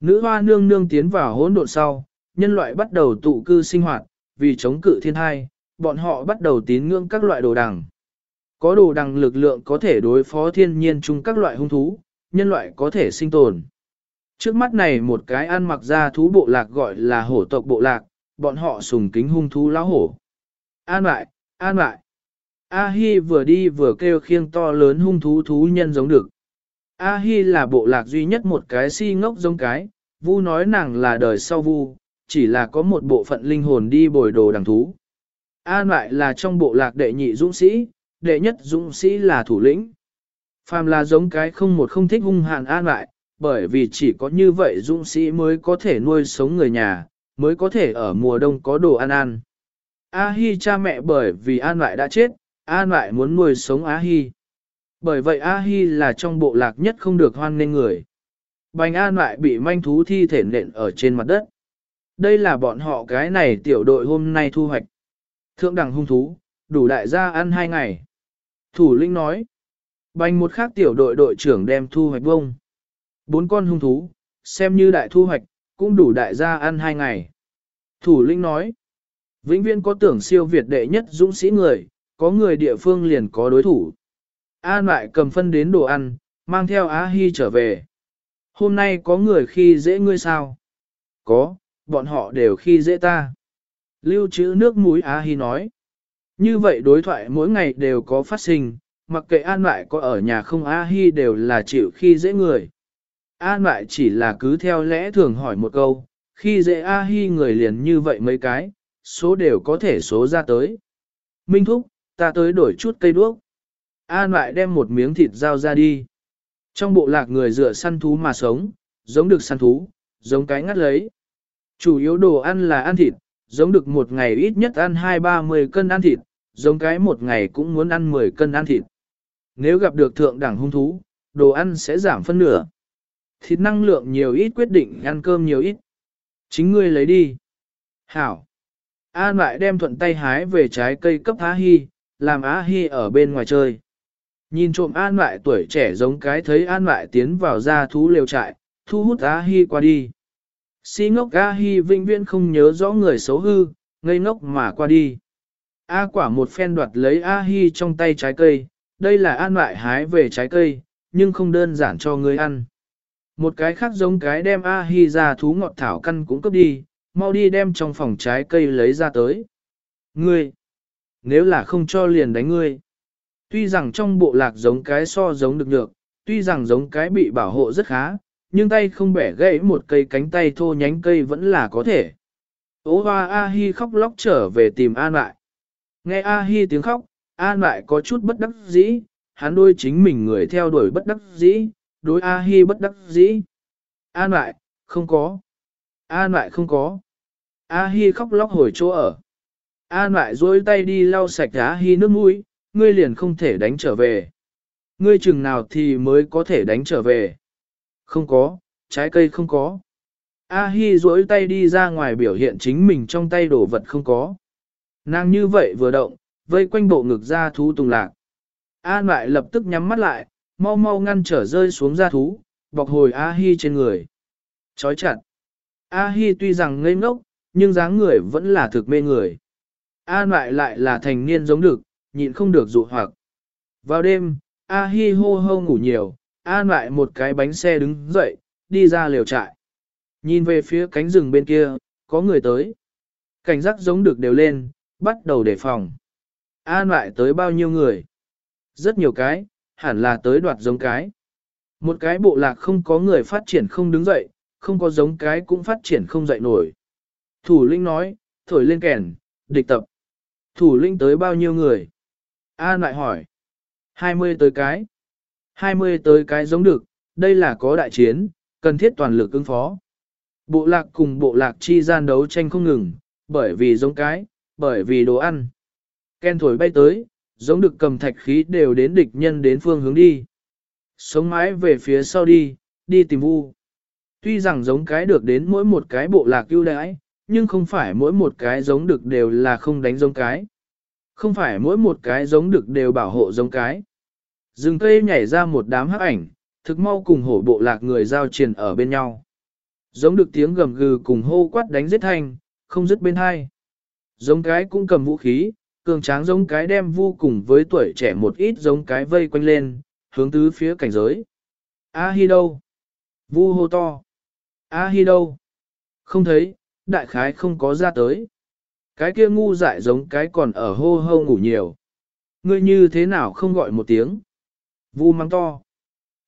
Nữ hoa nương nương tiến vào hỗn độn sau, nhân loại bắt đầu tụ cư sinh hoạt, vì chống cự thiên thai, bọn họ bắt đầu tín ngưỡng các loại đồ đằng. Có đồ đằng lực lượng có thể đối phó thiên nhiên chung các loại hung thú, nhân loại có thể sinh tồn. Trước mắt này một cái ăn mặc ra thú bộ lạc gọi là hổ tộc bộ lạc, bọn họ sùng kính hung thú lão hổ. An lại, an lại. A-hi vừa đi vừa kêu khiêng to lớn hung thú thú nhân giống được. A-hi là bộ lạc duy nhất một cái si ngốc giống cái, vu nói nàng là đời sau vu, chỉ là có một bộ phận linh hồn đi bồi đồ đằng thú. An lại là trong bộ lạc đệ nhị dũng sĩ, đệ nhất dũng sĩ là thủ lĩnh. Phàm là giống cái không một không thích hung hàn an lại, bởi vì chỉ có như vậy dũng sĩ mới có thể nuôi sống người nhà, mới có thể ở mùa đông có đồ ăn ăn. A-hi cha mẹ bởi vì an lại đã chết, an lại muốn nuôi sống A-hi. Bởi vậy A-hi là trong bộ lạc nhất không được hoan nên người. Bành an lại bị manh thú thi thể nện ở trên mặt đất. Đây là bọn họ cái này tiểu đội hôm nay thu hoạch. Thượng đẳng hung thú, đủ đại gia ăn hai ngày. Thủ lĩnh nói. Bành một khác tiểu đội đội trưởng đem thu hoạch bông. Bốn con hung thú, xem như đại thu hoạch, cũng đủ đại gia ăn hai ngày. Thủ lĩnh nói. Vĩnh viên có tưởng siêu việt đệ nhất dũng sĩ người, có người địa phương liền có đối thủ. An lại cầm phân đến đồ ăn, mang theo Á Hi trở về. Hôm nay có người khi dễ ngươi sao? Có, bọn họ đều khi dễ ta. Lưu trữ nước mũi Á Hi nói. Như vậy đối thoại mỗi ngày đều có phát sinh, mặc kệ An lại có ở nhà không Á Hi đều là chịu khi dễ người. An lại chỉ là cứ theo lẽ thường hỏi một câu, khi dễ A Hi người liền như vậy mấy cái, số đều có thể số ra tới. Minh Thúc, ta tới đổi chút cây đuốc. An lại đem một miếng thịt dao ra đi. Trong bộ lạc người dựa săn thú mà sống, giống được săn thú, giống cái ngắt lấy. Chủ yếu đồ ăn là ăn thịt, giống được một ngày ít nhất ăn 2-30 cân ăn thịt, giống cái một ngày cũng muốn ăn 10 cân ăn thịt. Nếu gặp được thượng đẳng hung thú, đồ ăn sẽ giảm phân nửa. Thịt năng lượng nhiều ít quyết định ăn cơm nhiều ít. Chính ngươi lấy đi. Hảo. An lại đem thuận tay hái về trái cây cấp Á Hi, làm Á Hi ở bên ngoài chơi. Nhìn trộm An lại tuổi trẻ giống cái thấy An lại tiến vào ra thú liều trại, thu hút A Hi qua đi. Si ngốc A Hi vinh viễn không nhớ rõ người xấu hư, ngây ngốc mà qua đi. A quả một phen đoạt lấy A Hi trong tay trái cây, đây là An lại hái về trái cây, nhưng không đơn giản cho người ăn. Một cái khác giống cái đem A Hi ra thú ngọt thảo căn cũng cấp đi, mau đi đem trong phòng trái cây lấy ra tới. Ngươi, nếu là không cho liền đánh ngươi. Tuy rằng trong bộ lạc giống cái so giống được được, tuy rằng giống cái bị bảo hộ rất khá, nhưng tay không bẻ gãy một cây cánh tay thô nhánh cây vẫn là có thể. Ô hoa A-hi khóc lóc trở về tìm An lại. Nghe A-hi tiếng khóc, An lại có chút bất đắc dĩ, hắn đôi chính mình người theo đuổi bất đắc dĩ, đối A-hi bất đắc dĩ. An lại, không có. An lại không có. A-hi khóc lóc hồi chỗ ở. An lại dối tay đi lau sạch A-hi nước mũi, ngươi liền không thể đánh trở về. Ngươi chừng nào thì mới có thể đánh trở về. Không có, trái cây không có. A-hi duỗi tay đi ra ngoài biểu hiện chính mình trong tay đổ vật không có. Nàng như vậy vừa động, vây quanh bộ ngực ra thú tùng lạc. An lại lập tức nhắm mắt lại, mau mau ngăn trở rơi xuống ra thú, bọc hồi A-hi trên người. Chói chặt. A-hi tuy rằng ngây ngốc, nhưng dáng người vẫn là thực mê người. An lại lại là thành niên giống được, nhịn không được dụ hoặc. Vào đêm, A-hi hô hô ngủ nhiều, An lại một cái bánh xe đứng dậy, đi ra liều trại. Nhìn về phía cánh rừng bên kia, có người tới. Cảnh giác giống được đều lên, bắt đầu đề phòng. An lại tới bao nhiêu người? Rất nhiều cái, hẳn là tới đoạt giống cái. Một cái bộ lạc không có người phát triển không đứng dậy, không có giống cái cũng phát triển không dậy nổi. Thủ lĩnh nói, thổi lên kèn, địch tập. Thủ lĩnh tới bao nhiêu người? A lại hỏi. 20 tới cái. 20 tới cái giống được, đây là có đại chiến, cần thiết toàn lực ứng phó. Bộ lạc cùng bộ lạc chi gian đấu tranh không ngừng, bởi vì giống cái, bởi vì đồ ăn. Ken thổi bay tới, giống được cầm thạch khí đều đến địch nhân đến phương hướng đi. Sống mãi về phía sau đi, đi tìm vu. Tuy rằng giống cái được đến mỗi một cái bộ lạc ưu đãi, nhưng không phải mỗi một cái giống được đều là không đánh giống cái. Không phải mỗi một cái giống được đều bảo hộ giống cái. Rừng cây nhảy ra một đám hắc ảnh, thực mau cùng hổ bộ lạc người giao triền ở bên nhau. Giống được tiếng gầm gừ cùng hô quát đánh giết thanh, không dứt bên hai. Giống cái cũng cầm vũ khí, cường tráng giống cái đem vu cùng với tuổi trẻ một ít giống cái vây quanh lên, hướng tứ phía cảnh giới. A hi đâu? Vu hô to. A hi đâu? Không thấy, đại khái không có ra tới. Cái kia ngu dại giống cái còn ở hô hô ngủ nhiều. Ngươi như thế nào không gọi một tiếng? Vu mang to.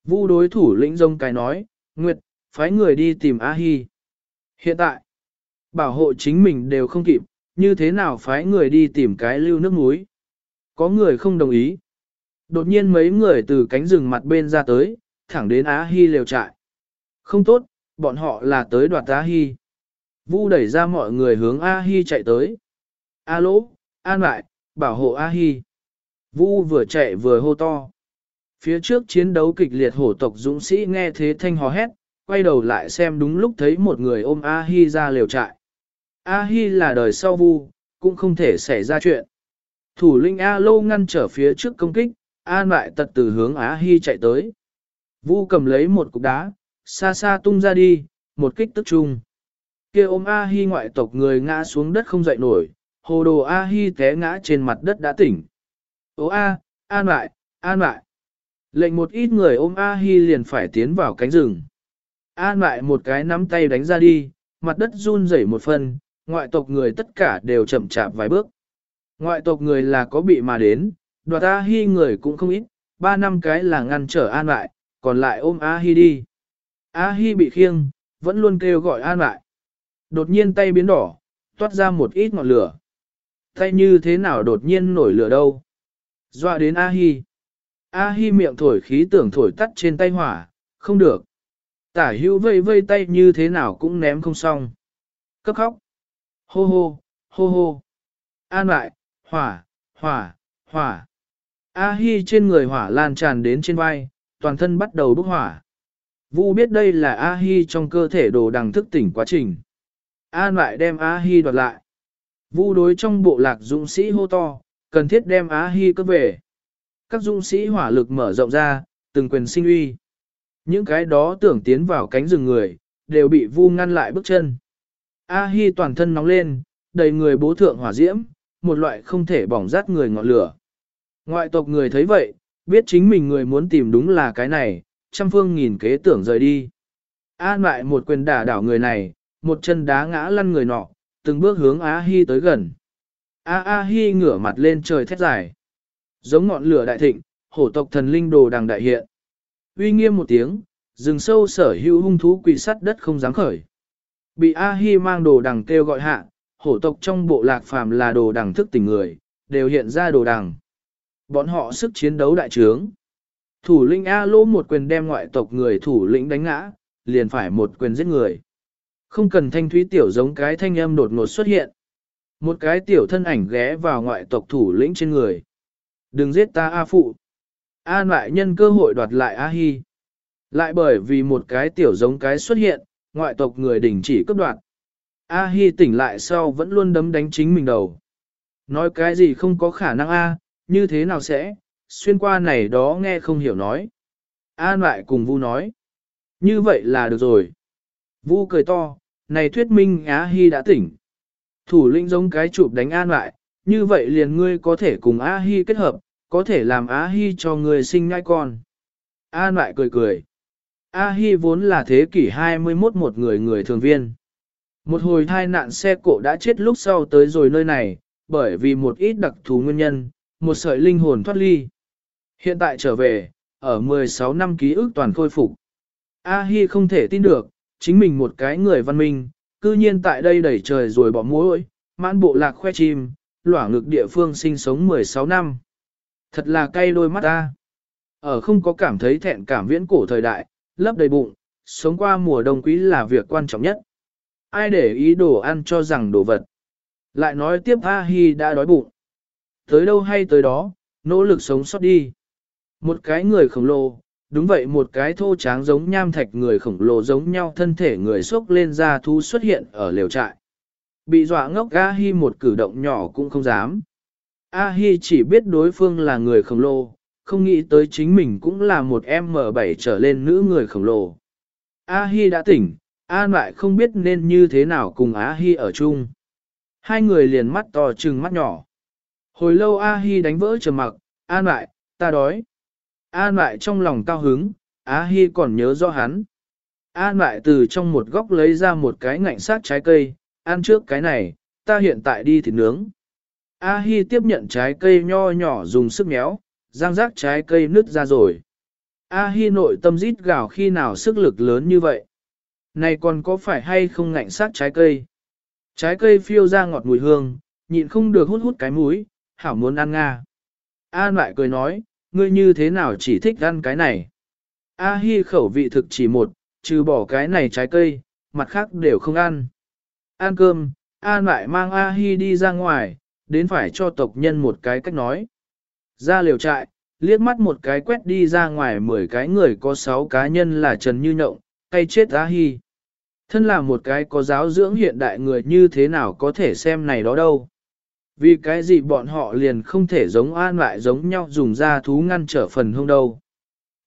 Vu đối thủ lĩnh giống cái nói, Nguyệt, phái người đi tìm A Hi. Hiện tại, bảo hộ chính mình đều không kịp, như thế nào phái người đi tìm cái lưu nước muối? Có người không đồng ý. Đột nhiên mấy người từ cánh rừng mặt bên ra tới, thẳng đến Á Hi lều trại. Không tốt, bọn họ là tới đoạt Á Hi. Vu đẩy ra mọi người hướng A Hi chạy tới. A lỗ, an lại, bảo hộ A Hi. Vu vừa chạy vừa hô to. Phía trước chiến đấu kịch liệt hổ tộc dũng sĩ nghe thế thanh hò hét, quay đầu lại xem đúng lúc thấy một người ôm A Hi ra liều trại. A Hi là đời sau Vu, cũng không thể xảy ra chuyện. Thủ linh A Lô ngăn trở phía trước công kích, An lại tật từ hướng A Hi chạy tới. Vu cầm lấy một cục đá, xa xa tung ra đi, một kích tức chung kia ôm A Hi ngoại tộc người ngã xuống đất không dậy nổi, hồ đồ A Hi té ngã trên mặt đất đã tỉnh. Ô A, an lại, an lại. Lệnh một ít người ôm A Hi liền phải tiến vào cánh rừng. An lại một cái nắm tay đánh ra đi, mặt đất run rẩy một phần, ngoại tộc người tất cả đều chậm chạp vài bước. Ngoại tộc người là có bị mà đến, đoạt A Hi người cũng không ít, ba năm cái là ngăn trở an lại, còn lại ôm A Hi đi. A Hi bị khiêng, vẫn luôn kêu gọi an lại. Đột nhiên tay biến đỏ, toát ra một ít ngọn lửa. Tay như thế nào đột nhiên nổi lửa đâu? Dọa đến A Hi. A Hi miệng thổi khí tưởng thổi tắt trên tay hỏa, không được. Tả hữu vây vây tay như thế nào cũng ném không xong. Cấp khóc. Hô hô, hô hô. An lại, hỏa, hỏa, hỏa. A Hi trên người hỏa lan tràn đến trên vai, toàn thân bắt đầu bốc hỏa. Vu biết đây là A Hi trong cơ thể đồ đằng thức tỉnh quá trình. An lại đem A Hi đoạt lại. Vu đối trong bộ lạc dũng sĩ hô to, cần thiết đem A Hi cướp về. Các dũng sĩ hỏa lực mở rộng ra, từng quyền sinh uy. Những cái đó tưởng tiến vào cánh rừng người, đều bị Vu ngăn lại bước chân. A Hi toàn thân nóng lên, đầy người bố thượng hỏa diễm, một loại không thể bỏng rát người ngọn lửa. Ngoại tộc người thấy vậy, biết chính mình người muốn tìm đúng là cái này, trăm phương nghìn kế tưởng rời đi. An lại một quyền đả đảo người này, một chân đá ngã lăn người nọ, từng bước hướng A Hi tới gần. A A Hi ngửa mặt lên trời thét dài. Giống ngọn lửa đại thịnh, hổ tộc thần linh đồ đằng đại hiện. Uy nghiêm một tiếng, rừng sâu sở hữu hung thú quỳ sắt đất không dám khởi. Bị A-hi mang đồ đằng kêu gọi hạ, hổ tộc trong bộ lạc phàm là đồ đằng thức tỉnh người, đều hiện ra đồ đằng. Bọn họ sức chiến đấu đại trướng. Thủ lĩnh A lỗ một quyền đem ngoại tộc người thủ lĩnh đánh ngã, liền phải một quyền giết người. Không cần thanh thúy tiểu giống cái thanh âm đột ngột xuất hiện. Một cái tiểu thân ảnh ghé vào ngoại tộc thủ lĩnh trên người. Đừng giết ta A phụ. A lại nhân cơ hội đoạt lại A hi. Lại bởi vì một cái tiểu giống cái xuất hiện, ngoại tộc người đình chỉ cấp đoạt. A Hi tỉnh lại sau vẫn luôn đấm đánh chính mình đầu. Nói cái gì không có khả năng A, như thế nào sẽ, xuyên qua này đó nghe không hiểu nói. A lại cùng Vu nói. Như vậy là được rồi. Vu cười to, này thuyết minh Á Hi đã tỉnh. Thủ lĩnh giống cái chụp đánh An lại, như vậy liền ngươi có thể cùng Á Hi kết hợp, có thể làm Á Hi cho ngươi sinh ngai con. An lại cười cười. A-hi vốn là thế kỷ 21 một người người thường viên. Một hồi thai nạn xe cộ đã chết lúc sau tới rồi nơi này, bởi vì một ít đặc thù nguyên nhân, một sợi linh hồn thoát ly. Hiện tại trở về, ở 16 năm ký ức toàn khôi phục. A-hi không thể tin được, chính mình một cái người văn minh, cư nhiên tại đây đẩy trời rồi bỏ mũi, mãn bộ lạc khoe chim, lỏa ngực địa phương sinh sống 16 năm. Thật là cay đôi mắt ta. Ở không có cảm thấy thẹn cảm viễn cổ thời đại, lấp đầy bụng, sống qua mùa đông quý là việc quan trọng nhất. Ai để ý đồ ăn cho rằng đồ vật. Lại nói tiếp A Hi đã đói bụng. Tới đâu hay tới đó, nỗ lực sống sót đi. Một cái người khổng lồ, đúng vậy một cái thô tráng giống nham thạch người khổng lồ giống nhau thân thể người xốc lên ra thú xuất hiện ở lều trại. Bị dọa ngốc A Hi một cử động nhỏ cũng không dám. A Hi chỉ biết đối phương là người khổng lồ, không nghĩ tới chính mình cũng là một M7 trở lên nữ người khổng lồ. A Hi đã tỉnh, An lại không biết nên như thế nào cùng A Hi ở chung. Hai người liền mắt to trừng mắt nhỏ. Hồi lâu A Hi đánh vỡ trầm mặc, An lại, ta đói. An lại trong lòng cao hứng, Á Hi còn nhớ rõ hắn. An lại từ trong một góc lấy ra một cái ngạnh sát trái cây, ăn trước cái này, ta hiện tại đi thịt nướng. A Hi tiếp nhận trái cây nho nhỏ dùng sức méo, răng rác trái cây nứt ra rồi. A Hi nội tâm rít gào khi nào sức lực lớn như vậy. Này còn có phải hay không ngạnh sát trái cây? Trái cây phiêu ra ngọt mùi hương, nhịn không được hút hút cái mũi, hảo muốn ăn nga. An lại cười nói, ngươi như thế nào chỉ thích ăn cái này? A Hi khẩu vị thực chỉ một, trừ bỏ cái này trái cây, mặt khác đều không ăn. Ăn cơm, An lại mang A Hi đi ra ngoài, đến phải cho tộc nhân một cái cách nói. Ra liều trại, liếc mắt một cái quét đi ra ngoài 10 cái người có 6 cá nhân là Trần Như Nhộng, cay chết A Hi. Thân là một cái có giáo dưỡng hiện đại người như thế nào có thể xem này đó đâu. Vì cái gì bọn họ liền không thể giống an lại giống nhau dùng da thú ngăn trở phần hông đâu.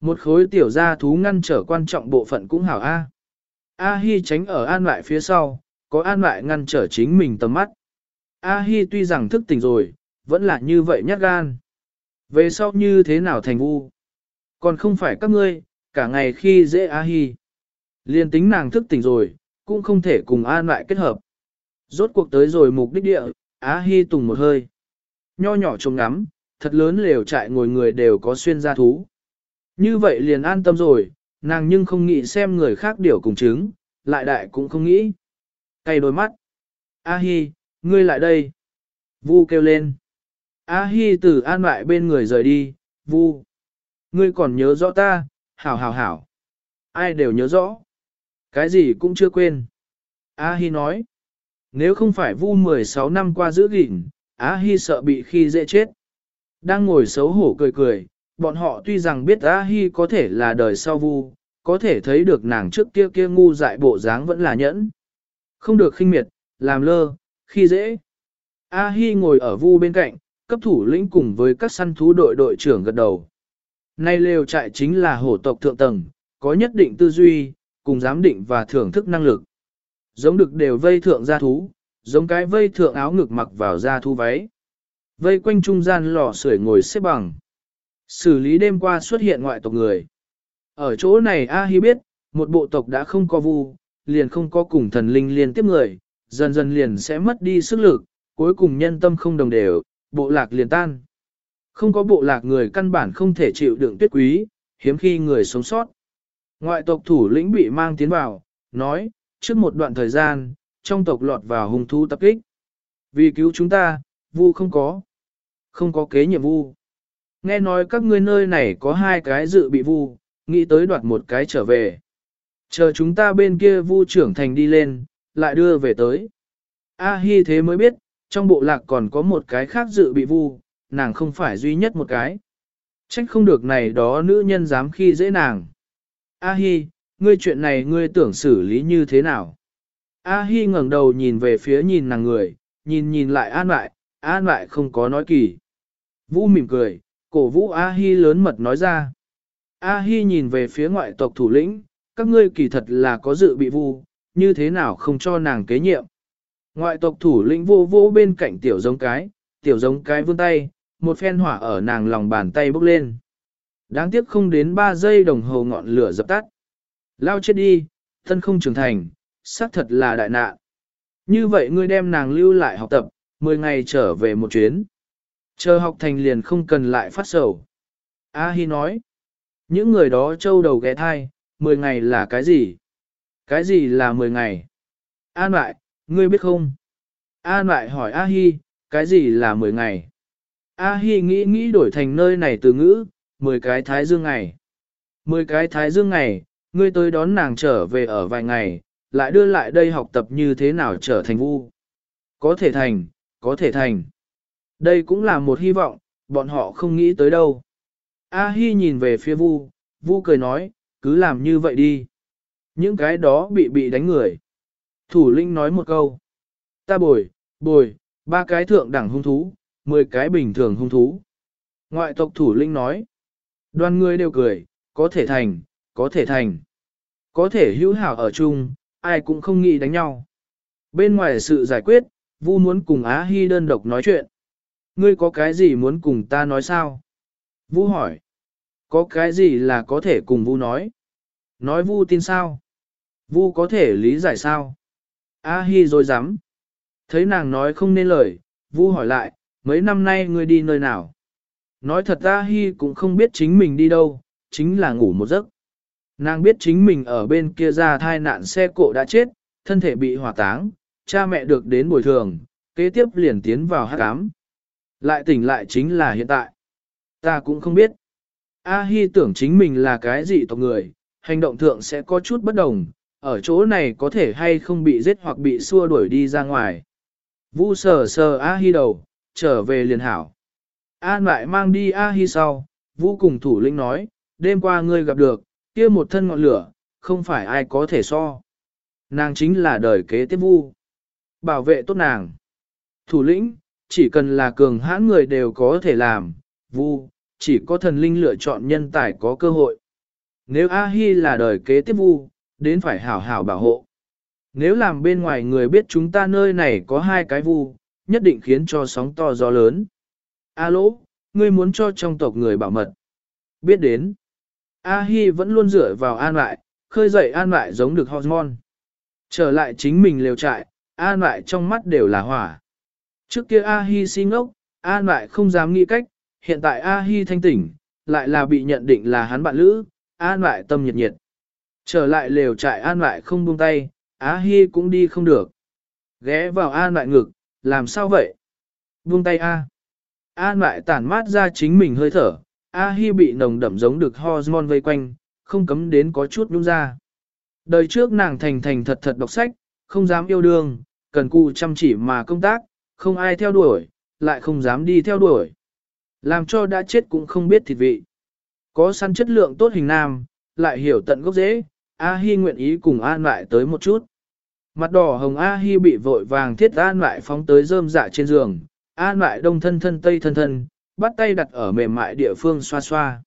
Một khối tiểu da thú ngăn trở quan trọng bộ phận cũng hảo A. A Hi tránh ở an lại phía sau, có an lại ngăn trở chính mình tầm mắt. A Hi tuy rằng thức tỉnh rồi, vẫn là như vậy nhát gan. Về sau như thế nào thành vu? Còn không phải các ngươi, cả ngày khi dễ A Hi. Liên tính nàng thức tỉnh rồi, cũng không thể cùng an lại kết hợp. Rốt cuộc tới rồi mục đích địa, Á Hi tùng một hơi. Nho nhỏ trông ngắm, thật lớn lều trại ngồi người đều có xuyên gia thú. Như vậy liền an tâm rồi, nàng nhưng không nghĩ xem người khác điều cùng chứng, lại đại cũng không nghĩ. Cay đôi mắt. A Hi, ngươi lại đây. Vu kêu lên. A Hi từ an lại bên người rời đi, Vu. Ngươi còn nhớ rõ ta, hảo hảo hảo. Ai đều nhớ rõ. Cái gì cũng chưa quên. A Hi nói. Nếu không phải Vu 16 năm qua giữ gìn, á Hi sợ bị khi dễ chết. Đang ngồi xấu hổ cười cười, bọn họ tuy rằng biết á Hi có thể là đời sau Vu, có thể thấy được nàng trước kia kia ngu dại bộ dáng vẫn là nhẫn. Không được khinh miệt, làm lơ, khi dễ. A Hi ngồi ở Vu bên cạnh, cấp thủ lĩnh cùng với các săn thú đội đội trưởng gật đầu. Nay lều trại chính là hổ tộc thượng tầng, có nhất định tư duy, cùng giám định và thưởng thức năng lực. Giống được đều vây thượng gia thú, giống cái vây thượng áo ngực mặc vào gia thú váy. Vây quanh trung gian lò sưởi ngồi xếp bằng. Xử lý đêm qua xuất hiện ngoại tộc người. Ở chỗ này A Hi biết, một bộ tộc đã không có vu, liền không có cùng thần linh liên tiếp người, dần dần liền sẽ mất đi sức lực, cuối cùng nhân tâm không đồng đều, bộ lạc liền tan. Không có bộ lạc người căn bản không thể chịu đựng tuyết quý, hiếm khi người sống sót. Ngoại tộc thủ lĩnh bị mang tiến vào, nói, trước một đoạn thời gian, trong tộc lọt vào hung thú tập kích. Vì cứu chúng ta, vu không có. Không có kế nhiệm vu. Nghe nói các ngươi nơi này có hai cái dự bị vu, nghĩ tới đoạt một cái trở về. Chờ chúng ta bên kia vu trưởng thành đi lên, lại đưa về tới. A Hi thế mới biết, trong bộ lạc còn có một cái khác dự bị vu, nàng không phải duy nhất một cái. Trách không được này đó nữ nhân dám khi dễ nàng. A Hi, ngươi chuyện này ngươi tưởng xử lý như thế nào? A Hi ngẩng đầu nhìn về phía nhìn nàng người, nhìn nhìn lại an lại, an lại không có nói kỳ. Vũ mỉm cười, cổ vũ A Hi lớn mật nói ra. A Hi nhìn về phía ngoại tộc thủ lĩnh, các ngươi kỳ thật là có dự bị vu, như thế nào không cho nàng kế nhiệm. Ngoại tộc thủ lĩnh vô vô bên cạnh tiểu giống cái, tiểu giống cái vươn tay, một phen hỏa ở nàng lòng bàn tay bốc lên. Đáng tiếc không đến 3 giây đồng hồ ngọn lửa dập tắt. Lao chết đi, thân không trưởng thành, xác thật là đại nạn. Như vậy ngươi đem nàng lưu lại học tập, 10 ngày trở về một chuyến. Chờ học thành liền không cần lại phát sầu. A Hi nói, những người đó trâu đầu ghé thai, 10 ngày là cái gì? Cái gì là 10 ngày? An lại, ngươi biết không? An lại hỏi A Hi, cái gì là 10 ngày? A Hi nghĩ nghĩ đổi thành nơi này từ ngữ, 10 cái thái dương ngày. 10 cái thái dương ngày, ngươi tới đón nàng trở về ở vài ngày, lại đưa lại đây học tập như thế nào trở thành vu. Có thể thành, có thể thành. Đây cũng là một hy vọng, bọn họ không nghĩ tới đâu. A Hi nhìn về phía vu, vu cười nói, cứ làm như vậy đi. Những cái đó bị bị đánh người. Thủ linh nói một câu. Ta bồi, bồi, ba cái thượng đẳng hung thú, mười cái bình thường hung thú. Ngoại tộc thủ linh nói. Đoàn người đều cười, có thể thành, có thể thành. Có thể hữu hảo ở chung, ai cũng không nghĩ đánh nhau. Bên ngoài sự giải quyết, Vu muốn cùng Á Hi đơn độc nói chuyện. Ngươi có cái gì muốn cùng ta nói sao? Vu hỏi. Có cái gì là có thể cùng Vu nói? Nói Vu tin sao? Vu có thể lý giải sao? A Hi rồi dám. Thấy nàng nói không nên lời, Vu hỏi lại, mấy năm nay ngươi đi nơi nào? Nói thật A Hi cũng không biết chính mình đi đâu, chính là ngủ một giấc. Nàng biết chính mình ở bên kia ra thai nạn xe cộ đã chết, thân thể bị hỏa táng, cha mẹ được đến bồi thường, kế tiếp liền tiến vào hát cám. Lại tỉnh lại chính là hiện tại. Ta cũng không biết. A Hi tưởng chính mình là cái gì tộc người, hành động thượng sẽ có chút bất đồng, ở chỗ này có thể hay không bị giết hoặc bị xua đuổi đi ra ngoài. Vu sờ sờ A Hi đầu, trở về liền hảo. An lại mang đi A Hi sau, Vu cùng thủ lĩnh nói, đêm qua ngươi gặp được, kia một thân ngọn lửa, không phải ai có thể so. Nàng chính là đời kế tiếp Vu. Bảo vệ tốt nàng. Thủ lĩnh, chỉ cần là cường hãn người đều có thể làm, Vu, chỉ có thần linh lựa chọn nhân tài có cơ hội. Nếu A Hi là đời kế tiếp Vu, đến phải hảo hảo bảo hộ. Nếu làm bên ngoài người biết chúng ta nơi này có hai cái vu, nhất định khiến cho sóng to gió lớn. A lỗ, ngươi muốn cho trong tộc người bảo mật. Biết đến. A Hi vẫn luôn dựa vào an lại, khơi dậy an lại giống được hormone. Trở lại chính mình liều trại, an lại trong mắt đều là hỏa. Trước kia A Hi si ngốc, an lại không dám nghĩ cách, hiện tại A Hi thanh tỉnh, lại là bị nhận định là hắn bạn lữ, an lại tâm nhiệt nhiệt. Trở lại lều trại an lại không buông tay, A Hi cũng đi không được. Ghé vào an lại ngực, làm sao vậy? Buông tay A. An lại tản mát ra chính mình hơi thở, A Hi bị nồng đậm giống được hormone vây quanh, không cấm đến có chút nhung ra. Đời trước nàng thành thành thật thật đọc sách, không dám yêu đương, cần cù chăm chỉ mà công tác, không ai theo đuổi, lại không dám đi theo đuổi. Làm cho đã chết cũng không biết thịt vị. Có săn chất lượng tốt hình nam, lại hiểu tận gốc dễ, A Hi nguyện ý cùng An lại tới một chút. Mặt đỏ hồng A Hi bị vội vàng thiết An lại phóng tới rơm dạ trên giường, An lại đông thân thân tây thân thân, bắt tay đặt ở mềm mại địa phương xoa xoa.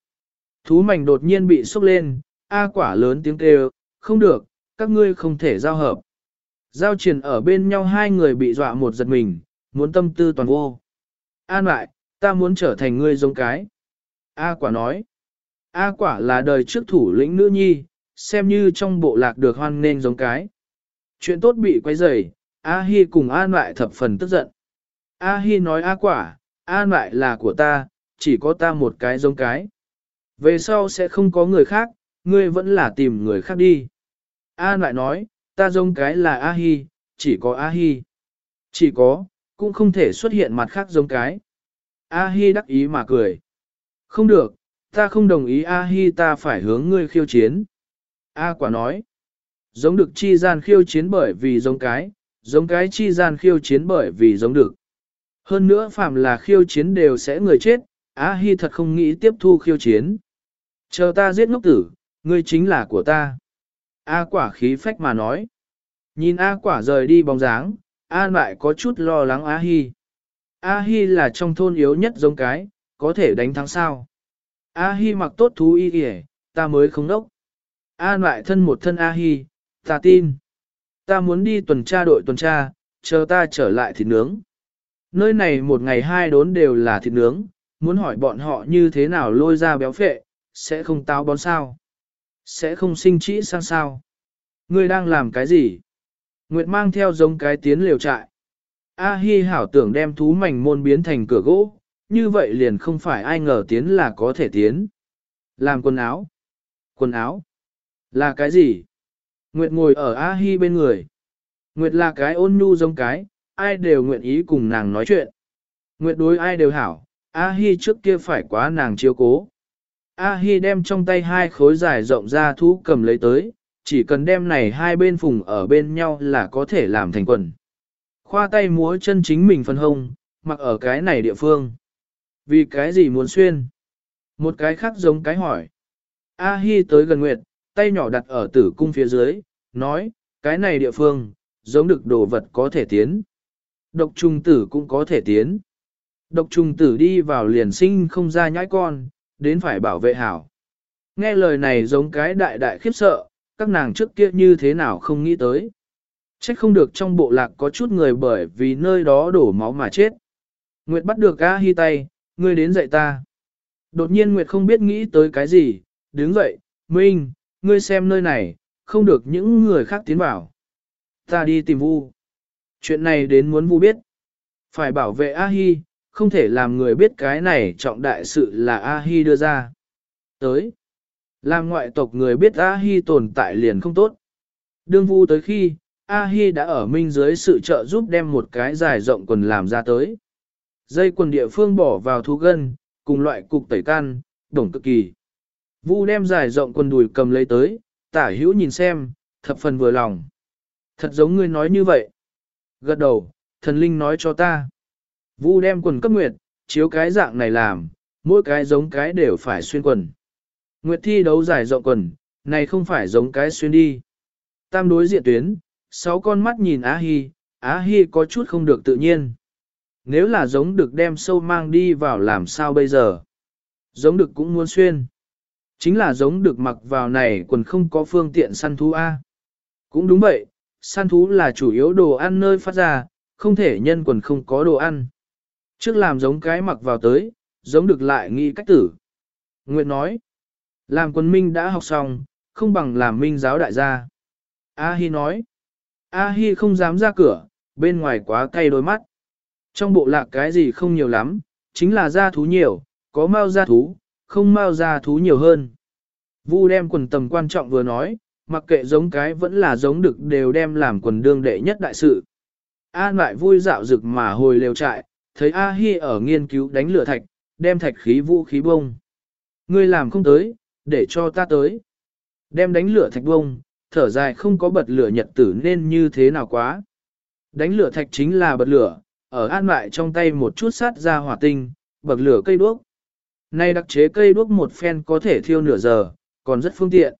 Thú mảnh đột nhiên bị sốc lên, A quả lớn tiếng kêu, không được, các ngươi không thể giao hợp. Giao triển ở bên nhau hai người bị dọa một giật mình, muốn tâm tư toàn vô. An lại, ta muốn trở thành ngươi giống cái. A quả nói, A quả là đời trước thủ lĩnh nữ nhi, xem như trong bộ lạc được hoan nên giống cái. Chuyện tốt bị quay rầy, A Hi cùng An lại thập phần tức giận. A Hi nói A quả, An lại là của ta, chỉ có ta một cái giống cái. Về sau sẽ không có người khác, ngươi vẫn là tìm người khác đi. An lại nói, ta giống cái là A Hi, chỉ có A Hi. Chỉ có, cũng không thể xuất hiện mặt khác giống cái. A Hi đắc ý mà cười. Không được, ta không đồng ý A Hi ta phải hướng ngươi khiêu chiến. A quả nói, giống được chi gian khiêu chiến bởi vì giống cái, giống cái chi gian khiêu chiến bởi vì giống được. Hơn nữa phạm là khiêu chiến đều sẽ người chết, A Hi thật không nghĩ tiếp thu khiêu chiến. Chờ ta giết ngốc tử, ngươi chính là của ta. A quả khí phách mà nói. Nhìn A quả rời đi bóng dáng, A lại có chút lo lắng A Hi. A Hi là trong thôn yếu nhất giống cái, có thể đánh thắng sao. A Hi mặc tốt thú y kìa, ta mới không đốc. A lại thân một thân A Hi, ta tin. Ta muốn đi tuần tra đội tuần tra, chờ ta trở lại thì nướng. Nơi này một ngày hai đốn đều là thịt nướng, muốn hỏi bọn họ như thế nào lôi ra béo phệ, sẽ không táo bón sao. Sẽ không sinh trĩ sang sao. Ngươi đang làm cái gì? Nguyệt mang theo giống cái tiến liều trại. A Hi hảo tưởng đem thú mảnh môn biến thành cửa gỗ, như vậy liền không phải ai ngờ tiến là có thể tiến. Làm quần áo. Quần áo. Là cái gì? Nguyệt ngồi ở A Hi bên người. Nguyệt là cái ôn nhu giống cái, ai đều nguyện ý cùng nàng nói chuyện. Nguyệt đối ai đều hảo, A Hi trước kia phải quá nàng chiếu cố. A Hi đem trong tay hai khối dài rộng ra thú cầm lấy tới, chỉ cần đem này hai bên phùng ở bên nhau là có thể làm thành quần. Khoa tay múa chân chính mình phân hông, mặc ở cái này địa phương. Vì cái gì muốn xuyên? Một cái khác giống cái hỏi. A Hi tới gần Nguyệt, tay nhỏ đặt ở tử cung phía dưới, nói, cái này địa phương, giống được đồ vật có thể tiến. Độc trùng tử cũng có thể tiến. Độc trùng tử đi vào liền sinh không ra nhãi con, đến phải bảo vệ hảo. Nghe lời này giống cái đại đại khiếp sợ, các nàng trước kia như thế nào không nghĩ tới. Trách không được trong bộ lạc có chút người bởi vì nơi đó đổ máu mà chết. Nguyệt bắt được A Hi tay, ngươi đến dạy ta. Đột nhiên Nguyệt không biết nghĩ tới cái gì, đứng dậy, Minh, ngươi xem nơi này, không được những người khác tiến vào. Ta đi tìm Vu. Chuyện này đến muốn Vu biết. Phải bảo vệ A Hi, không thể làm người biết cái này trọng đại sự là A Hi đưa ra. Tới. Làm ngoại tộc người biết A Hi tồn tại liền không tốt. Đương Vu tới khi, A Hi đã ở minh dưới sự trợ giúp đem một cái dài rộng quần làm ra tới. Dây quần địa phương bỏ vào thu gân, cùng loại cục tẩy can, đồng cực kỳ. Vu đem dài rộng quần đùi cầm lấy tới, tả hữu nhìn xem, thập phần vừa lòng. Thật giống ngươi nói như vậy. Gật đầu, thần linh nói cho ta. Vu đem quần cấp nguyệt, chiếu cái dạng này làm, mỗi cái giống cái đều phải xuyên quần. Nguyệt thi đấu giải rộng quần, này không phải giống cái xuyên đi. Tam đối diện tuyến, sáu con mắt nhìn Á Hi, Á Hi có chút không được tự nhiên. Nếu là giống được đem sâu mang đi vào làm sao bây giờ? Giống được cũng muốn xuyên. Chính là giống được mặc vào này quần không có phương tiện săn thú A. Cũng đúng vậy, săn thú là chủ yếu đồ ăn nơi phát ra, không thể nhân quần không có đồ ăn. Trước làm giống cái mặc vào tới, giống được lại nghĩ cách tử. Nguyệt nói, làm quân minh đã học xong, không bằng làm minh giáo đại gia. A Hi nói, A Hi không dám ra cửa, bên ngoài quá cay đôi mắt. Trong bộ lạc cái gì không nhiều lắm, chính là gia thú nhiều, có mau gia thú, không mau gia thú nhiều hơn. Vu đem quần tầm quan trọng vừa nói, mặc kệ giống cái vẫn là giống được đều đem làm quần đương đệ nhất đại sự. An lại vui dạo rực mà hồi lều trại, thấy A Hi ở nghiên cứu đánh lửa thạch, đem thạch khí vũ khí bông. Ngươi làm không tới, để cho ta tới. Đem đánh lửa thạch bông, thở dài không có bật lửa nhật tử nên như thế nào quá. Đánh lửa thạch chính là bật lửa, ở an lại trong tay một chút sát ra hỏa tinh, bật lửa cây đuốc. Nay đặc chế cây đuốc một phen có thể thiêu nửa giờ, còn rất phương tiện.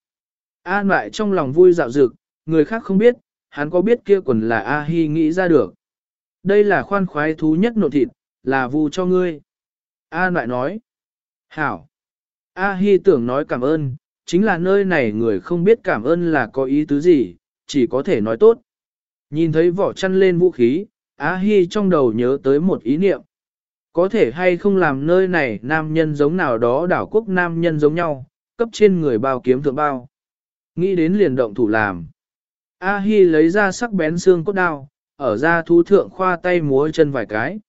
An lại trong lòng vui dạo dực, người khác không biết, hắn có biết kia quần là A-hi nghĩ ra được. Đây là khoan khoái thú nhất nộ thịt, là vu cho ngươi. An lại nói. Hảo. A-hi tưởng nói cảm ơn, chính là nơi này người không biết cảm ơn là có ý tứ gì, chỉ có thể nói tốt. Nhìn thấy vỏ chăn lên vũ khí, A-hi trong đầu nhớ tới một ý niệm. Có thể hay không làm nơi này nam nhân giống nào đó đảo quốc nam nhân giống nhau, cấp trên người bao kiếm thượng bao. Nghĩ đến liền động thủ làm. A-hi lấy ra sắc bén xương cốt đao, ở ra thú thượng khoa tay múa chân vài cái.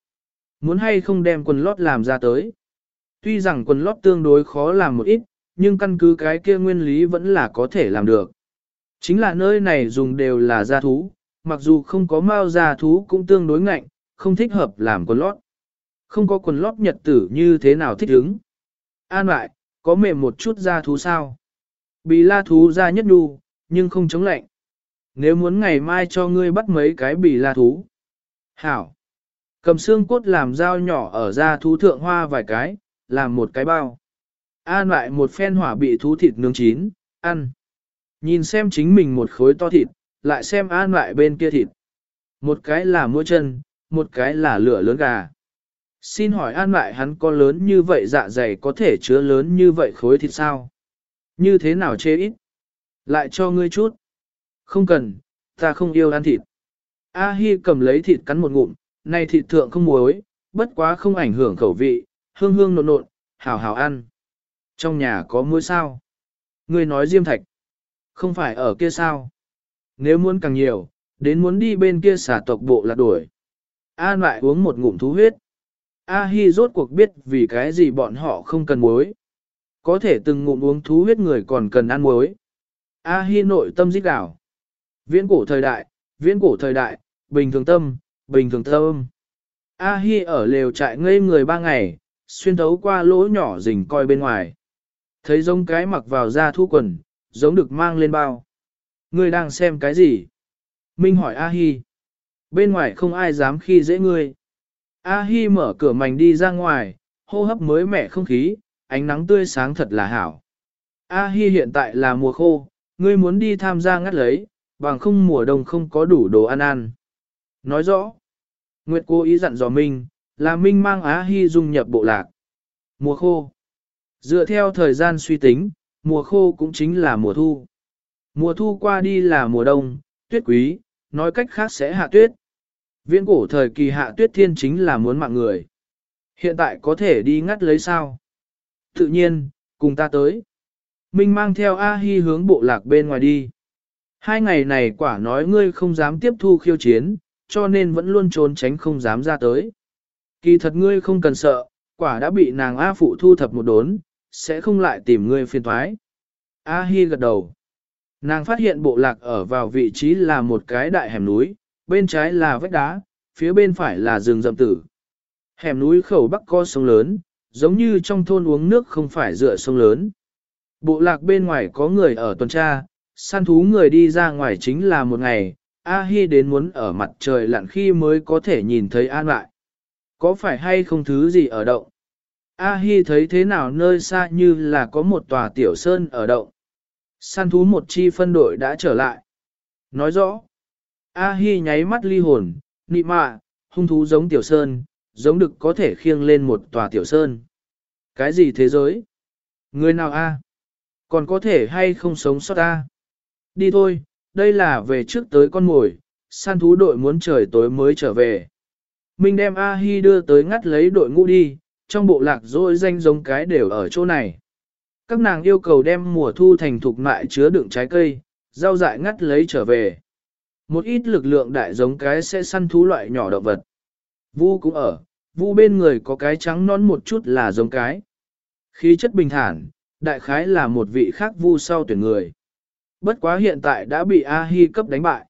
Muốn hay không đem quần lót làm ra tới. Tuy rằng quần lót tương đối khó làm một ít, nhưng căn cứ cái kia nguyên lý vẫn là có thể làm được. Chính là nơi này dùng đều là da thú, mặc dù không có mao da thú cũng tương đối ngạnh, không thích hợp làm quần lót. Không có quần lót nhật tử như thế nào thích ứng. An lại, có mềm một chút da thú sao? Bì la thú ra nhất đu, nhưng không chống lạnh. Nếu muốn ngày mai cho ngươi bắt mấy cái bì la thú. Hảo. Cầm xương cốt làm dao nhỏ ở da thú thượng hoa vài cái, làm một cái bao. An lại một phen hỏa bị thú thịt nướng chín, ăn. Nhìn xem chính mình một khối to thịt, lại xem an lại bên kia thịt. Một cái là mũi chân, một cái là lửa lớn gà. Xin hỏi an lại hắn có lớn như vậy dạ dày có thể chứa lớn như vậy khối thịt sao? Như thế nào chê ít? Lại cho ngươi chút. Không cần, ta không yêu ăn thịt. A Hi cầm lấy thịt cắn một ngụm, này thịt thượng không muối, bất quá không ảnh hưởng khẩu vị, hương hương nộn nộn, hảo hảo ăn. Trong nhà có muối sao? Ngươi nói diêm thạch. Không phải ở kia sao? Nếu muốn càng nhiều, đến muốn đi bên kia xả tộc bộ là đuổi. An lại uống một ngụm thú huyết. A Hi rốt cuộc biết vì cái gì bọn họ không cần muối. Có thể từng ngụm uống thú huyết người còn cần ăn muối. A Hi nội tâm dít đảo. Viễn cổ thời đại, viễn cổ thời đại, bình thường tâm, bình thường tâm. A Hi ở lều trại ngây người ba ngày, xuyên thấu qua lỗ nhỏ rình coi bên ngoài. Thấy giống cái mặc vào da thu quần, giống được mang lên bao. Ngươi đang xem cái gì? Minh hỏi A Hi. Bên ngoài không ai dám khi dễ ngươi. A Hi mở cửa mảnh đi ra ngoài, hô hấp mới mẻ không khí, ánh nắng tươi sáng thật là hảo. A Hi hiện tại là mùa khô, ngươi muốn đi tham gia ngắt lấy, bằng không mùa đông không có đủ đồ ăn ăn. Nói rõ, Nguyệt cô ý dặn dò Minh, là Minh mang Á Hi dung nhập bộ lạc. Mùa khô. Dựa theo thời gian suy tính, mùa khô cũng chính là mùa thu. Mùa thu qua đi là mùa đông, tuyết quý, nói cách khác sẽ hạ tuyết. Viễn cổ thời kỳ hạ tuyết thiên chính là muốn mạng người. Hiện tại có thể đi ngắt lấy sao? Tự nhiên, cùng ta tới. Minh mang theo A-hi hướng bộ lạc bên ngoài đi. Hai ngày này quả nói ngươi không dám tiếp thu khiêu chiến, cho nên vẫn luôn trốn tránh không dám ra tới. Kỳ thật ngươi không cần sợ, quả đã bị nàng A phụ thu thập một đốn, sẽ không lại tìm ngươi phiền thoái. A Hi gật đầu. Nàng phát hiện bộ lạc ở vào vị trí là một cái đại hẻm núi, bên trái là vách đá, phía bên phải là rừng rậm tử. Hẻm núi khẩu bắc có sông lớn, giống như trong thôn uống nước không phải dựa sông lớn. Bộ lạc bên ngoài có người ở tuần tra, săn thú người đi ra ngoài chính là một ngày, A Hi đến muốn ở mặt trời lặn khi mới có thể nhìn thấy an lại. Có phải hay không thứ gì ở động? A Hi thấy thế nào nơi xa như là có một tòa tiểu sơn ở động. Săn thú một chi phân đội đã trở lại. Nói rõ. A Hi nháy mắt ly hồn, nị mạ, hung thú giống tiểu sơn, giống được có thể khiêng lên một tòa tiểu sơn. Cái gì thế giới? Người nào a? Còn có thể hay không sống sót a? Đi thôi, đây là về trước tới con mồi, săn thú đội muốn trời tối mới trở về. Minh đem A-hi đưa tới ngắt lấy đội ngũ đi, trong bộ lạc rồi danh giống cái đều ở chỗ này. Các nàng yêu cầu đem mùa thu thành thục mại chứa đựng trái cây, rau dại ngắt lấy trở về. Một ít lực lượng đại giống cái sẽ săn thú loại nhỏ động vật. Vu cũng ở, vu bên người có cái trắng non một chút là giống cái. Khí chất bình thản, đại khái là một vị khác vu sau tuyển người. Bất quá hiện tại đã bị A-hi cấp đánh bại.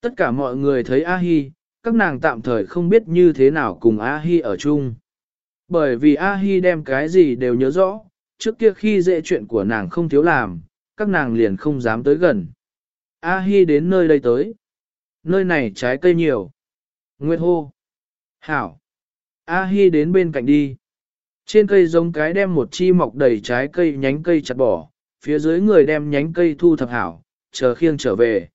Tất cả mọi người thấy A-hi, các nàng tạm thời không biết như thế nào cùng A-hi ở chung. Bởi vì A-hi đem cái gì đều nhớ rõ, trước kia khi dễ chuyện của nàng không thiếu làm, các nàng liền không dám tới gần. A-hi đến nơi đây tới. Nơi này trái cây nhiều. Nguyệt hô. Hảo. A-hi đến bên cạnh đi. Trên cây giống cái đem một chi mọc đầy trái cây nhánh cây chặt bỏ, phía dưới người đem nhánh cây thu thập hảo, chờ khiêng trở về.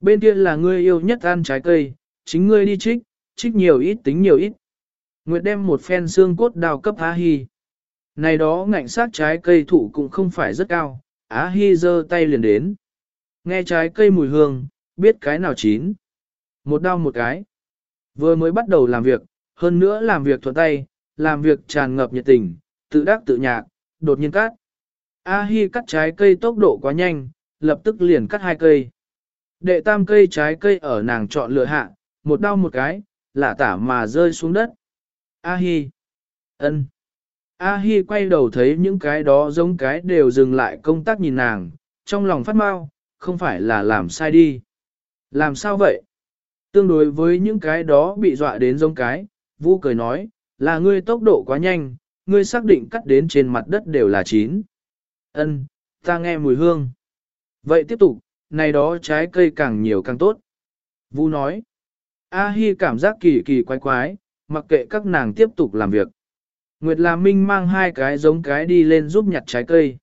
Bên kia là ngươi yêu nhất ăn trái cây, chính ngươi đi trích, trích nhiều ít tính nhiều ít. Nguyệt đem một phen xương cốt đào cấp Á Hi. Này đó ngạnh sát trái cây thụ cũng không phải rất cao, Á Hi giơ tay liền đến. Nghe trái cây mùi hương, biết cái nào chín. Một đau một cái. Vừa mới bắt đầu làm việc, hơn nữa làm việc thuận tay, làm việc tràn ngập nhiệt tình, tự đắc tự nhạc, đột nhiên cắt. A Hi cắt trái cây tốc độ quá nhanh, lập tức liền cắt hai cây. Đệ tam cây trái cây ở nàng chọn lựa hạ, một đau một cái, lả tả mà rơi xuống đất. A Hi. ân. A Hi quay đầu thấy những cái đó giống cái đều dừng lại công tác nhìn nàng, trong lòng phát mau, không phải là làm sai đi. Làm sao vậy? Tương đối với những cái đó bị dọa đến giống cái, Vu cười nói, là ngươi tốc độ quá nhanh, ngươi xác định cắt đến trên mặt đất đều là chín. Ân, ta nghe mùi hương. Vậy tiếp tục, này đó trái cây càng nhiều càng tốt. Vu nói. A Hi cảm giác kỳ kỳ quái quái, mặc kệ các nàng tiếp tục làm việc. Nguyệt là Minh mang hai cái giống cái đi lên giúp nhặt trái cây.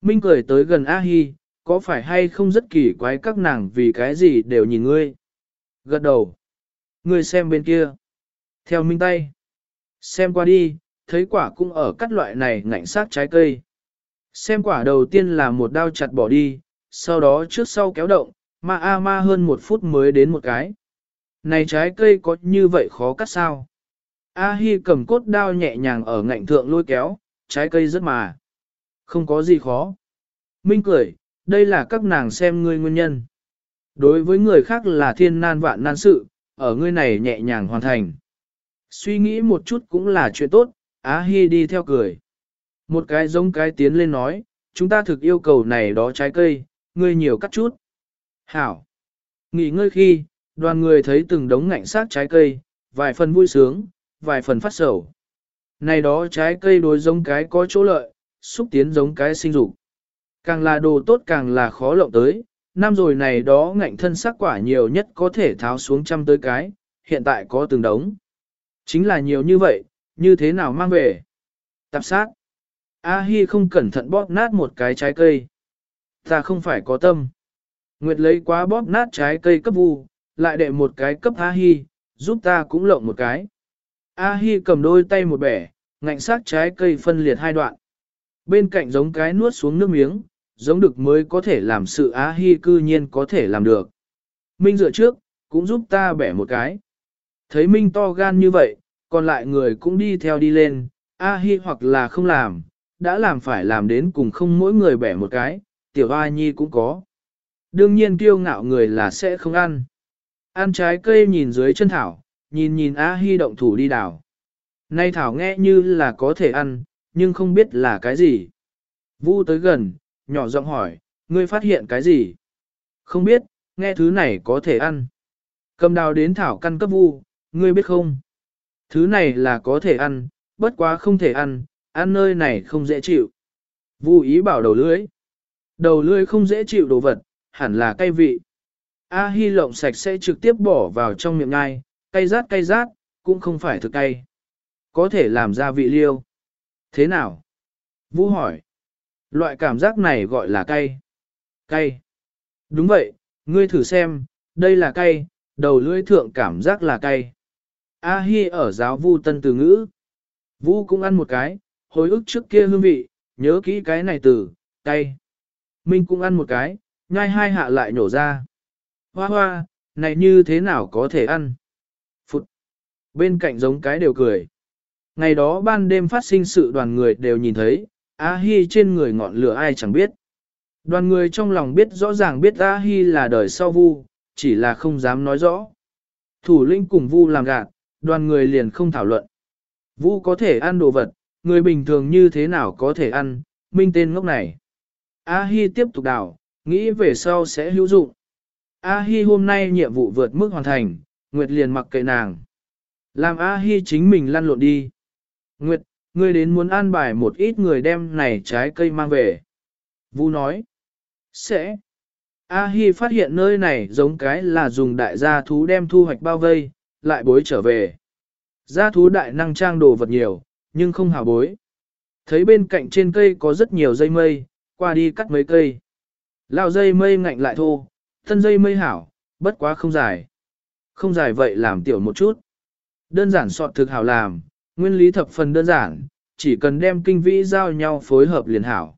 Minh cười tới gần A Hi, có phải hay không rất kỳ quái các nàng vì cái gì đều nhìn ngươi. Gật đầu. Ngươi xem bên kia. Theo Minh tay. Xem qua đi, thấy quả cũng ở cắt loại này ngạnh sát trái cây. Xem quả đầu tiên là một đao chặt bỏ đi, sau đó trước sau kéo động, ma a ma hơn một phút mới đến một cái. Này trái cây có như vậy khó cắt sao? A Hi cầm cốt đao nhẹ nhàng ở ngạnh thượng lôi kéo, trái cây rất mà. Không có gì khó. Minh cười, đây là các nàng xem ngươi nguyên nhân. Đối với người khác là thiên nan vạn nan sự, ở ngươi này nhẹ nhàng hoàn thành. Suy nghĩ một chút cũng là chuyện tốt, Á Hi đi theo cười. Một cái giống cái tiến lên nói, chúng ta thực yêu cầu này đó trái cây, ngươi nhiều cắt chút. Hảo. Nghỉ ngơi khi, đoàn người thấy từng đống ngạnh sát trái cây, vài phần vui sướng, vài phần phát sầu. Này đó trái cây đối giống cái có chỗ lợi, xúc tiến giống cái sinh dục. Càng là đồ tốt càng là khó lộng tới, năm rồi này đó ngạnh thân sắc quả nhiều nhất có thể tháo xuống trăm tới cái, hiện tại có từng đống. Chính là nhiều như vậy, như thế nào mang về? Tạp sát. A-hi không cẩn thận bóp nát một cái trái cây. Ta không phải có tâm. Nguyệt lấy quá bóp nát trái cây cấp vu, lại đệ một cái cấp A-hi, giúp ta cũng lộng một cái. A-hi cầm đôi tay một bẻ, ngạnh sát trái cây phân liệt hai đoạn. Bên cạnh giống cái nuốt xuống nước miếng, giống được mới có thể làm sự A-hi cư nhiên có thể làm được. Minh dựa trước, cũng giúp ta bẻ một cái. Thấy Minh to gan như vậy, còn lại người cũng đi theo đi lên, A Hi hoặc là không làm, đã làm phải làm đến cùng không mỗi người bẻ một cái, tiểu A Nhi cũng có. Đương nhiên kiêu ngạo người là sẽ không ăn. Ăn trái cây nhìn dưới chân thảo, nhìn nhìn A Hi động thủ đi đào. Nay thảo nghe như là có thể ăn, nhưng không biết là cái gì. Vu tới gần, nhỏ giọng hỏi, ngươi phát hiện cái gì? Không biết, nghe thứ này có thể ăn. Cầm đào đến thảo căn cấp vu, ngươi biết không? Thứ này là có thể ăn, bất quá không thể ăn, ăn nơi này không dễ chịu. Vu ý bảo đầu lưỡi. Đầu lưỡi không dễ chịu đồ vật, hẳn là cay vị. A Hi lộng sạch sẽ trực tiếp bỏ vào trong miệng ngai, cay rát cay rát, cũng không phải thực cay. Có thể làm ra vị liêu. Thế nào? Vũ hỏi. Loại cảm giác này gọi là cay. Cay. Đúng vậy, ngươi thử xem, đây là cay, đầu lưỡi thượng cảm giác là cay. A Hi ở giáo vu tân từ ngữ. vu cũng ăn một cái, hồi ức trước kia hương vị, nhớ kỹ cái này từ, cay. Minh cũng ăn một cái, nhai hai hạ lại nhổ ra. Hoa hoa, này như thế nào có thể ăn? Phụt. Bên cạnh giống cái đều cười. Ngày đó ban đêm phát sinh sự đoàn người đều nhìn thấy, A Hi trên người ngọn lửa ai chẳng biết. Đoàn người trong lòng biết rõ ràng biết A Hi là đời sau vu, chỉ là không dám nói rõ. Thủ lĩnh cùng vu làm gạt, đoàn người liền không thảo luận. Vu có thể ăn đồ vật, người bình thường như thế nào có thể ăn, minh tên ngốc này. A Hi tiếp tục đào, nghĩ về sau sẽ hữu dụng. A Hi hôm nay nhiệm vụ vượt mức hoàn thành, Nguyệt liền mặc kệ nàng. Làm A Hi chính mình lăn lộn đi. Nguyệt, ngươi đến muốn an bài một ít người đem này trái cây mang về. Vu nói. Sẽ. A Hi phát hiện nơi này giống cái là dùng đại gia thú đem thu hoạch bao vây, lại bối trở về. Gia thú đại năng trang đồ vật nhiều, nhưng không hào bối. Thấy bên cạnh trên cây có rất nhiều dây mây, qua đi cắt mấy cây. Lao dây mây ngạnh lại thô, thân dây mây hảo, bất quá không dài. Không dài vậy làm tiểu một chút. Đơn giản sọt thực hảo làm, nguyên lý thập phần đơn giản, chỉ cần đem kinh vĩ giao nhau phối hợp liền hảo.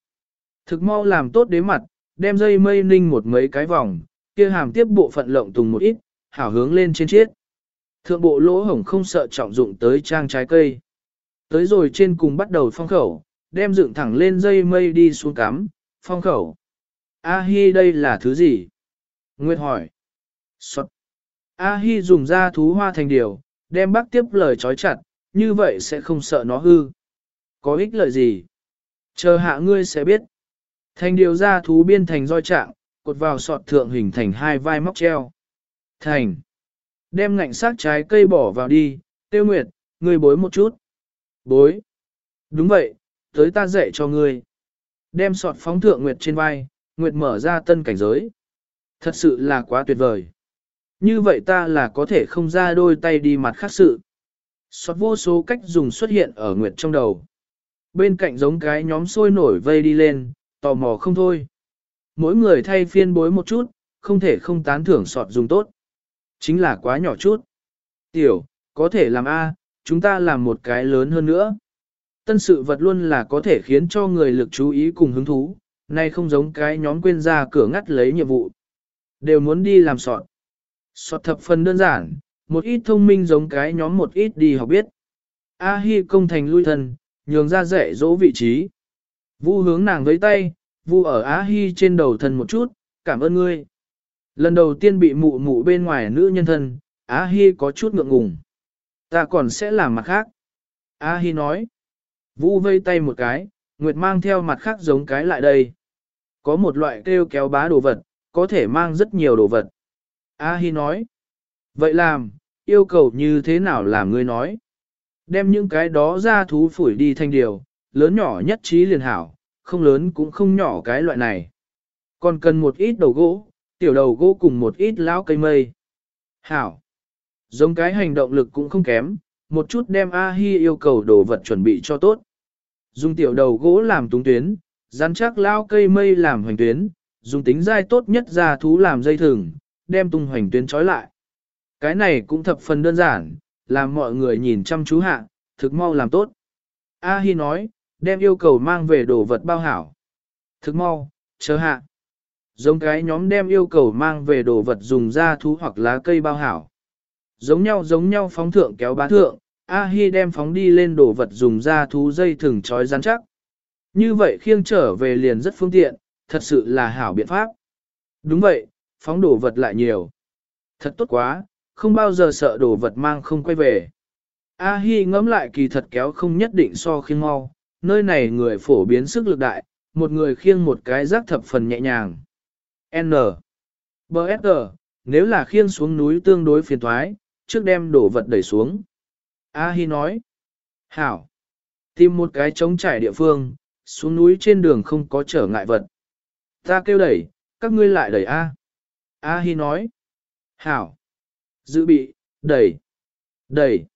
Thực mau làm tốt đế mặt, đem dây mây ninh một mấy cái vòng, kia hàm tiếp bộ phận lộng tùng một ít, hảo hướng lên trên chiết. Thượng bộ lỗ hổng không sợ trọng dụng tới trang trái cây. Tới rồi trên cùng bắt đầu phong khẩu, đem dựng thẳng lên dây mây đi xuống cắm, phong khẩu. A Hi đây là thứ gì? Nguyệt hỏi. Xót. A Hi dùng da thú hoa thành điều, đem bác tiếp lời trói chặt, như vậy sẽ không sợ nó hư. Có ích lợi gì? Chờ hạ ngươi sẽ biết. Thành điều ra thú biên thành roi trạng, cột vào sọt thượng hình thành hai vai móc treo. Thành. Đem ngạnh sát trái cây bỏ vào đi, tiêu nguyệt, ngươi bối một chút. Bối. Đúng vậy, tới ta dạy cho ngươi. Đem sọt phóng thượng nguyệt trên vai, nguyệt mở ra tân cảnh giới. Thật sự là quá tuyệt vời. Như vậy ta là có thể không ra đôi tay đi mặt khác sự. Sọt vô số cách dùng xuất hiện ở nguyệt trong đầu. Bên cạnh giống cái nhóm sôi nổi vây đi lên, tò mò không thôi. Mỗi người thay phiên bối một chút, không thể không tán thưởng sọt dùng tốt. Chính là quá nhỏ chút. Tiểu, có thể làm A, chúng ta làm một cái lớn hơn nữa. Tân sự vật luôn là có thể khiến cho người lực chú ý cùng hứng thú, nay không giống cái nhóm quên ra cửa ngắt lấy nhiệm vụ. Đều muốn đi làm sọt. Sọt thập phần đơn giản, một ít thông minh giống cái nhóm một ít đi học biết. A Hi công thành lui thần nhường ra dạy dỗ vị trí. Vu hướng nàng với tay, vu ở A Hi trên đầu thần một chút, cảm ơn ngươi. Lần đầu tiên bị mụ mụ bên ngoài nữ nhân thân, A Hi có chút ngượng ngùng. Ta còn sẽ làm mặt khác. A Hi nói. Vu vây tay một cái, Nguyệt mang theo mặt khác giống cái lại đây. Có một loại kêu kéo bá đồ vật, có thể mang rất nhiều đồ vật. A Hi nói. Vậy làm, yêu cầu như thế nào làm ngươi nói? Đem những cái đó ra thú phủi đi thành điều, lớn nhỏ nhất trí liền hảo, không lớn cũng không nhỏ cái loại này. Còn cần một ít đầu gỗ, tiểu đầu gỗ cùng một ít lão cây mây. Hảo. Giống cái hành động lực cũng không kém, một chút đem A-hi yêu cầu đồ vật chuẩn bị cho tốt. Dùng tiểu đầu gỗ làm túng tuyến, rắn chắc lao cây mây làm hoành tuyến, dùng tính dai tốt nhất ra thú làm dây thừng, đem tung hoành tuyến trói lại. Cái này cũng thập phần đơn giản, làm mọi người nhìn chăm chú hạ, thực mau làm tốt. A Hi nói, đem yêu cầu mang về đồ vật bao hảo. Thực mau, chờ hạ. Giống cái nhóm đem yêu cầu mang về đồ vật dùng da thú hoặc lá cây bao hảo. Giống nhau giống nhau phóng thượng kéo bá thượng, A-hi đem phóng đi lên đồ vật dùng da thú dây thừng trói rắn chắc. Như vậy khiêng trở về liền rất phương tiện, thật sự là hảo biện pháp. Đúng vậy, phóng đồ vật lại nhiều. Thật tốt quá, không bao giờ sợ đồ vật mang không quay về. A-hi ngẫm lại kỳ thật kéo không nhất định so khiêng mau, nơi này người phổ biến sức lực đại, một người khiêng một cái rác thập phần nhẹ nhàng. N. B. S. Nếu là khiêng xuống núi tương đối phiền thoái, trước đem đổ vật đẩy xuống. A-hi nói. Hảo. Tìm một cái trống trải địa phương, xuống núi trên đường không có trở ngại vật. Ta kêu đẩy, các ngươi lại đẩy A. A-hi nói. Hảo. Dự bị, đẩy. Đẩy.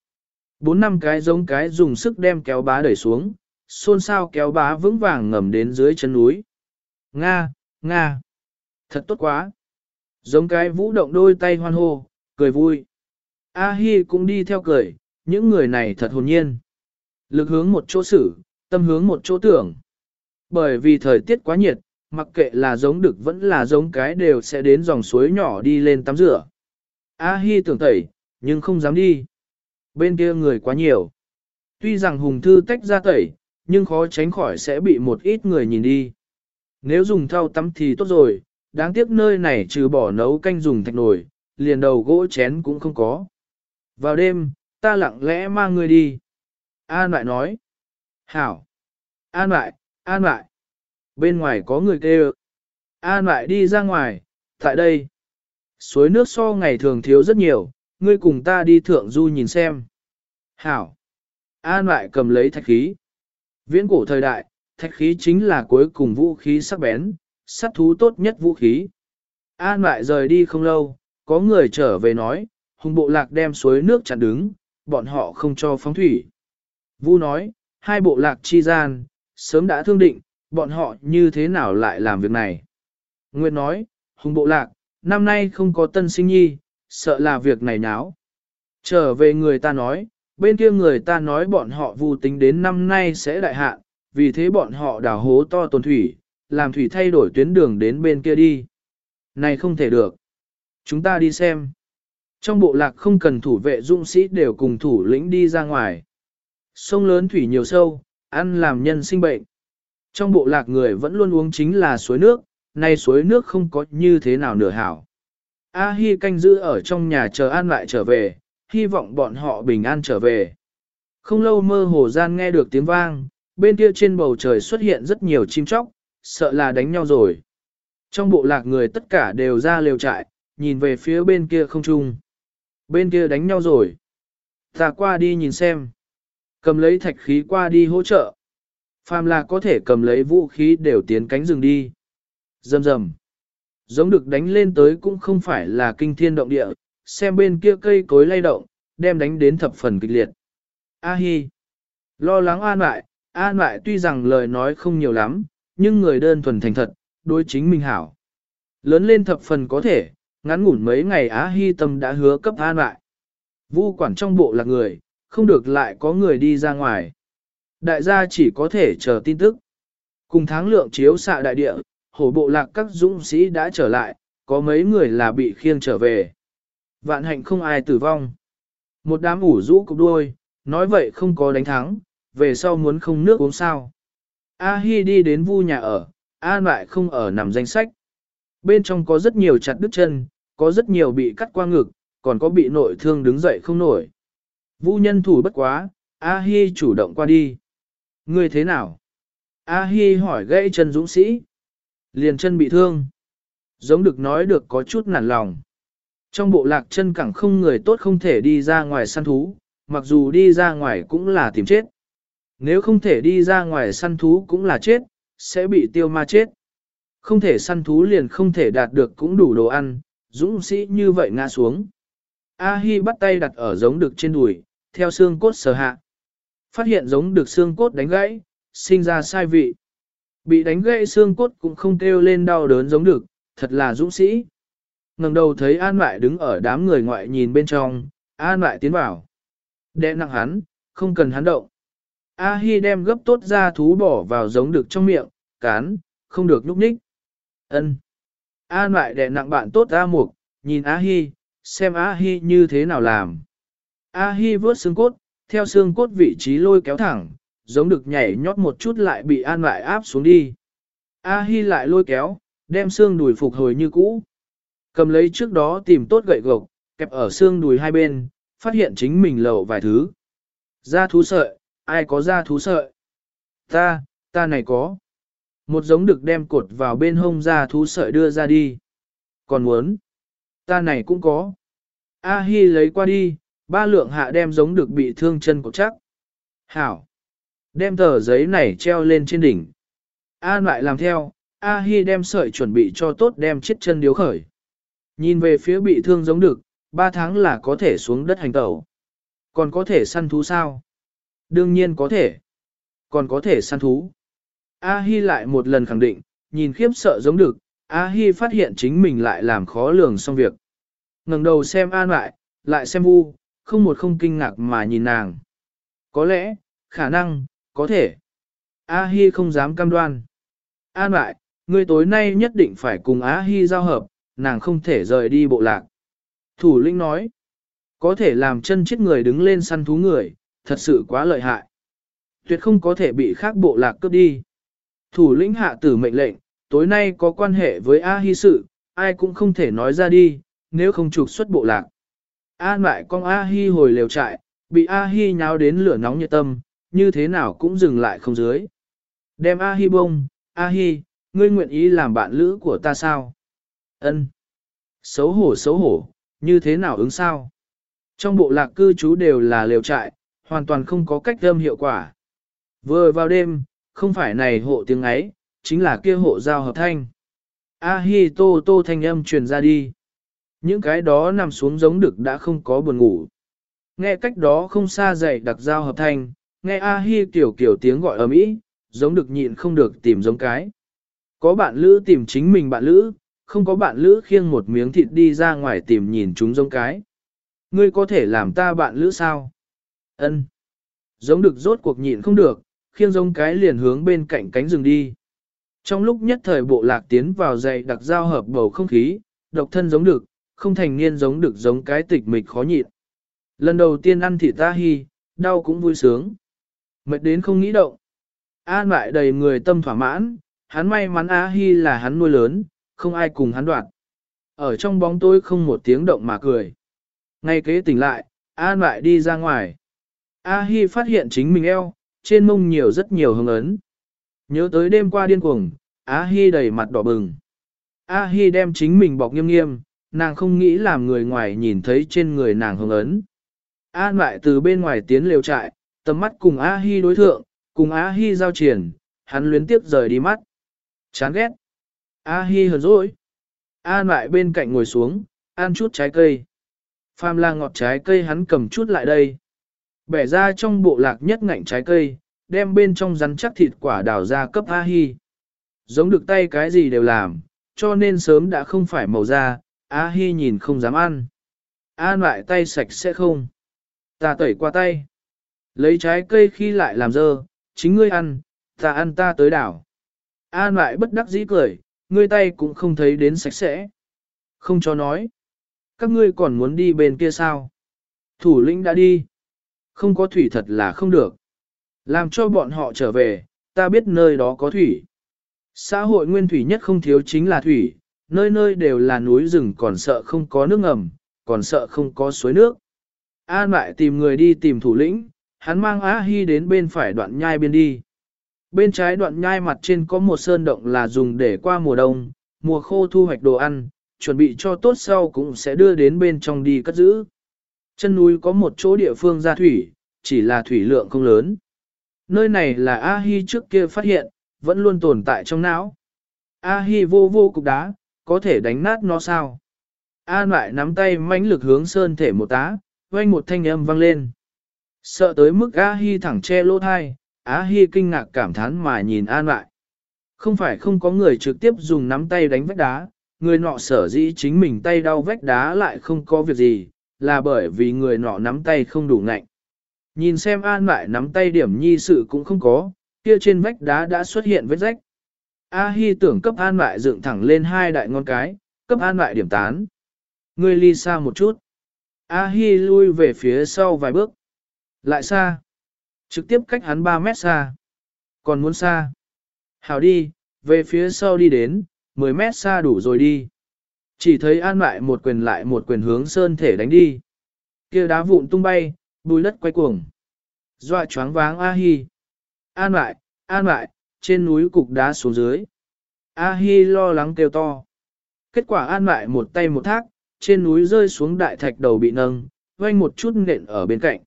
Bốn năm cái giống cái dùng sức đem kéo bá đẩy xuống, xôn xao kéo bá vững vàng ngầm đến dưới chân núi. Nga, Nga. Thật tốt quá. Giống cái vũ động đôi tay hoan hô, cười vui. A-hi cũng đi theo cười, những người này thật hồn nhiên. Lực hướng một chỗ xử, tâm hướng một chỗ tưởng. Bởi vì thời tiết quá nhiệt, mặc kệ là giống đực vẫn là giống cái đều sẽ đến dòng suối nhỏ đi lên tắm rửa. A-hi tưởng tẩy, nhưng không dám đi. Bên kia người quá nhiều. Tuy rằng hùng thư tách ra tẩy, nhưng khó tránh khỏi sẽ bị một ít người nhìn đi. Nếu dùng thau tắm thì tốt rồi, đáng tiếc nơi này trừ bỏ nấu canh dùng thạch nồi, liền đầu gỗ chén cũng không có. Vào đêm, ta lặng lẽ mang người đi. An lại nói. Hảo. An lại, an lại. Bên ngoài có người kêu. An lại đi ra ngoài, tại đây. Suối nước so ngày thường thiếu rất nhiều, ngươi cùng ta đi thượng du nhìn xem. Hảo. An lại cầm lấy thạch khí. Viễn cổ thời đại, thạch khí chính là cuối cùng vũ khí sắc bén, sát thú tốt nhất vũ khí. An lại rời đi không lâu, có người trở về nói, hùng bộ lạc đem suối nước chặn đứng, bọn họ không cho phóng thủy. Vu nói, hai bộ lạc chi gian, sớm đã thương định, bọn họ như thế nào lại làm việc này. Nguyệt nói, hùng bộ lạc, năm nay không có tân sinh nhi, sợ là việc này náo. Trở về người ta nói, bên kia người ta nói bọn họ vu tính đến năm nay sẽ đại hạn, vì thế bọn họ đào hố to tồn thủy, làm thủy thay đổi tuyến đường đến bên kia đi. Này không thể được. Chúng ta đi xem. Trong bộ lạc không cần thủ vệ dũng sĩ đều cùng thủ lĩnh đi ra ngoài. Sông lớn thủy nhiều sâu, ăn làm nhân sinh bệnh. Trong bộ lạc người vẫn luôn uống chính là suối nước, nay suối nước không có như thế nào nửa hảo. A Hi canh giữ ở trong nhà chờ an lại trở về, hy vọng bọn họ bình an trở về. Không lâu mơ hồ gian nghe được tiếng vang, bên kia trên bầu trời xuất hiện rất nhiều chim chóc, sợ là đánh nhau rồi. Trong bộ lạc người tất cả đều ra lều trại, nhìn về phía bên kia không trung. Bên kia đánh nhau rồi. Ta qua đi nhìn xem. Cầm lấy thạch khí qua đi hỗ trợ. Phàm là có thể cầm lấy vũ khí đều tiến cánh rừng đi. Dầm dầm. Giống được đánh lên tới cũng không phải là kinh thiên động địa, xem bên kia cây cối lay động, đem đánh đến thập phần kịch liệt. A hi. Lo lắng an lại, an lại tuy rằng lời nói không nhiều lắm, nhưng người đơn thuần thành thật, đối chính mình hảo. Lớn lên thập phần có thể, ngắn ngủn mấy ngày Á Hi Tâm đã hứa cấp an lại. Vu quản trong bộ là người, không được lại có người đi ra ngoài. Đại gia chỉ có thể chờ tin tức. Cùng tháng lượng chiếu xạ đại địa, hổ bộ lạc các dũng sĩ đã trở lại, có mấy người là bị khiêng trở về. Vạn hạnh không ai tử vong. Một đám ủ rũ cục đuôi, nói vậy không có đánh thắng, về sau muốn không nước uống sao. A Hi đi đến vu nhà ở, An lại không ở nằm danh sách. Bên trong có rất nhiều chặt đứt chân, có rất nhiều bị cắt qua ngực, còn có bị nội thương đứng dậy không nổi. Vu nhân thủ bất quá, A Hi chủ động qua đi. Ngươi thế nào? A Hi hỏi gãy chân dũng sĩ. Liền chân bị thương. Giống được nói được có chút nản lòng. Trong bộ lạc chân cẳng không người tốt không thể đi ra ngoài săn thú, mặc dù đi ra ngoài cũng là tìm chết. Nếu không thể đi ra ngoài săn thú cũng là chết, sẽ bị tiêu ma chết. Không thể săn thú liền không thể đạt được cũng đủ đồ ăn, dũng sĩ như vậy ngã xuống. A-hi bắt tay đặt ở giống được trên đùi, theo xương cốt sờ hạ. Phát hiện giống được xương cốt đánh gãy, sinh ra sai vị. Bị đánh gãy xương cốt cũng không kêu lên đau đớn giống được, thật là dũng sĩ. ngẩng đầu thấy An Mại đứng ở đám người ngoại nhìn bên trong, An Mại tiến vào. Đe nặng hắn, không cần hắn động. A-hi đem gấp tốt ra thú bỏ vào giống được trong miệng, cán, không được núp ních. Ân. An lại đè nặng bạn tốt A Mục, nhìn A Hi, xem A Hi như thế nào làm. A Hi vớt xương cốt, theo xương cốt vị trí lôi kéo thẳng, giống được nhảy nhót một chút lại bị An lại áp xuống đi. A Hi lại lôi kéo, đem xương đùi phục hồi như cũ. Cầm lấy trước đó tìm tốt gậy gộc, kẹp ở xương đùi hai bên, phát hiện chính mình lậu vài thứ. Da thú sợi, ai có da thú sợi? Ta, ta này có. Một giống được đem cột vào bên hông da thú sợi đưa ra đi. Còn muốn? Ta này cũng có. A Hi lấy qua đi, ba lượng hạ đem giống được bị thương chân cột chắc. Hảo. Đem tờ giấy này treo lên trên đỉnh. An lại làm theo, A Hi đem sợi chuẩn bị cho tốt đem chiếc chân điếu khởi. Nhìn về phía bị thương giống được, ba tháng là có thể xuống đất hành tẩu. Còn có thể săn thú sao? Đương nhiên có thể. Còn có thể săn thú. A Hi lại một lần khẳng định, nhìn khiếp sợ giống được, A Hi phát hiện chính mình lại làm khó lường xong việc. ngẩng đầu xem An lại, lại xem Vu, không một không kinh ngạc mà nhìn nàng. Có lẽ, khả năng, có thể. A Hi không dám cam đoan. An lại, ngươi tối nay nhất định phải cùng A Hi giao hợp, nàng không thể rời đi bộ lạc. Thủ lĩnh nói, có thể làm chân chết người đứng lên săn thú người, thật sự quá lợi hại. Tuyệt không có thể bị khác bộ lạc cướp đi. Thủ lĩnh hạ tử mệnh lệnh, tối nay có quan hệ với A Hi sự, ai cũng không thể nói ra đi, nếu không trục xuất bộ lạc. An lại con A Hi hồi lều trại, bị A Hi nháo đến lửa nóng nhiệt tâm, như thế nào cũng dừng lại không dưới. Đem A Hi bông, A Hi, ngươi nguyện ý làm bạn lữ của ta sao? Ân. Xấu hổ xấu hổ, như thế nào ứng sao? Trong bộ lạc cư trú đều là lều trại, hoàn toàn không có cách âm hiệu quả. Vừa vào đêm, không phải này hộ tiếng ấy, chính là kia hộ giao hợp thanh. A hi tô tô thanh âm truyền ra đi. Những cái đó nằm xuống giống đực đã không có buồn ngủ. Nghe cách đó không xa dậy đặc giao hợp thanh, nghe A hi kiểu kiểu tiếng gọi ầm ĩ, giống được nhịn không được tìm giống cái. Có bạn lữ tìm chính mình bạn lữ, không có bạn lữ khiêng một miếng thịt đi ra ngoài tìm nhìn chúng giống cái. Ngươi có thể làm ta bạn lữ sao? Ân. Giống được rốt cuộc nhịn không được, khiêng giống cái liền hướng bên cạnh cánh rừng đi. Trong lúc nhất thời bộ lạc tiến vào dày đặc giao hợp bầu không khí, độc thân giống được, không thành niên giống được giống cái tịch mịch khó nhịn. Lần đầu tiên ăn thịt ta hi, đau cũng vui sướng. Mệt đến không nghĩ động. An lại đầy người tâm thỏa mãn, hắn may mắn A Hi là hắn nuôi lớn, không ai cùng hắn đoạt. Ở trong bóng tối không một tiếng động mà cười. Ngay kế tỉnh lại, An lại đi ra ngoài. A Hi phát hiện chính mình eo, trên mông nhiều rất nhiều hứng ấn. Nhớ tới đêm qua điên cuồng, A Hi đầy mặt đỏ bừng. A Hi đem chính mình bọc nghiêm nghiêm, nàng không nghĩ làm người ngoài nhìn thấy trên người nàng hứng ấn. An lại từ bên ngoài tiến liều trại, tầm mắt cùng A Hi đối thượng, cùng A Hi giao triển, hắn luyến tiếp rời đi mắt. Chán ghét. A Hi hờn dỗi. An lại bên cạnh ngồi xuống, ăn chút trái cây. Pham la ngọt trái cây hắn cầm chút lại đây. Bẻ ra trong bộ lạc nhất ngạnh trái cây, đem bên trong rắn chắc thịt quả đào ra cấp A Hi. Giống được tay cái gì đều làm, cho nên sớm đã không phải màu da, A Hi nhìn không dám ăn. An lại tay sạch sẽ không. Ta tẩy qua tay. Lấy trái cây khi lại làm dơ, chính ngươi ăn, ta ăn ta tới đảo. An lại bất đắc dĩ cười, ngươi tay cũng không thấy đến sạch sẽ. Không cho nói. Các ngươi còn muốn đi bên kia sao? Thủ lĩnh đã đi. Không có thủy thật là không được. Làm cho bọn họ trở về, ta biết nơi đó có thủy. Xã hội nguyên thủy nhất không thiếu chính là thủy, nơi nơi đều là núi rừng còn sợ không có nước ngầm, còn sợ không có suối nước. An lại tìm người đi tìm thủ lĩnh, hắn mang Á Hi đến bên phải đoạn nhai biên đi. Bên trái đoạn nhai mặt trên có một sơn động là dùng để qua mùa đông, mùa khô thu hoạch đồ ăn, chuẩn bị cho tốt sau cũng sẽ đưa đến bên trong đi cất giữ. Chân núi có một chỗ địa phương ra thủy, chỉ là thủy lượng không lớn. Nơi này là A-hi trước kia phát hiện, vẫn luôn tồn tại trong não. A-hi vô vô cục đá, có thể đánh nát nó sao? An lại nắm tay mãnh lực hướng sơn thể một tá, vang một thanh âm vang lên. Sợ tới mức A-hi thẳng che lỗ thai, A-hi kinh ngạc cảm thán mà nhìn An lại. Không phải không có người trực tiếp dùng nắm tay đánh vách đá, người nọ sở dĩ chính mình tay đau vách đá lại không có việc gì, là bởi vì người nọ nắm tay không đủ ngạnh. Nhìn xem an lại nắm tay điểm nhi sự cũng không có, kia trên vách đá đã xuất hiện vết rách. A Hi tưởng cấp an lại dựng thẳng lên hai đại ngón cái, cấp an lại điểm tán. Ngươi ly xa một chút. A Hi lui về phía sau vài bước. Lại xa. Trực tiếp cách hắn 3 mét xa. Còn muốn xa. Hảo đi, về phía sau đi đến, 10 mét xa đủ rồi đi. Chỉ thấy an lại một quyền lại một quyền hướng sơn thể đánh đi. kia đá vụn tung bay, bùi đất quay cuồng. Dọa choáng váng A Hi. An lại, an lại, trên núi cục đá xuống dưới. A Hi lo lắng kêu to. Kết quả an lại một tay một thác, trên núi rơi xuống đại thạch đầu bị nâng, vanh một chút nện ở bên cạnh.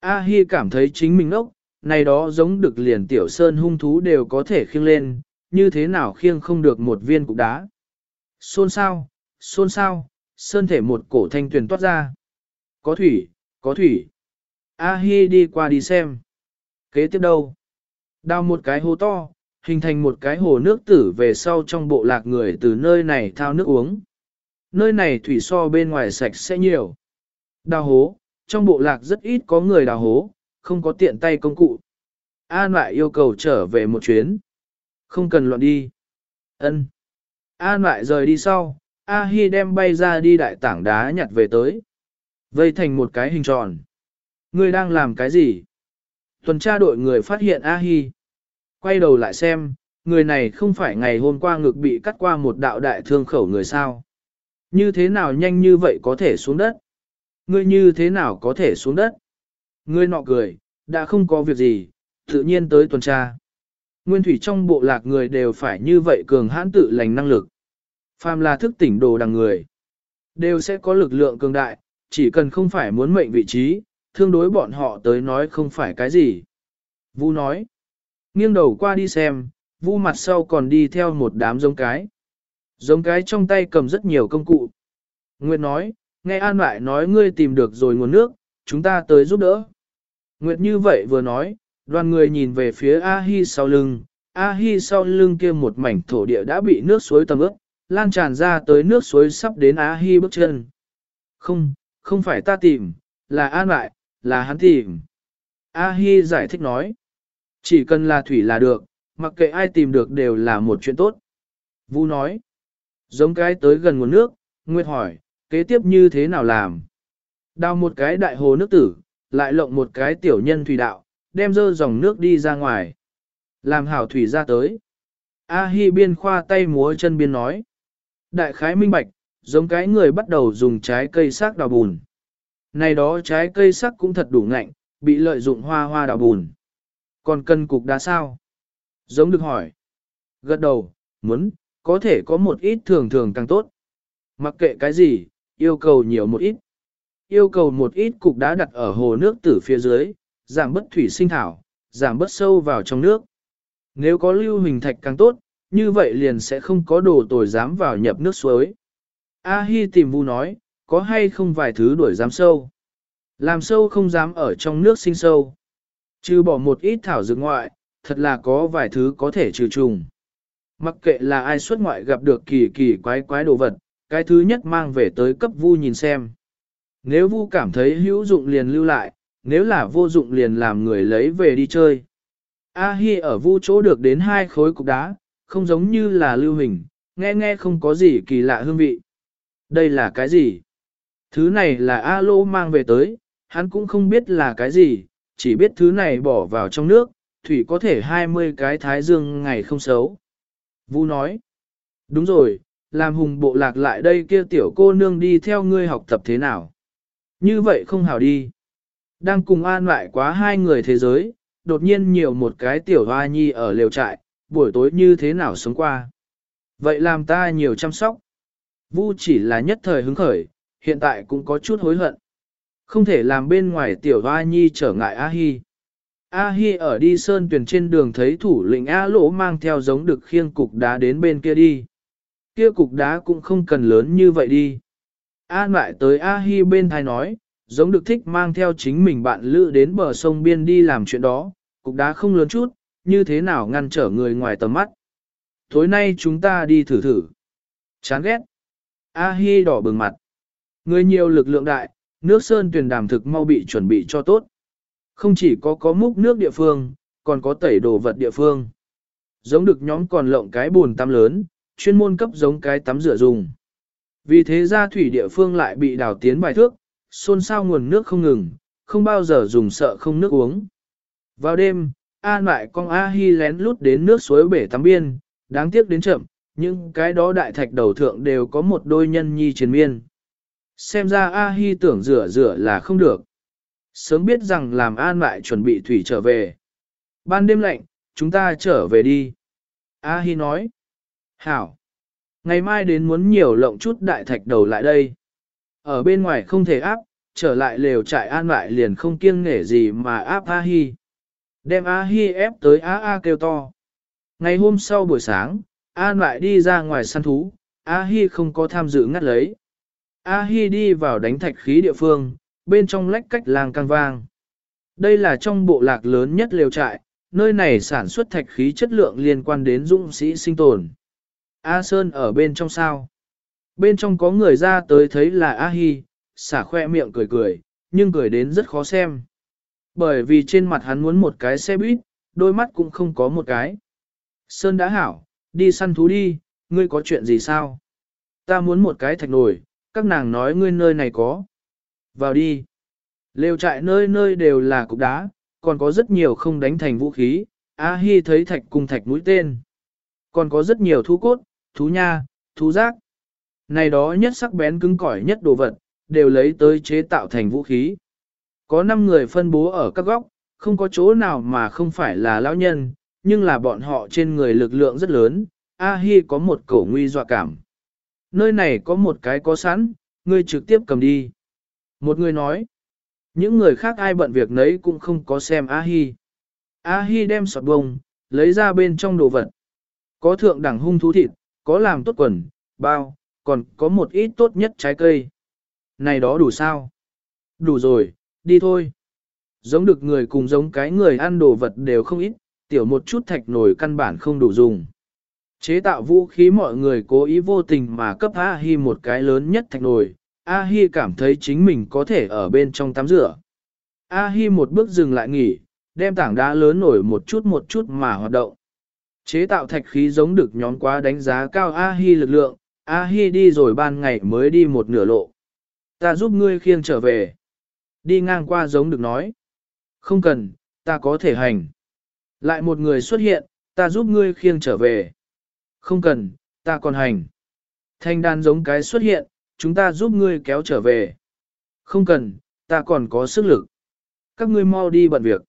A Hi cảm thấy chính mình ốc, này đó giống được liền tiểu sơn hung thú đều có thể khiêng lên, như thế nào khiêng không được một viên cục đá. Xôn sao, xôn sao, sơn thể một cổ thanh tuyền toát ra. Có thủy, có thủy. A Hi đi qua đi xem. Kế tiếp đâu? Đào một cái hố to, hình thành một cái hồ nước tử về sau trong bộ lạc người từ nơi này thao nước uống. Nơi này thủy so bên ngoài sạch sẽ nhiều. Đào hố, trong bộ lạc rất ít có người đào hố, không có tiện tay công cụ. An lại yêu cầu trở về một chuyến. Không cần loạn đi. Ân. An lại rời đi sau, A Hi đem bay ra đi đại tảng đá nhặt về tới. Vây thành một cái hình tròn. Ngươi đang làm cái gì? Tuần tra đội người phát hiện A Hi. Quay đầu lại xem, người này không phải ngày hôm qua ngực bị cắt qua một đạo đại thương khẩu người sao. Như thế nào nhanh như vậy có thể xuống đất? Ngươi như thế nào có thể xuống đất? Ngươi nọ cười, đã không có việc gì, tự nhiên tới tuần tra. Nguyên thủy trong bộ lạc người đều phải như vậy cường hãn tự lành năng lực. Phàm là thức tỉnh đồ đằng người. Đều sẽ có lực lượng cường đại, chỉ cần không phải muốn mệnh vị trí, thương đối bọn họ tới nói không phải cái gì. Vu nói. Nghiêng đầu qua đi xem, vu mặt sau còn đi theo một đám giống cái. Giống cái trong tay cầm rất nhiều công cụ. Nguyệt nói, nghe An lại nói ngươi tìm được rồi nguồn nước, chúng ta tới giúp đỡ. Nguyệt như vậy vừa nói, đoàn người nhìn về phía A-hi sau lưng, A-hi sau lưng kia một mảnh thổ địa đã bị nước suối tầm ướt, lan tràn ra tới nước suối sắp đến A-hi bước chân. Không, không phải ta tìm, là An lại, là hắn tìm. A-hi giải thích nói, chỉ cần là thủy là được, mặc kệ ai tìm được đều là một chuyện tốt. Vu nói, giống cái tới gần nguồn nước, Nguyệt hỏi, kế tiếp như thế nào làm? Đào một cái đại hồ nước tử, lại lộng một cái tiểu nhân thủy đạo, đem dơ dòng nước đi ra ngoài. Làm hảo thủy ra tới. A Hi biên khoa tay múa chân biên nói. Đại khái minh bạch, giống cái người bắt đầu dùng trái cây sắc đào bùn. Này đó trái cây sắc cũng thật đủ ngạnh, bị lợi dụng hoa hoa đào bùn. Còn cân cục đá sao? Giống được hỏi. Gật đầu, muốn, có thể có một ít thường thường càng tốt. Mặc kệ cái gì, yêu cầu nhiều một ít. Yêu cầu một ít cục đá đặt ở hồ nước tử phía dưới, giảm bất thủy sinh thảo, giảm bất sâu vào trong nước. Nếu có lưu hình thạch càng tốt, như vậy liền sẽ không có đồ tồi dám vào nhập nước suối. A Hi tìm Vu nói, có hay không vài thứ đuổi dám sâu. Làm sâu không dám ở trong nước sinh sâu. Trừ bỏ một ít thảo dược ngoại, thật là có vài thứ có thể trừ trùng. Mặc kệ là ai xuất ngoại gặp được kỳ kỳ quái quái đồ vật, cái thứ nhất mang về tới cấp vu nhìn xem. Nếu vu cảm thấy hữu dụng liền lưu lại, nếu là vô dụng liền làm người lấy về đi chơi. A Hi ở vu chỗ được đến hai khối cục đá, không giống như là lưu hình, nghe nghe không có gì kỳ lạ hương vị. Đây là cái gì? Thứ này là A Lô mang về tới, hắn cũng không biết là cái gì, chỉ biết thứ này bỏ vào trong nước, thủy có thể 20 cái thái dương ngày không xấu. Vu nói, đúng rồi, làm hùng bộ lạc lại đây kia tiểu cô nương đi theo ngươi học tập thế nào. Như vậy không hảo đi. Đang cùng an lại quá hai người thế giới, đột nhiên nhiều một cái tiểu hoa nhi ở lều trại, buổi tối như thế nào sống qua. Vậy làm ta nhiều chăm sóc. Vu chỉ là nhất thời hứng khởi, hiện tại cũng có chút hối hận. Không thể làm bên ngoài tiểu hoa nhi trở ngại A-hi. A-hi ở đi sơn tuyển trên đường thấy thủ lĩnh A lỗ mang theo giống được khiêng cục đá đến bên kia đi. Kia cục đá cũng không cần lớn như vậy đi. An lại tới A-hi bên thai nói, giống được thích mang theo chính mình bạn lữ đến bờ sông biên đi làm chuyện đó, cục đá không lớn chút, như thế nào ngăn trở người ngoài tầm mắt. Tối nay chúng ta đi thử thử. Chán ghét. A-hi đỏ bừng mặt. Người nhiều lực lượng đại, nước sơn tuyển đàm thực mau bị chuẩn bị cho tốt. Không chỉ có có múc nước địa phương, còn có tẩy đồ vật địa phương. Giống được nhóm còn lộng cái buồn tắm lớn, chuyên môn cấp giống cái tắm rửa dùng. Vì thế ra thủy địa phương lại bị đào tiến bài thước, xôn xao nguồn nước không ngừng, không bao giờ dùng sợ không nước uống. Vào đêm, An lại con A Hi lén lút đến nước suối bể tắm biên, đáng tiếc đến chậm, nhưng cái đó đại thạch đầu thượng đều có một đôi nhân nhi triền miên. Xem ra A Hi tưởng rửa rửa là không được. Sớm biết rằng làm An lại chuẩn bị thủy trở về. Ban đêm lạnh, chúng ta trở về đi. A Hi nói. Hảo. Ngày mai đến muốn nhiều lộng chút đại thạch đầu lại đây. Ở bên ngoài không thể áp, trở lại lều trại an lại liền không kiêng nể gì mà áp A Hi. Đem A Hi ép tới A A kêu to. Ngày hôm sau buổi sáng, An lại đi ra ngoài săn thú, A Hi không có tham dự ngắt lấy. A Hi đi vào đánh thạch khí địa phương, bên trong lách cách làng căng vang. Đây là trong bộ lạc lớn nhất lều trại, nơi này sản xuất thạch khí chất lượng liên quan đến dũng sĩ sinh tồn. A Sơn ở bên trong sao? Bên trong có người ra tới thấy là A Hi, xả khoe miệng cười cười, nhưng cười đến rất khó xem. Bởi vì trên mặt hắn muốn một cái xe buýt, đôi mắt cũng không có một cái. Sơn đã hảo, đi săn thú đi, ngươi có chuyện gì sao? Ta muốn một cái thạch nổi, các nàng nói ngươi nơi này có. Vào đi. Lều trại nơi nơi đều là cục đá, còn có rất nhiều không đánh thành vũ khí. A Hi thấy thạch cùng thạch mũi tên. Còn có rất nhiều thú cốt, thú nha, thú giác. Này đó nhất sắc bén cứng cỏi nhất đồ vật, đều lấy tới chế tạo thành vũ khí. Có 5 người phân bố ở các góc, không có chỗ nào mà không phải là lão nhân, nhưng là bọn họ trên người lực lượng rất lớn, A-hi có một cổ nguy dọa cảm. Nơi này có một cái có sẵn, ngươi trực tiếp cầm đi. Một người nói, những người khác ai bận việc nấy cũng không có xem A-hi. A-hi đem sọt bông, lấy ra bên trong đồ vật. Có thượng đẳng hung thú thịt, có làm tốt quần, bao, còn có một ít tốt nhất trái cây. Này đó đủ sao? Đủ rồi, đi thôi. Giống được người cùng giống cái người ăn đồ vật đều không ít, tiểu một chút thạch nổi căn bản không đủ dùng. Chế tạo vũ khí mọi người cố ý vô tình mà cấp A-hi một cái lớn nhất thạch nổi A-hi cảm thấy chính mình có thể ở bên trong tắm rửa. A-hi một bước dừng lại nghỉ, đem tảng đá lớn nổi một chút một chút mà hoạt động. Chế tạo thạch khí giống được nhóm quá đánh giá cao A-hi lực lượng, A-hi đi rồi ban ngày mới đi một nửa lộ. Ta giúp ngươi khiêng trở về. Đi ngang qua giống được nói. Không cần, ta có thể hành. Lại một người xuất hiện, ta giúp ngươi khiêng trở về. Không cần, ta còn hành. Thanh đan giống cái xuất hiện, chúng ta giúp ngươi kéo trở về. Không cần, ta còn có sức lực. Các ngươi mau đi bận việc.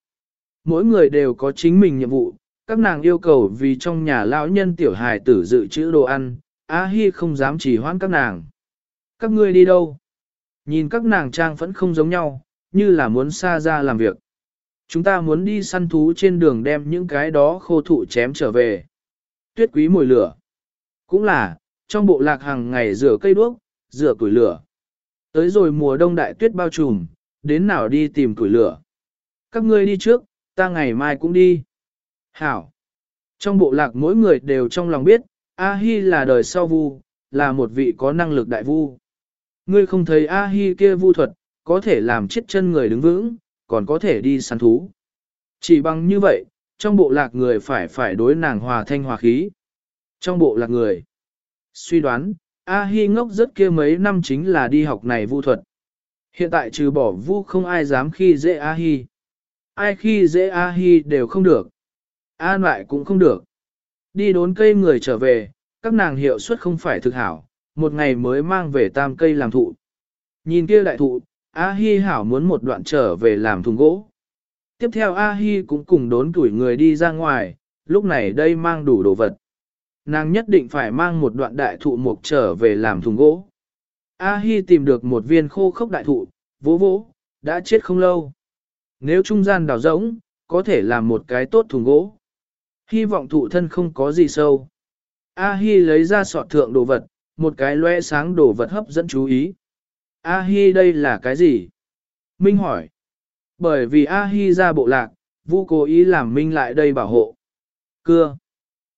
Mỗi người đều có chính mình nhiệm vụ, các nàng yêu cầu vì trong nhà lão nhân tiểu hài tử dự trữ đồ ăn, A Hi không dám chỉ hoãn các nàng. Các ngươi đi đâu? Nhìn các nàng trang vẫn không giống nhau, như là muốn xa ra làm việc. Chúng ta muốn đi săn thú trên đường đem những cái đó khô thụ chém trở về. Tuyết quý mồi lửa. Cũng là, trong bộ lạc hàng ngày rửa cây đuốc, rửa củi lửa. Tới rồi mùa đông đại tuyết bao trùm, đến nào đi tìm củi lửa. Các ngươi đi trước, ta ngày mai cũng đi. Hảo. Trong bộ lạc mỗi người đều trong lòng biết, A-hi là đời sau vu, là một vị có năng lực đại vu. Ngươi không thấy A-hi kia vu thuật, có thể làm chết chân người đứng vững, còn có thể đi săn thú. Chỉ bằng như vậy, trong bộ lạc người phải phải đối nàng hòa thanh hòa khí. Trong bộ lạc người, suy đoán, A-hi ngốc rất kia mấy năm chính là đi học này vu thuật. Hiện tại trừ bỏ vu không ai dám khi dễ A-hi. Ai khi dễ A-hi đều không được. An lại cũng không được. Đi đốn cây người trở về, các nàng hiệu suất không phải thực hảo, một ngày mới mang về tam cây làm thụ. Nhìn kia đại thụ, A-hi hảo muốn một đoạn trở về làm thùng gỗ. Tiếp theo A-hi cũng cùng đốn tuổi người đi ra ngoài, lúc này đây mang đủ đồ vật. Nàng nhất định phải mang một đoạn đại thụ mục trở về làm thùng gỗ. A-hi tìm được một viên khô khốc đại thụ, vỗ vỗ, đã chết không lâu. Nếu trung gian đào rỗng, có thể làm một cái tốt thùng gỗ. Hy vọng thụ thân không có gì sâu. A-hi lấy ra sọt thượng đồ vật, một cái loe sáng đồ vật hấp dẫn chú ý. A-hi đây là cái gì? Minh hỏi. Bởi vì A-hi ra bộ lạc, vu cố ý làm Minh lại đây bảo hộ. Cưa.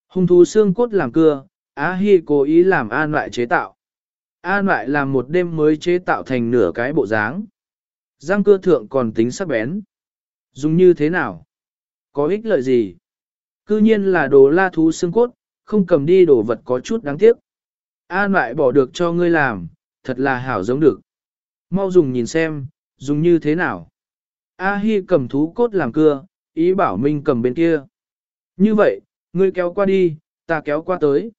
Hung thú xương cốt làm cưa, A-hi cố ý làm an lại chế tạo. An lại làm một đêm mới chế tạo thành nửa cái bộ dáng. Giang cưa thượng còn tính sắc bén. Dùng như thế nào? Có ích lợi gì? Cư nhiên là đồ la thú xương cốt, không cầm đi đồ vật có chút đáng tiếc. An lại bỏ được cho ngươi làm, thật là hảo giống được. Mau dùng nhìn xem, dùng như thế nào. A Hi cầm thú cốt làm cưa, ý bảo Minh cầm bên kia. Như vậy, ngươi kéo qua đi, ta kéo qua tới.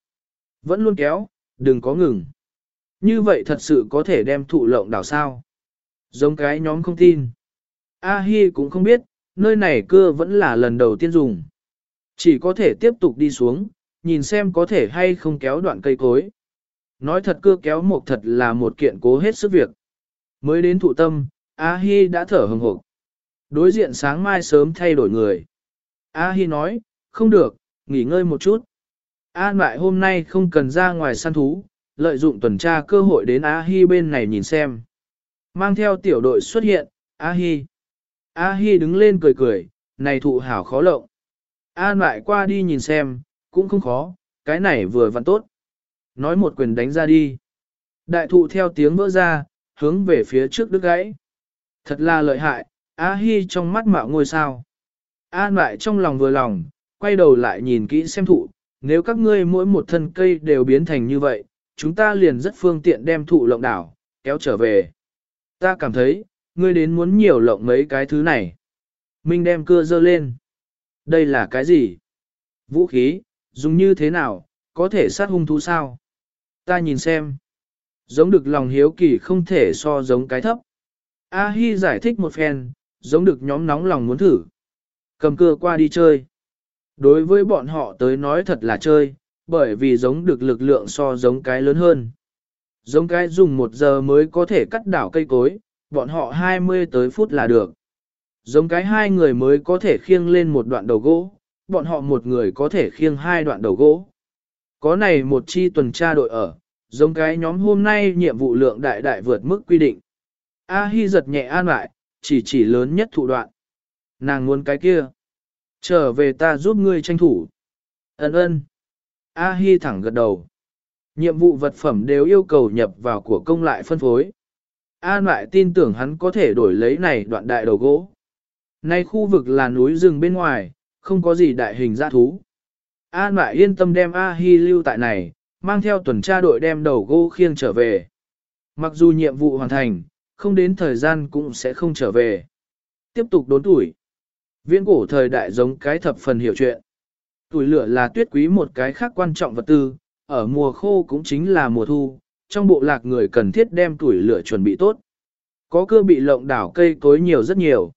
Vẫn luôn kéo, đừng có ngừng. Như vậy thật sự có thể đem thụ lộng đảo sao. Giống cái nhóm không tin. A Hi cũng không biết, nơi này cưa vẫn là lần đầu tiên dùng. Chỉ có thể tiếp tục đi xuống, nhìn xem có thể hay không kéo đoạn cây cối. Nói thật cưa kéo một thật là một kiện cố hết sức việc. Mới đến thụ tâm, A Hi đã thở hừng hộp. Đối diện sáng mai sớm thay đổi người. A Hi nói, không được, nghỉ ngơi một chút. An lại hôm nay không cần ra ngoài săn thú, lợi dụng tuần tra cơ hội đến A Hi bên này nhìn xem. Mang theo tiểu đội xuất hiện, A Hi. A Hi đứng lên cười cười, này thụ hảo khó lộng. An lại qua đi nhìn xem, cũng không khó, cái này vừa vặn tốt. Nói một quyền đánh ra đi. Đại thụ theo tiếng vỡ ra, hướng về phía trước đứt gãy. Thật là lợi hại, A Hi trong mắt mạo ngôi sao. An lại trong lòng vừa lòng, quay đầu lại nhìn kỹ xem thụ, nếu các ngươi mỗi một thân cây đều biến thành như vậy, chúng ta liền rất phương tiện đem thụ lộng đảo, kéo trở về. Ta cảm thấy, ngươi đến muốn nhiều lộng mấy cái thứ này. Minh đem cưa dơ lên. Đây là cái gì? Vũ khí, dùng như thế nào, có thể sát hung thú sao? Ta nhìn xem. Giống được lòng hiếu kỳ không thể so giống cái thấp. A Hi giải thích một phen, giống được nhóm nóng lòng muốn thử. Cầm cưa qua đi chơi. Đối với bọn họ tới nói thật là chơi, bởi vì giống được lực lượng so giống cái lớn hơn. Giống cái dùng một giờ mới có thể cắt đảo cây cối, bọn họ 20 tới phút là được. Giống cái hai người mới có thể khiêng lên một đoạn đầu gỗ, bọn họ một người có thể khiêng hai đoạn đầu gỗ. Có này một chi tuần tra đội ở, giống cái nhóm hôm nay nhiệm vụ lượng đại đại vượt mức quy định. A Hi giật nhẹ an lại, chỉ chỉ lớn nhất thủ đoạn. Nàng muốn cái kia. Trở về ta giúp ngươi tranh thủ. Ấn ơn. A Hi thẳng gật đầu. Nhiệm vụ vật phẩm đều yêu cầu nhập vào của công lại phân phối. An lại tin tưởng hắn có thể đổi lấy này đoạn đại đầu gỗ. Nay khu vực là núi rừng bên ngoài, không có gì đại hình dã thú. An lại yên tâm đem A Hi lưu tại này, mang theo tuần tra đội đem đầu gỗ khiêng trở về. Mặc dù nhiệm vụ hoàn thành, không đến thời gian cũng sẽ không trở về. Tiếp tục đốn tuổi. Viễn cổ thời đại giống cái thập phần hiểu chuyện. Tuổi lửa là tuyết quý một cái khác quan trọng vật tư, ở mùa khô cũng chính là mùa thu, trong bộ lạc người cần thiết đem tuổi lửa chuẩn bị tốt. Có cơ bị lộng đảo cây cối nhiều rất nhiều.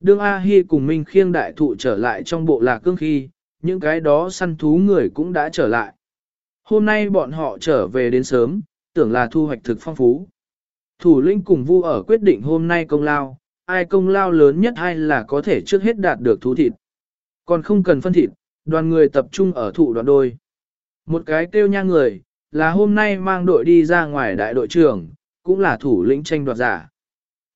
Đương A-hi cùng Minh khiêng đại thụ trở lại trong bộ lạc cương khi, những cái đó săn thú người cũng đã trở lại. Hôm nay bọn họ trở về đến sớm, tưởng là thu hoạch thực phong phú. Thủ lĩnh cùng vu ở quyết định hôm nay công lao, ai công lao lớn nhất hay là có thể trước hết đạt được thú thịt. Còn không cần phân thịt, đoàn người tập trung ở thụ đoàn đôi. Một cái kêu nha người, là hôm nay mang đội đi ra ngoài đại đội trưởng, cũng là thủ lĩnh tranh đoạt giả.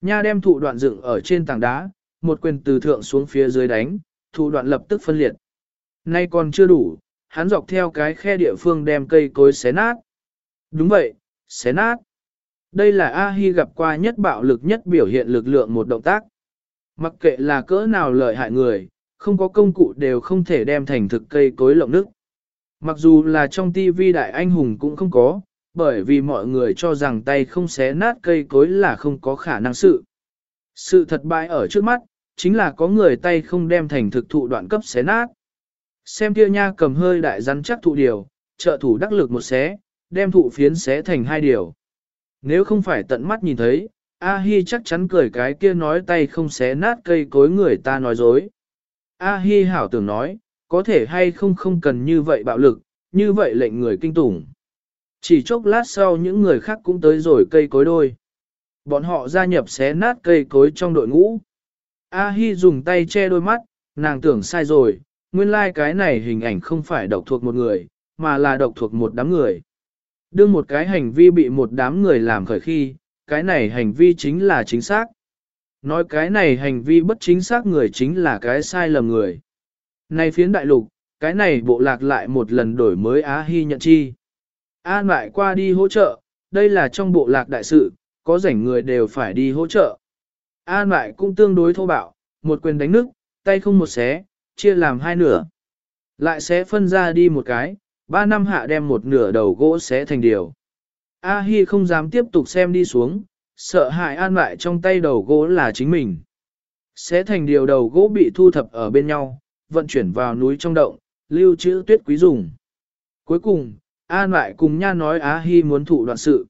Nha đem thụ đoạn dựng ở trên tảng đá, một quyền từ thượng xuống phía dưới đánh, thụ đoạn lập tức phân liệt. Nay còn chưa đủ, hắn dọc theo cái khe địa phương đem cây cối xé nát. Đúng vậy, xé nát. Đây là A-hi gặp qua nhất bạo lực nhất biểu hiện lực lượng một động tác. Mặc kệ là cỡ nào lợi hại người, không có công cụ đều không thể đem thành thực cây cối lộng nước. Mặc dù là trong tivi đại anh hùng cũng không có, bởi vì mọi người cho rằng tay không xé nát cây cối là không có khả năng sự. Sự thật bại ở trước mắt, chính là có người tay không đem thành thực thụ đoạn cấp xé nát. Xem kia nha cầm hơi đại rắn chắc thụ điều, trợ thủ đắc lực một xé, đem thụ phiến xé thành hai điều. Nếu không phải tận mắt nhìn thấy, A-hi chắc chắn cười cái kia nói tay không xé nát cây cối người ta nói dối. A-hi hảo tưởng nói, có thể hay không không cần như vậy bạo lực, như vậy lệnh người kinh tủng. Chỉ chốc lát sau những người khác cũng tới rồi cây cối đôi. Bọn họ gia nhập xé nát cây cối trong đội ngũ. A-hi dùng tay che đôi mắt, nàng tưởng sai rồi, nguyên lai like cái này hình ảnh không phải độc thuộc một người, mà là độc thuộc một đám người. Đương một cái hành vi bị một đám người làm khởi khi, cái này hành vi chính là chính xác. Nói cái này hành vi bất chính xác người chính là cái sai lầm người. Này phiến đại lục, cái này bộ lạc lại một lần đổi mới Á Hy nhận chi. An lại qua đi hỗ trợ, đây là trong bộ lạc đại sự, có rảnh người đều phải đi hỗ trợ. An lại cũng tương đối thô bạo, một quyền đánh nước, tay không một xé, chia làm hai nửa. Lại sẽ phân ra đi một cái, ba năm hạ đem một nửa đầu gỗ xé thành điều. A Hi không dám tiếp tục xem đi xuống, sợ hại an lại trong tay đầu gỗ là chính mình. Xé thành điều đầu gỗ bị thu thập ở bên nhau, vận chuyển vào núi trong động, lưu trữ tuyết quý dùng. Cuối cùng, An lại cùng Nha nói Á Hi muốn thụ đoạn sự.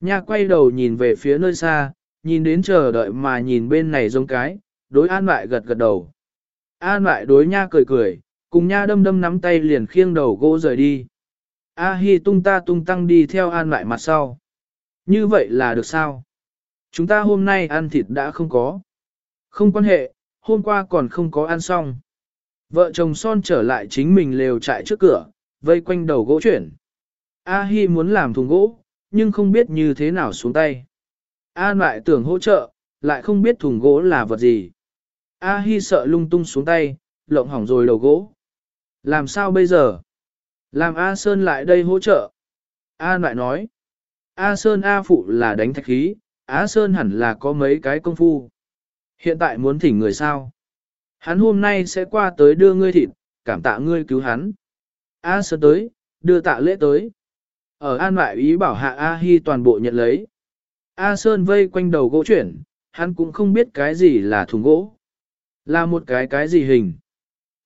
Nha quay đầu nhìn về phía nơi xa, nhìn đến chờ đợi mà nhìn bên này giống cái, đối An lại gật gật đầu. An lại đối Nha cười cười, cùng Nha đâm đâm nắm tay liền khiêng đầu gỗ rời đi. A Hi tung ta tung tăng đi theo An lại mặt sau. Như vậy là được sao? Chúng ta hôm nay ăn thịt đã không có. Không quan hệ, hôm qua còn không có ăn xong. Vợ chồng son trở lại chính mình lều trại trước cửa, vây quanh đầu gỗ chuyển. A Hi muốn làm thùng gỗ, nhưng không biết như thế nào xuống tay. An lại tưởng hỗ trợ, lại không biết thùng gỗ là vật gì. A Hi sợ lung tung xuống tay, lộng hỏng rồi đầu gỗ. Làm sao bây giờ? Làm A Sơn lại đây hỗ trợ. A lại nói. A Sơn A Phụ là đánh thạch khí, A Sơn hẳn là có mấy cái công phu. Hiện tại muốn thỉnh người sao? Hắn hôm nay sẽ qua tới đưa ngươi thịt, cảm tạ ngươi cứu hắn. A Sơn tới, đưa tạ lễ tới. Ở an Mại ý bảo hạ A Hi toàn bộ nhận lấy. A Sơn vây quanh đầu gỗ chuyển, hắn cũng không biết cái gì là thùng gỗ. Là một cái cái gì hình.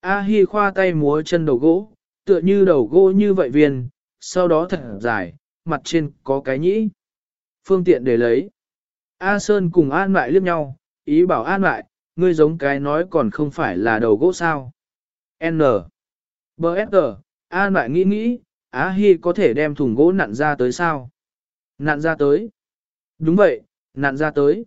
A Hi khoa tay múa chân đầu gỗ, tựa như đầu gỗ như vậy viên, sau đó thật dài, mặt trên có cái nhĩ. Phương tiện để lấy. A Sơn cùng An lại liếc nhau, ý bảo An lại, ngươi giống cái nói còn không phải là đầu gỗ sao. N. B. S. An lại nghĩ nghĩ, Á Hi có thể đem thùng gỗ nặn ra tới sao? Nặn ra tới. Đúng vậy, nặn ra tới.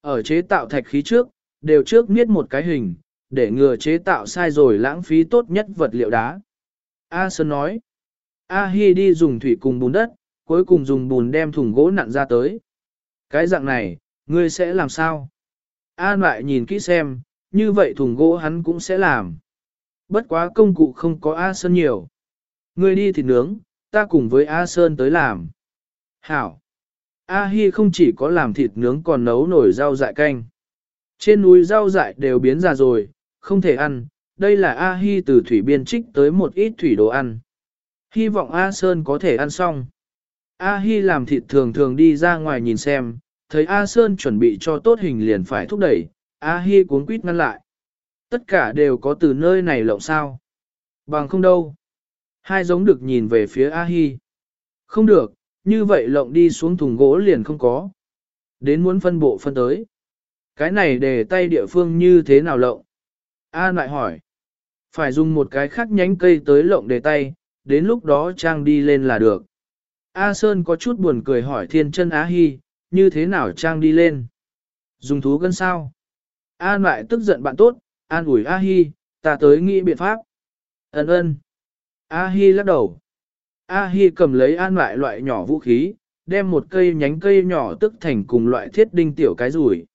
Ở chế tạo thạch khí trước, đều trước miết một cái hình, để ngừa chế tạo sai rồi lãng phí tốt nhất vật liệu đá. A Sơn nói. A Hi đi dùng thủy cùng bùn đất, cuối cùng dùng bùn đem thùng gỗ nặn ra tới. Cái dạng này, ngươi sẽ làm sao? A lại nhìn kỹ xem, như vậy thùng gỗ hắn cũng sẽ làm. Bất quá công cụ không có A Sơn nhiều. Ngươi đi thịt nướng, ta cùng với A Sơn tới làm. Hảo. A Hi không chỉ có làm thịt nướng còn nấu nổi rau dại canh. Trên núi rau dại đều biến ra rồi, không thể ăn. Đây là A Hi từ thủy biên trích tới một ít thủy đồ ăn. Hy vọng A Sơn có thể ăn xong. A Hi làm thịt thường thường đi ra ngoài nhìn xem, thấy A Sơn chuẩn bị cho tốt hình liền phải thúc đẩy, A Hi cuốn quýt ngăn lại. Tất cả đều có từ nơi này lộng sao. Bằng không đâu. Hai giống được nhìn về phía A Hi. Không được, như vậy lộng đi xuống thùng gỗ liền không có. Đến muốn phân bộ phân tới. Cái này để tay địa phương như thế nào lộng? A lại hỏi. Phải dùng một cái khác nhánh cây tới lộng để tay, đến lúc đó trang đi lên là được. A Sơn có chút buồn cười hỏi thiên chân Á Hi, như thế nào trang đi lên? Dùng thú gân sao? An lại tức giận bạn tốt, an ủi A Hi, ta tới nghĩ biện pháp. Ấn ơn. A Hi lắc đầu. A Hi cầm lấy an lại loại nhỏ vũ khí, đem một cây nhánh cây nhỏ tức thành cùng loại thiết đinh tiểu cái rủi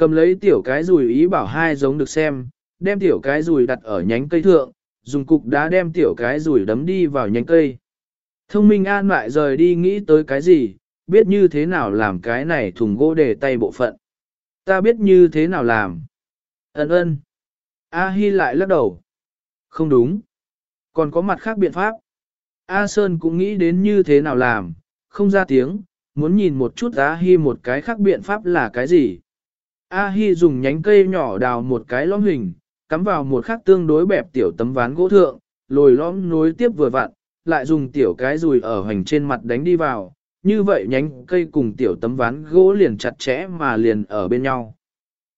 Cầm lấy tiểu cái rùi ý bảo hai giống được xem, đem tiểu cái rùi đặt ở nhánh cây thượng, dùng cục đá đem tiểu cái rùi đấm đi vào nhánh cây. Thông minh an lại rời đi nghĩ tới cái gì, biết như thế nào làm cái này thùng gỗ để tay bộ phận. Ta biết như thế nào làm. Ấn ơn. A Hi lại lắc đầu. Không đúng. Còn có mặt khác biện pháp. A Sơn cũng nghĩ đến như thế nào làm, không ra tiếng, muốn nhìn một chút A Hi một cái khác biện pháp là cái gì. A Hi dùng nhánh cây nhỏ đào một cái lõm hình, cắm vào một khắc tương đối bẹp tiểu tấm ván gỗ thượng, lồi lõm nối tiếp vừa vặn, lại dùng tiểu cái rùi ở hoành trên mặt đánh đi vào, như vậy nhánh cây cùng tiểu tấm ván gỗ liền chặt chẽ mà liền ở bên nhau.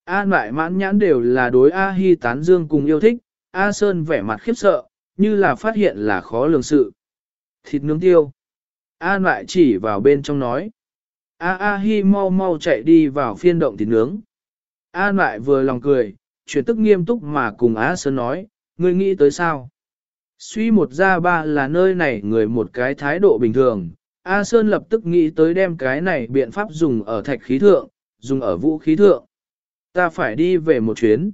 An lại mãn nhãn đều là đối A Hi tán dương cùng yêu thích, A Sơn vẻ mặt khiếp sợ, như là phát hiện là khó lường sự. Thịt nướng tiêu. An lại chỉ vào bên trong nói. A A Hi mau mau chạy đi vào phiên động thịt nướng. An lại vừa lòng cười, chuyển tức nghiêm túc mà cùng A Sơn nói, ngươi nghĩ tới sao? Suy một ra ba là nơi này người một cái thái độ bình thường, A Sơn lập tức nghĩ tới đem cái này biện pháp dùng ở thạch khí thượng, dùng ở vũ khí thượng. Ta phải đi về một chuyến.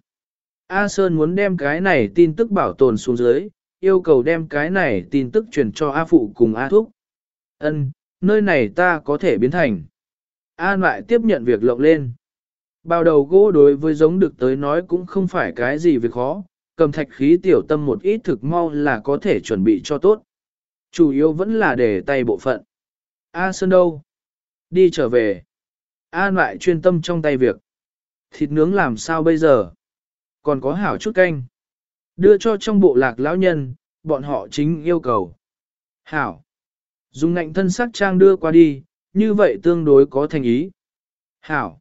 A Sơn muốn đem cái này tin tức bảo tồn xuống dưới, yêu cầu đem cái này tin tức truyền cho A Phụ cùng A Thúc. Ân, nơi này ta có thể biến thành. A lại tiếp nhận việc lộng lên. Bào đầu gỗ đối với giống được tới nói cũng không phải cái gì việc khó, cầm thạch khí tiểu tâm một ít thực mau là có thể chuẩn bị cho tốt. Chủ yếu vẫn là để tay bộ phận. A Sơn đâu? Đi trở về. An lại chuyên tâm trong tay việc. Thịt nướng làm sao bây giờ? Còn có hảo chút canh. Đưa cho trong bộ lạc lão nhân, bọn họ chính yêu cầu. Hảo. Dùng ngạnh thân sắc trang đưa qua đi, như vậy tương đối có thành ý. Hảo.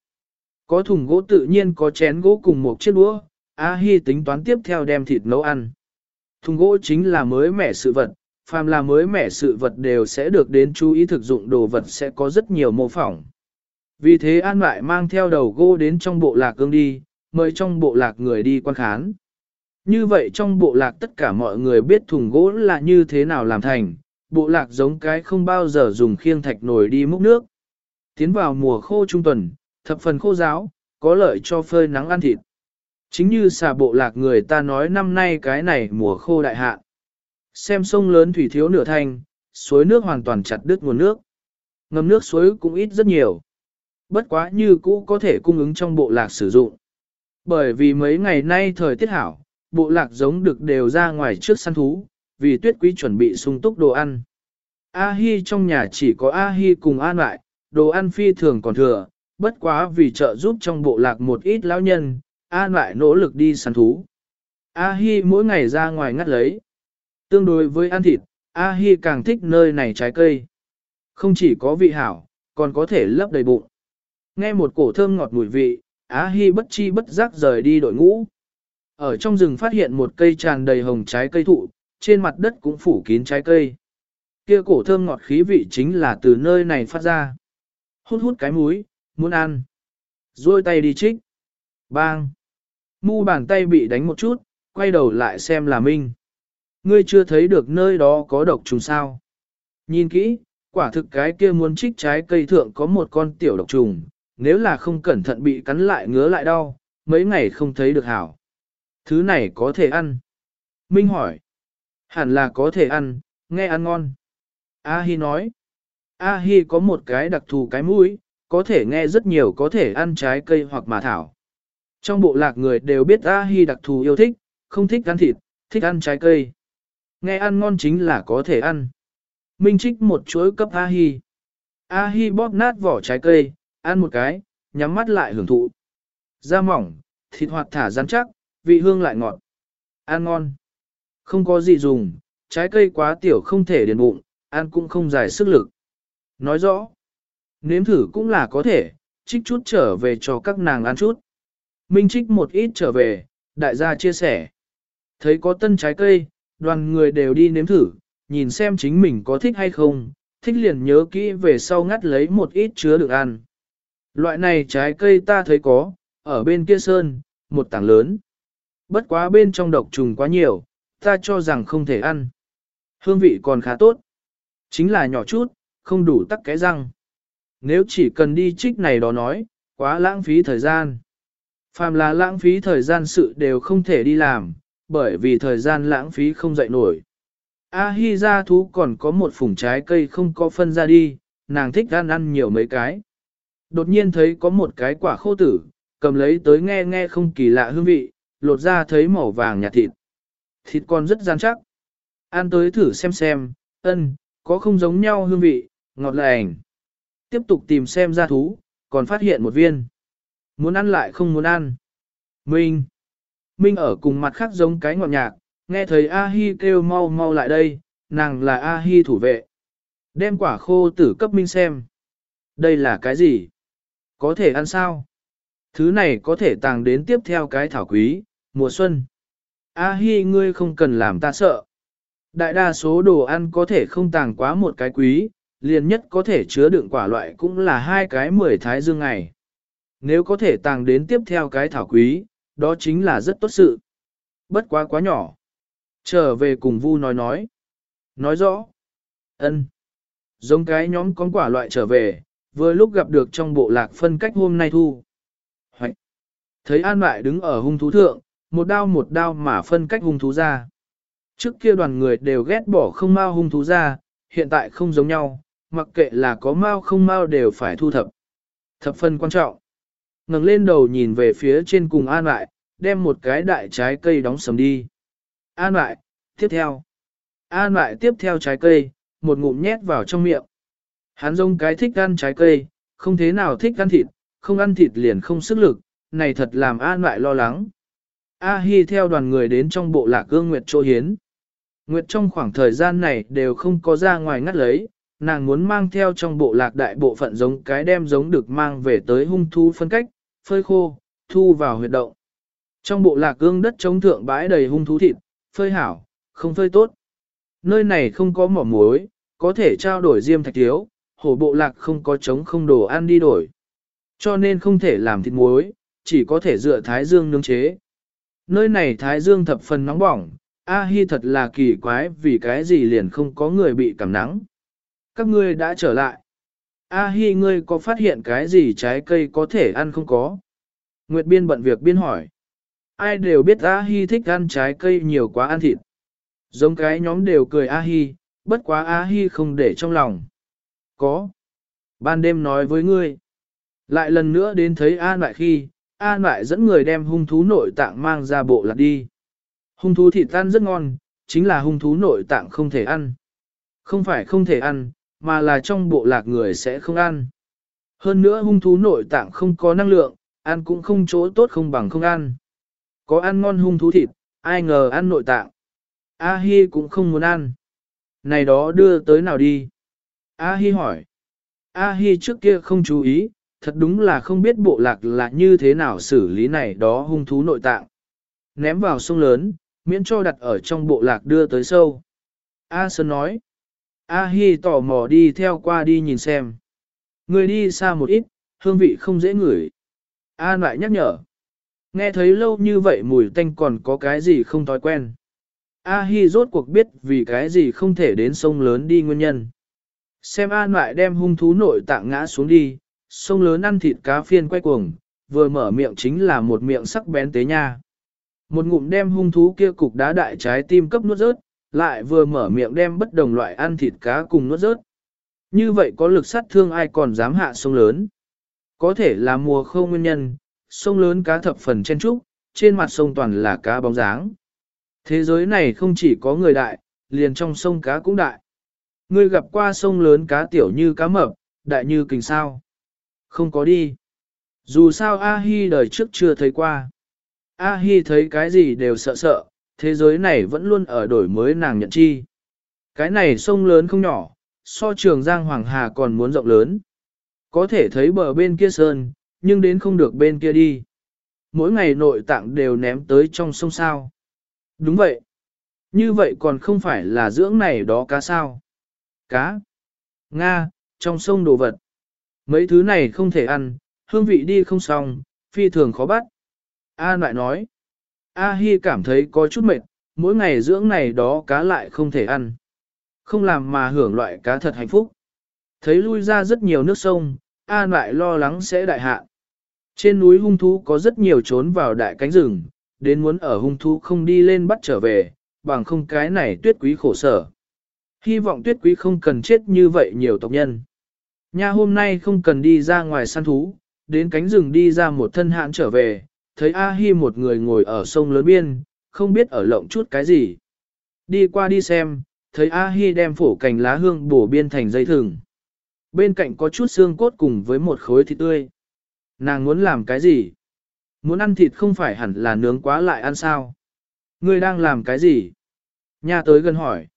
Có thùng gỗ tự nhiên có chén gỗ cùng một chiếc đũa, A Hi tính toán tiếp theo đem thịt nấu ăn. Thùng gỗ chính là mới mẻ sự vật, phàm là mới mẻ sự vật đều sẽ được đến chú ý thực dụng đồ vật sẽ có rất nhiều mô phỏng. Vì thế An lại mang theo đầu gỗ đến trong bộ lạc cương đi, mời trong bộ lạc người đi quan khán. Như vậy trong bộ lạc tất cả mọi người biết thùng gỗ là như thế nào làm thành, bộ lạc giống cái không bao giờ dùng khiêng thạch nồi đi múc nước. Tiến vào mùa khô trung tuần, thập phần khô giáo, có lợi cho phơi nắng ăn thịt. Chính như xà bộ lạc người ta nói năm nay cái này mùa khô đại hạn. Xem sông lớn thủy thiếu nửa thành, suối nước hoàn toàn chặt đứt nguồn nước. Ngầm nước suối cũng ít rất nhiều. Bất quá như cũ có thể cung ứng trong bộ lạc sử dụng. Bởi vì mấy ngày nay thời tiết hảo, bộ lạc giống được đều ra ngoài trước săn thú, vì tuyết quý chuẩn bị sung túc đồ ăn. A-hi trong nhà chỉ có A-hi cùng an lại, đồ ăn phi thường còn thừa, bất quá vì trợ giúp trong bộ lạc một ít lão nhân, an lại nỗ lực đi săn thú. A-hi mỗi ngày ra ngoài ngắt lấy. Tương đối với ăn thịt, A-hi càng thích nơi này trái cây. Không chỉ có vị hảo, còn có thể lấp đầy bụng. Nghe một cổ thơm ngọt mùi vị, A-hi bất chi bất giác rời đi đội ngũ. Ở trong rừng phát hiện một cây tràn đầy hồng trái cây thụ, trên mặt đất cũng phủ kín trái cây. Kia cổ thơm ngọt khí vị chính là từ nơi này phát ra. Hút hút cái mũi muốn ăn. Rồi tay đi trích. Bang. Mu bàn tay bị đánh một chút, quay đầu lại xem là Minh. Ngươi chưa thấy được nơi đó có độc trùng sao. Nhìn kỹ, quả thực cái kia muốn trích trái cây thượng có một con tiểu độc trùng, nếu là không cẩn thận bị cắn lại ngứa lại đau, mấy ngày không thấy được hảo. Thứ này có thể ăn. Minh hỏi. Hẳn là có thể ăn, nghe ăn ngon. A-hi nói. A-hi có một cái đặc thù cái mũi, có thể nghe rất nhiều có thể ăn trái cây hoặc mà thảo. Trong bộ lạc người đều biết A-hi đặc thù yêu thích, không thích ăn thịt, thích ăn trái cây. Nghe ăn ngon chính là có thể ăn. Minh trích một chuỗi cấp A-hi. A-hi bóp nát vỏ trái cây, ăn một cái, nhắm mắt lại hưởng thụ. Da mỏng, thịt hoạt thả rắn chắc, vị hương lại ngọt. Ăn ngon. Không có gì dùng, trái cây quá tiểu không thể điền bụng, ăn cũng không giải sức lực. Nói rõ, nếm thử cũng là có thể, trích chút trở về cho các nàng ăn chút. Minh trích một ít trở về, đại gia chia sẻ. Thấy có tân trái cây, đoàn người đều đi nếm thử, nhìn xem chính mình có thích hay không, thích liền nhớ kỹ về sau ngắt lấy một ít chứa được ăn. Loại này trái cây ta thấy có, ở bên kia sơn, một tảng lớn. Bất quá bên trong độc trùng quá nhiều, ta cho rằng không thể ăn. Hương vị còn khá tốt. Chính là nhỏ chút, không đủ tắc cái răng. Nếu chỉ cần đi trích này đó nói, quá lãng phí thời gian. Phàm là lãng phí thời gian sự đều không thể đi làm, bởi vì thời gian lãng phí không dậy nổi. A Hi ra thú còn có một phủng trái cây không có phân ra đi, nàng thích ăn ăn nhiều mấy cái. Đột nhiên thấy có một cái quả khô tử, cầm lấy tới nghe nghe không kỳ lạ hương vị, lột ra thấy màu vàng nhạt thịt. Thịt còn rất gian chắc. Ăn tới thử xem xem, ân, có không giống nhau hương vị, ngọt lành. Tiếp tục tìm xem ra thú, còn phát hiện một viên. Muốn ăn lại không muốn ăn. Minh. Minh ở cùng mặt khác giống cái ngọt nhạc, nghe thấy A-hi kêu mau mau lại đây, nàng là A-hi thủ vệ. Đem quả khô tử cấp Minh xem. Đây là cái gì? Có thể ăn sao? Thứ này có thể tàng đến tiếp theo cái thảo quý, mùa xuân. A-hi ngươi không cần làm ta sợ. Đại đa số đồ ăn có thể không tàng quá một cái quý, liền nhất có thể chứa đựng quả loại cũng là hai cái mười thái dương ngày. Nếu có thể tàng đến tiếp theo cái thảo quý, đó chính là rất tốt sự. Bất quá quá nhỏ. Trở về cùng Vu nói nói. Nói rõ. ân Giống cái nhóm con quả loại trở về, vừa lúc gặp được trong bộ lạc phân cách hôm nay thu. Hoạch. Thấy An Mại đứng ở hung thú thượng, một đao một đao mà phân cách hung thú ra. Trước kia đoàn người đều ghét bỏ không mau hung thú ra, hiện tại không giống nhau, mặc kệ là có mau không mau đều phải thu thập. Thập phân quan trọng. ngẩng lên đầu nhìn về phía trên cùng an lại, đem một cái đại trái cây đóng sầm đi. An lại, tiếp theo. An lại tiếp theo trái cây, một ngụm nhét vào trong miệng. Hắn rông cái thích ăn trái cây, không thế nào thích ăn thịt, không ăn thịt liền không sức lực, này thật làm An lại lo lắng. A Hi theo đoàn người đến trong bộ lạc gương Nguyệt chỗ hiến. Nguyệt trong khoảng thời gian này đều không có ra ngoài ngắt lấy, nàng muốn mang theo trong bộ lạc đại bộ phận giống cái đem giống được mang về tới hung thu phân cách, phơi khô, thu vào huyệt động. Trong bộ lạc gương đất chống thượng bãi đầy hung thú thịt, phơi hảo, không phơi tốt. Nơi này không có mỏ muối, có thể trao đổi diêm thạch thiếu, hổ bộ lạc không có trống không đồ ăn đi đổi. Cho nên không thể làm thịt muối, chỉ có thể dựa thái dương nướng chế. Nơi này thái dương thập phần nóng bỏng, A Hi thật là kỳ quái vì cái gì liền không có người bị cảm nắng. Các ngươi đã trở lại. A Hi ngươi có phát hiện cái gì trái cây có thể ăn không có? Nguyệt Biên bận việc biên hỏi. Ai đều biết A Hi thích ăn trái cây nhiều quá ăn thịt. Giống cái nhóm đều cười A Hi, bất quá A Hi không để trong lòng. Có. Ban đêm nói với ngươi. Lại lần nữa đến thấy A lại khi, A lại dẫn người đem hung thú nội tạng mang ra bộ lạc đi. Hung thú thịt tan rất ngon, chính là hung thú nội tạng không thể ăn. Không phải không thể ăn, mà là trong bộ lạc người sẽ không ăn. Hơn nữa hung thú nội tạng không có năng lượng, ăn cũng không chỗ tốt không bằng không ăn. Có ăn ngon hung thú thịt, ai ngờ ăn nội tạng. A Hi cũng không muốn ăn. Này đó đưa tới nào đi? A Hi hỏi. A Hi trước kia không chú ý, thật đúng là không biết bộ lạc là như thế nào xử lý này đó hung thú nội tạng. Ném vào sông lớn, miễn cho đặt ở trong bộ lạc đưa tới sâu. A Sơn nói. A Hi tò mò đi theo qua đi nhìn xem. Người đi xa một ít, hương vị không dễ ngửi. A lại nhắc nhở. Nghe thấy lâu như vậy mùi tanh còn có cái gì không thói quen. A Hi rốt cuộc biết vì cái gì không thể đến sông lớn đi nguyên nhân. Xem A lại đem hung thú nội tạng ngã xuống đi, sông lớn ăn thịt cá phiên quay cuồng, vừa mở miệng chính là một miệng sắc bén tế nha. Một ngụm đem hung thú kia cục đá đại trái tim cấp nuốt rớt, lại vừa mở miệng đem bất đồng loại ăn thịt cá cùng nuốt rớt. Như vậy có lực sát thương ai còn dám hạ sông lớn. Có thể là mùa khô nguyên nhân, sông lớn cá thập phần chen trúc, trên mặt sông toàn là cá bóng dáng. Thế giới này không chỉ có người đại, liền trong sông cá cũng đại. Ngươi gặp qua sông lớn cá tiểu như cá mập, đại như kình sao. Không có đi. Dù sao A-hi đời trước chưa thấy qua. A-hi thấy cái gì đều sợ sợ, thế giới này vẫn luôn ở đổi mới nàng nhận chi. Cái này sông lớn không nhỏ, so trường Giang Hoàng Hà còn muốn rộng lớn. Có thể thấy bờ bên kia sơn, nhưng đến không được bên kia đi. Mỗi ngày nội tạng đều ném tới trong sông sao. Đúng vậy. Như vậy còn không phải là dưỡng này đó cá sao. Cá. Nga, trong sông đồ vật. Mấy thứ này không thể ăn, hương vị đi không xong, phi thường khó bắt. A lại nói. A Hi cảm thấy có chút mệt, mỗi ngày dưỡng này đó cá lại không thể ăn. Không làm mà hưởng loại cá thật hạnh phúc. Thấy lui ra rất nhiều nước sông, A lại lo lắng sẽ đại hạ. Trên núi hung thú có rất nhiều trốn vào đại cánh rừng, đến muốn ở hung thú không đi lên bắt trở về, bằng không cái này tuyết quý khổ sở. Hy vọng tuyết quý không cần chết như vậy nhiều tộc nhân. Nha hôm nay không cần đi ra ngoài săn thú, đến cánh rừng đi ra một thân hãn trở về, thấy A Hi một người ngồi ở sông lớn biên, không biết ở lộng chút cái gì. Đi qua đi xem, thấy A Hi đem phổ cành lá hương bổ biên thành dây thừng. Bên cạnh có chút xương cốt cùng với một khối thịt tươi. Nàng muốn làm cái gì? Muốn ăn thịt không phải hẳn là nướng quá lại ăn sao? Ngươi đang làm cái gì? Nha tới gần hỏi.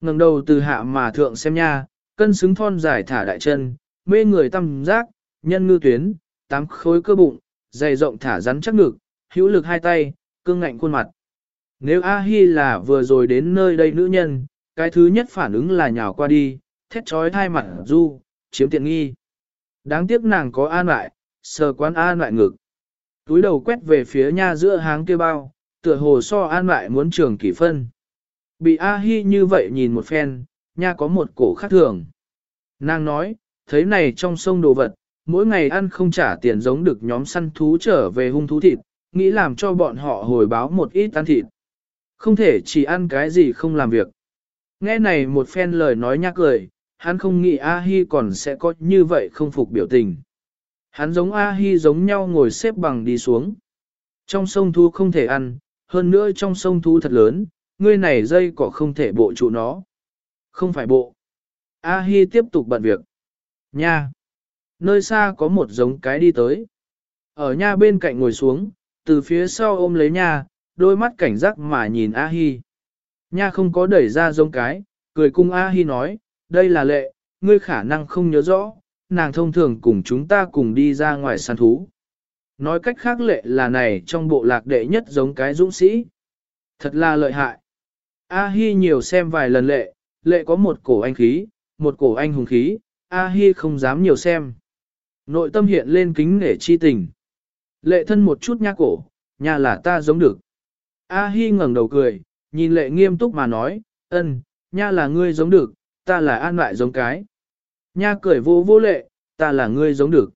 ngẩng đầu từ hạ mà thượng xem nha, cân xứng thon dài thả đại chân, mê người tâm giác, nhân ngư tuyến, tám khối cơ bụng, dày rộng thả rắn chắc ngực, hữu lực hai tay, cương ngạnh khuôn mặt. Nếu A-hi là vừa rồi đến nơi đây nữ nhân, cái thứ nhất phản ứng là nhào qua đi, thét trói thai mặt du, chiếm tiện nghi. Đáng tiếc nàng có an lại, sờ quán an lại ngực. Túi đầu quét về phía nha giữa háng kia bao, tựa hồ so an lại muốn trường kỷ phân. Bị A-hi như vậy nhìn một phen, nha có một cổ khác thường. Nàng nói, thấy này trong sông đồ vật, mỗi ngày ăn không trả tiền giống được nhóm săn thú trở về hung thú thịt, nghĩ làm cho bọn họ hồi báo một ít ăn thịt. Không thể chỉ ăn cái gì không làm việc. Nghe này một phen lời nói nhắc cười, hắn không nghĩ A-hi còn sẽ có như vậy không phục biểu tình. Hắn giống A-hi giống nhau ngồi xếp bằng đi xuống. Trong sông thú không thể ăn, hơn nữa trong sông thú thật lớn, ngươi này dây cỏ không thể bộ trụ nó. Không phải bộ. A-hi tiếp tục bận việc. Nha. Nơi xa có một giống cái đi tới. Ở nha bên cạnh ngồi xuống, từ phía sau ôm lấy nha, đôi mắt cảnh giác mà nhìn A-hi. Nha không có đẩy ra giống cái, cười cung A-hi nói, đây là lệ, ngươi khả năng không nhớ rõ, nàng thông thường cùng chúng ta cùng đi ra ngoài săn thú. Nói cách khác lệ là này trong bộ lạc đệ nhất giống cái dũng sĩ. Thật là lợi hại. A-hi nhiều xem vài lần lệ, lệ có một cổ anh khí, một cổ anh hùng khí, A-hi không dám nhiều xem. Nội tâm hiện lên kính nể chi tình. Lệ thân một chút nha cổ, nha là ta giống được. A-hi ngẩng đầu cười, nhìn lệ nghiêm túc mà nói, ân, nha là ngươi giống được, ta là an lại giống cái. Nha cười vô vô lệ, ta là ngươi giống được.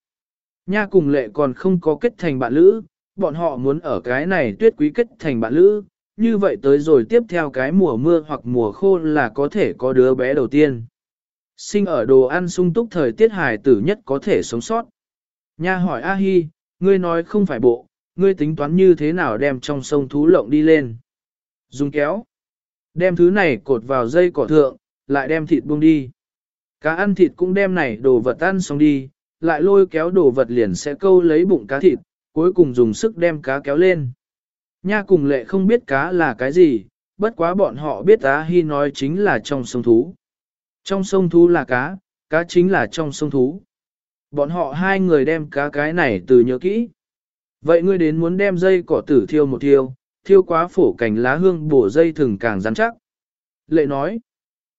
Nha cùng lệ còn không có kết thành bạn lữ, bọn họ muốn ở cái này tuyết quý kết thành bạn lữ, như vậy tới rồi tiếp theo cái mùa mưa hoặc mùa khô là có thể có đứa bé đầu tiên. Sinh ở đồ ăn sung túc thời tiết hài tử nhất có thể sống sót. Nha hỏi A Hi, ngươi nói không phải bộ, ngươi tính toán như thế nào đem trong sông thú lộng đi lên. Dùng kéo. Đem thứ này cột vào dây cỏ thượng, lại đem thịt buông đi. Cá ăn thịt cũng đem này đồ vật ăn xong đi, lại lôi kéo đồ vật liền sẽ câu lấy bụng cá thịt, cuối cùng dùng sức đem cá kéo lên. Nha cùng lệ không biết cá là cái gì, bất quá bọn họ biết á hy nói chính là trong sông thú. Trong sông thú là cá, cá chính là trong sông thú. Bọn họ hai người đem cá cái này từ nhớ kỹ. Vậy ngươi đến muốn đem dây cỏ tử thiêu một thiêu, thiêu quá phổ cành lá hương bổ dây thừng càng rắn chắc. Lệ nói,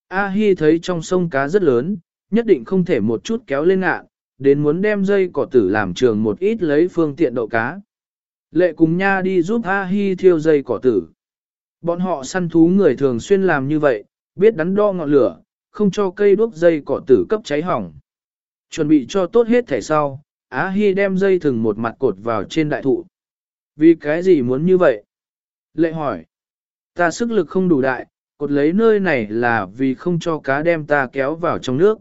A Hi thấy trong sông cá rất lớn, nhất định không thể một chút kéo lên ngạn, đến muốn đem dây cỏ tử làm trường một ít lấy phương tiện đậu cá. Lệ cùng nha đi giúp A Hi thiêu dây cỏ tử. Bọn họ săn thú người thường xuyên làm như vậy, biết đắn đo ngọn lửa, không cho cây đuốc dây cỏ tử cấp cháy hỏng. Chuẩn bị cho tốt hết thể sau, Á Hi đem dây thừng một mặt cột vào trên đại thụ. Vì cái gì muốn như vậy? Lệ hỏi. Ta sức lực không đủ đại, cột lấy nơi này là vì không cho cá đem ta kéo vào trong nước.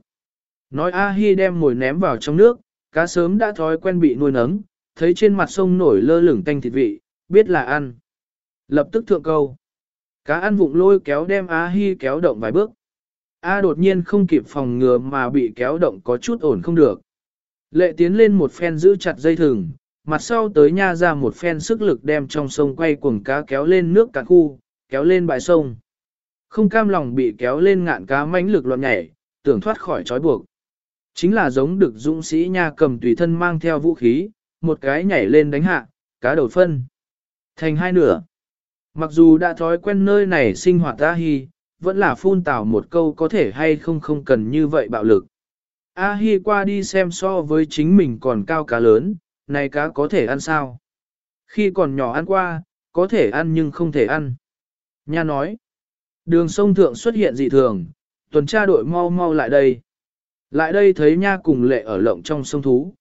Nói A Hi đem mồi ném vào trong nước, cá sớm đã thói quen bị nuôi nấng, thấy trên mặt sông nổi lơ lửng tanh thịt vị, biết là ăn. Lập tức thượng câu. Cá ăn vụng lôi kéo đem A Hi kéo động vài bước. A đột nhiên không kịp phòng ngừa mà bị kéo động có chút ổn không được. Lệ tiến lên một phen giữ chặt dây thừng, mặt sau tới nha ra một phen sức lực đem trong sông quay cuồng cá kéo lên nước cả khu, kéo lên bãi sông. Không cam lòng bị kéo lên ngạn cá mãnh lực loạn nhảy, tưởng thoát khỏi trói buộc. Chính là giống được dũng sĩ nha cầm tùy thân mang theo vũ khí, một cái nhảy lên đánh hạ, cá đầu phân. Thành hai nửa. Mặc dù đã thói quen nơi này sinh hoạt ta Hi, vẫn là phun tào một câu có thể hay không không cần như vậy bạo lực. A Hi qua đi xem so với chính mình còn cao cá lớn, này cá có thể ăn sao? Khi còn nhỏ ăn qua, có thể ăn nhưng không thể ăn. Nha nói, đường sông thượng xuất hiện dị thường, tuần tra đội mau mau lại đây. Lại đây thấy nha cùng lệ ở lộng trong sông thú.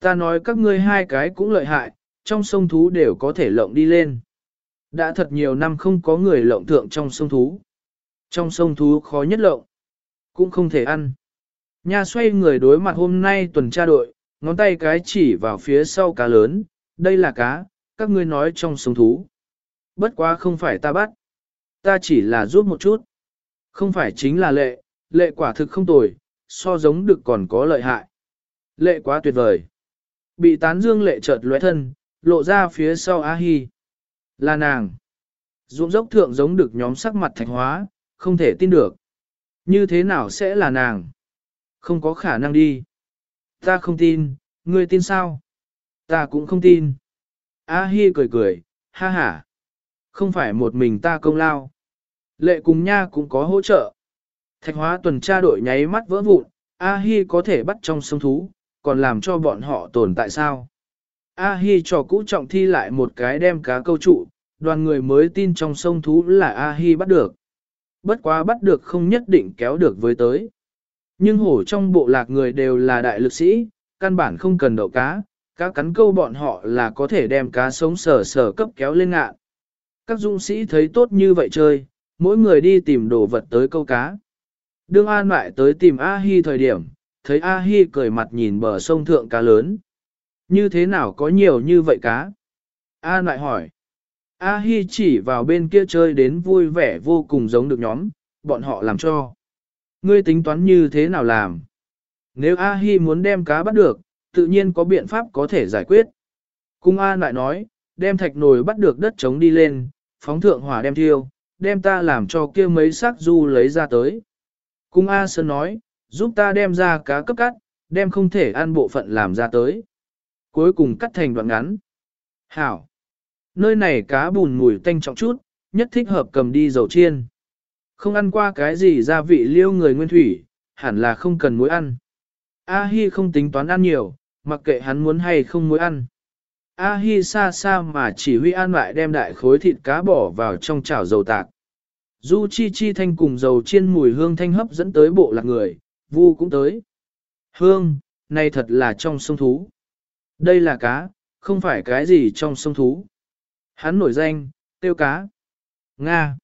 Ta nói các ngươi hai cái cũng lợi hại, trong sông thú đều có thể lộng đi lên. Đã thật nhiều năm không có người lộng thượng trong sông thú. Trong sông thú khó nhất lộng, cũng không thể ăn. Nha xoay người đối mặt hôm nay tuần tra đội, ngón tay cái chỉ vào phía sau cá lớn, đây là cá, các ngươi nói trong sông thú. Bất quá không phải ta bắt, ta chỉ là giúp một chút. Không phải chính là lệ, lệ quả thực không tồi, so giống được còn có lợi hại. Lệ quá tuyệt vời. Bị tán dương lệ chợt lóe thân, lộ ra phía sau A Hi. Là nàng. Dũng dốc thượng giống được nhóm sắc mặt thạch hóa, không thể tin được. Như thế nào sẽ là nàng? Không có khả năng đi. Ta không tin, ngươi tin sao? Ta cũng không tin. A Hi cười cười, ha ha. Không phải một mình ta công lao. Lệ cùng nha cũng có hỗ trợ. Thạch hóa tuần tra đội nháy mắt vỡ vụn, A Hi có thể bắt trong sông thú, còn làm cho bọn họ tồn tại sao? A Hi cho cũ trọng thi lại một cái đem cá câu trụ, đoàn người mới tin trong sông thú là A Hi bắt được. Bất quá bắt được không nhất định kéo được với tới. Nhưng hổ trong bộ lạc người đều là đại lực sĩ, căn bản không cần đậu cá, cá cắn câu bọn họ là có thể đem cá sống sờ sờ cấp kéo lên ngạn. Các dũng sĩ thấy tốt như vậy chơi, mỗi người đi tìm đồ vật tới câu cá. Đương An lại tới tìm A-hi thời điểm, thấy A-hi cười mặt nhìn bờ sông thượng cá lớn. Như thế nào có nhiều như vậy cá? An lại hỏi. A Hi chỉ vào bên kia chơi đến vui vẻ vô cùng giống được nhóm, bọn họ làm cho. Ngươi tính toán như thế nào làm? Nếu A Hi muốn đem cá bắt được, tự nhiên có biện pháp có thể giải quyết. Cung A lại nói, đem thạch nồi bắt được đất trống đi lên, phóng thượng hỏa đem thiêu, đem ta làm cho kia mấy xác du lấy ra tới. Cung A Sơn nói, giúp ta đem ra cá cấp cắt, đem không thể ăn bộ phận làm ra tới. Cuối cùng cắt thành đoạn ngắn. Hảo! Nơi này cá bùn mùi tanh trọng chút, nhất thích hợp cầm đi dầu chiên. Không ăn qua cái gì gia vị liêu người nguyên thủy, hẳn là không cần muối ăn. A Hi không tính toán ăn nhiều, mặc kệ hắn muốn hay không muối ăn. A Hi xa xa mà chỉ huy an lại đem đại khối thịt cá bỏ vào trong chảo dầu tạc. Du chi chi thanh cùng dầu chiên mùi hương thanh hấp dẫn tới bộ lạc người, vu cũng tới. Hương, này thật là trong sông thú. Đây là cá, không phải cái gì trong sông thú. Hắn nổi danh, tiêu cá. Nga.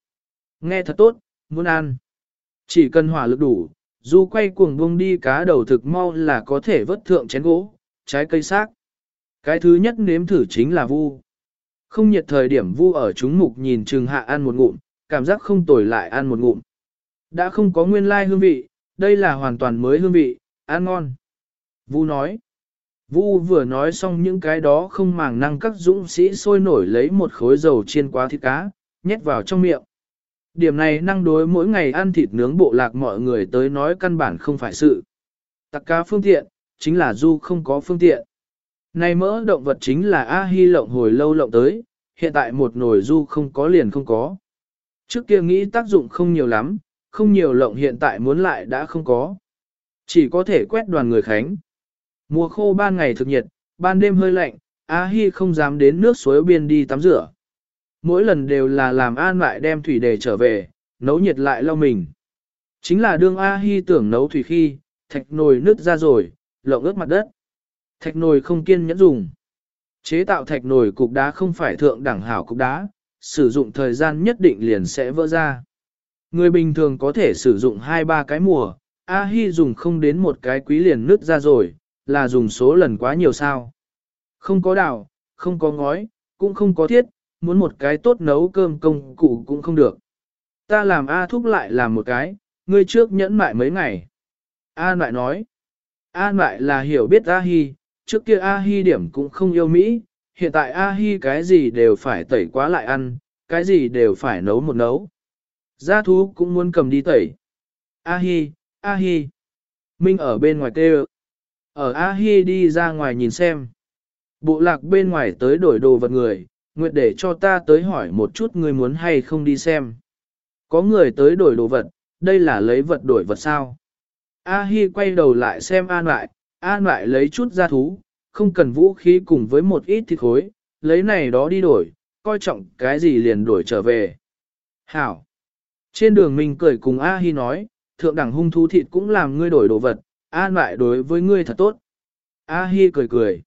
Nghe thật tốt, muốn ăn. Chỉ cần hỏa lực đủ, du quay cuồng buông đi cá đầu thực mau là có thể vớt thượng chén gỗ, trái cây xác. Cái thứ nhất nếm thử chính là vu. Không nhiệt thời điểm vu ở chúng mục nhìn trừng hạ ăn một ngụm, cảm giác không tồi lại ăn một ngụm. Đã không có nguyên lai hương vị, đây là hoàn toàn mới hương vị, ăn ngon. Vu nói. Vu vừa nói xong những cái đó không màng năng các dũng sĩ sôi nổi lấy một khối dầu chiên quá thịt cá, nhét vào trong miệng. Điểm này năng đối mỗi ngày ăn thịt nướng bộ lạc mọi người tới nói căn bản không phải sự. Tặc cá phương tiện, chính là du không có phương tiện. Này mỡ động vật chính là A-hi lộng hồi lâu lộng tới, hiện tại một nồi du không có liền không có. Trước kia nghĩ tác dụng không nhiều lắm, không nhiều lộng hiện tại muốn lại đã không có. Chỉ có thể quét đoàn người khánh. Mùa khô ban ngày thực nhiệt, ban đêm hơi lạnh, A-hi không dám đến nước suối biên đi tắm rửa. Mỗi lần đều là làm an lại đem thủy để trở về, nấu nhiệt lại lau mình. Chính là đương A-hi tưởng nấu thủy khi, thạch nồi nứt ra rồi, lộng ướt mặt đất. Thạch nồi không kiên nhẫn dùng. Chế tạo thạch nồi cục đá không phải thượng đẳng hảo cục đá, sử dụng thời gian nhất định liền sẽ vỡ ra. Người bình thường có thể sử dụng 2-3 cái mùa, A-hi dùng không đến một cái quý liền nứt ra rồi, là dùng số lần quá nhiều sao. Không có đảo, không có ngói, cũng không có thiết, muốn một cái tốt nấu cơm công cụ cũng không được. Ta làm A thúc lại làm một cái, ngươi trước nhẫn mại mấy ngày. A lại nói, A lại là hiểu biết A Hi, trước kia A Hi điểm cũng không yêu Mỹ, hiện tại A Hi cái gì đều phải tẩy quá lại ăn, cái gì đều phải nấu một nấu. Gia thú cũng muốn cầm đi tẩy. A Hi, A Hi. Minh ở bên ngoài kêu. Ở A Hi đi ra ngoài nhìn xem. Bộ lạc bên ngoài tới đổi đồ vật người, nguyện để cho ta tới hỏi một chút người muốn hay không đi xem. Có người tới đổi đồ vật, đây là lấy vật đổi vật sao. A Hi quay đầu lại xem An lại, An lại lấy chút ra thú, không cần vũ khí cùng với một ít thịt khối, lấy này đó đi đổi, coi trọng cái gì liền đổi trở về. Hảo! Trên đường mình cười cùng A Hi nói, thượng đẳng hung thú thịt cũng làm ngươi đổi đồ vật, An lại đối với ngươi thật tốt. A Hi cười cười.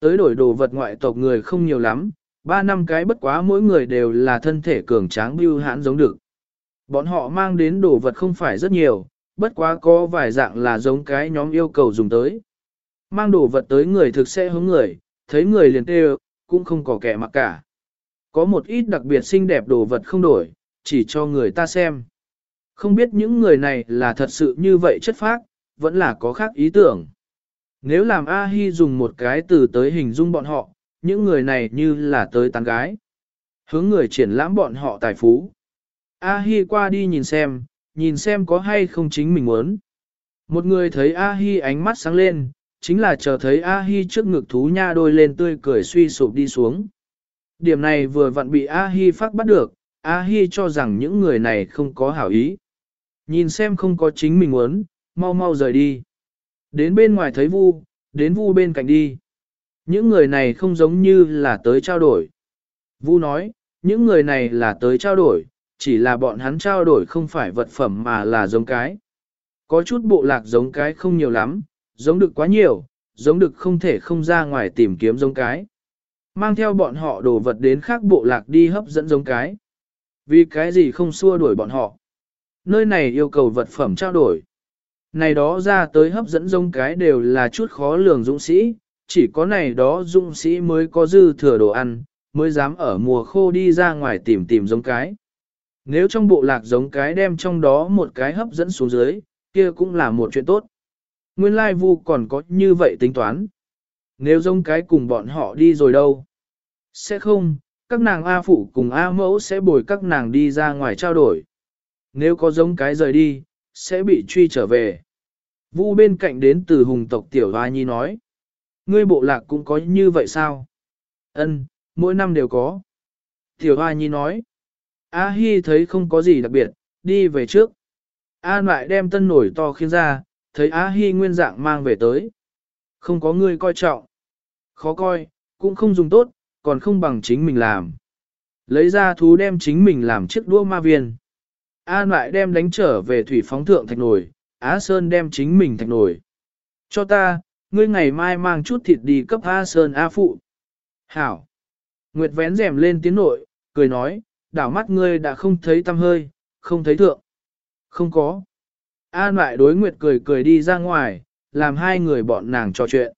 Tới đổi đồ vật ngoại tộc người không nhiều lắm, ba năm cái bất quá mỗi người đều là thân thể cường tráng bưu hãn giống được. Bọn họ mang đến đồ vật không phải rất nhiều, bất quá có vài dạng là giống cái nhóm yêu cầu dùng tới. Mang đồ vật tới người thực sẽ hướng người, thấy người liền tê cũng không có kẻ mặc cả. Có một ít đặc biệt xinh đẹp đồ vật không đổi, chỉ cho người ta xem. Không biết những người này là thật sự như vậy chất phác, vẫn là có khác ý tưởng. Nếu làm A-hi dùng một cái từ tới hình dung bọn họ, những người này như là tới tán gái. Hướng người triển lãm bọn họ tài phú. A-hi qua đi nhìn xem, nhìn xem có hay không chính mình muốn. Một người thấy A-hi ánh mắt sáng lên, chính là chờ thấy A-hi trước ngực thú nha đôi lên tươi cười suy sụp đi xuống. Điểm này vừa vặn bị A-hi phát bắt được, A-hi cho rằng những người này không có hảo ý. Nhìn xem không có chính mình muốn, mau mau rời đi. Đến bên ngoài thấy vu, đến vu bên cạnh đi. Những người này không giống như là tới trao đổi. Vu nói, những người này là tới trao đổi, chỉ là bọn hắn trao đổi không phải vật phẩm mà là giống cái. Có chút bộ lạc giống cái không nhiều lắm, giống được quá nhiều, giống được không thể không ra ngoài tìm kiếm giống cái. Mang theo bọn họ đồ vật đến khác bộ lạc đi hấp dẫn giống cái. Vì cái gì không xua đuổi bọn họ. Nơi này yêu cầu vật phẩm trao đổi. Này đó ra tới hấp dẫn giống cái đều là chút khó lường dũng sĩ, chỉ có này đó dũng sĩ mới có dư thừa đồ ăn, mới dám ở mùa khô đi ra ngoài tìm tìm giống cái. Nếu trong bộ lạc giống cái đem trong đó một cái hấp dẫn xuống dưới, kia cũng là một chuyện tốt. Nguyên lai vu còn có như vậy tính toán. Nếu giống cái cùng bọn họ đi rồi đâu? Sẽ không, các nàng A phụ cùng A mẫu sẽ bồi các nàng đi ra ngoài trao đổi. Nếu có giống cái rời đi, sẽ bị truy trở về. Vu bên cạnh đến từ hùng tộc Tiểu Hoa Nhi nói. Ngươi bộ lạc cũng có như vậy sao? Ân, mỗi năm đều có. Tiểu Hoa Nhi nói. A Hi thấy không có gì đặc biệt, đi về trước. A lại đem tân nổi to khiến ra, thấy A Hi nguyên dạng mang về tới. Không có người coi trọng. Khó coi, cũng không dùng tốt, còn không bằng chính mình làm. Lấy ra thú đem chính mình làm chiếc đua ma viên. A lại đem đánh trở về thủy phóng thượng thạch nổi, Á Sơn đem chính mình thạch nổi. Cho ta, ngươi ngày mai mang chút thịt đi cấp A Sơn A Phụ. Hảo. Nguyệt vén rèm lên tiến nội, cười nói, đảo mắt ngươi đã không thấy tâm hơi, không thấy thượng. Không có. An lại đối Nguyệt cười cười đi ra ngoài, làm hai người bọn nàng trò chuyện.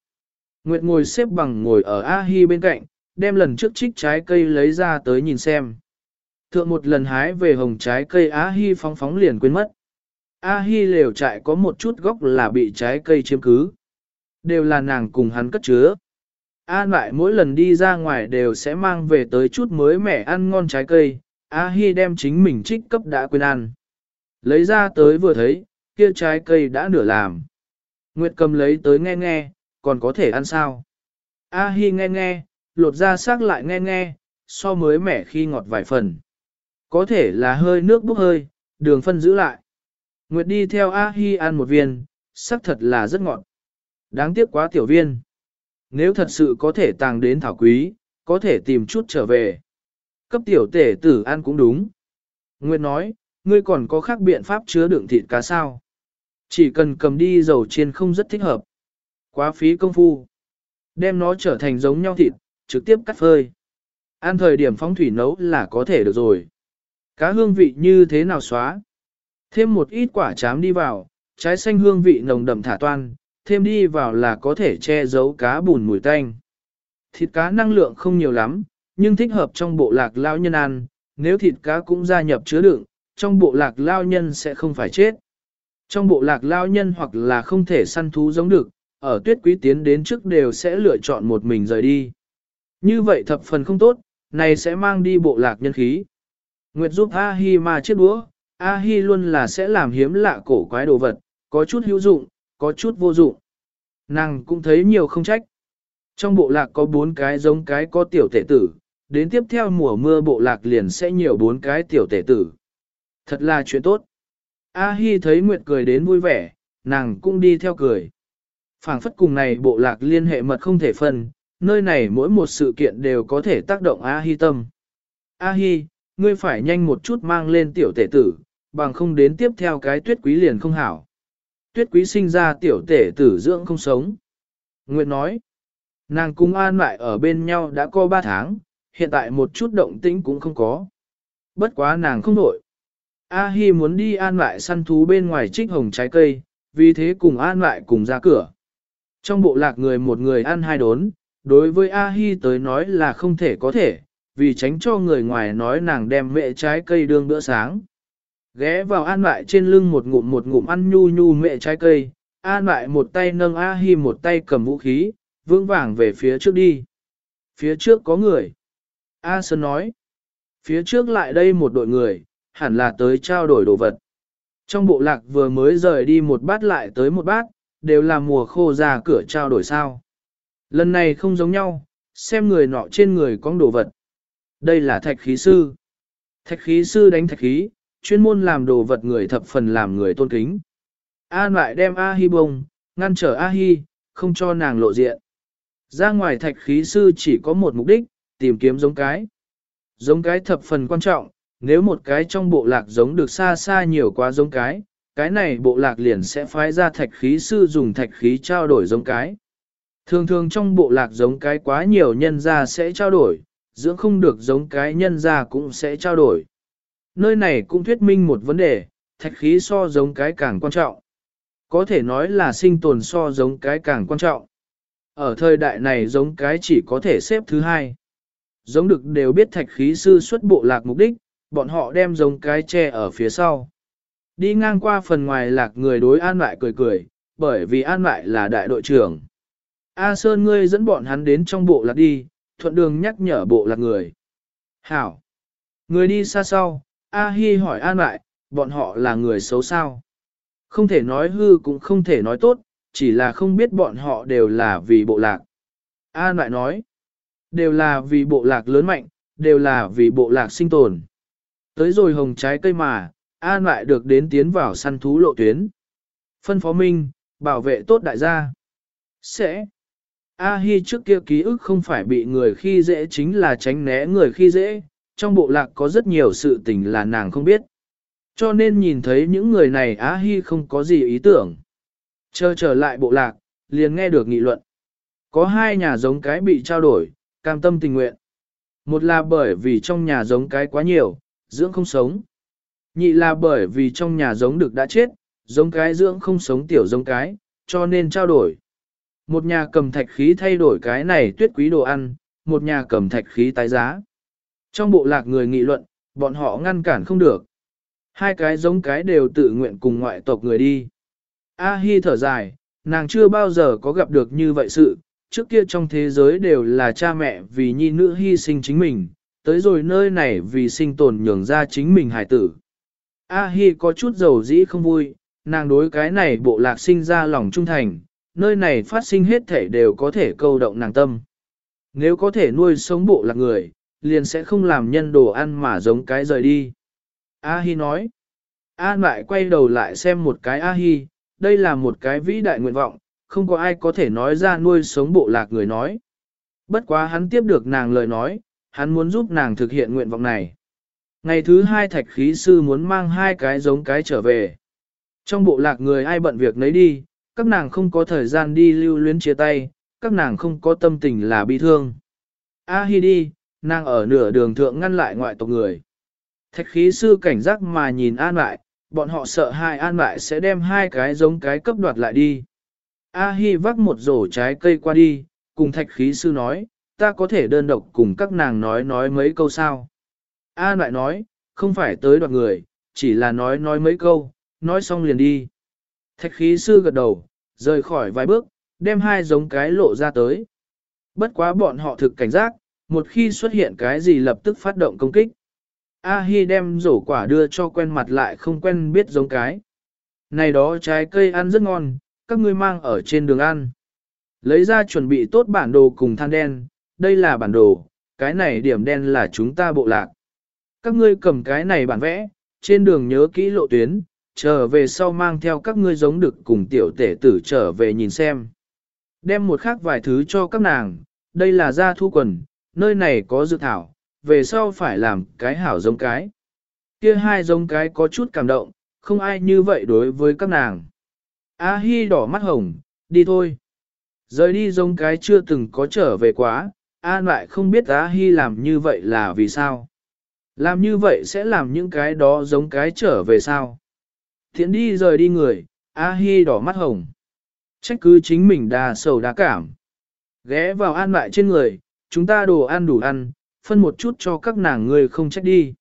Nguyệt ngồi xếp bằng ngồi ở A Hi bên cạnh, đem lần trước trích trái cây lấy ra tới nhìn xem. Thượng một lần hái về hồng trái cây A Hi phóng phóng liền quên mất. A Hi lều trại có một chút gốc là bị trái cây chiếm cứ. Đều là nàng cùng hắn cất chứa. An lại mỗi lần đi ra ngoài đều sẽ mang về tới chút mới mẻ ăn ngon trái cây, A Hi đem chính mình trích cấp đã quên ăn. Lấy ra tới vừa thấy, kia trái cây đã nửa làm. Nguyệt cầm lấy tới nghe nghe, còn có thể ăn sao? A Hi nghe nghe, lột ra xác lại nghe nghe, so mới mẻ khi ngọt vài phần. Có thể là hơi nước bốc hơi, đường phân giữ lại. Nguyệt đi theo A Hi ăn một viên, sắc thật là rất ngọt. Đáng tiếc quá tiểu viên. Nếu thật sự có thể tàng đến thảo quý, có thể tìm chút trở về. Cấp tiểu tể tử ăn cũng đúng. Nguyệt nói, ngươi còn có khác biện pháp chứa đựng thịt cá sao? Chỉ cần cầm đi dầu chiên không rất thích hợp. Quá phí công phu. Đem nó trở thành giống nhau thịt, trực tiếp cắt phơi. Ăn thời điểm phóng thủy nấu là có thể được rồi. Cá hương vị như thế nào xóa? Thêm một ít quả chám đi vào, trái xanh hương vị nồng đậm thả toan, thêm đi vào là có thể che giấu cá bùn mùi tanh. Thịt cá năng lượng không nhiều lắm, nhưng thích hợp trong bộ lạc lao nhân ăn, nếu thịt cá cũng gia nhập chứa đựng, trong bộ lạc lao nhân sẽ không phải chết. Trong bộ lạc lao nhân hoặc là không thể săn thú giống được, ở tuyết quý tiến đến trước đều sẽ lựa chọn một mình rời đi. Như vậy thập phần không tốt, này sẽ mang đi bộ lạc nhân khí. Nguyệt giúp A-hi mà chiếc đũa, A-hi luôn là sẽ làm hiếm lạ cổ quái đồ vật, có chút hữu dụng, có chút vô dụng. Nàng cũng thấy nhiều không trách. Trong bộ lạc có bốn cái giống cái có tiểu tể tử, đến tiếp theo mùa mưa bộ lạc liền sẽ nhiều bốn cái tiểu tể tử. Thật là chuyện tốt. A Hi thấy Nguyệt cười đến vui vẻ, nàng cũng đi theo cười. phảng phất cùng này bộ lạc liên hệ mật không thể phân, nơi này mỗi một sự kiện đều có thể tác động A Hi tâm. A Hi, ngươi phải nhanh một chút mang lên tiểu tể tử, bằng không đến tiếp theo cái tuyết quý liền không hảo. Tuyết quý sinh ra tiểu tể tử dưỡng không sống. Nguyệt nói, nàng cung an lại ở bên nhau đã có ba tháng, hiện tại một chút động tĩnh cũng không có. Bất quá nàng không nổi. A Hi muốn đi an lại săn thú bên ngoài trích hồng trái cây, vì thế cùng an lại cùng ra cửa. Trong bộ lạc người một người ăn hai đốn, đối với A Hi tới nói là không thể có thể, vì tránh cho người ngoài nói nàng đem mẹ trái cây đương bữa sáng. Ghé vào an lại trên lưng một ngụm một ngụm ăn nhu nhu mẹ trái cây, an lại một tay nâng A Hi một tay cầm vũ khí, vững vàng về phía trước đi. Phía trước có người. A Sơn nói. Phía trước lại đây một đội người, hẳn là tới trao đổi đồ vật. Trong bộ lạc vừa mới rời đi một bát lại tới một bát, đều là mùa khô ra cửa trao đổi sao. Lần này không giống nhau, xem người nọ trên người có đồ vật. Đây là thạch khí sư. Thạch khí sư đánh thạch khí, chuyên môn làm đồ vật người thập phần làm người tôn kính. An lại đem A-hi bông, ngăn trở A-hi, không cho nàng lộ diện. Ra ngoài thạch khí sư chỉ có một mục đích, tìm kiếm giống cái. Giống cái thập phần quan trọng, nếu một cái trong bộ lạc giống được xa xa nhiều quá giống cái, cái này bộ lạc liền sẽ phái ra thạch khí sư dùng thạch khí trao đổi giống cái. Thường thường trong bộ lạc giống cái quá nhiều nhân gia sẽ trao đổi, dưỡng không được giống cái nhân ra cũng sẽ trao đổi. Nơi này cũng thuyết minh một vấn đề, thạch khí so giống cái càng quan trọng. Có thể nói là sinh tồn so giống cái càng quan trọng. Ở thời đại này giống cái chỉ có thể xếp thứ hai. giống được đều biết thạch khí sư xuất bộ lạc mục đích, bọn họ đem giống cái che ở phía sau. Đi ngang qua phần ngoài lạc người đối an lại cười cười, bởi vì an lại là đại đội trưởng. A Sơn ngươi dẫn bọn hắn đến trong bộ lạc đi, thuận đường nhắc nhở bộ lạc người. Hảo! Người đi xa sau, A Hi hỏi an lại, bọn họ là người xấu sao? Không thể nói hư cũng không thể nói tốt, chỉ là không biết bọn họ đều là vì bộ lạc. An lại nói, đều là vì bộ lạc lớn mạnh, đều là vì bộ lạc sinh tồn. Tới rồi hồng trái cây mà, An lại được đến tiến vào săn thú lộ tuyến. Phân phó minh, bảo vệ tốt đại gia. Sẽ. A Hi trước kia ký ức không phải bị người khi dễ chính là tránh né người khi dễ, trong bộ lạc có rất nhiều sự tình là nàng không biết. Cho nên nhìn thấy những người này A Hi không có gì ý tưởng. Chờ trở lại bộ lạc, liền nghe được nghị luận. Có hai nhà giống cái bị trao đổi, cam tâm tình nguyện. Một là bởi vì trong nhà giống cái quá nhiều, dưỡng không sống. Nhị là bởi vì trong nhà giống được đã chết, giống cái dưỡng không sống tiểu giống cái, cho nên trao đổi. Một nhà cầm thạch khí thay đổi cái này tuyết quý đồ ăn, một nhà cầm thạch khí tái giá. Trong bộ lạc người nghị luận, bọn họ ngăn cản không được. Hai cái giống cái đều tự nguyện cùng ngoại tộc người đi. A Hi thở dài, nàng chưa bao giờ có gặp được như vậy sự, trước kia trong thế giới đều là cha mẹ vì nhi nữ hy sinh chính mình, tới rồi nơi này vì sinh tồn nhường ra chính mình hải tử. A Hi có chút dầu dĩ không vui, nàng đối cái này bộ lạc sinh ra lòng trung thành, nơi này phát sinh hết thể đều có thể câu động nàng tâm. Nếu có thể nuôi sống bộ lạc người, liền sẽ không làm nhân đồ ăn mà giống cái rời đi. A Hi nói. An lại quay đầu lại xem một cái A Hi, đây là một cái vĩ đại nguyện vọng, không có ai có thể nói ra nuôi sống bộ lạc người nói. Bất quá hắn tiếp được nàng lời nói, hắn muốn giúp nàng thực hiện nguyện vọng này. Ngày thứ hai thạch khí sư muốn mang hai cái giống cái trở về. Trong bộ lạc người ai bận việc nấy đi, các nàng không có thời gian đi lưu luyến chia tay, các nàng không có tâm tình là bi thương. A Hi đi, nàng ở nửa đường thượng ngăn lại ngoại tộc người. Thạch khí sư cảnh giác mà nhìn an lại, bọn họ sợ hai an lại sẽ đem hai cái giống cái cấp đoạt lại đi. A Hi vác một rổ trái cây qua đi, cùng thạch khí sư nói, ta có thể đơn độc cùng các nàng nói nói mấy câu sao. An lại nói, không phải tới đoạt người, chỉ là nói nói mấy câu, nói xong liền đi. Thạch khí sư gật đầu, rời khỏi vài bước, đem hai giống cái lộ ra tới. Bất quá bọn họ thực cảnh giác, một khi xuất hiện cái gì lập tức phát động công kích. A-hi đem rổ quả đưa cho quen mặt lại không quen biết giống cái. Này đó trái cây ăn rất ngon, các ngươi mang ở trên đường ăn. Lấy ra chuẩn bị tốt bản đồ cùng than đen, đây là bản đồ, cái này điểm đen là chúng ta bộ lạc. Các ngươi cầm cái này bản vẽ, trên đường nhớ kỹ lộ tuyến, trở về sau mang theo các ngươi giống được cùng tiểu tể tử trở về nhìn xem. Đem một khác vài thứ cho các nàng, đây là gia thu quần, nơi này có dự thảo, về sau phải làm cái hảo giống cái. Kia hai giống cái có chút cảm động, không ai như vậy đối với các nàng. A Hi đỏ mắt hồng, đi thôi. Rời đi giống cái chưa từng có trở về quá, An lại không biết A Hi làm như vậy là vì sao. Làm như vậy sẽ làm những cái đó giống cái trở về sao. Thiện đi rời đi người, A Hi đỏ mắt hồng. Trách cứ chính mình đa sầu đa cảm. Ghé vào an lại trên người, chúng ta đồ ăn đủ ăn, phân một chút cho các nàng người không trách đi.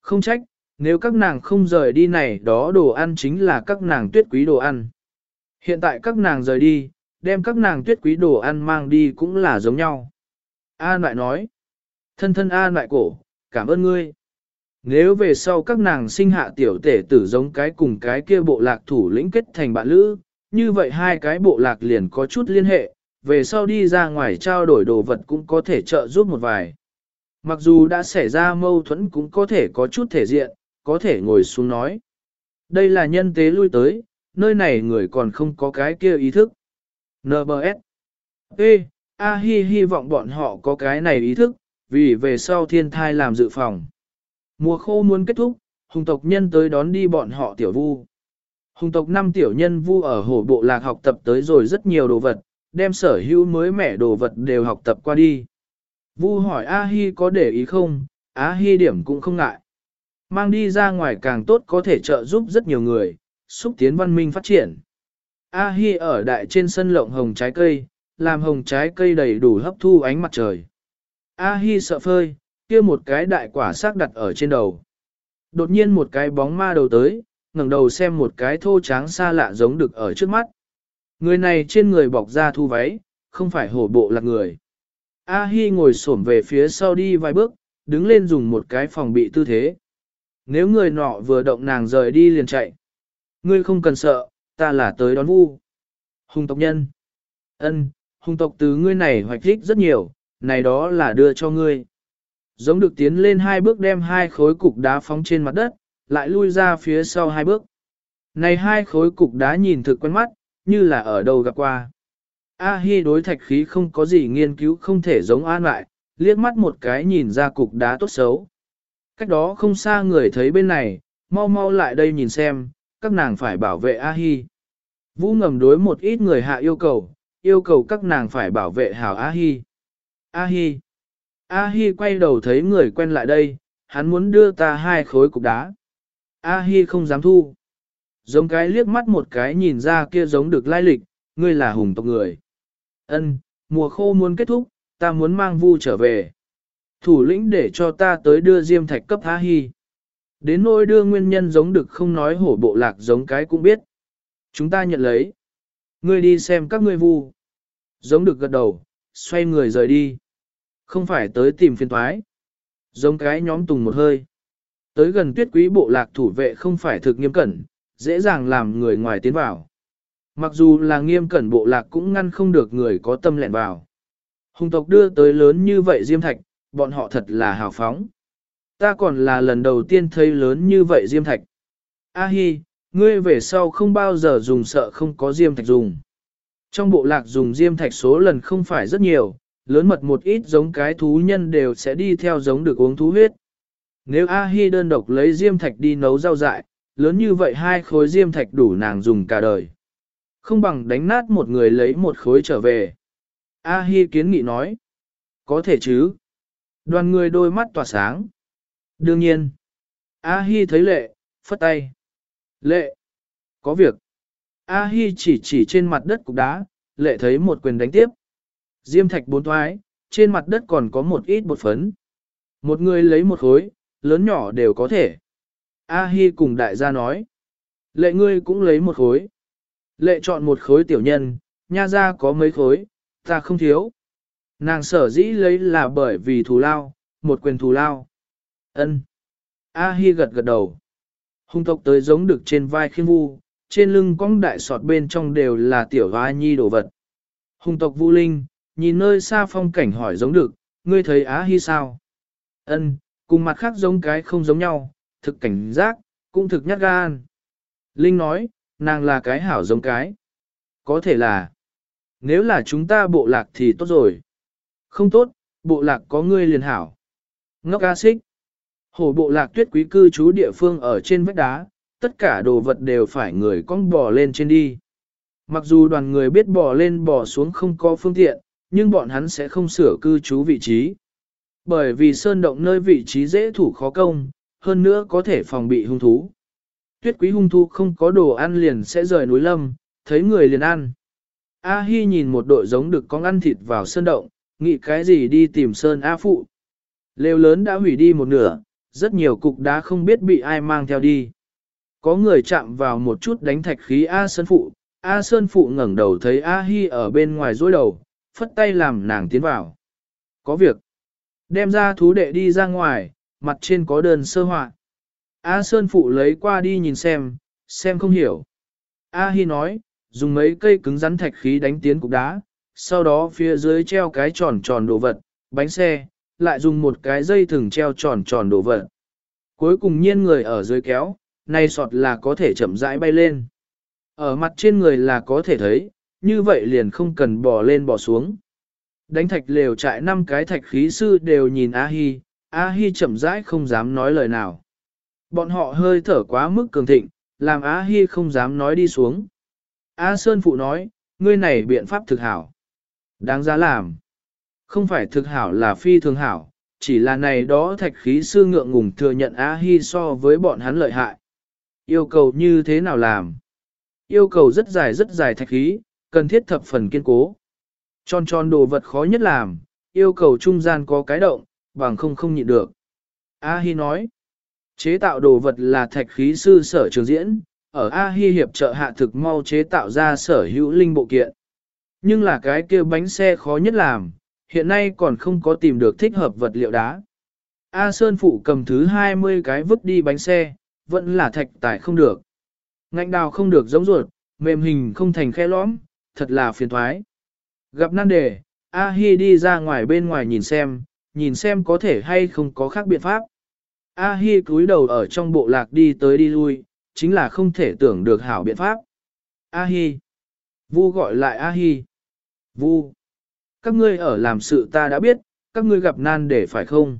Không trách, nếu các nàng không rời đi này đó đồ ăn chính là các nàng tuyết quý đồ ăn. Hiện tại các nàng rời đi, đem các nàng tuyết quý đồ ăn mang đi cũng là giống nhau. An lại nói, thân thân an lại cổ, cảm ơn ngươi. Nếu về sau các nàng sinh hạ tiểu tể tử giống cái cùng cái kia bộ lạc thủ lĩnh kết thành bạn lữ, như vậy hai cái bộ lạc liền có chút liên hệ, về sau đi ra ngoài trao đổi đồ vật cũng có thể trợ giúp một vài. Mặc dù đã xảy ra mâu thuẫn cũng có thể có chút thể diện, có thể ngồi xuống nói. Đây là nhân tế lui tới, nơi này người còn không có cái kia ý thức. NBS Ê, A Hi hy vọng bọn họ có cái này ý thức, vì về sau thiên thai làm dự phòng. Mùa khô muốn kết thúc, hùng tộc nhân tới đón đi bọn họ tiểu vu. Hùng tộc năm tiểu nhân vu ở hổ bộ lạc học tập tới rồi rất nhiều đồ vật, đem sở hữu mới mẻ đồ vật đều học tập qua đi. Vu hỏi A-hi có để ý không, A-hi điểm cũng không ngại. Mang đi ra ngoài càng tốt có thể trợ giúp rất nhiều người, xúc tiến văn minh phát triển. A-hi ở đại trên sân lộng hồng trái cây, làm hồng trái cây đầy đủ hấp thu ánh mặt trời. A-hi sợ phơi, kia một cái đại quả xác đặt ở trên đầu. Đột nhiên một cái bóng ma đầu tới, ngẩng đầu xem một cái thô tráng xa lạ giống được ở trước mắt. Người này trên người bọc ra thu váy, không phải hổ bộ là người. A-hi ngồi xổm về phía sau đi vài bước, đứng lên dùng một cái phòng bị tư thế. Nếu người nọ vừa động nàng rời đi liền chạy. Ngươi không cần sợ, ta là tới đón vu. Hùng tộc nhân. ân, hùng tộc từ ngươi này hoạch thích rất nhiều, này đó là đưa cho ngươi. Giống được tiến lên hai bước đem hai khối cục đá phóng trên mặt đất, lại lui ra phía sau hai bước. Này hai khối cục đá nhìn thực quen mắt, như là ở đâu gặp qua. A-hi đối thạch khí không có gì nghiên cứu không thể giống an lại, liếc mắt một cái nhìn ra cục đá tốt xấu. Cách đó không xa người thấy bên này, mau mau lại đây nhìn xem, các nàng phải bảo vệ A-hi. Vũ ngầm đối một ít người hạ yêu cầu, yêu cầu các nàng phải bảo vệ hảo A-hi. A-hi. Quay đầu thấy người quen lại đây, hắn muốn đưa ta hai khối cục đá. A-hi không dám thu. Giống cái liếc mắt một cái nhìn ra kia giống được lai lịch, ngươi là hùng tộc người. Ân, mùa khô muốn kết thúc, ta muốn mang vu trở về. Thủ lĩnh để cho ta tới đưa diêm thạch cấp A-hi. Đến nỗi đưa nguyên nhân giống được không nói hổ bộ lạc giống cái cũng biết. Chúng ta nhận lấy. Ngươi đi xem các ngươi vu. Giống được gật đầu, xoay người rời đi. Không phải tới tìm phiên thoái. Giống cái nhóm tùng một hơi. Tới gần tuyết quý bộ lạc thủ vệ không phải thực nghiêm cẩn, dễ dàng làm người ngoài tiến vào. Mặc dù là nghiêm cẩn bộ lạc cũng ngăn không được người có tâm lẹn vào. Hùng tộc đưa tới lớn như vậy diêm thạch, bọn họ thật là hào phóng. Ta còn là lần đầu tiên thấy lớn như vậy diêm thạch. A hi, ngươi về sau không bao giờ dùng sợ không có diêm thạch dùng. Trong bộ lạc dùng diêm thạch số lần không phải rất nhiều, lớn mật một ít giống cái thú nhân đều sẽ đi theo giống được uống thú huyết. Nếu A-hi đơn độc lấy diêm thạch đi nấu rau dại, lớn như vậy hai khối diêm thạch đủ nàng dùng cả đời. Không bằng đánh nát một người lấy một khối trở về. A-hi kiến nghị nói. Có thể chứ. Đoàn người đôi mắt tỏa sáng. Đương nhiên. A-hi thấy lệ, phất tay. Lệ. Có việc. A-hi chỉ chỉ trên mặt đất cục đá, lệ thấy một quyền đánh tiếp. Diêm thạch bốn thoái, trên mặt đất còn có một ít bột phấn. Một người lấy một khối, lớn nhỏ đều có thể. A-hi cùng đại gia nói. Lệ ngươi cũng lấy một khối. Lệ chọn một khối tiểu nhân, nha ra có mấy khối, ta không thiếu. Nàng sở dĩ lấy là bởi vì thù lao, một quyền thù lao. ân A-hi gật gật đầu. Hung tộc tới giống được trên vai khiên vu, trên lưng cong đại sọt bên trong đều là tiểu hoa nhi đồ vật. Hung tộc vu linh, nhìn nơi xa phong cảnh hỏi giống được, ngươi thấy Á Hi sao? Ân, cùng mặt khác giống cái không giống nhau, thực cảnh giác, cũng thực nhát gan. Linh nói, nàng là cái hảo giống cái. Có thể là, nếu là chúng ta bộ lạc thì tốt rồi. Không tốt, bộ lạc có ngươi liền hảo. Ngốc A xích. Hổ bộ lạc tuyết quý cư trú địa phương ở trên vách đá, tất cả đồ vật đều phải người con bò lên trên đi. Mặc dù đoàn người biết bò lên bò xuống không có phương tiện, nhưng bọn hắn sẽ không sửa cư trú vị trí. Bởi vì sơn động nơi vị trí dễ thủ khó công, hơn nữa có thể phòng bị hung thú. Tuyết quý hung thú không có đồ ăn liền sẽ rời núi lâm, thấy người liền ăn. A Hi nhìn một đội giống được con ăn thịt vào sơn động, nghĩ cái gì đi tìm sơn A Phụ. Lều lớn đã hủy đi một nửa, rất nhiều cục đá không biết bị ai mang theo đi. Có người chạm vào một chút đánh thạch khí A Sơn Phụ, A Sơn Phụ ngẩng đầu thấy A Hi ở bên ngoài dối đầu, phất tay làm nàng tiến vào. Có việc. Đem ra thú đệ đi ra ngoài, mặt trên có đơn sơ họa. A Sơn Phụ lấy qua đi nhìn xem, xem không hiểu. A Hi nói, dùng mấy cây cứng rắn thạch khí đánh tiến cục đá, sau đó phía dưới treo cái tròn tròn đồ vật, bánh xe, lại dùng một cái dây thừng treo tròn tròn đồ vật. Cuối cùng nhiên người ở dưới kéo, nay sọt là có thể chậm rãi bay lên. Ở mặt trên người là có thể thấy, như vậy liền không cần bỏ lên bỏ xuống. Đánh thạch lều trại năm cái thạch khí sư đều nhìn A-hi, A-hi chậm rãi không dám nói lời nào. Bọn họ hơi thở quá mức cường thịnh, làm A-hi không dám nói đi xuống. A Sơn Phụ nói, ngươi này biện pháp thực hảo. Đáng giá làm. Không phải thực hảo là phi thường hảo, chỉ là này đó thạch khí sư ngượng ngùng thừa nhận A-hi so với bọn hắn lợi hại. Yêu cầu như thế nào làm? Yêu cầu rất dài rất dài thạch khí, cần thiết thập phần kiên cố. Tròn tròn đồ vật khó nhất làm, yêu cầu trung gian có cái động, bằng không không nhịn được. A-hi nói, chế tạo đồ vật là thạch khí sư sở trường diễn, ở A-hi hiệp trợ hạ thực mau chế tạo ra sở hữu linh bộ kiện. Nhưng là cái kia bánh xe khó nhất làm, hiện nay còn không có tìm được thích hợp vật liệu đá. A Sơn Phụ cầm thứ 20 cái vứt đi bánh xe, vẫn là thạch tải không được. Ngạnh đào không được giống ruột, mềm hình không thành khe lõm, thật là phiền thoái. Gặp nan đề, A Hi đi ra ngoài bên ngoài nhìn xem, nhìn xem có thể hay không có khác biện pháp. A Hi cúi đầu ở trong bộ lạc đi tới đi lui, chính là không thể tưởng được hảo biện pháp. A Hi. Vu gọi lại A Hi. Vu. Các ngươi ở làm sự ta đã biết, các ngươi gặp nan để phải không?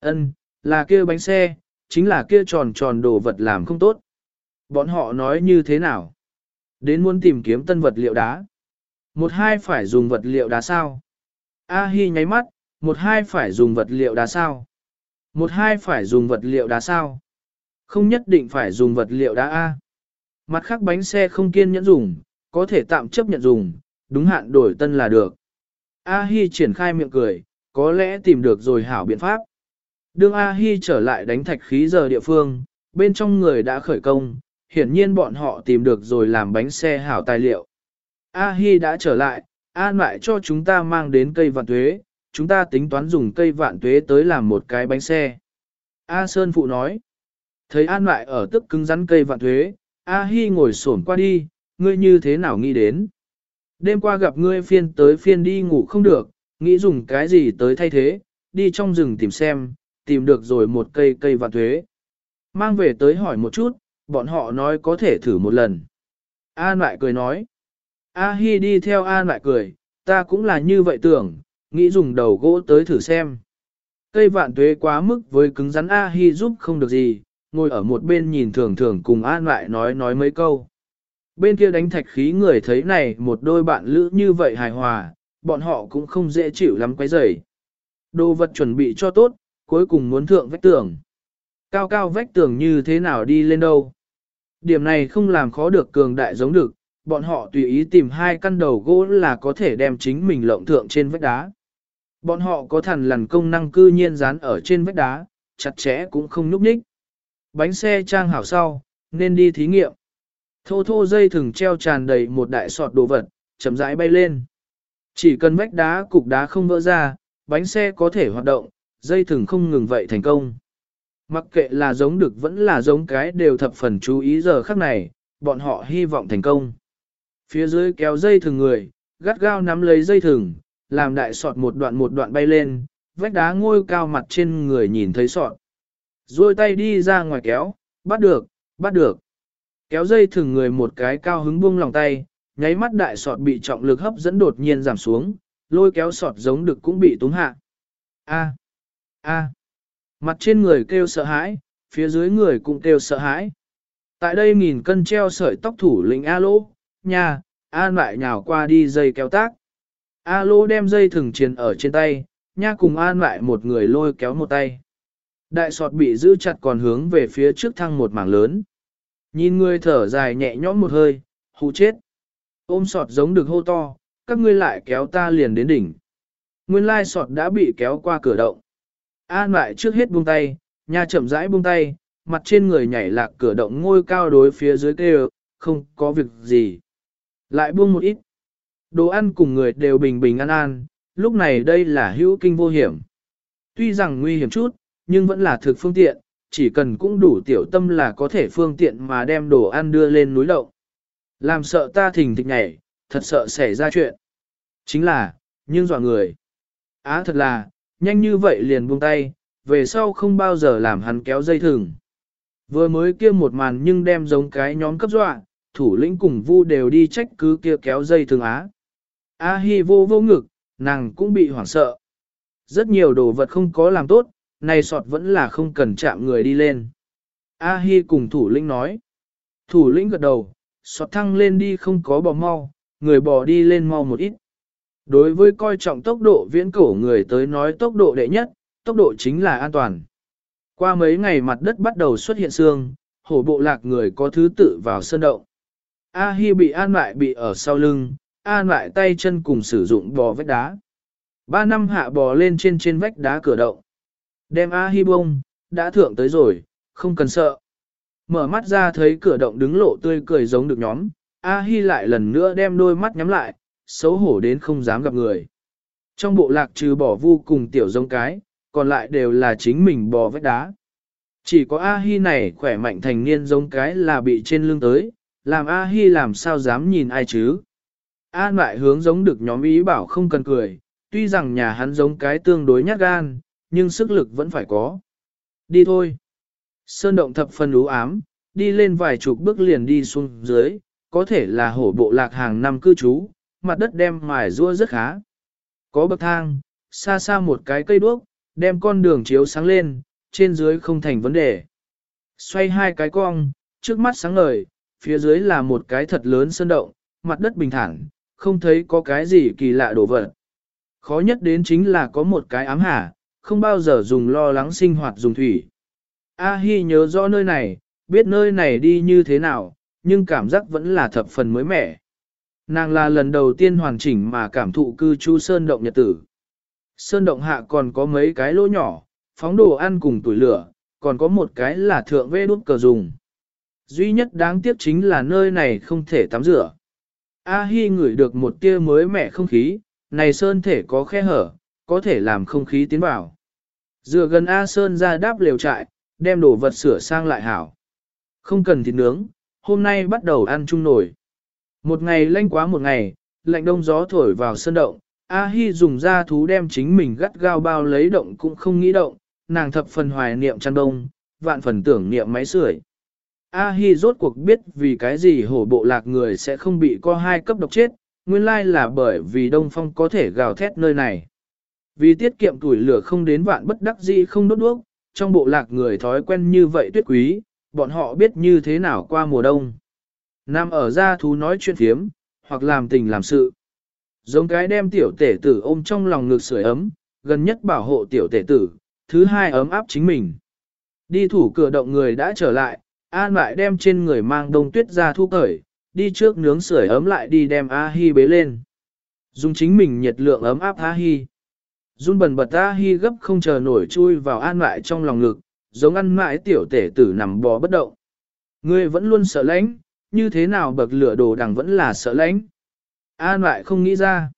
Ân, là kia bánh xe, chính là kia tròn tròn đồ vật làm không tốt. Bọn họ nói như thế nào? Đến muốn tìm kiếm tân vật liệu đá. Một hai phải dùng vật liệu đá sao? A Hi nháy mắt, một hai phải dùng vật liệu đá sao? Một hai phải dùng vật liệu đá sao? Không nhất định phải dùng vật liệu đá A. Mặt khác bánh xe không kiên nhẫn dùng, có thể tạm chấp nhận dùng, đúng hạn đổi tân là được. A Hi triển khai miệng cười, có lẽ tìm được rồi hảo biện pháp. Đương A Hi trở lại đánh thạch khí giờ địa phương, bên trong người đã khởi công, hiển nhiên bọn họ tìm được rồi làm bánh xe hảo tài liệu. A Hi đã trở lại, an lại cho chúng ta mang đến cây vạn tuế, chúng ta tính toán dùng cây vạn tuế tới làm một cái bánh xe. A Sơn Phụ nói, thấy an lại ở tức cứng rắn cây vạn tuế, A Hi ngồi xổm qua đi, ngươi như thế nào nghĩ đến? Đêm qua gặp ngươi phiên tới phiên đi ngủ không được, nghĩ dùng cái gì tới thay thế, đi trong rừng tìm xem, tìm được rồi một cây cây vạn thuế. Mang về tới hỏi một chút, bọn họ nói có thể thử một lần. An lại cười nói. A Hi đi theo An lại cười, ta cũng là như vậy tưởng, nghĩ dùng đầu gỗ tới thử xem. Cây vạn tuế quá mức với cứng rắn A Hi giúp không được gì, ngồi ở một bên nhìn thường thường cùng An lại nói nói mấy câu. Bên kia đánh thạch khí người thấy này một đôi bạn lữ như vậy hài hòa, bọn họ cũng không dễ chịu lắm quấy rầy. Đồ vật chuẩn bị cho tốt, cuối cùng muốn thượng vách tường. Cao cao vách tường như thế nào đi lên đâu. Điểm này không làm khó được cường đại giống được, bọn họ tùy ý tìm hai căn đầu gỗ là có thể đem chính mình lộng thượng trên vách đá. Bọn họ có thần lằn công năng cư nhiên dán ở trên vách đá, chặt chẽ cũng không nhúc nhích. Bánh xe trang hảo sau, nên đi thí nghiệm. Thô thô dây thừng treo tràn đầy một đại sọt đồ vật, chậm rãi bay lên. Chỉ cần vách đá cục đá không vỡ ra, bánh xe có thể hoạt động, dây thừng không ngừng vậy thành công. Mặc kệ là giống được vẫn là giống cái đều thập phần chú ý giờ khắc này, bọn họ hy vọng thành công. Phía dưới kéo dây thừng người, gắt gao nắm lấy dây thừng, làm đại sọt một đoạn một đoạn bay lên, vách đá ngôi cao mặt trên người nhìn thấy sọt. Rồi tay đi ra ngoài kéo, bắt được, bắt được. Kéo dây thừng người một cái cao hứng buông lòng tay, nháy mắt đại sọt bị trọng lực hấp dẫn đột nhiên giảm xuống, lôi kéo sọt giống được cũng bị túng hạ. A. A. Mặt trên người kêu sợ hãi, phía dưới người cũng kêu sợ hãi. Tại đây nghìn cân treo sợi tóc thủ lĩnh A lô, nha, an lại nhào qua đi dây kéo tác. A lô đem dây thừng chiến ở trên tay, nha cùng an lại một người lôi kéo một tay. Đại sọt bị giữ chặt còn hướng về phía trước thăng một mảng lớn. Nhìn người thở dài nhẹ nhõm một hơi, hù chết. Ôm sọt giống được hô to, các ngươi lại kéo ta liền đến đỉnh. Nguyên lai sọt đã bị kéo qua cửa động. An lại trước hết buông tay, nha chậm rãi buông tay, mặt trên người nhảy lạc cửa động ngôi cao đối phía dưới kêu, không có việc gì. Lại buông một ít. Đồ ăn cùng người đều bình bình an an, lúc này đây là hữu kinh vô hiểm. Tuy rằng nguy hiểm chút, nhưng vẫn là thực phương tiện, chỉ cần cũng đủ tiểu tâm là có thể phương tiện mà đem đồ ăn đưa lên núi lậu. Làm sợ ta thình thịch nhảy, thật sợ xảy ra chuyện. Chính là, nhưng dọa người. Á thật là, nhanh như vậy liền buông tay, về sau không bao giờ làm hắn kéo dây thừng. Vừa mới kia một màn nhưng đem giống cái nhóm cấp dọa, thủ lĩnh cùng vu đều đi trách cứ kia kéo dây thừng á. A hi vô vô ngực, nàng cũng bị hoảng sợ. Rất nhiều đồ vật không có làm tốt, này sọt vẫn là không cần chạm người đi lên. A hi cùng thủ lĩnh nói. Thủ lĩnh gật đầu, sọt thăng lên đi không có bò mau, người bò đi lên mau một ít. Đối với coi trọng tốc độ viễn cổ người tới nói tốc độ đệ nhất, tốc độ chính là an toàn. Qua mấy ngày mặt đất bắt đầu xuất hiện xương, hổ bộ lạc người có thứ tự vào sơn động. A Hi bị an lại bị ở sau lưng, an lại tay chân cùng sử dụng bò vách đá. Ba năm hạ bò lên trên trên vách đá cửa động. Đem A-hi bông, đã thượng tới rồi, không cần sợ. Mở mắt ra thấy cửa động đứng lộ tươi cười giống được nhóm, A-hi lại lần nữa đem đôi mắt nhắm lại, xấu hổ đến không dám gặp người. Trong bộ lạc trừ bỏ vu cùng tiểu giống cái, còn lại đều là chính mình bò vách đá. Chỉ có A-hi này khỏe mạnh thành niên giống cái là bị trên lưng tới, làm A-hi làm sao dám nhìn ai chứ. An lại hướng giống được nhóm ý bảo không cần cười, tuy rằng nhà hắn giống cái tương đối nhát gan, nhưng sức lực vẫn phải có. Đi thôi. Sơn động thập phần lú ám, đi lên vài chục bước liền đi xuống dưới, có thể là hổ bộ lạc hàng năm cư trú, mặt đất đem mài rua rất khá. Có bậc thang, xa xa một cái cây đuốc, đem con đường chiếu sáng lên, trên dưới không thành vấn đề. Xoay hai cái cong, trước mắt sáng ngời, phía dưới là một cái thật lớn sơn động, mặt đất bình thản, không thấy có cái gì kỳ lạ đổ vật. Khó nhất đến chính là có một cái ám hả, không bao giờ dùng lo lắng sinh hoạt dùng thủy. A Hi nhớ rõ nơi này, biết nơi này đi như thế nào, nhưng cảm giác vẫn là thập phần mới mẻ. Nàng là lần đầu tiên hoàn chỉnh mà cảm thụ cư trú sơn động nhật tử. Sơn động hạ còn có mấy cái lỗ nhỏ, phóng đồ ăn cùng tuổi lửa, còn có một cái là thượng vê đút cờ dùng. Duy nhất đáng tiếc chính là nơi này không thể tắm rửa. A Hi ngửi được một tia mới mẻ không khí, này sơn thể có khe hở, có thể làm không khí tiến vào. Dựa gần A Sơn ra đáp lều trại, đem đồ vật sửa sang lại hảo. Không cần thịt nướng, hôm nay bắt đầu ăn chung nổi. Một ngày lanh quá một ngày, lạnh đông gió thổi vào sân động, A Hi dùng da thú đem chính mình gắt gao bao lấy động cũng không nghĩ động, nàng thập phần hoài niệm chăn đông, vạn phần tưởng niệm máy sưởi. A Hi rốt cuộc biết vì cái gì hổ bộ lạc người sẽ không bị co hai cấp độc chết, nguyên lai là bởi vì đông phong có thể gào thét nơi này. Vì tiết kiệm tuổi lửa không đến vạn bất đắc dĩ không đốt đuốc, trong bộ lạc người thói quen như vậy tuyết quý, bọn họ biết như thế nào qua mùa đông. Nam ở ra thú nói chuyện phiếm, hoặc làm tình làm sự. Giống cái đem tiểu tể tử ôm trong lòng ngực sưởi ấm, gần nhất bảo hộ tiểu tể tử, thứ hai ấm áp chính mình. Đi thủ cửa động người đã trở lại, An lại đem trên người mang đông tuyết ra thu cởi, đi trước nướng sưởi ấm lại đi đem A-hi bế lên. Dùng chính mình nhiệt lượng ấm áp A-hi. Run bần bật A-hi gấp không chờ nổi chui vào an lại trong lòng ngực, giống ăn mãi tiểu tể tử nằm bò bất động. Ngươi vẫn luôn sợ lãnh, như thế nào bậc lửa đồ đằng vẫn là sợ lãnh. An lại không nghĩ ra.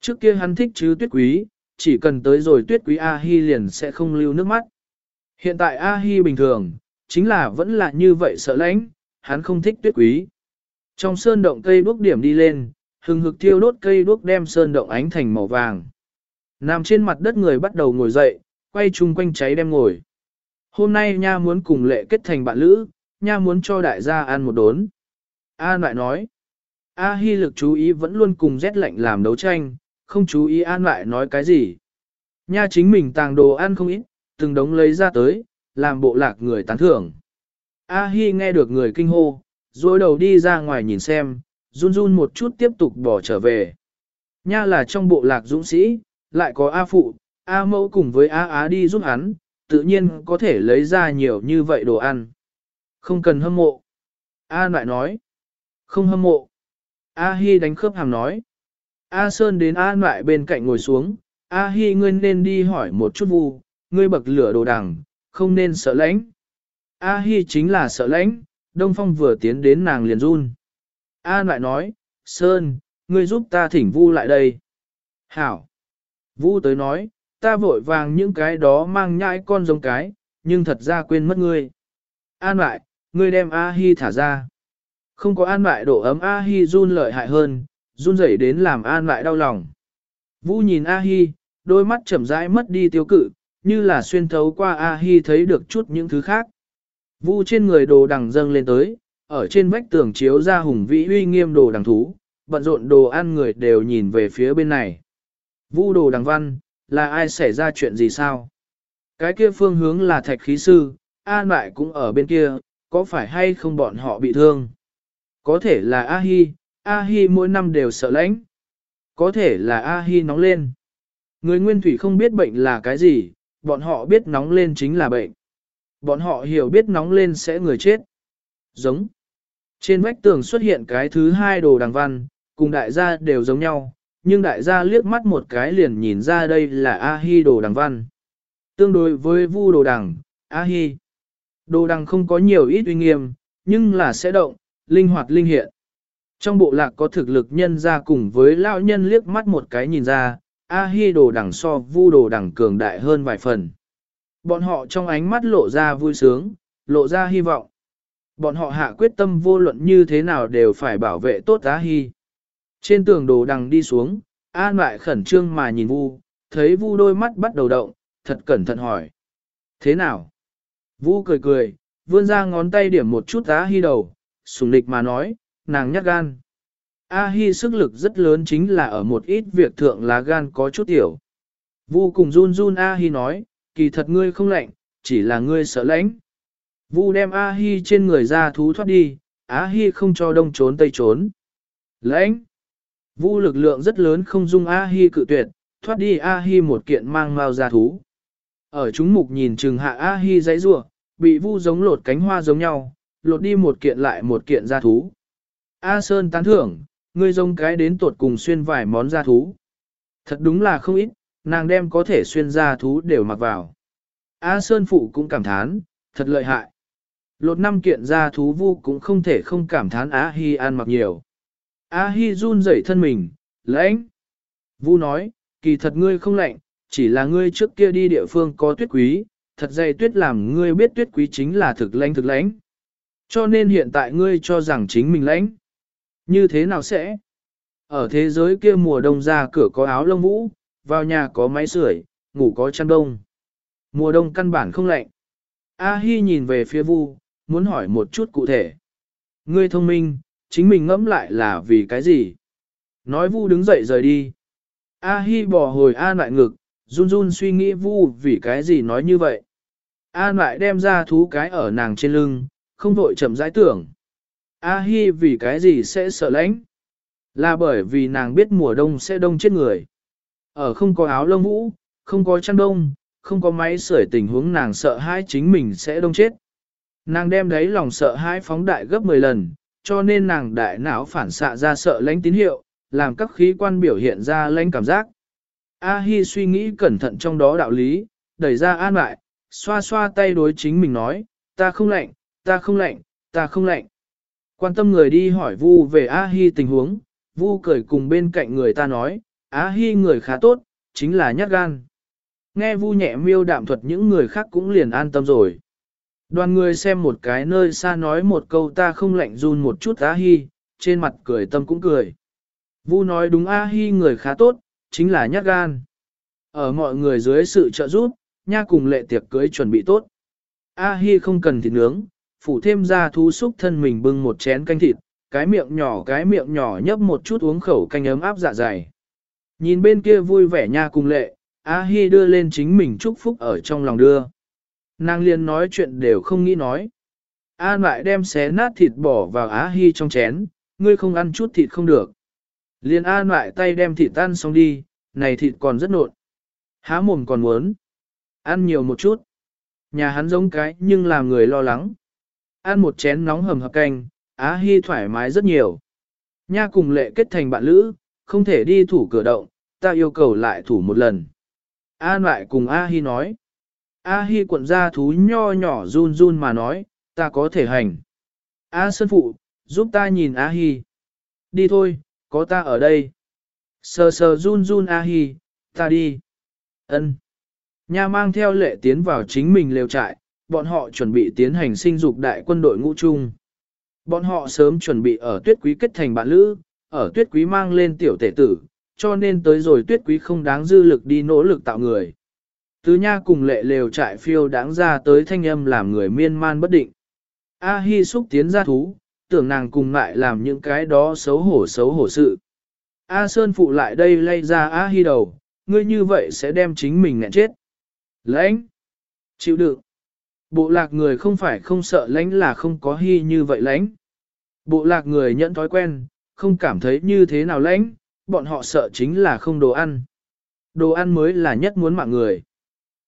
Trước kia hắn thích chứ tuyết quý, chỉ cần tới rồi tuyết quý A-hi liền sẽ không lưu nước mắt. Hiện tại A-hi bình thường, chính là vẫn là như vậy sợ lãnh, hắn không thích tuyết quý. Trong sơn động cây đuốc điểm đi lên, hừng hực thiêu đốt cây đuốc đem sơn động ánh thành màu vàng. Nằm trên mặt đất người bắt đầu ngồi dậy, quay chung quanh cháy đem ngồi. Hôm nay nha muốn cùng lệ kết thành bạn lữ, nha muốn cho đại gia ăn một đốn. An lại nói, A Hi lực chú ý vẫn luôn cùng rét lạnh làm đấu tranh, không chú ý An lại nói cái gì. Nha chính mình tàng đồ ăn không ít, từng đống lấy ra tới, làm bộ lạc người tán thưởng. A Hi nghe được người kinh hô, rồi đầu đi ra ngoài nhìn xem, run run một chút tiếp tục bỏ trở về. Nha là trong bộ lạc dũng sĩ, lại có A Phụ, A Mẫu cùng với A Á đi giúp hắn, tự nhiên có thể lấy ra nhiều như vậy đồ ăn. Không cần hâm mộ. A lại nói. Không hâm mộ. A Hi đánh khớp hàm nói. A Sơn đến A lại bên cạnh ngồi xuống. A Hi ngươi nên đi hỏi một chút vu, ngươi bậc lửa đồ đằng, không nên sợ lãnh. A Hi chính là sợ lãnh, Đông Phong vừa tiến đến nàng liền run. A lại nói, Sơn, ngươi giúp ta thỉnh Vu lại đây. Hảo. Vu tới nói, ta vội vàng những cái đó mang nhãi con giống cái, nhưng thật ra quên mất ngươi. An lại, ngươi đem A Hi thả ra. Không có an lại độ ấm A Hi run lợi hại hơn, run rẩy đến làm an lại đau lòng. Vu nhìn A Hi, đôi mắt chậm rãi mất đi tiêu cự, như là xuyên thấu qua A Hi thấy được chút những thứ khác. Vu trên người đồ đằng dâng lên tới, ở trên vách tường chiếu ra hùng vĩ uy nghiêm đồ đằng thú, bận rộn đồ ăn người đều nhìn về phía bên này. Vu đồ đằng văn, là ai xảy ra chuyện gì sao? Cái kia phương hướng là thạch khí sư, An lại cũng ở bên kia, có phải hay không bọn họ bị thương? Có thể là A-hi, A-hi mỗi năm đều sợ lãnh. Có thể là A-hi nóng lên. Người nguyên thủy không biết bệnh là cái gì, bọn họ biết nóng lên chính là bệnh. Bọn họ hiểu biết nóng lên sẽ người chết. Giống. Trên vách tường xuất hiện cái thứ hai đồ đằng văn, cùng đại gia đều giống nhau, nhưng đại gia liếc mắt một cái liền nhìn ra đây là A-hi đồ đằng văn. Tương đối với vu đồ đằng, A-hi. Đồ đằng không có nhiều ít uy nghiêm, nhưng là sẽ động, linh hoạt linh hiện. Trong bộ lạc có thực lực nhân ra cùng với lão nhân liếc mắt một cái nhìn ra, A-hi đồ đẳng so vu đồ đẳng cường đại hơn vài phần. Bọn họ trong ánh mắt lộ ra vui sướng, lộ ra hy vọng. Bọn họ hạ quyết tâm vô luận như thế nào đều phải bảo vệ tốt A-hi. Trên tường đồ đằng đi xuống, An lại khẩn trương mà nhìn Vu, thấy Vu đôi mắt bắt đầu động, thật cẩn thận hỏi. Thế nào? Vu cười cười, vươn ra ngón tay điểm một chút A Hi đầu, sùng lịch mà nói, nàng nhát gan. A Hi sức lực rất lớn chính là ở một ít việc thượng lá gan có chút tiểu. Vu cùng run run A Hi nói, kỳ thật ngươi không lạnh, chỉ là ngươi sợ lãnh. Vu đem A Hi trên người ra thú thoát đi, A Hi không cho đông trốn tây trốn. Lãnh! Vu lực lượng rất lớn không dung A-hi cự tuyệt, thoát đi A-hi một kiện mang mau ra thú. Ở chúng mục nhìn chừng hạ A-hi dãy rủa, bị vu giống lột cánh hoa giống nhau, lột đi một kiện lại một kiện gia thú. A Sơn tán thưởng, ngươi giống cái đến tuột cùng xuyên vài món gia thú. Thật đúng là không ít, nàng đem có thể xuyên gia thú đều mặc vào. A Sơn phụ cũng cảm thán, thật lợi hại. Lột năm kiện gia thú vu cũng không thể không cảm thán A Hi ăn mặc nhiều. A-hi run rẩy thân mình, lãnh. Vu nói, kỳ thật ngươi không lạnh, chỉ là ngươi trước kia đi địa phương có tuyết quý, thật dày tuyết làm ngươi biết tuyết quý chính là thực lãnh thực lãnh. Cho nên hiện tại ngươi cho rằng chính mình lãnh. Như thế nào sẽ? Ở thế giới kia mùa đông ra cửa có áo lông vũ, vào nhà có máy sưởi, ngủ có chăn đông. Mùa đông căn bản không lạnh. A-hi nhìn về phía vu, muốn hỏi một chút cụ thể. Ngươi thông minh, chính mình ngẫm lại là vì cái gì. Nói vu đứng dậy rời đi. A Hi bỏ hồi An lại ngực, run run suy nghĩ vu vì cái gì nói như vậy. An lại đem ra thú cái ở nàng trên lưng, không vội chậm rãi tưởng. A Hi vì cái gì sẽ sợ lạnh? Là bởi vì nàng biết mùa đông sẽ đông chết người. Ở không có áo lông vũ, không có chăn đông, không có máy sưởi tình huống nàng sợ hãi chính mình sẽ đông chết. Nàng đem đấy lòng sợ hãi phóng đại gấp 10 lần, cho nên nàng đại não phản xạ ra sợ lạnh tín hiệu, làm các khí quan biểu hiện ra lạnh cảm giác. A-hi suy nghĩ cẩn thận trong đó đạo lý, đẩy ra an lại, xoa xoa tay đối chính mình nói, ta không lạnh, ta không lạnh, ta không lạnh. Quan tâm người đi hỏi Vu về A-hi tình huống, Vu cười cùng bên cạnh người ta nói, A-hi người khá tốt, chính là nhát gan. Nghe Vu nhẹ miêu đạm thuật những người khác cũng liền an tâm rồi. Đoàn người xem một cái nơi xa nói một câu ta không lạnh run một chút A Hi, trên mặt cười tâm cũng cười. Vu nói đúng A Hi người khá tốt, chính là nhát gan. Ở mọi người dưới sự trợ giúp, nha cùng lệ tiệc cưới chuẩn bị tốt. A Hi không cần thịt nướng, phủ thêm ra thú xúc thân mình bưng một chén canh thịt, cái miệng nhỏ cái miệng nhỏ nhấp một chút uống khẩu canh ấm áp dạ dày. Nhìn bên kia vui vẻ nha cùng lệ, A Hi đưa lên chính mình chúc phúc ở trong lòng đưa. Nàng liền nói chuyện đều không nghĩ nói. An lại đem xé nát thịt bỏ vào Á Hi trong chén, ngươi không ăn chút thịt không được. Liền An lại tay đem thịt tan xong đi, này thịt còn rất nộn. Há mồm còn muốn. Ăn nhiều một chút. Nhà hắn giống cái nhưng làm người lo lắng. Ăn một chén nóng hầm hập canh, Á Hi thoải mái rất nhiều. Nha cùng lệ kết thành bạn lữ, không thể đi thủ cửa động, ta yêu cầu lại thủ một lần. An lại cùng A Hi nói. A Hi cuộn ra thú nho nhỏ run run mà nói, ta có thể hành. A Sơn Phụ, giúp ta nhìn A Hi. Đi thôi, có ta ở đây. Sờ sờ run run A Hi, ta đi. Ân. Nha mang theo lệ tiến vào chính mình lều trại, bọn họ chuẩn bị tiến hành sinh dục đại quân đội ngũ chung. Bọn họ sớm chuẩn bị ở tuyết quý kết thành bạn lữ, ở tuyết quý mang lên tiểu tể tử, cho nên tới rồi tuyết quý không đáng dư lực đi nỗ lực tạo người. Tứ nha cùng lệ lều trại phiêu đáng ra tới thanh âm làm người miên man bất định. A Hi xúc tiến ra thú, tưởng nàng cùng lại làm những cái đó xấu hổ xấu hổ sự. A Sơn phụ lại đây lay ra A Hi đầu, ngươi như vậy sẽ đem chính mình nghẹn chết. Lãnh! Chịu đựng! Bộ lạc người không phải không sợ lãnh là không có Hi như vậy lãnh. Bộ lạc người nhận thói quen, không cảm thấy như thế nào lãnh, bọn họ sợ chính là không đồ ăn. Đồ ăn mới là nhất muốn mạng người.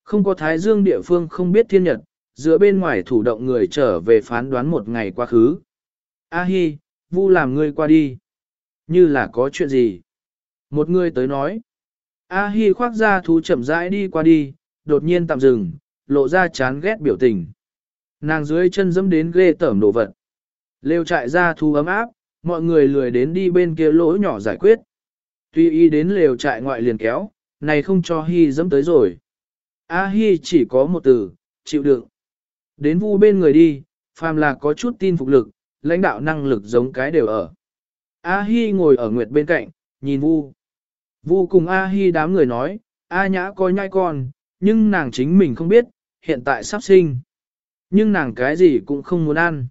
Không có thái dương địa phương không biết thiên nhật, giữa bên ngoài thủ động người trở về phán đoán một ngày quá khứ. A hi, vu làm ngươi qua đi. Như là có chuyện gì. Một người tới nói. A Hi khoác ra thú chậm rãi đi qua đi, đột nhiên tạm dừng, lộ ra chán ghét biểu tình. Nàng dưới chân dẫm đến ghê tởm đồ vật. Lêu trại ra thu ấm áp, mọi người lười đến đi bên kia lỗ nhỏ giải quyết. Tuy y đến lều trại ngoại liền kéo, này không cho Hi dẫm tới rồi. A Hi chỉ có một từ, chịu đựng. Đến vu bên người đi, phàm là có chút tin phục lực, lãnh đạo năng lực giống cái đều ở. A Hi ngồi ở nguyệt bên cạnh, nhìn vu. Vu cùng A Hi đám người nói, A nhã coi nhai con, nhưng nàng chính mình không biết, hiện tại sắp sinh. Nhưng nàng cái gì cũng không muốn ăn.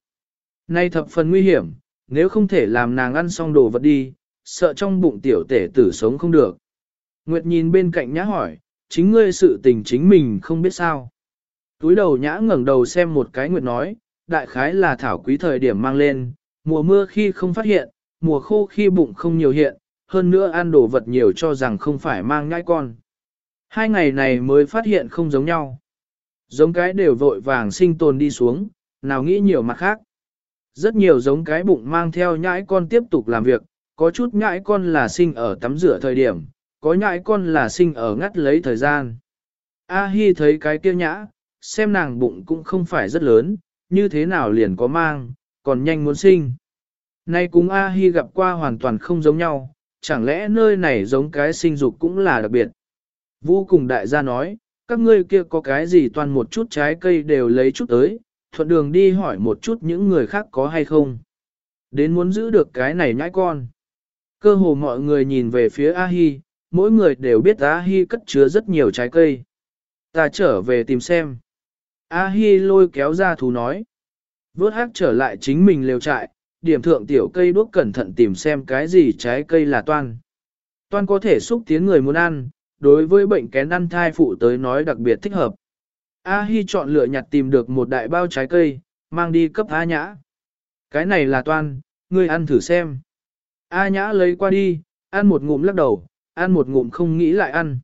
Nay thập phần nguy hiểm, nếu không thể làm nàng ăn xong đồ vật đi, sợ trong bụng tiểu tể tử sống không được. Nguyệt nhìn bên cạnh nhã hỏi, chính ngươi sự tình chính mình không biết sao. Túi đầu nhã ngẩng đầu xem một cái Nguyệt nói, đại khái là thảo quý thời điểm mang lên, mùa mưa khi không phát hiện, mùa khô khi bụng không nhiều hiện, hơn nữa ăn đồ vật nhiều cho rằng không phải mang ngai con. Hai ngày này mới phát hiện không giống nhau. Giống cái đều vội vàng sinh tồn đi xuống, nào nghĩ nhiều mặt khác. Rất nhiều giống cái bụng mang theo nhãi con tiếp tục làm việc, có chút nhãi con là sinh ở tắm rửa thời điểm, có nhãi con là sinh ở ngắt lấy thời gian. A Hi thấy cái kia nhã, xem nàng bụng cũng không phải rất lớn, như thế nào liền có mang, còn nhanh muốn sinh. Nay cùng A Hi gặp qua hoàn toàn không giống nhau, chẳng lẽ nơi này giống cái sinh dục cũng là đặc biệt. Vũ cùng đại gia nói, các ngươi kia có cái gì toàn một chút trái cây đều lấy chút tới, thuận đường đi hỏi một chút những người khác có hay không. Đến muốn giữ được cái này nhãi con. Cơ hồ mọi người nhìn về phía A-hi, mỗi người đều biết A-hi cất chứa rất nhiều trái cây. Ta trở về tìm xem. A-hi lôi kéo ra thú nói. Vớt hát trở lại chính mình lều trại, điểm thượng tiểu cây đuốc cẩn thận tìm xem cái gì trái cây là toan. Toan có thể xúc tiến người muốn ăn, đối với bệnh kén ăn thai phụ tới nói đặc biệt thích hợp. A Hi chọn lựa nhặt tìm được một đại bao trái cây, mang đi cấp A Nhã. Cái này là toan, ngươi ăn thử xem. A Nhã lấy qua đi, ăn một ngụm lắc đầu, ăn một ngụm không nghĩ lại ăn.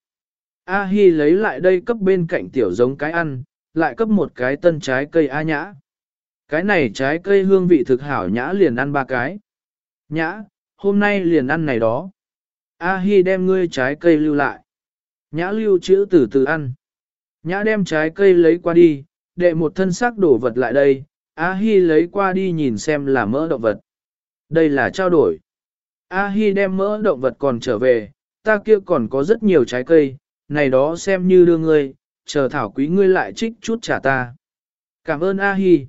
A Hi lấy lại đây cấp bên cạnh tiểu giống cái ăn, lại cấp một cái tân trái cây A Nhã. Cái này trái cây hương vị thực hảo Nhã liền ăn ba cái. Nhã, hôm nay liền ăn này đó. A Hi đem ngươi trái cây lưu lại. Nhã lưu chữ từ từ ăn. Nhã đem trái cây lấy qua đi, đệ một thân xác đổ vật lại đây, A Hi lấy qua đi nhìn xem là mỡ động vật. Đây là trao đổi. A Hi đem mỡ động vật còn trở về, ta kia còn có rất nhiều trái cây, này đó xem như đưa ngươi, chờ thảo quý ngươi lại trích chút trả ta. Cảm ơn A Hi.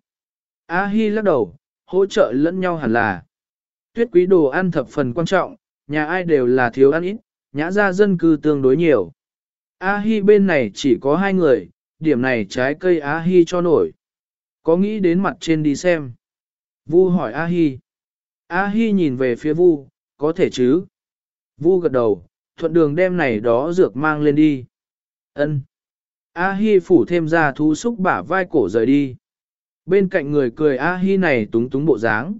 A Hi lắc đầu, hỗ trợ lẫn nhau hẳn là. Tuyết quý đồ ăn thập phần quan trọng, nhà ai đều là thiếu ăn ít, nhã ra dân cư tương đối nhiều. A Hi bên này chỉ có hai người, điểm này trái cây A Hi cho nổi. Có nghĩ đến mặt trên đi xem. Vu hỏi A Hi. A Hi nhìn về phía Vu, có thể chứ? Vu gật đầu, thuận đường đem này đó dược mang lên đi. Ân. A Hi phủ thêm ra thú xúc bả vai cổ rời đi. Bên cạnh người cười A Hi này túng túng bộ dáng.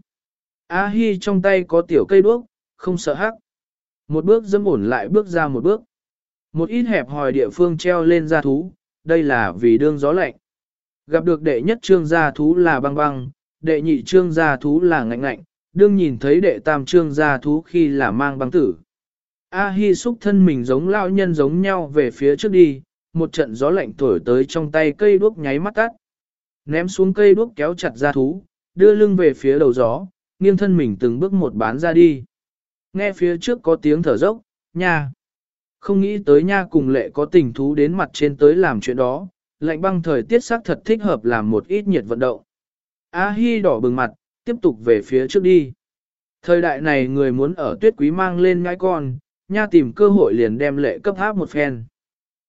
A Hi trong tay có tiểu cây đuốc, không sợ hắc. Một bước dâm ổn lại bước ra một bước. Một ít hẹp hòi địa phương treo lên gia thú, đây là vì đương gió lạnh. Gặp được đệ nhất trương gia thú là băng băng, đệ nhị trương gia thú là ngạnh ngạnh, đương nhìn thấy đệ tam trương gia thú khi là mang băng tử. A Hi xúc thân mình giống lao nhân giống nhau về phía trước đi, một trận gió lạnh thổi tới trong tay cây đuốc nháy mắt tắt. Ném xuống cây đuốc kéo chặt gia thú, đưa lưng về phía đầu gió, nghiêng thân mình từng bước một bán ra đi. Nghe phía trước có tiếng thở dốc, nha. Không nghĩ tới nha cùng lệ có tình thú đến mặt trên tới làm chuyện đó, lạnh băng thời tiết sắc thật thích hợp làm một ít nhiệt vận động. A Hi đỏ bừng mặt, tiếp tục về phía trước đi. Thời đại này người muốn ở tuyết quý mang lên ngai con, nha tìm cơ hội liền đem lệ cấp áp một phen.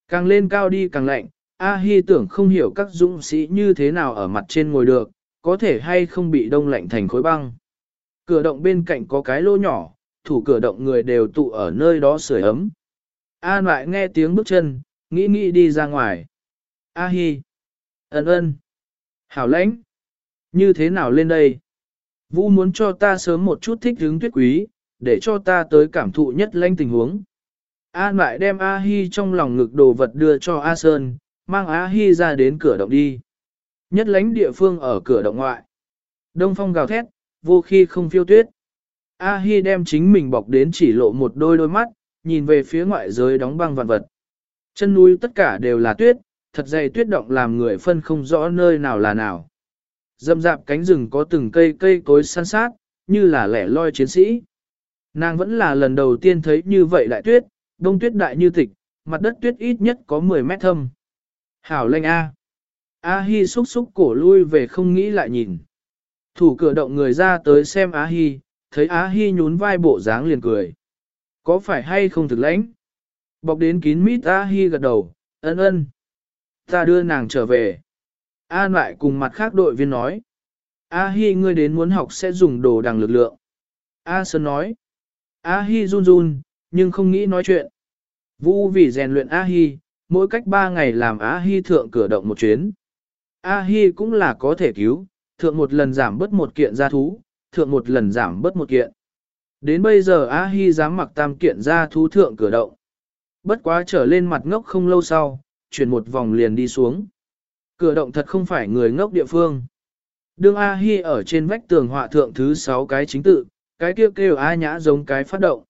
Càng lên cao đi càng lạnh, A Hi tưởng không hiểu các dũng sĩ như thế nào ở mặt trên ngồi được, có thể hay không bị đông lạnh thành khối băng. Cửa động bên cạnh có cái lô nhỏ, thủ cửa động người đều tụ ở nơi đó sưởi ấm. An lại nghe tiếng bước chân, nghĩ nghĩ đi ra ngoài. A hi. Ấn ơn. Hảo lãnh. Như thế nào lên đây? Vũ muốn cho ta sớm một chút thích hứng tuyết quý, để cho ta tới cảm thụ nhất lãnh tình huống. An lại đem A Hi trong lòng ngực đồ vật đưa cho A Sơn, mang A Hi ra đến cửa động đi. Nhất lãnh địa phương ở cửa động ngoại. Đông phong gào thét, vô khi không phiêu tuyết. A Hi đem chính mình bọc đến chỉ lộ một đôi đôi mắt, nhìn về phía ngoại giới đóng băng vạn vật. Chân núi tất cả đều là tuyết, thật dày tuyết động làm người phân không rõ nơi nào là nào. Dâm dạp cánh rừng có từng cây cây cối san sát, như là lẻ loi chiến sĩ. Nàng vẫn là lần đầu tiên thấy như vậy đại tuyết, đông tuyết đại như tịch, mặt đất tuyết ít nhất có 10 mét thâm. Hảo lệnh A. A Hi xúc xúc cổ lui về không nghĩ lại nhìn. Thủ cửa động người ra tới xem A Hi, thấy A Hi nhún vai bộ dáng liền cười. Có phải hay không thực lãnh? Bọc đến kín mít A Hi gật đầu, ân ân. Ta đưa nàng trở về. An lại cùng mặt khác đội viên nói. A Hi ngươi đến muốn học sẽ dùng đồ đằng lực lượng. A Sơn nói. A Hi run run, nhưng không nghĩ nói chuyện. Vũ vì rèn luyện A Hi, mỗi cách ba ngày làm A Hi thượng cửa động một chuyến. A Hi cũng là có thể cứu, thượng một lần giảm bớt một kiện gia thú, thượng một lần giảm bớt một kiện. Đến bây giờ A Hi dám mặc tam kiện ra thú thượng cửa động. Bất quá trở lên mặt ngốc không lâu sau, chuyển một vòng liền đi xuống. Cửa động thật không phải người ngốc địa phương. Đương A Hi ở trên vách tường họa thượng thứ 6 cái chính tự, cái kia kêu A nhã giống cái phát động.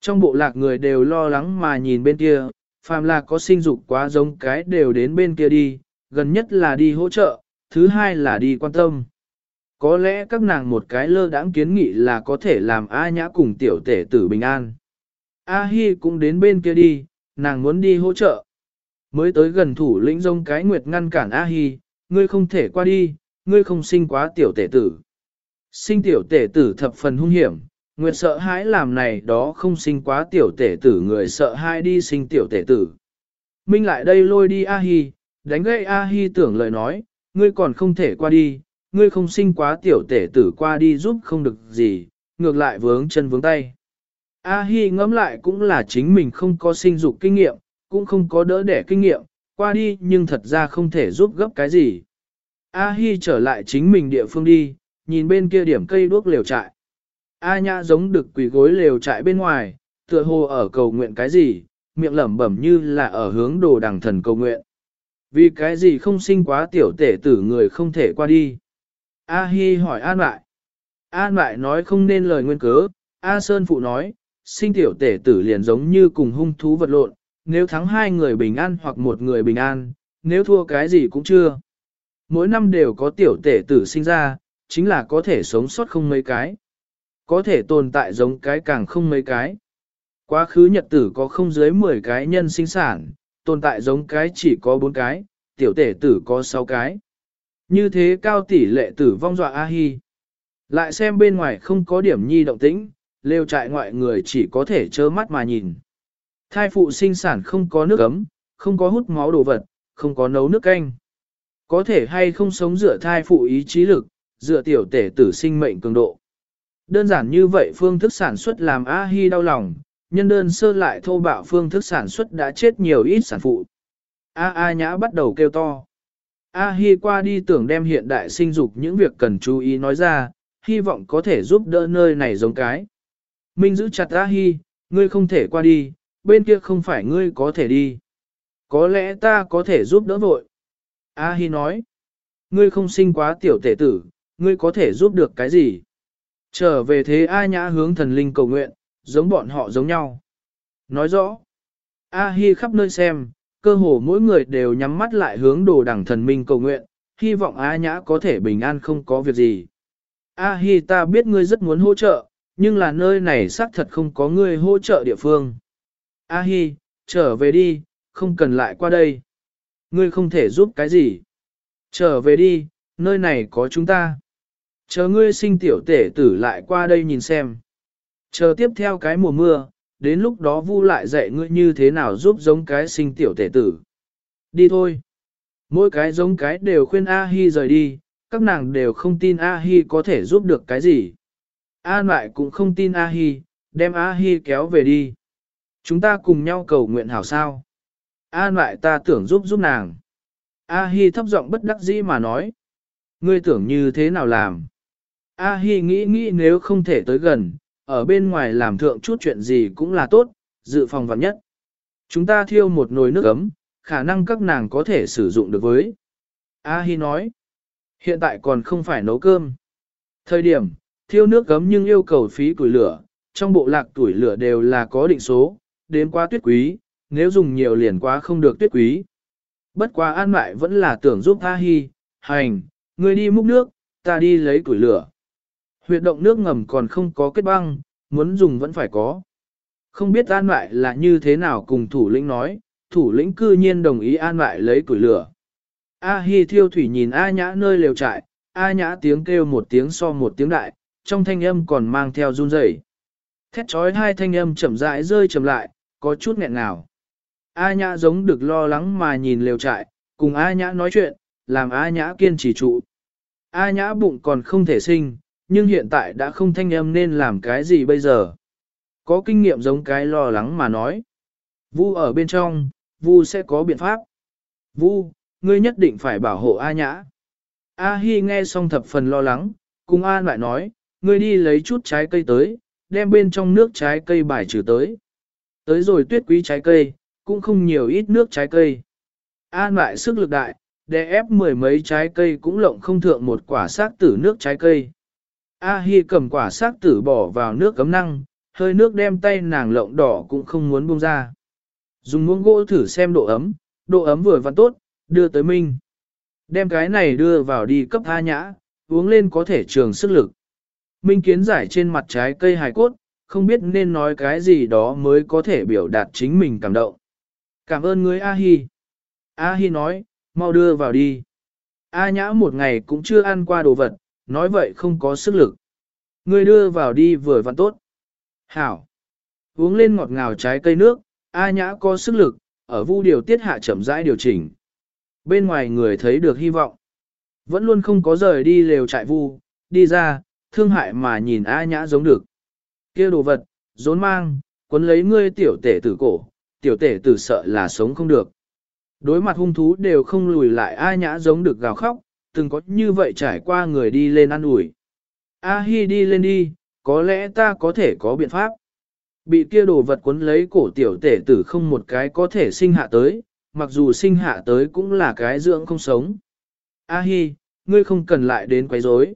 Trong bộ lạc người đều lo lắng mà nhìn bên kia, phàm là có sinh dục quá giống cái đều đến bên kia đi, gần nhất là đi hỗ trợ, thứ hai là đi quan tâm. Có lẽ các nàng một cái lơ đãng kiến nghị là có thể làm A nhã cùng tiểu tể tử bình an. A Hi cũng đến bên kia đi, nàng muốn đi hỗ trợ. Mới tới gần thủ lĩnh rông cái nguyệt ngăn cản A Hi, ngươi không thể qua đi, ngươi không sinh quá tiểu tể tử. Sinh tiểu tể tử thập phần hung hiểm, nguyệt sợ hãi làm này đó không sinh quá tiểu tể tử người sợ hãi đi sinh tiểu tể tử. Minh lại đây lôi đi A Hi, đánh gậy A Hi tưởng lời nói, ngươi còn không thể qua đi, ngươi không sinh quá tiểu tể tử qua đi giúp không được gì, ngược lại vướng chân vướng tay. A Hi ngẫm lại cũng là chính mình không có sinh dục kinh nghiệm, cũng không có đỡ đẻ kinh nghiệm, qua đi nhưng thật ra không thể giúp gấp cái gì. A Hi trở lại chính mình địa phương đi, nhìn bên kia điểm cây đuốc lều trại. A Nhã giống được quỳ gối lều trại bên ngoài, tựa hồ ở cầu nguyện cái gì, miệng lẩm bẩm như là ở hướng đồ đằng thần cầu nguyện. Vì cái gì không sinh quá tiểu tể tử người không thể qua đi. A Hi hỏi An lại. An lại nói không nên lời nguyên cớ, A Sơn Phụ nói, sinh tiểu tể tử liền giống như cùng hung thú vật lộn, nếu thắng hai người bình an hoặc một người bình an, nếu thua cái gì cũng chưa. Mỗi năm đều có tiểu tể tử sinh ra, chính là có thể sống sót không mấy cái. Có thể tồn tại giống cái càng không mấy cái. Quá khứ nhật tử có không dưới 10 cái nhân sinh sản, tồn tại giống cái chỉ có 4 cái, tiểu tể tử có 6 cái. Như thế cao tỷ lệ tử vong dọa A-hi. Lại xem bên ngoài không có điểm nhi động tĩnh, lêu trại ngoại người chỉ có thể trơ mắt mà nhìn. Thai phụ sinh sản không có nước ấm, không có hút máu đồ vật, không có nấu nước canh. Có thể hay không sống dựa thai phụ ý chí lực, dựa tiểu tể tử sinh mệnh cường độ. Đơn giản như vậy phương thức sản xuất làm A-hi đau lòng, nhân đơn sơ lại thô bạo phương thức sản xuất đã chết nhiều ít sản phụ. A-a nhã bắt đầu kêu to. A-hi qua đi tưởng đem hiện đại sinh dục những việc cần chú ý nói ra, hy vọng có thể giúp đỡ nơi này giống cái. Minh giữ chặt A-hi, ngươi không thể qua đi, bên kia không phải ngươi có thể đi. Có lẽ ta có thể giúp đỡ vội. A-hi nói, ngươi không sinh quá tiểu tể tử, ngươi có thể giúp được cái gì? Trở về thế A nhã hướng thần linh cầu nguyện, giống bọn họ giống nhau. Nói rõ, A hi khắp nơi xem, cơ hồ mỗi người đều nhắm mắt lại hướng đồ đẳng thần minh cầu nguyện, hy vọng A nhã có thể bình an không có việc gì. A hi ta biết ngươi rất muốn hỗ trợ, nhưng là nơi này xác thật không có ngươi hỗ trợ địa phương. A hi, trở về đi, không cần lại qua đây. Ngươi không thể giúp cái gì. Trở về đi, nơi này có chúng ta. Chờ ngươi sinh tiểu tể tử lại qua đây nhìn xem. Chờ tiếp theo cái mùa mưa, đến lúc đó vu lại dạy ngươi như thế nào giúp giống cái sinh tiểu tể tử. Đi thôi. Mỗi cái giống cái đều khuyên A-hi rời đi, các nàng đều không tin A-hi có thể giúp được cái gì. An lại cũng không tin A-hi, đem A-hi kéo về đi. Chúng ta cùng nhau cầu nguyện hảo sao. An lại ta tưởng giúp giúp nàng. A-hi thấp giọng bất đắc dĩ mà nói. Ngươi tưởng như thế nào làm? A Hi nghĩ nghĩ nếu không thể tới gần, ở bên ngoài làm thượng chút chuyện gì cũng là tốt, dự phòng vạn nhất. Chúng ta thiêu một nồi nước ấm, khả năng các nàng có thể sử dụng được với. A Hi nói, hiện tại còn không phải nấu cơm. Thời điểm, thiêu nước ấm nhưng yêu cầu phí củi lửa, trong bộ lạc tuổi lửa đều là có định số, đến quá tuyết quý, nếu dùng nhiều liền quá không được tuyết quý. Bất quá an lại vẫn là tưởng giúp A Hi, hành, ngươi đi múc nước, ta đi lấy củi lửa. Huyệt động nước ngầm còn không có kết băng, muốn dùng vẫn phải có. Không biết an lại là như thế nào cùng thủ lĩnh nói, thủ lĩnh cư nhiên đồng ý an lại lấy củi lửa. A Hi thiêu thủy nhìn A nhã nơi lều trại, A nhã tiếng kêu một tiếng so một tiếng đại, trong thanh âm còn mang theo run rẩy. Thét trói hai thanh âm chậm rãi rơi chậm lại, có chút nghẹn ngào. A nhã giống được lo lắng mà nhìn lều trại, cùng A nhã nói chuyện, làm A nhã kiên trì trụ. A nhã bụng còn không thể sinh, nhưng hiện tại đã không thanh âm nên làm cái gì bây giờ. Có kinh nghiệm giống cái lo lắng mà nói. Vu ở bên trong, Vu sẽ có biện pháp. Vu, ngươi nhất định phải bảo hộ A nhã. A Hi nghe xong thập phần lo lắng, cùng A lại nói, ngươi đi lấy chút trái cây tới, đem bên trong nước trái cây bài trừ tới. Tới rồi tuyết quý trái cây, cũng không nhiều ít nước trái cây. An lại sức lực đại, để ép mười mấy trái cây cũng lộng không thượng một quả xác tử nước trái cây. A Hi cầm quả xác tử bỏ vào nước cấm năng, hơi nước đem tay nàng lộng đỏ cũng không muốn buông ra. Dùng muỗng gỗ thử xem độ ấm, độ ấm vừa vặn tốt, đưa tới Minh. Đem cái này đưa vào đi cấp A nhã, uống lên có thể trường sức lực. Minh kiến giải trên mặt trái cây hài cốt, không biết nên nói cái gì đó mới có thể biểu đạt chính mình cảm động. Cảm ơn ngươi A Hi. A Hi nói, mau đưa vào đi. A nhã một ngày cũng chưa ăn qua đồ vật, nói vậy không có sức lực. Ngươi đưa vào đi vừa vặn tốt. Hảo. Uống lên ngọt ngào trái cây nước, A nhã có sức lực, ở vu điều tiết hạ chậm rãi điều chỉnh. Bên ngoài người thấy được hy vọng. Vẫn luôn không có rời đi lều trại vu, đi ra, thương hại mà nhìn A nhã giống được. kia đồ vật, rốn mang, quấn lấy ngươi tiểu tể tử cổ, tiểu tể tử sợ là sống không được. Đối mặt hung thú đều không lùi lại A nhã giống được gào khóc, từng có như vậy trải qua người đi lên ăn ủi. A hi đi lên đi, có lẽ ta có thể có biện pháp. Bị kia đồ vật cuốn lấy cổ tiểu tể tử không một cái có thể sinh hạ tới, mặc dù sinh hạ tới cũng là cái dưỡng không sống. A hi, ngươi không cần lại đến quấy rối.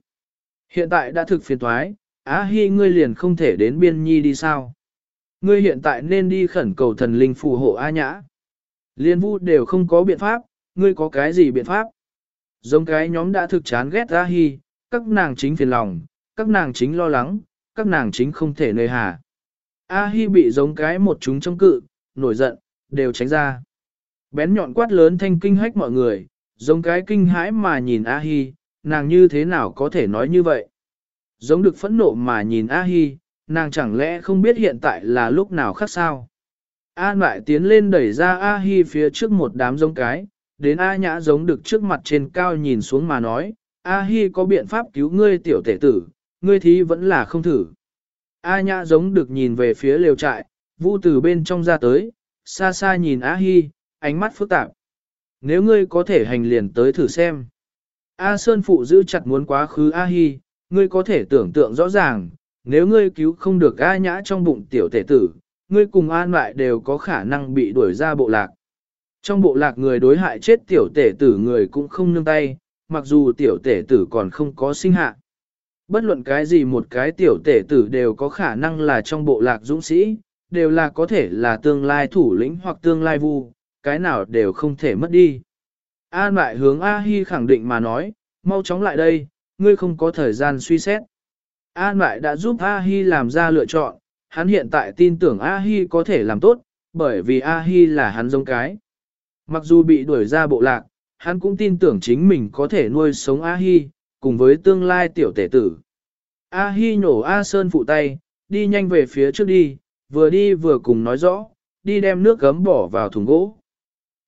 Hiện tại đã thực phiền thoái, A hi ngươi liền không thể đến biên nhi đi sao. Ngươi hiện tại nên đi khẩn cầu thần linh phù hộ A nhã. Liên vu đều không có biện pháp, ngươi có cái gì biện pháp? Giống cái nhóm đã thực chán ghét ra hi, các nàng chính phiền lòng, các nàng chính lo lắng, các nàng chính không thể nơi hà. A hi bị giống cái một chúng trong cự, nổi giận, đều tránh ra. Bén nhọn quát lớn thanh kinh hách mọi người, giống cái kinh hãi mà nhìn A hi, nàng như thế nào có thể nói như vậy? Giống được phẫn nộ mà nhìn A hi, nàng chẳng lẽ không biết hiện tại là lúc nào khác sao? A lại tiến lên đẩy ra A Hi phía trước một đám giống cái, đến A nhã giống được trước mặt trên cao nhìn xuống mà nói, A Hi có biện pháp cứu ngươi tiểu tể tử, ngươi thí vẫn là không thử. A nhã giống được nhìn về phía lều trại, vu từ bên trong ra tới, xa xa nhìn A Hi, ánh mắt phức tạp. Nếu ngươi có thể hành liền tới thử xem. A Sơn phụ giữ chặt muốn quá khứ A Hi, ngươi có thể tưởng tượng rõ ràng, nếu ngươi cứu không được A nhã trong bụng tiểu tể tử, ngươi cùng an lại đều có khả năng bị đuổi ra bộ lạc. Trong bộ lạc người đối hại chết tiểu tể tử người cũng không nương tay, mặc dù tiểu tể tử còn không có sinh hạ. Bất luận cái gì một cái tiểu tể tử đều có khả năng là trong bộ lạc dũng sĩ, đều là có thể là tương lai thủ lĩnh hoặc tương lai vu, cái nào đều không thể mất đi. An lại hướng A-hi khẳng định mà nói, mau chóng lại đây, ngươi không có thời gian suy xét. An lại đã giúp A-hi làm ra lựa chọn, hắn hiện tại tin tưởng A-hi có thể làm tốt, bởi vì A-hi là hắn giống cái. Mặc dù bị đuổi ra bộ lạc, hắn cũng tin tưởng chính mình có thể nuôi sống A-hi, cùng với tương lai tiểu tể tử. A-hi nhổ A Sơn phụ tay, đi nhanh về phía trước đi, vừa đi vừa cùng nói rõ, đi đem nước gấm bỏ vào thùng gỗ.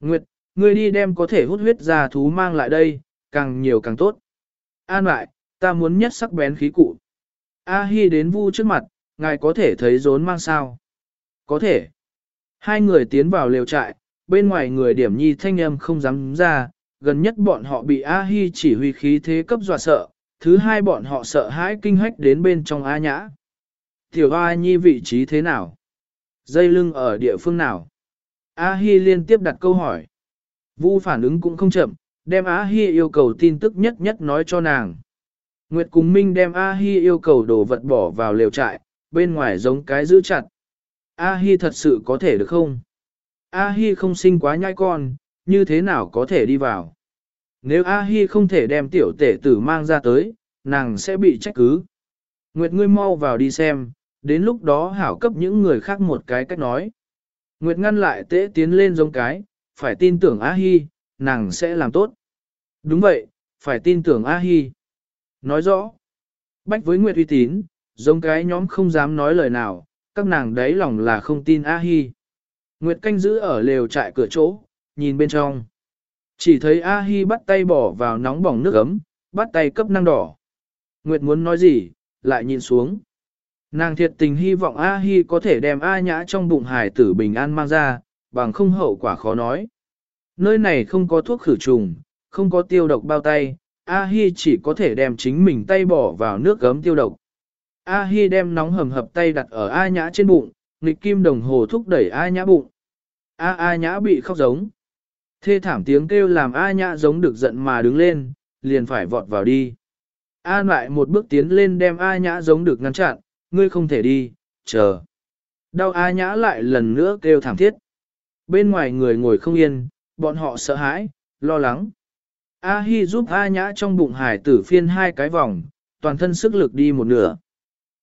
Nguyệt, ngươi đi đem có thể hút huyết ra thú mang lại đây, càng nhiều càng tốt. An lại, ta muốn nhất sắc bén khí cụ. A-hi đến vu trước mặt, ngài có thể thấy rốn mang sao? Có thể. Hai người tiến vào lều trại, bên ngoài người điểm nhi thanh âm không dám ra, gần nhất bọn họ bị A-hi chỉ huy khí thế cấp dọa sợ, thứ hai bọn họ sợ hãi kinh hách đến bên trong A nhã. Tiểu A nhi vị trí thế nào? Dây lưng ở địa phương nào? A-hi liên tiếp đặt câu hỏi. Vu phản ứng cũng không chậm, đem A-hi yêu cầu tin tức nhất nhất nói cho nàng. Nguyệt cùng Minh đem A-hi yêu cầu đồ vật bỏ vào lều trại, bên ngoài giống cái giữ chặt. A-hi thật sự có thể được không? A-hi không sinh quá nhai con, như thế nào có thể đi vào? Nếu A-hi không thể đem tiểu tể tử mang ra tới, nàng sẽ bị trách cứ. Nguyệt ngươi mau vào đi xem, đến lúc đó hảo cấp những người khác một cái cách nói. Nguyệt ngăn lại tế tiến lên giống cái, phải tin tưởng A-hi, nàng sẽ làm tốt. Đúng vậy, phải tin tưởng A-hi. Nói rõ, bách với Nguyệt uy tín, giống cái nhóm không dám nói lời nào, các nàng đấy lòng là không tin A-hi. Nguyệt canh giữ ở lều trại cửa chỗ, nhìn bên trong. Chỉ thấy A-hi bắt tay bỏ vào nóng bỏng nước ấm, bắt tay cấp năng đỏ. Nguyệt muốn nói gì, lại nhìn xuống. Nàng thiệt tình hy vọng A-hi có thể đem A nhã trong bụng hải tử bình an mang ra, bằng không hậu quả khó nói. Nơi này không có thuốc khử trùng, không có tiêu độc bao tay, A-hi chỉ có thể đem chính mình tay bỏ vào nước gấm tiêu độc. A-hi đem nóng hầm hập tay đặt ở A nhã trên bụng, nghịch kim đồng hồ thúc đẩy A nhã bụng. A A nhã bị khóc giống. Thê thảm tiếng kêu làm A nhã giống được giận mà đứng lên, liền phải vọt vào đi. A lại một bước tiến lên đem A nhã giống được ngăn chặn, ngươi không thể đi, chờ. Đau A nhã lại lần nữa kêu thảm thiết. Bên ngoài người ngồi không yên, bọn họ sợ hãi, lo lắng. A Hi giúp A nhã trong bụng hải tử phiên hai cái vòng, toàn thân sức lực đi một nửa.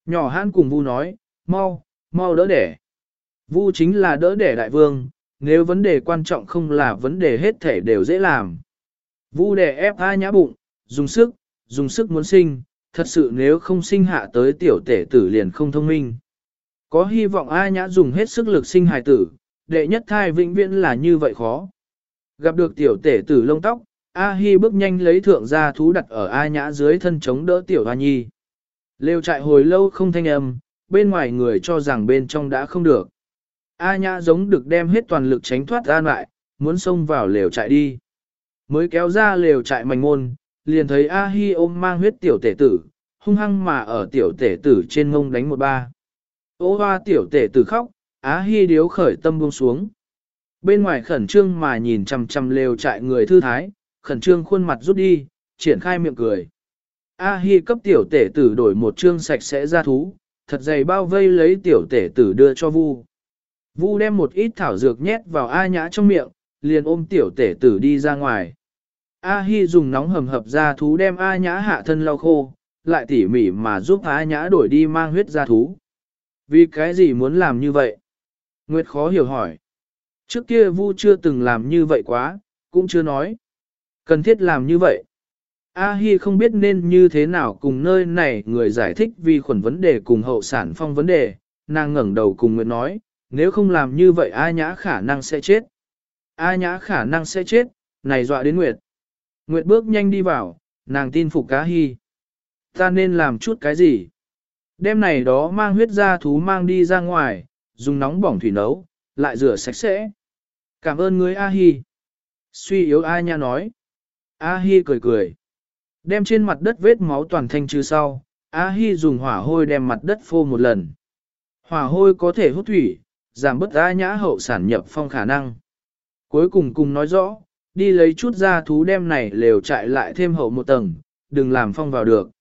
Nhỏ hãn cùng Vu nói, mau, mau đỡ đẻ. Vu chính là đỡ đẻ đại vương, nếu vấn đề quan trọng không là vấn đề hết thể đều dễ làm. Vu đẻ ép A nhã bụng, dùng sức, dùng sức muốn sinh, thật sự nếu không sinh hạ tới tiểu tể tử liền không thông minh. Có hy vọng A nhã dùng hết sức lực sinh hài tử, đệ nhất thai vĩnh viễn là như vậy khó. Gặp được tiểu tể tử lông tóc, A Hi bước nhanh lấy thượng gia thú đặt ở A nhã dưới thân chống đỡ tiểu hoa nhi. Lêu trại hồi lâu không thanh âm, bên ngoài người cho rằng bên trong đã không được. A nhã giống được đem hết toàn lực tránh thoát ra lại, muốn xông vào lều trại đi. Mới kéo ra lều trại mảnh môn, liền thấy A Hi ôm mang huyết tiểu tể tử, hung hăng mà ở tiểu tể tử trên ngông đánh một ba. Ô hoa tiểu tể tử khóc, A Hi điếu khởi tâm buông xuống. Bên ngoài khẩn trương mà nhìn chằm chằm lều trại người thư thái, khẩn trương khuôn mặt rút đi, triển khai miệng cười. A Hi cấp tiểu tể tử đổi một trương sạch sẽ ra thú, thật dày bao vây lấy tiểu tể tử đưa cho Vu. Vu đem một ít thảo dược nhét vào A nhã trong miệng, liền ôm tiểu tể tử đi ra ngoài. A Hi dùng nóng hầm hập ra thú đem A nhã hạ thân lau khô, lại tỉ mỉ mà giúp A nhã đổi đi mang huyết ra thú. Vì cái gì muốn làm như vậy? Nguyệt khó hiểu hỏi. Trước kia Vu chưa từng làm như vậy quá, cũng chưa nói. Cần thiết làm như vậy. A Hi không biết nên như thế nào cùng nơi này người giải thích vi khuẩn vấn đề cùng hậu sản phong vấn đề, nàng ngẩng đầu cùng Nguyệt nói, nếu không làm như vậy A Nhã khả năng sẽ chết. A Nhã khả năng sẽ chết, này dọa đến Nguyệt. Nguyệt bước nhanh đi vào, nàng tin phục A Hi. Ta nên làm chút cái gì? Đêm này đó mang huyết ra thú mang đi ra ngoài, dùng nóng bỏng thủy nấu, lại rửa sạch sẽ. Cảm ơn ngươi A Hi. Suy yếu A Nhã nói. A Hi cười cười. Đem trên mặt đất vết máu toàn thanh trừ sau, A Hi dùng hỏa hôi đem mặt đất phô một lần. Hỏa hôi có thể hút thủy, giảm bớt A nhã hậu sản nhập phong khả năng. Cuối cùng cùng nói rõ, đi lấy chút ra thú đem này lều chạy lại thêm hậu một tầng, đừng làm phong vào được.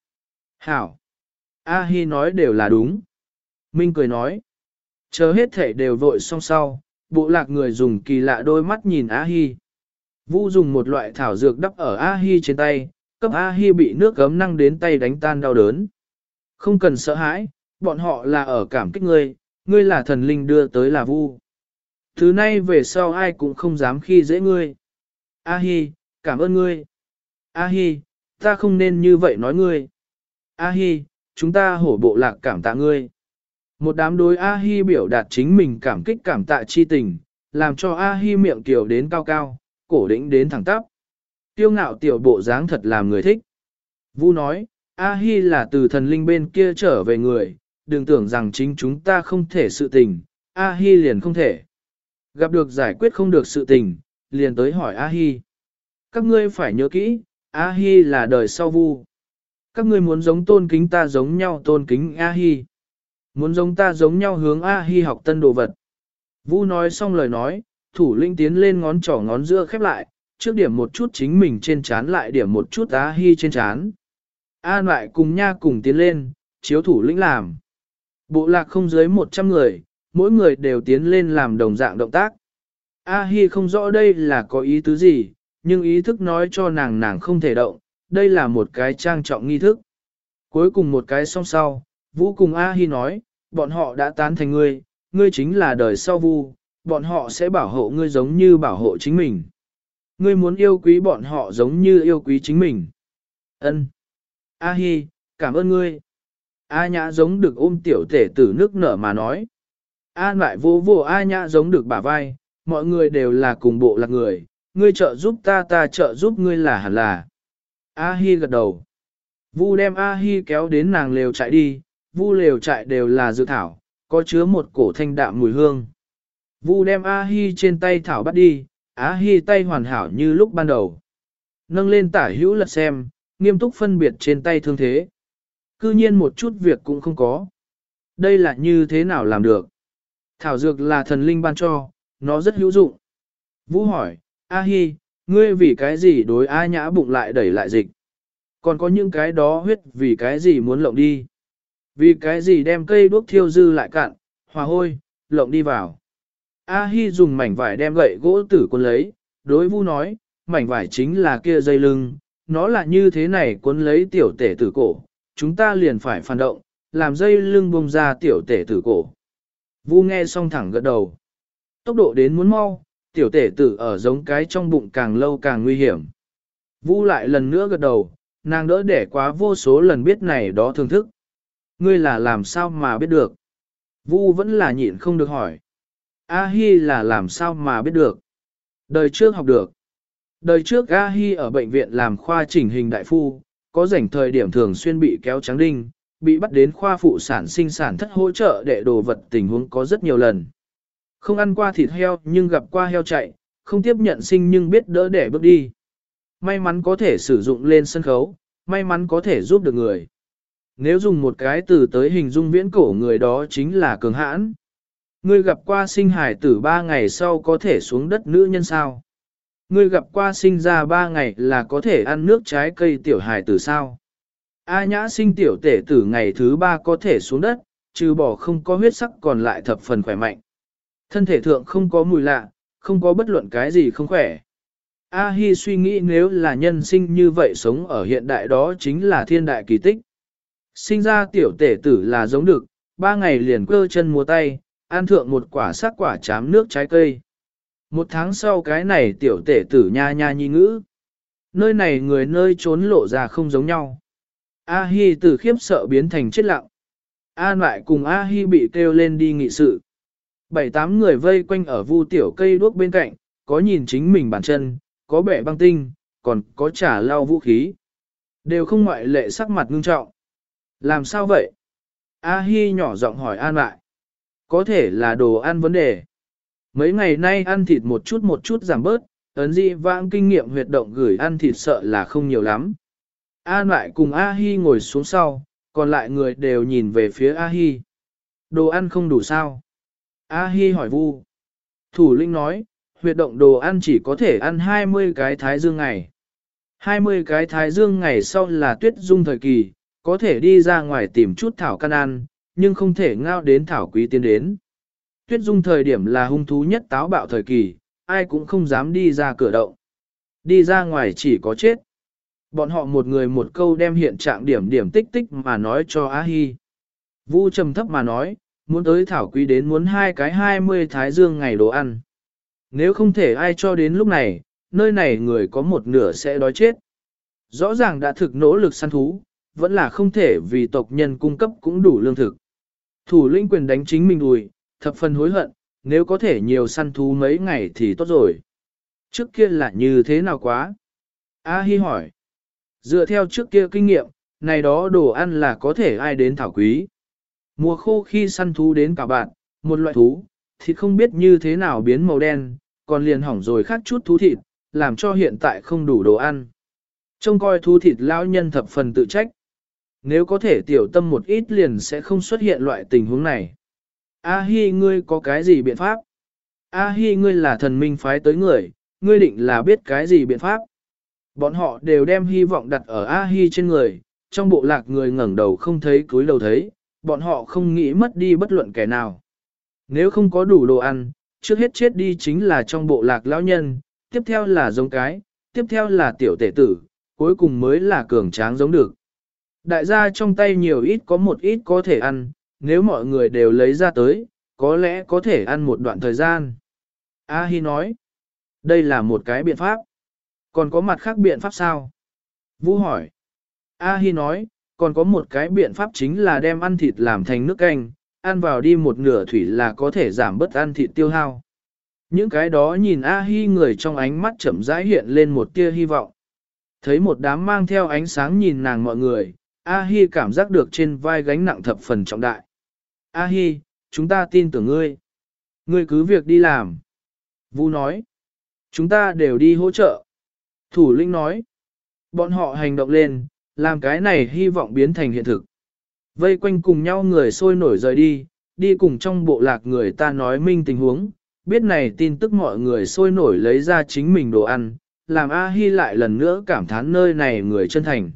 Hảo! A Hi nói đều là đúng. Minh cười nói. Chờ hết thể đều vội xong sau, bộ lạc người dùng kỳ lạ đôi mắt nhìn A Hi. Vu dùng một loại thảo dược đắp ở A Hi trên tay, cấp A Hi bị nước gấm năng đến tay đánh tan đau đớn. Không cần sợ hãi, bọn họ là ở cảm kích ngươi, ngươi là thần linh đưa tới là vu. Thứ nay về sau ai cũng không dám khi dễ ngươi. A Hi, cảm ơn ngươi. A Hi, ta không nên như vậy nói ngươi. A Hi, chúng ta hổ bộ lạc cảm tạ ngươi. Một đám đối A Hi biểu đạt chính mình cảm kích cảm tạ chi tình, làm cho A Hi miệng tiểu đến cao cao, cổ đỉnh đến thẳng tắp. Tiêu ngạo tiểu bộ dáng thật làm người thích. Vu nói, A Hi là từ thần linh bên kia trở về người, đừng tưởng rằng chính chúng ta không thể sự tình, A Hi liền không thể. Gặp được giải quyết không được sự tình, liền tới hỏi A Hi. Các ngươi phải nhớ kỹ, A Hi là đời sau vu. Các ngươi muốn giống tôn kính ta giống nhau tôn kính A Hi. Muốn giống ta giống nhau hướng A Hi học tân đồ vật. Vu nói xong lời nói, thủ linh tiến lên ngón trỏ ngón giữa khép lại, trước điểm một chút chính mình trên chán lại điểm một chút á Hi trên chán. An lại cùng nha cùng tiến lên, chiếu thủ lĩnh làm. Bộ lạc không dưới 100 người, mỗi người đều tiến lên làm đồng dạng động tác. A-hi không rõ đây là có ý tứ gì, nhưng ý thức nói cho nàng nàng không thể động, đây là một cái trang trọng nghi thức. Cuối cùng một cái song sau, Vũ cùng A-hi nói, bọn họ đã tán thành ngươi, ngươi chính là đời sau Vu, bọn họ sẽ bảo hộ ngươi giống như bảo hộ chính mình. Ngươi muốn yêu quý bọn họ giống như yêu quý chính mình. Ân. A Hi, cảm ơn ngươi. A Nhã giống được ôm tiểu tể tử nước nở mà nói. A lại vô vô A Nhã giống được bả vai, mọi người đều là cùng bộ lạc người, ngươi trợ giúp ta ta trợ giúp ngươi là hẳn là. A Hi gật đầu. Vu đem A Hi kéo đến nàng lều chạy đi, vu lều chạy đều là dự thảo, có chứa một cổ thanh đạm mùi hương. Vu đem A Hi trên tay thảo bắt đi, Á Hi tay hoàn hảo như lúc ban đầu. Nâng lên tả hữu lật xem, nghiêm túc phân biệt trên tay thương thế. Cư nhiên một chút việc cũng không có. Đây là như thế nào làm được? Thảo dược là thần linh ban cho, nó rất hữu dụng. Vũ hỏi, A Hi, ngươi vì cái gì đối A nhã bụng lại đẩy lại dịch? Còn có những cái đó huyết vì cái gì muốn lộng đi? Vì cái gì đem cây đuốc thiêu dư lại cạn, hòa hôi, lộng đi vào? A Hi dùng mảnh vải đem gậy gỗ tử quân lấy, đối Vu nói, mảnh vải chính là kia dây lưng, nó là như thế này cuốn lấy tiểu tể tử cổ, chúng ta liền phải phản động, làm dây lưng bông ra tiểu tể tử cổ. Vu nghe xong thẳng gật đầu. Tốc độ đến muốn mau, tiểu tể tử ở giống cái trong bụng càng lâu càng nguy hiểm. Vu lại lần nữa gật đầu, nàng đỡ để quá vô số lần biết này đó thưởng thức. Ngươi là làm sao mà biết được? Vu vẫn là nhịn không được hỏi. A-hi là làm sao mà biết được? Đời trước học được. Đời trước A-hi ở bệnh viện làm khoa chỉnh hình đại phu, có rảnh thời điểm thường xuyên bị kéo trắng đinh, bị bắt đến khoa phụ sản sinh sản thất hỗ trợ để đồ vật tình huống có rất nhiều lần. Không ăn qua thịt heo nhưng gặp qua heo chạy, không tiếp nhận sinh nhưng biết đỡ để bước đi. May mắn có thể sử dụng lên sân khấu, may mắn có thể giúp được người. Nếu dùng một cái từ tới hình dung viễn cổ người đó chính là cường hãn. Ngươi gặp qua sinh hải tử ba ngày sau có thể xuống đất nữ nhân sao? Ngươi gặp qua sinh ra ba ngày là có thể ăn nước trái cây tiểu hải tử sao? A nhã sinh tiểu tể tử ngày thứ ba có thể xuống đất, trừ bỏ không có huyết sắc còn lại thập phần khỏe mạnh. Thân thể thượng không có mùi lạ, không có bất luận cái gì không khỏe. A Hi suy nghĩ nếu là nhân sinh như vậy sống ở hiện đại đó chính là thiên đại kỳ tích. Sinh ra tiểu tể tử là giống được, ba ngày liền cơ chân múa tay, ăn thượng một quả sắc quả chám nước trái cây. Một tháng sau cái này tiểu tể tử nha nha nhi ngữ. Nơi này người nơi trốn lộ ra không giống nhau. A Hi từ khiếp sợ biến thành chết lặng. An lại cùng A Hi bị kêu lên đi nghị sự. Bảy tám người vây quanh ở vu tiểu cây đuốc bên cạnh, có nhìn chính mình bàn chân, có bẻ băng tinh, còn có trả lao vũ khí. Đều không ngoại lệ sắc mặt ngưng trọng. Làm sao vậy? A Hi nhỏ giọng hỏi An lại. Có thể là đồ ăn vấn đề. Mấy ngày nay ăn thịt một chút một chút giảm bớt, ấn dị vãng kinh nghiệm huyệt động gửi ăn thịt sợ là không nhiều lắm. An lại cùng A Hi ngồi xuống sau, còn lại người đều nhìn về phía A Hi. Đồ ăn không đủ sao? A Hi hỏi Vu. Thủ linh nói, huyệt động đồ ăn chỉ có thể ăn 20 cái thái dương ngày. 20 cái thái dương ngày sau là tuyết dung thời kỳ, có thể đi ra ngoài tìm chút thảo căn ăn, nhưng không thể ngao đến thảo quý tiến đến. Tuyết dung thời điểm là hung thú nhất táo bạo thời kỳ, ai cũng không dám đi ra cửa động. Đi ra ngoài chỉ có chết. Bọn họ một người một câu đem hiện trạng điểm điểm tích tích mà nói cho A Hi. Vu trầm thấp mà nói, muốn tới thảo quý đến muốn hai cái hai mươi thái dương ngày đồ ăn. Nếu không thể ai cho đến lúc này, nơi này người có một nửa sẽ đói chết. Rõ ràng đã thực nỗ lực săn thú, vẫn là không thể vì tộc nhân cung cấp cũng đủ lương thực. Thủ lĩnh quyền đánh chính mình đùi, thập phần hối hận, nếu có thể nhiều săn thú mấy ngày thì tốt rồi. Trước kia là như thế nào quá? A Hi hỏi. Dựa theo trước kia kinh nghiệm, này đó đồ ăn là có thể ai đến thảo quý. Mùa khô khi săn thú đến cả bạn, một loại thú, thịt không biết như thế nào biến màu đen, còn liền hỏng rồi khác chút thú thịt, làm cho hiện tại không đủ đồ ăn. Trông coi thú thịt lão nhân thập phần tự trách. Nếu có thể tiểu tâm một ít liền sẽ không xuất hiện loại tình huống này. A Hi ngươi có cái gì biện pháp? A Hi ngươi là thần minh phái tới người, ngươi định là biết cái gì biện pháp? Bọn họ đều đem hy vọng đặt ở A Hi trên người, trong bộ lạc người ngẩng đầu không thấy cúi đầu thấy, bọn họ không nghĩ mất đi bất luận kẻ nào. Nếu không có đủ đồ ăn, trước hết chết đi chính là trong bộ lạc lão nhân, tiếp theo là giống cái, tiếp theo là tiểu tể tử, cuối cùng mới là cường tráng giống được. Đại gia trong tay nhiều ít có một ít có thể ăn, nếu mọi người đều lấy ra tới, có lẽ có thể ăn một đoạn thời gian. A Hi nói, đây là một cái biện pháp. Còn có mặt khác biện pháp sao? Vũ hỏi. A Hi nói, còn có một cái biện pháp chính là đem ăn thịt làm thành nước canh, ăn vào đi một nửa thủy là có thể giảm bớt ăn thịt tiêu hao. Những cái đó nhìn A Hi người trong ánh mắt chậm rãi hiện lên một tia hy vọng. Thấy một đám mang theo ánh sáng nhìn nàng mọi người, A Hi cảm giác được trên vai gánh nặng thập phần trọng đại. A Hi, chúng ta tin tưởng ngươi. Ngươi cứ việc đi làm. Vu nói. Chúng ta đều đi hỗ trợ. Thủ lĩnh nói. Bọn họ hành động lên, làm cái này hy vọng biến thành hiện thực. Vây quanh cùng nhau người sôi nổi rời đi, đi cùng trong bộ lạc người ta nói minh tình huống, biết này tin tức mọi người sôi nổi lấy ra chính mình đồ ăn, làm A-hi lại lần nữa cảm thán nơi này người chân thành.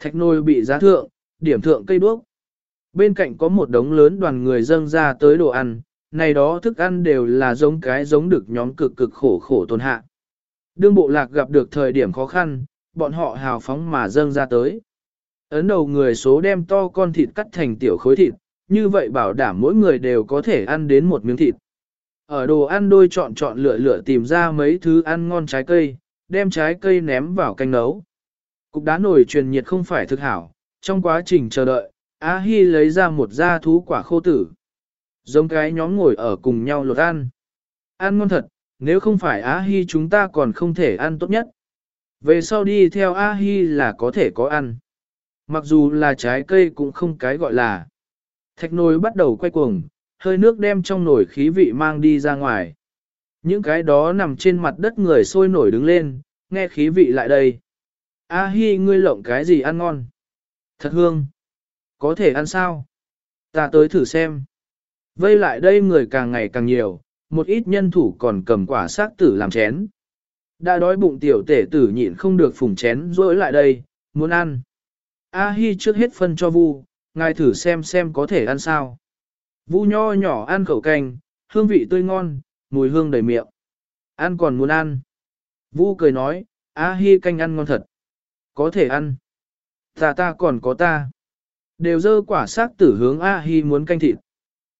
Thạch nôi bị giá thượng, điểm thượng cây đuốc. Bên cạnh có một đống lớn đoàn người dâng ra tới đồ ăn, này đó thức ăn đều là giống cái giống được nhóm cực cực khổ khổ tồn hạ. Đương bộ lạc gặp được thời điểm khó khăn, bọn họ hào phóng mà dâng ra tới. Ấn đầu người số đem to con thịt cắt thành tiểu khối thịt, như vậy bảo đảm mỗi người đều có thể ăn đến một miếng thịt. Ở đồ ăn đôi chọn chọn lựa lựa tìm ra mấy thứ ăn ngon trái cây, đem trái cây ném vào canh nấu. Cục đá nổi truyền nhiệt không phải thực hảo, trong quá trình chờ đợi, A Hi lấy ra một da thú quả khô tử. Giống cái nhóm ngồi ở cùng nhau lột ăn. Ăn ngon thật, nếu không phải A Hi chúng ta còn không thể ăn tốt nhất. Về sau đi theo A Hi là có thể có ăn. Mặc dù là trái cây cũng không cái gọi là. Thạch nồi bắt đầu quay cuồng, hơi nước đem trong nồi khí vị mang đi ra ngoài. Những cái đó nằm trên mặt đất người sôi nổi đứng lên, nghe khí vị lại đây. A hi ngươi lộng cái gì ăn ngon? Thật hương. Có thể ăn sao? Ta tới thử xem. Vây lại đây người càng ngày càng nhiều, một ít nhân thủ còn cầm quả xác tử làm chén. Đã đói bụng tiểu tể tử nhịn không được phùng chén rỗi lại đây, muốn ăn. A Hi trước hết phân cho Vu, ngài thử xem xem có thể ăn sao. Vu nho nhỏ ăn khẩu canh, hương vị tươi ngon, mùi hương đầy miệng. Ăn còn muốn ăn. Vu cười nói, A Hi canh ăn ngon thật. Có thể ăn. Ta ta còn có ta. Đều dơ quả xác tử hướng A Hi muốn canh thịt.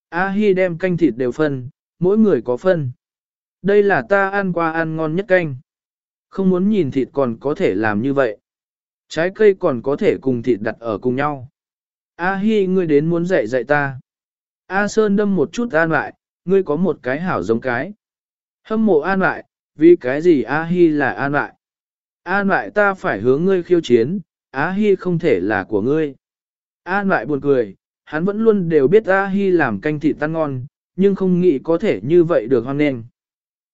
A Hi đem canh thịt đều phân, mỗi người có phân. Đây là ta ăn qua ăn ngon nhất canh. Không muốn nhìn thịt còn có thể làm như vậy. Trái cây còn có thể cùng thịt đặt ở cùng nhau. A Hi ngươi đến muốn dạy dạy ta. A Sơn đâm một chút an lại, ngươi có một cái hảo giống cái. Hâm mộ an lại, vì cái gì A Hi là an lại. An lại ta phải hướng ngươi khiêu chiến, Á Hi không thể là của ngươi. An lại buồn cười, hắn vẫn luôn đều biết A Hi làm canh thịt tan ngon, nhưng không nghĩ có thể như vậy được hoan nghênh.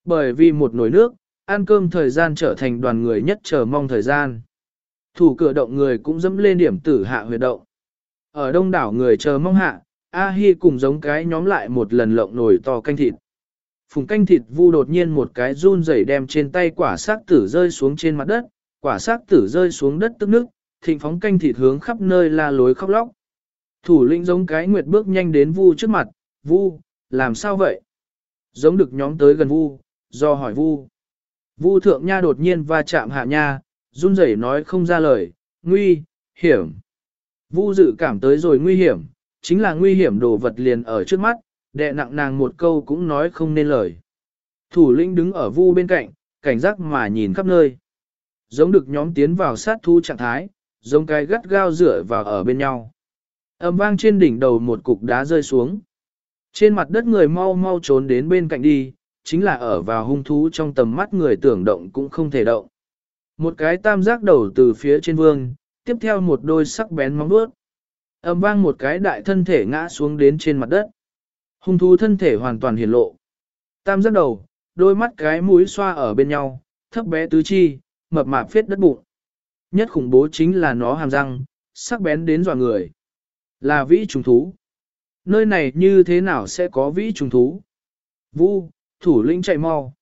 Bởi vì một nồi nước, ăn cơm thời gian trở thành đoàn người nhất chờ mong thời gian. Thủ cửa động người cũng dẫm lên điểm tử hạ huyệt động. Ở đông đảo người chờ mong hạ, A Hi cùng giống cái nhóm lại một lần lộng nồi to canh thịt. Phùng canh thịt vu đột nhiên một cái run rẩy đem trên tay quả xác tử rơi xuống trên mặt đất, quả xác tử rơi xuống đất tức nước, thịnh phóng canh thịt hướng khắp nơi la lối khóc lóc. Thủ lĩnh giống cái nguyệt bước nhanh đến vu trước mặt, vu, làm sao vậy? Giống được nhóm tới gần vu, do hỏi vu. Vu thượng nha đột nhiên va chạm hạ nha, run rẩy nói không ra lời, nguy, hiểm. Vu dự cảm tới rồi nguy hiểm, chính là nguy hiểm đồ vật liền ở trước mắt, đệ nặng nàng một câu cũng nói không nên lời. Thủ lĩnh đứng ở vu bên cạnh, cảnh giác mà nhìn khắp nơi. Giống được nhóm tiến vào sát thu trạng thái, giống cái gắt gao rửa vào ở bên nhau. Âm vang trên đỉnh đầu một cục đá rơi xuống. Trên mặt đất người mau mau trốn đến bên cạnh đi, chính là ở vào hung thú trong tầm mắt người tưởng động cũng không thể động. Một cái tam giác đầu từ phía trên vương, tiếp theo một đôi sắc bén móng vuốt. Âm vang một cái đại thân thể ngã xuống đến trên mặt đất. Hung thú thân thể hoàn toàn hiển lộ. Tam giác đầu, đôi mắt cái mũi xoa ở bên nhau, thấp bé tứ chi, mập mạp phết đất bụng. Nhất khủng bố chính là nó hàm răng, sắc bén đến dọa người. Là vĩ trùng thú. Nơi này như thế nào sẽ có vĩ trùng thú? Vu, thủ lĩnh chạy mau.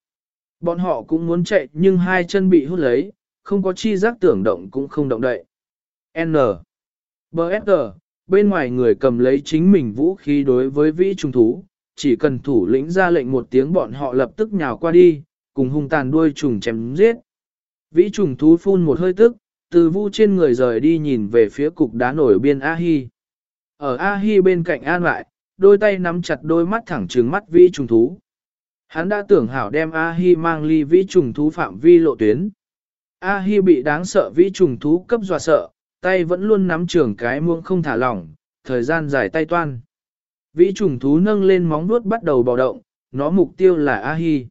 Bọn họ cũng muốn chạy nhưng hai chân bị hút lấy, không có chi giác tưởng động cũng không động đậy. N. B.S.G. Bên ngoài người cầm lấy chính mình vũ khí đối với vĩ trung thú, chỉ cần thủ lĩnh ra lệnh một tiếng bọn họ lập tức nhào qua đi, cùng hung tàn đuôi trùng chém giết. Vĩ trùng thú phun một hơi tức, từ vu trên người rời đi nhìn về phía cục đá nổi biên A-hi. Ở A-hi bên cạnh an lại, đôi tay nắm chặt đôi mắt thẳng trừng mắt vĩ trùng thú. Hắn đã tưởng hảo đem A-hi mang ly vĩ trùng thú phạm vi lộ tuyến. A-hi bị đáng sợ vĩ trùng thú cấp dọa sợ, tay vẫn luôn nắm trường cái muông không thả lỏng, thời gian dài tay toan. Vĩ trùng thú nâng lên móng vuốt bắt đầu bạo động, nó mục tiêu là A-hi.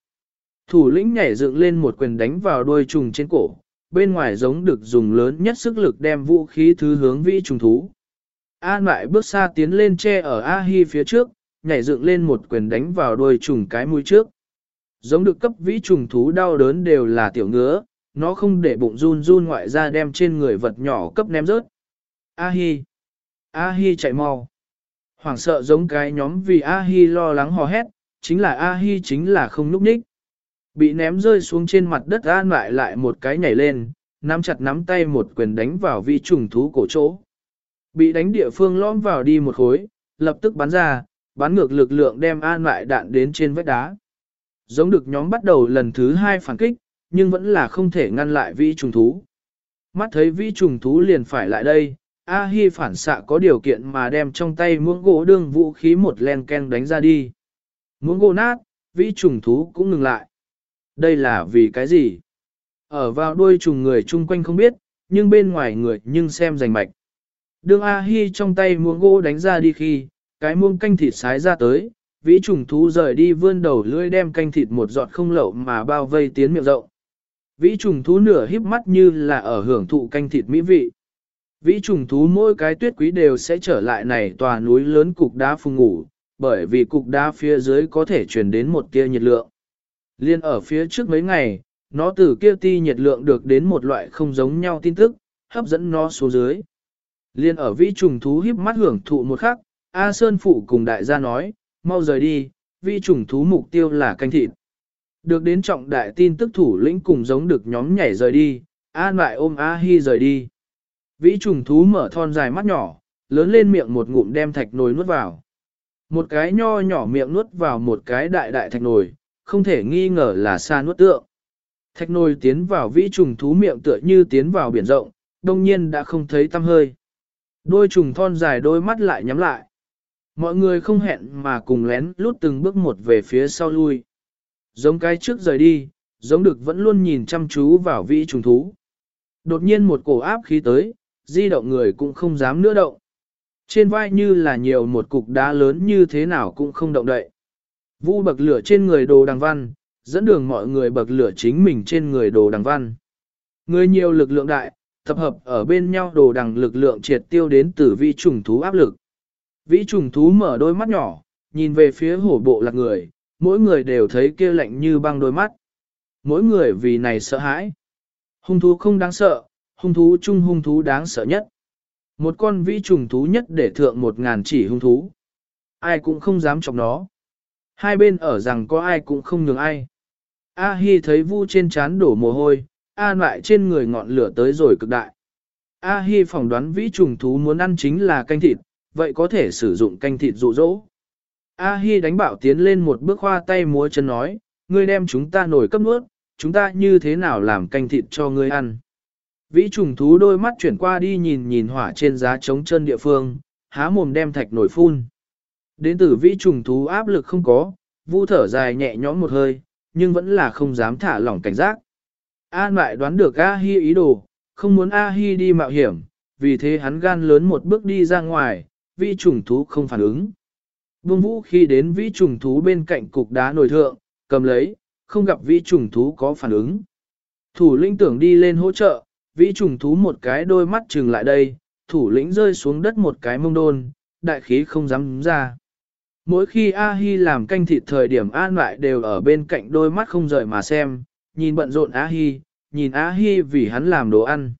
Thủ lĩnh nhảy dựng lên một quyền đánh vào đuôi trùng trên cổ, bên ngoài giống được dùng lớn nhất sức lực đem vũ khí thứ hướng vĩ trùng thú. An lại bước xa tiến lên che ở A-hi phía trước, nhảy dựng lên một quyền đánh vào đuôi trùng cái mũi trước. Giống được cấp vĩ trùng thú đau đớn đều là tiểu ngứa, nó không để bụng run run ngoại ra đem trên người vật nhỏ cấp ném rớt. A-hi! A-hi chạy mau! Hoảng sợ giống cái nhóm vì A-hi lo lắng hò hét, chính là A-hi chính là không núp ních. Bị ném rơi xuống trên mặt đất an lại lại một cái nhảy lên, nắm chặt nắm tay một quyền đánh vào vi trùng thú cổ chỗ. Bị đánh địa phương lõm vào đi một khối, lập tức bắn ra, bắn ngược lực lượng đem an lại đạn đến trên vách đá. Giống được nhóm bắt đầu lần thứ hai phản kích, nhưng vẫn là không thể ngăn lại vi trùng thú. Mắt thấy vi trùng thú liền phải lại đây, A Hi phản xạ có điều kiện mà đem trong tay muỗng gỗ đương vũ khí một len ken đánh ra đi. Muỗng gỗ nát, vi trùng thú cũng ngừng lại. Đây là vì cái gì? Ở vào đuôi trùng người chung quanh không biết, nhưng bên ngoài người nhưng xem rành mạch. đương A-hi trong tay muỗng gỗ đánh ra đi khi, cái muông canh thịt sái ra tới, vĩ trùng thú rời đi vươn đầu lưỡi đem canh thịt một giọt không lậu mà bao vây tiến miệng rộng. Vĩ trùng thú nửa híp mắt như là ở hưởng thụ canh thịt mỹ vị. Vĩ trùng thú mỗi cái tuyết quý đều sẽ trở lại này tòa núi lớn cục đá phùng ngủ, bởi vì cục đá phía dưới có thể truyền đến một tia nhiệt lượng. Liên ở phía trước mấy ngày, nó từ kia ti nhiệt lượng được đến một loại không giống nhau tin tức, hấp dẫn nó xuống dưới. Liên ở vĩ trùng thú híp mắt hưởng thụ một khắc, A Sơn Phụ cùng đại gia nói, mau rời đi, vĩ trùng thú mục tiêu là canh thịt. Được đến trọng đại tin tức thủ lĩnh cùng giống được nhóm nhảy rời đi, An lại ôm A Hi rời đi. Vĩ trùng thú mở thon dài mắt nhỏ, lớn lên miệng một ngụm đem thạch nồi nuốt vào. Một cái nho nhỏ miệng nuốt vào một cái đại đại thạch nồi, không thể nghi ngờ là xa nuốt tượng. Thạch nồi tiến vào vĩ trùng thú miệng tựa như tiến vào biển rộng, đông nhiên đã không thấy tăm hơi. Đôi trùng thon dài đôi mắt lại nhắm lại. Mọi người không hẹn mà cùng lén lút từng bước một về phía sau lui. Giống cái trước rời đi, giống được vẫn luôn nhìn chăm chú vào vĩ trùng thú. Đột nhiên một cổ áp khí tới, di động người cũng không dám nữa động. Trên vai như là nhiều một cục đá lớn như thế nào cũng không động đậy. Vu bậc lửa trên người đồ đằng văn, dẫn đường mọi người bậc lửa chính mình trên người đồ đằng văn. Người nhiều lực lượng đại, tập hợp ở bên nhau đồ đằng lực lượng triệt tiêu đến từ vi trùng thú áp lực. Vĩ trùng thú mở đôi mắt nhỏ, nhìn về phía hổ bộ lạc người, mỗi người đều thấy kia lạnh như băng đôi mắt. Mỗi người vì này sợ hãi. Hung thú không đáng sợ, hung thú chung hung thú đáng sợ nhất. Một con vĩ trùng thú nhất để thượng một ngàn chỉ hung thú. Ai cũng không dám chọc nó. Hai bên ở rằng có ai cũng không nhường ai. A Hi thấy vu trên chán đổ mồ hôi, A lại trên người ngọn lửa tới rồi cực đại. A Hi phỏng đoán vĩ trùng thú muốn ăn chính là canh thịt, vậy có thể sử dụng canh thịt dụ dỗ. A Hi đánh bảo tiến lên một bước hoa tay múa chân nói, ngươi đem chúng ta nổi cấp nuốt, chúng ta như thế nào làm canh thịt cho ngươi ăn. Vĩ trùng thú đôi mắt chuyển qua đi nhìn nhìn hỏa trên giá trống chân địa phương, há mồm đem thạch nổi phun. Đến từ vĩ trùng thú áp lực không có, vu thở dài nhẹ nhõm một hơi, nhưng vẫn là không dám thả lỏng cảnh giác. An lại đoán được A-hi ý đồ, không muốn A-hi đi mạo hiểm, vì thế hắn gan lớn một bước đi ra ngoài, vĩ trùng thú không phản ứng. Vương vũ khi đến vĩ trùng thú bên cạnh cục đá nổi thượng, cầm lấy, không gặp vĩ trùng thú có phản ứng. Thủ lĩnh tưởng đi lên hỗ trợ, vĩ trùng thú một cái đôi mắt trừng lại đây, thủ lĩnh rơi xuống đất một cái mông đôn, đại khí không dám ra. Mỗi khi A-hi làm canh thịt thời điểm an lại đều ở bên cạnh đôi mắt không rời mà xem, nhìn bận rộn A-hi, nhìn A-hi vì hắn làm đồ ăn.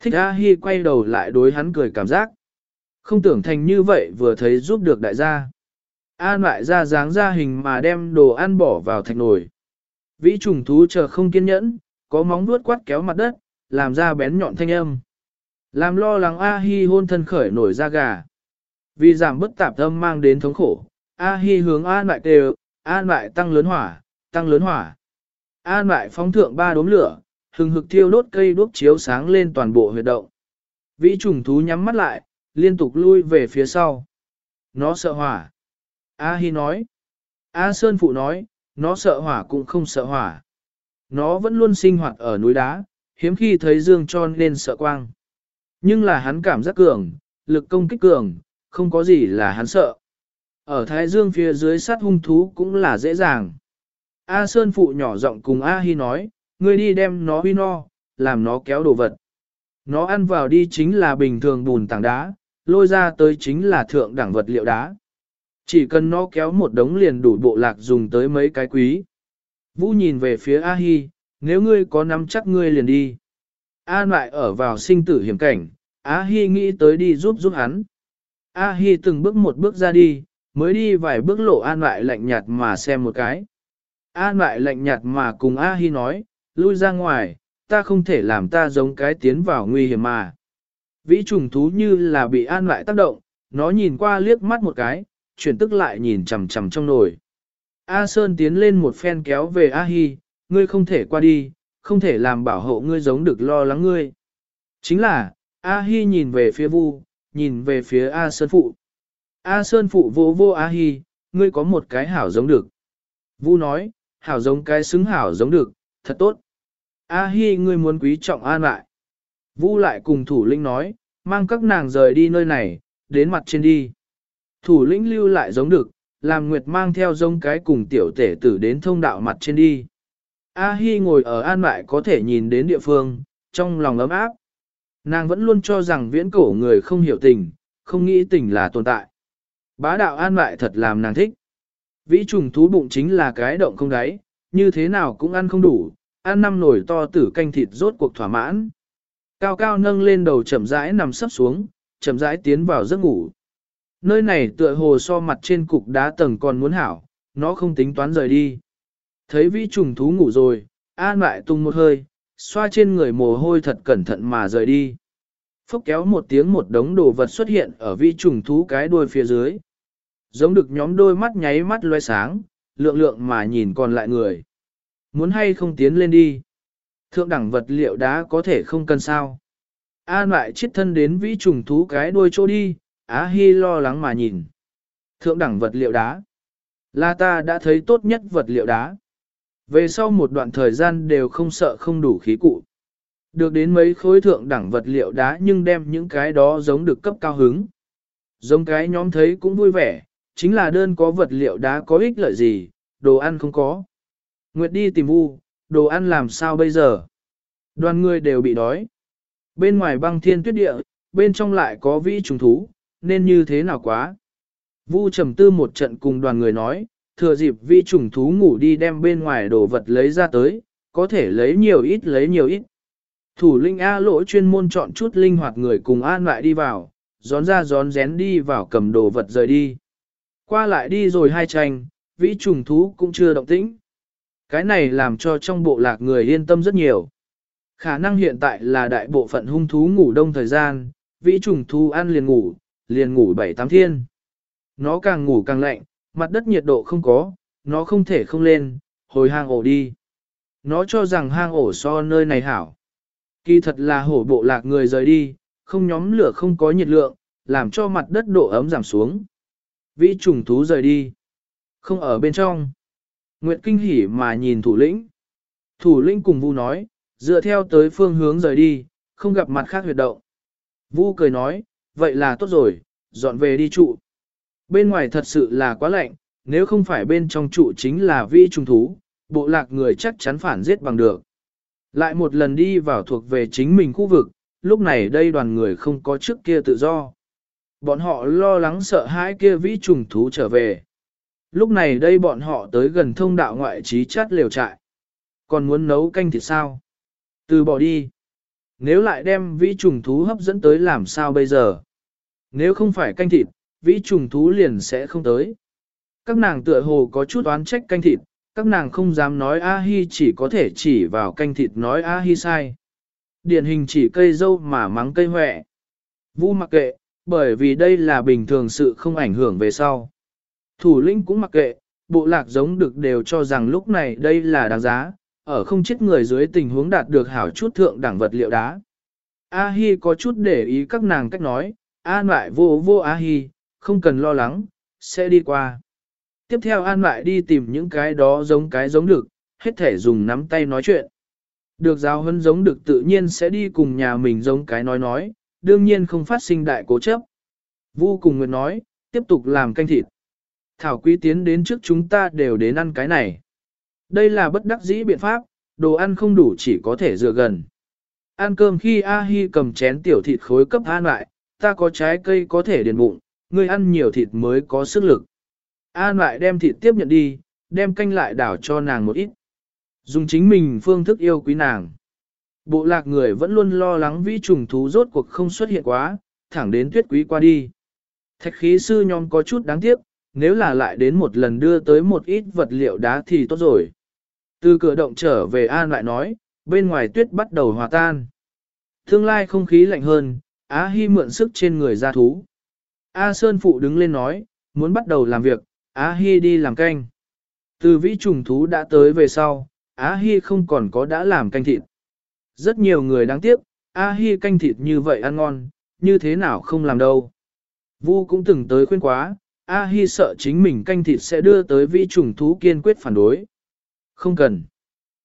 Thích A-hi quay đầu lại đối hắn cười cảm giác. Không tưởng thành như vậy vừa thấy giúp được đại gia. An lại ra dáng ra hình mà đem đồ ăn bỏ vào thạch nồi. Vĩ trùng thú chờ không kiên nhẫn, có móng vuốt quát kéo mặt đất, làm ra bén nhọn thanh âm. Làm lo lắng A-hi hôn thân khởi nổi ra gà. Vì giảm bất tạp âm mang đến thống khổ, A-hi hướng an lại đều. an lại tăng lớn hỏa, tăng lớn hỏa. An lại phóng thượng ba đốm lửa, hừng hực thiêu đốt cây đuốc chiếu sáng lên toàn bộ huyệt động. Vĩ trùng thú nhắm mắt lại, liên tục lui về phía sau. Nó sợ hỏa. A-hi nói. A Sơn Phụ nói, nó sợ hỏa cũng không sợ hỏa. Nó vẫn luôn sinh hoạt ở núi đá, hiếm khi thấy dương cho nên sợ quang. Nhưng là hắn cảm giác cường, lực công kích cường, không có gì là hắn sợ. Ở Thái Dương phía dưới sát hung thú cũng là dễ dàng. A Sơn Phụ nhỏ giọng cùng A Hi nói, ngươi đi đem nó huy no, làm nó kéo đồ vật. Nó ăn vào đi chính là bình thường bùn tảng đá, lôi ra tới chính là thượng đẳng vật liệu đá. Chỉ cần nó kéo một đống liền đủ bộ lạc dùng tới mấy cái quý. Vũ nhìn về phía A Hi, nếu ngươi có nắm chắc ngươi liền đi. An lại ở vào sinh tử hiểm cảnh, A Hi nghĩ tới đi giúp giúp hắn. A Hi từng bước một bước ra đi, mới đi vài bước lộ An lại lạnh nhạt mà xem một cái. An lại lạnh nhạt mà cùng A Hi nói, lui ra ngoài, ta không thể làm ta giống cái tiến vào nguy hiểm mà. Vĩ trùng thú như là bị An lại tác động, nó nhìn qua liếc mắt một cái, chuyển tức lại nhìn chằm chằm trong nồi. A Sơn tiến lên một phen kéo về A Hi, ngươi không thể qua đi, không thể làm bảo hộ ngươi giống được lo lắng ngươi. Chính là, A Hi nhìn về phía Vu, nhìn về phía A Sơn Phụ. A Sơn Phụ vô vô A Hi, ngươi có một cái hảo giống được. Vu nói, hảo giống cái xứng hảo giống được, thật tốt. A Hi ngươi muốn quý trọng an lại. Vu lại cùng thủ lĩnh nói, mang các nàng rời đi nơi này, đến mặt trên đi. Thủ lĩnh lưu lại giống được, làm Nguyệt mang theo giống cái cùng tiểu tể tử đến thông đạo mặt trên đi. A Hi ngồi ở an mại có thể nhìn đến địa phương, trong lòng ấm áp. Nàng vẫn luôn cho rằng viễn cổ người không hiểu tình, không nghĩ tình là tồn tại. Bá đạo an mại thật làm nàng thích. Vĩ trùng thú bụng chính là cái động không đáy, như thế nào cũng ăn không đủ, ăn năm nồi to tử canh thịt rốt cuộc thỏa mãn. Cao cao nâng lên đầu chậm rãi nằm sấp xuống, chậm rãi tiến vào giấc ngủ. Nơi này tựa hồ so mặt trên cục đá tầng còn muốn hảo, nó không tính toán rời đi. Thấy vĩ trùng thú ngủ rồi, an lại tung một hơi, xoa trên người mồ hôi thật cẩn thận mà rời đi. Phốc kéo một tiếng một đống đồ vật xuất hiện ở vĩ trùng thú cái đuôi phía dưới. Giống được nhóm đôi mắt nháy mắt loe sáng, lượng lượng mà nhìn còn lại người. Muốn hay không tiến lên đi. Thượng đẳng vật liệu đá có thể không cần sao. An lại chết thân đến vĩ trùng thú cái đuôi chỗ đi, Á Hi lo lắng mà nhìn. Thượng đẳng vật liệu đá. Là ta đã thấy tốt nhất vật liệu đá. Về sau một đoạn thời gian đều không sợ không đủ khí cụ. Được đến mấy khối thượng đẳng vật liệu đá nhưng đem những cái đó giống được cấp cao hứng. Giống cái nhóm thấy cũng vui vẻ, chính là đơn có vật liệu đá có ích lợi gì, đồ ăn không có. Nguyệt đi tìm vu, đồ ăn làm sao bây giờ? Đoàn người đều bị đói. Bên ngoài băng thiên tuyết địa, bên trong lại có vĩ trùng thú, nên như thế nào quá? Vu trầm tư một trận cùng đoàn người nói, thừa dịp vĩ trùng thú ngủ đi đem bên ngoài đồ vật lấy ra tới, có thể lấy nhiều ít lấy nhiều ít. Thủ linh A lỗ chuyên môn chọn chút linh hoạt người cùng an lại đi vào, gión ra gión rén đi vào cầm đồ vật rời đi. Qua lại đi rồi hai tranh, vĩ trùng thú cũng chưa động tĩnh. Cái này làm cho trong bộ lạc người yên tâm rất nhiều. Khả năng hiện tại là đại bộ phận hung thú ngủ đông thời gian, vĩ trùng thú ăn liền ngủ, liền ngủ bảy tám thiên. Nó càng ngủ càng lạnh, mặt đất nhiệt độ không có, nó không thể không lên, hồi hang ổ đi. Nó cho rằng hang ổ so nơi này hảo. Kỳ thật là hổ bộ lạc người rời đi, không nhóm lửa không có nhiệt lượng, làm cho mặt đất độ ấm giảm xuống. Vĩ trùng thú rời đi. Không ở bên trong. Nguyệt kinh hỉ mà nhìn thủ lĩnh. Thủ lĩnh cùng Vu nói, dựa theo tới phương hướng rời đi, không gặp mặt khác huyệt động. Vu cười nói, vậy là tốt rồi, dọn về đi trụ. Bên ngoài thật sự là quá lạnh, nếu không phải bên trong trụ chính là vi trùng thú, bộ lạc người chắc chắn phản giết bằng được. Lại một lần đi vào thuộc về chính mình khu vực, lúc này đây đoàn người không có trước kia tự do. Bọn họ lo lắng sợ hãi kia vĩ trùng thú trở về. Lúc này đây bọn họ tới gần thông đạo ngoại trí chát liều trại. Còn muốn nấu canh thì sao? Từ bỏ đi. Nếu lại đem vĩ trùng thú hấp dẫn tới làm sao bây giờ? Nếu không phải canh thịt, vĩ trùng thú liền sẽ không tới. Các nàng tựa hồ có chút oán trách canh thịt, các nàng không dám nói A-hi chỉ có thể chỉ vào canh thịt nói A-hi sai. Điển hình chỉ cây dâu mà mắng cây huệ. Vu mặc kệ, bởi vì đây là bình thường sự không ảnh hưởng về sau. Thủ lĩnh cũng mặc kệ, bộ lạc giống được đều cho rằng lúc này đây là đáng giá, ở không chết người dưới tình huống đạt được hảo chút thượng đẳng vật liệu đá. A Hi có chút để ý các nàng cách nói, an lại vô vô A Hi, không cần lo lắng, sẽ đi qua. Tiếp theo an lại đi tìm những cái đó giống cái giống được, hết thể dùng nắm tay nói chuyện. Được giáo huấn giống được tự nhiên sẽ đi cùng nhà mình giống cái nói nói, đương nhiên không phát sinh đại cố chấp. Vu cùng Nguyệt nói, tiếp tục làm canh thịt. Thảo quý tiến đến trước chúng ta đều đến ăn cái này. Đây là bất đắc dĩ biện pháp, đồ ăn không đủ chỉ có thể dựa gần. Ăn cơm khi A-hi cầm chén tiểu thịt khối cấp an lại, ta có trái cây có thể điền bụng, ngươi ăn nhiều thịt mới có sức lực. An lại đem thịt tiếp nhận đi, đem canh lại đảo cho nàng một ít. Dùng chính mình phương thức yêu quý nàng. Bộ lạc người vẫn luôn lo lắng vi trùng thú rốt cuộc không xuất hiện quá, thẳng đến tuyết quý qua đi. Thạch khí sư nhóm có chút đáng tiếc, nếu là lại đến một lần đưa tới một ít vật liệu đá thì tốt rồi. Từ cửa động trở về An lại nói, bên ngoài tuyết bắt đầu hòa tan. Tương lai không khí lạnh hơn, Á Hi mượn sức trên người ra thú. A Sơn Phụ đứng lên nói, muốn bắt đầu làm việc, Á Hi đi làm canh. Từ vĩ trùng thú đã tới về sau, Á Hi không còn có đã làm canh thịt. Rất nhiều người đáng tiếc, A Hi canh thịt như vậy ăn ngon, như thế nào không làm đâu. Vu cũng từng tới khuyên quá, A Hi sợ chính mình canh thịt sẽ đưa tới vi trùng thú kiên quyết phản đối. Không cần.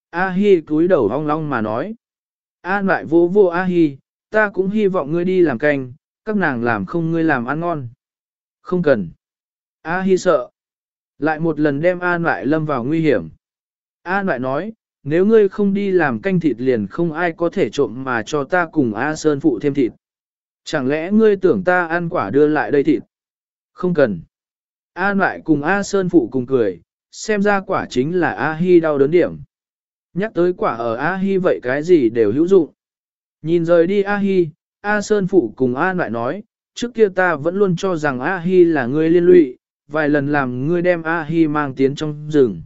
A Hi cúi đầu hong long mà nói. An lại vô vô A Hi, ta cũng hy vọng ngươi đi làm canh, các nàng làm không ngươi làm ăn ngon. Không cần. A Hi sợ. Lại một lần đem A Ngoại lâm vào nguy hiểm. A Ngoại nói, nếu ngươi không đi làm canh thịt liền không ai có thể trộm mà cho ta cùng A Sơn phụ thêm thịt. Chẳng lẽ ngươi tưởng ta ăn quả đưa lại đây thịt? Không cần. A Ngoại cùng A Sơn phụ cùng cười, xem ra quả chính là A Hi đau đớn điểm. Nhắc tới quả ở A Hi vậy cái gì đều hữu dụng. Nhìn rời đi A Hi, A Sơn phụ cùng A lại nói, trước kia ta vẫn luôn cho rằng A Hi là ngươi liên lụy, vài lần làm ngươi đem A Hi mang tiến trong rừng.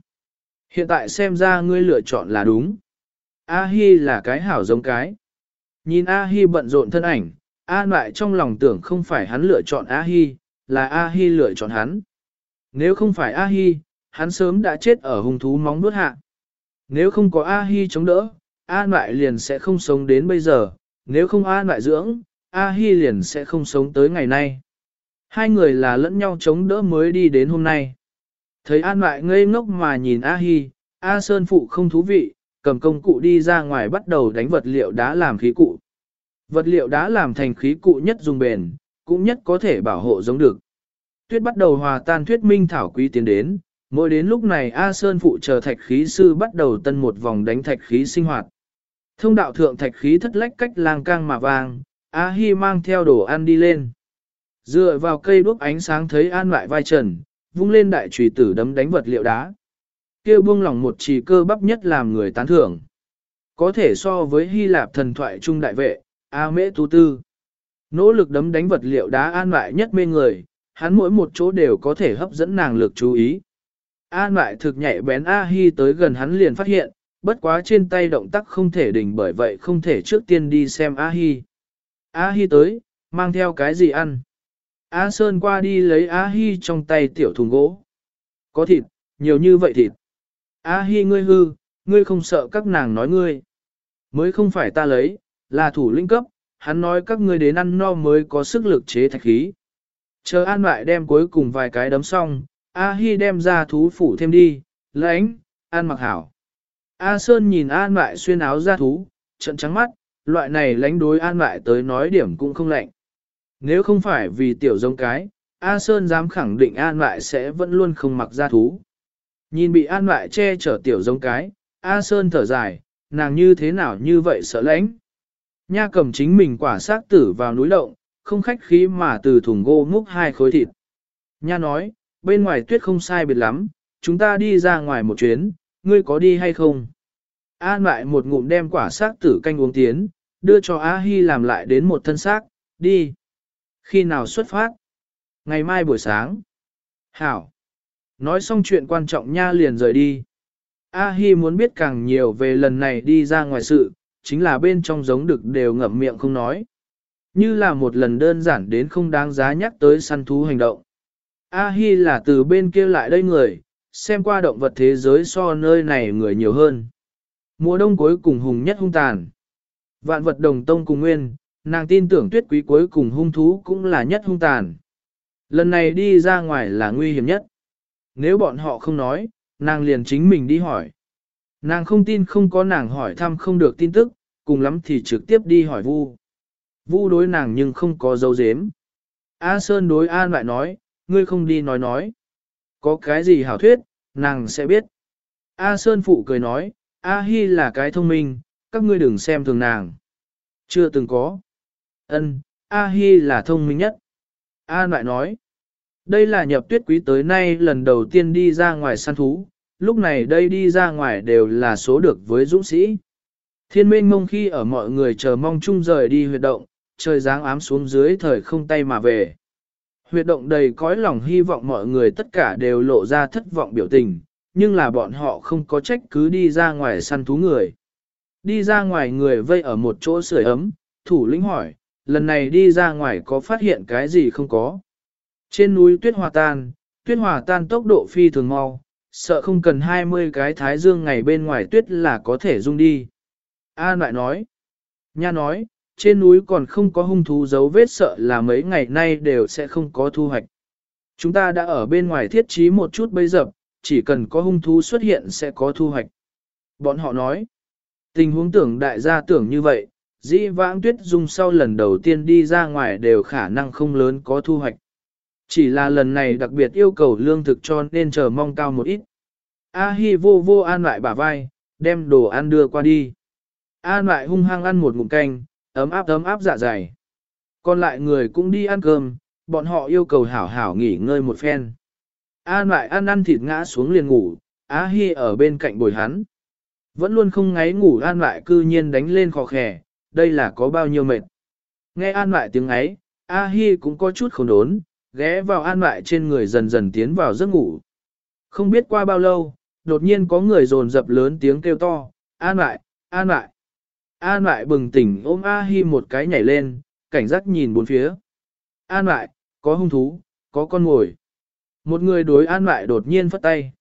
Hiện tại xem ra ngươi lựa chọn là đúng. A Hi là cái hảo giống cái. Nhìn A Hi bận rộn thân ảnh, A lại trong lòng tưởng không phải hắn lựa chọn A Hi, là A Hi lựa chọn hắn. Nếu không phải A Hi, hắn sớm đã chết ở hung thú móng nuốt hạ. Nếu không có A Hi chống đỡ, An lại liền sẽ không sống đến bây giờ, nếu không An lại dưỡng, A Hi liền sẽ không sống tới ngày nay. Hai người là lẫn nhau chống đỡ mới đi đến hôm nay. Thấy An lại ngây ngốc mà nhìn A Hi, A Sơn phụ không thú vị, cầm công cụ đi ra ngoài bắt đầu đánh vật liệu đá làm khí cụ. Vật liệu đá làm thành khí cụ nhất dùng bền, cũng nhất có thể bảo hộ giống được. Tuyết bắt đầu hòa tan thuyết minh thảo quý tiến đến, mỗi đến lúc này A Sơn phụ chờ thạch khí sư bắt đầu tân một vòng đánh thạch khí sinh hoạt. Thông đạo thượng thạch khí thất lách cách lang cang mà vàng, A Hi mang theo đồ ăn đi lên. Dựa vào cây đuốc ánh sáng thấy an lại vai trần, vung lên đại trùy tử đấm đánh vật liệu đá. Kêu buông lỏng một trì cơ bắp nhất làm người tán thưởng. Có thể so với Hy Lạp thần thoại trung đại vệ, A Mễ Tu Tư. Nỗ lực đấm đánh vật liệu đá an lại nhất mê người, hắn mỗi một chỗ đều có thể hấp dẫn nàng lực chú ý. An lại thực nhạy bén A Hi tới gần hắn liền phát hiện, bất quá trên tay động tác không thể đình bởi vậy không thể trước tiên đi xem A Hi. A Hi tới, mang theo cái gì ăn? A Sơn qua đi lấy A Hi trong tay tiểu thùng gỗ. Có thịt, nhiều như vậy thịt. A Hi ngươi hư, ngươi không sợ các nàng nói ngươi. Mới không phải ta lấy, là thủ lĩnh cấp, hắn nói các ngươi đến ăn no mới có sức lực chế thạch khí. Chờ an lại đem cuối cùng vài cái đấm xong, A Hi đem ra thú phủ thêm đi, lãnh, an mặc hảo. A Sơn nhìn an lại xuyên áo ra thú, trận trắng mắt, loại này lánh đối an lại tới nói điểm cũng không lạnh. Nếu không phải vì tiểu giống cái, A Sơn dám khẳng định an lại sẽ vẫn luôn không mặc ra thú. Nhìn bị an lại che chở tiểu giống cái, A Sơn thở dài, nàng như thế nào như vậy sợ lãnh. Nha cầm chính mình quả xác tử vào núi động, không khách khí mà từ thùng gỗ múc hai khối thịt. Nha nói, bên ngoài tuyết không sai biệt lắm, chúng ta đi ra ngoài một chuyến, ngươi có đi hay không? An lại một ngụm đem quả xác tử canh uống tiến, đưa cho A Hi làm lại đến một thân xác, đi. Khi nào xuất phát? Ngày mai buổi sáng. Hảo. Nói xong chuyện quan trọng nha liền rời đi. A Hi muốn biết càng nhiều về lần này đi ra ngoài sự, chính là bên trong giống được đều ngậm miệng không nói. Như là một lần đơn giản đến không đáng giá nhắc tới săn thú hành động. A-hi là từ bên kia lại đây người, xem qua động vật thế giới so nơi này người nhiều hơn. Mùa đông cuối cùng hùng nhất hung tàn. Vạn vật đồng tông cùng nguyên, nàng tin tưởng tuyết quý cuối cùng hung thú cũng là nhất hung tàn. Lần này đi ra ngoài là nguy hiểm nhất. Nếu bọn họ không nói, nàng liền chính mình đi hỏi. Nàng không tin không có nàng hỏi thăm không được tin tức, cùng lắm thì trực tiếp đi hỏi Vu. Vu đối nàng nhưng không có dấu dếm. A Sơn đối An lại nói, ngươi không đi nói nói. Có cái gì hảo thuyết, nàng sẽ biết. A Sơn phụ cười nói, A Hi là cái thông minh, các ngươi đừng xem thường nàng. Chưa từng có. Ân, A Hi là thông minh nhất. A lại nói, đây là nhập tuyết quý tới nay lần đầu tiên đi ra ngoài săn thú, lúc này đây đi ra ngoài đều là số được với dũng sĩ. Thiên minh mông khi ở mọi người chờ mong chung rời đi huyệt động, trời giáng ám xuống dưới thời không tay mà về. Huyệt động đầy cõi lòng hy vọng mọi người tất cả đều lộ ra thất vọng biểu tình, nhưng là bọn họ không có trách cứ đi ra ngoài săn thú người. Đi ra ngoài người vây ở một chỗ sưởi ấm, thủ lĩnh hỏi, lần này đi ra ngoài có phát hiện cái gì không có. Trên núi tuyết hòa tan, tuyết hòa tan tốc độ phi thường mau, sợ không cần 20 cái thái dương ngày bên ngoài tuyết là có thể rung đi. A lại nói, nha nói, trên núi còn không có hung thú dấu vết sợ là mấy ngày nay đều sẽ không có thu hoạch. Chúng ta đã ở bên ngoài thiết trí một chút bây giờ, chỉ cần có hung thú xuất hiện sẽ có thu hoạch. Bọn họ nói, tình huống tưởng đại gia tưởng như vậy, dĩ vãng tuyết dung sau lần đầu tiên đi ra ngoài đều khả năng không lớn có thu hoạch. Chỉ là lần này đặc biệt yêu cầu lương thực cho nên chờ mong cao một ít. A Hi vô vô an lại bả vai, đem đồ ăn đưa qua đi. An lại hung hăng ăn một ngụm canh, ấm áp ấm áp dạ dày. Còn lại người cũng đi ăn cơm, bọn họ yêu cầu hảo hảo nghỉ ngơi một phen. An lại ăn ăn thịt ngã xuống liền ngủ, Á Hi ở bên cạnh bồi hắn. Vẫn luôn không ngáy ngủ An lại cư nhiên đánh lên khó khè, đây là có bao nhiêu mệt. Nghe An lại tiếng ấy, A Hi cũng có chút khốn đốn, ghé vào An lại trên người dần dần tiến vào giấc ngủ. Không biết qua bao lâu, đột nhiên có người dồn dập lớn tiếng kêu to, An lại, An lại. An lại bừng tỉnh ôm A Hi một cái nhảy lên, cảnh giác nhìn bốn phía. An lại, có hung thú, có con ngồi. Một người đối an lại đột nhiên phất tay.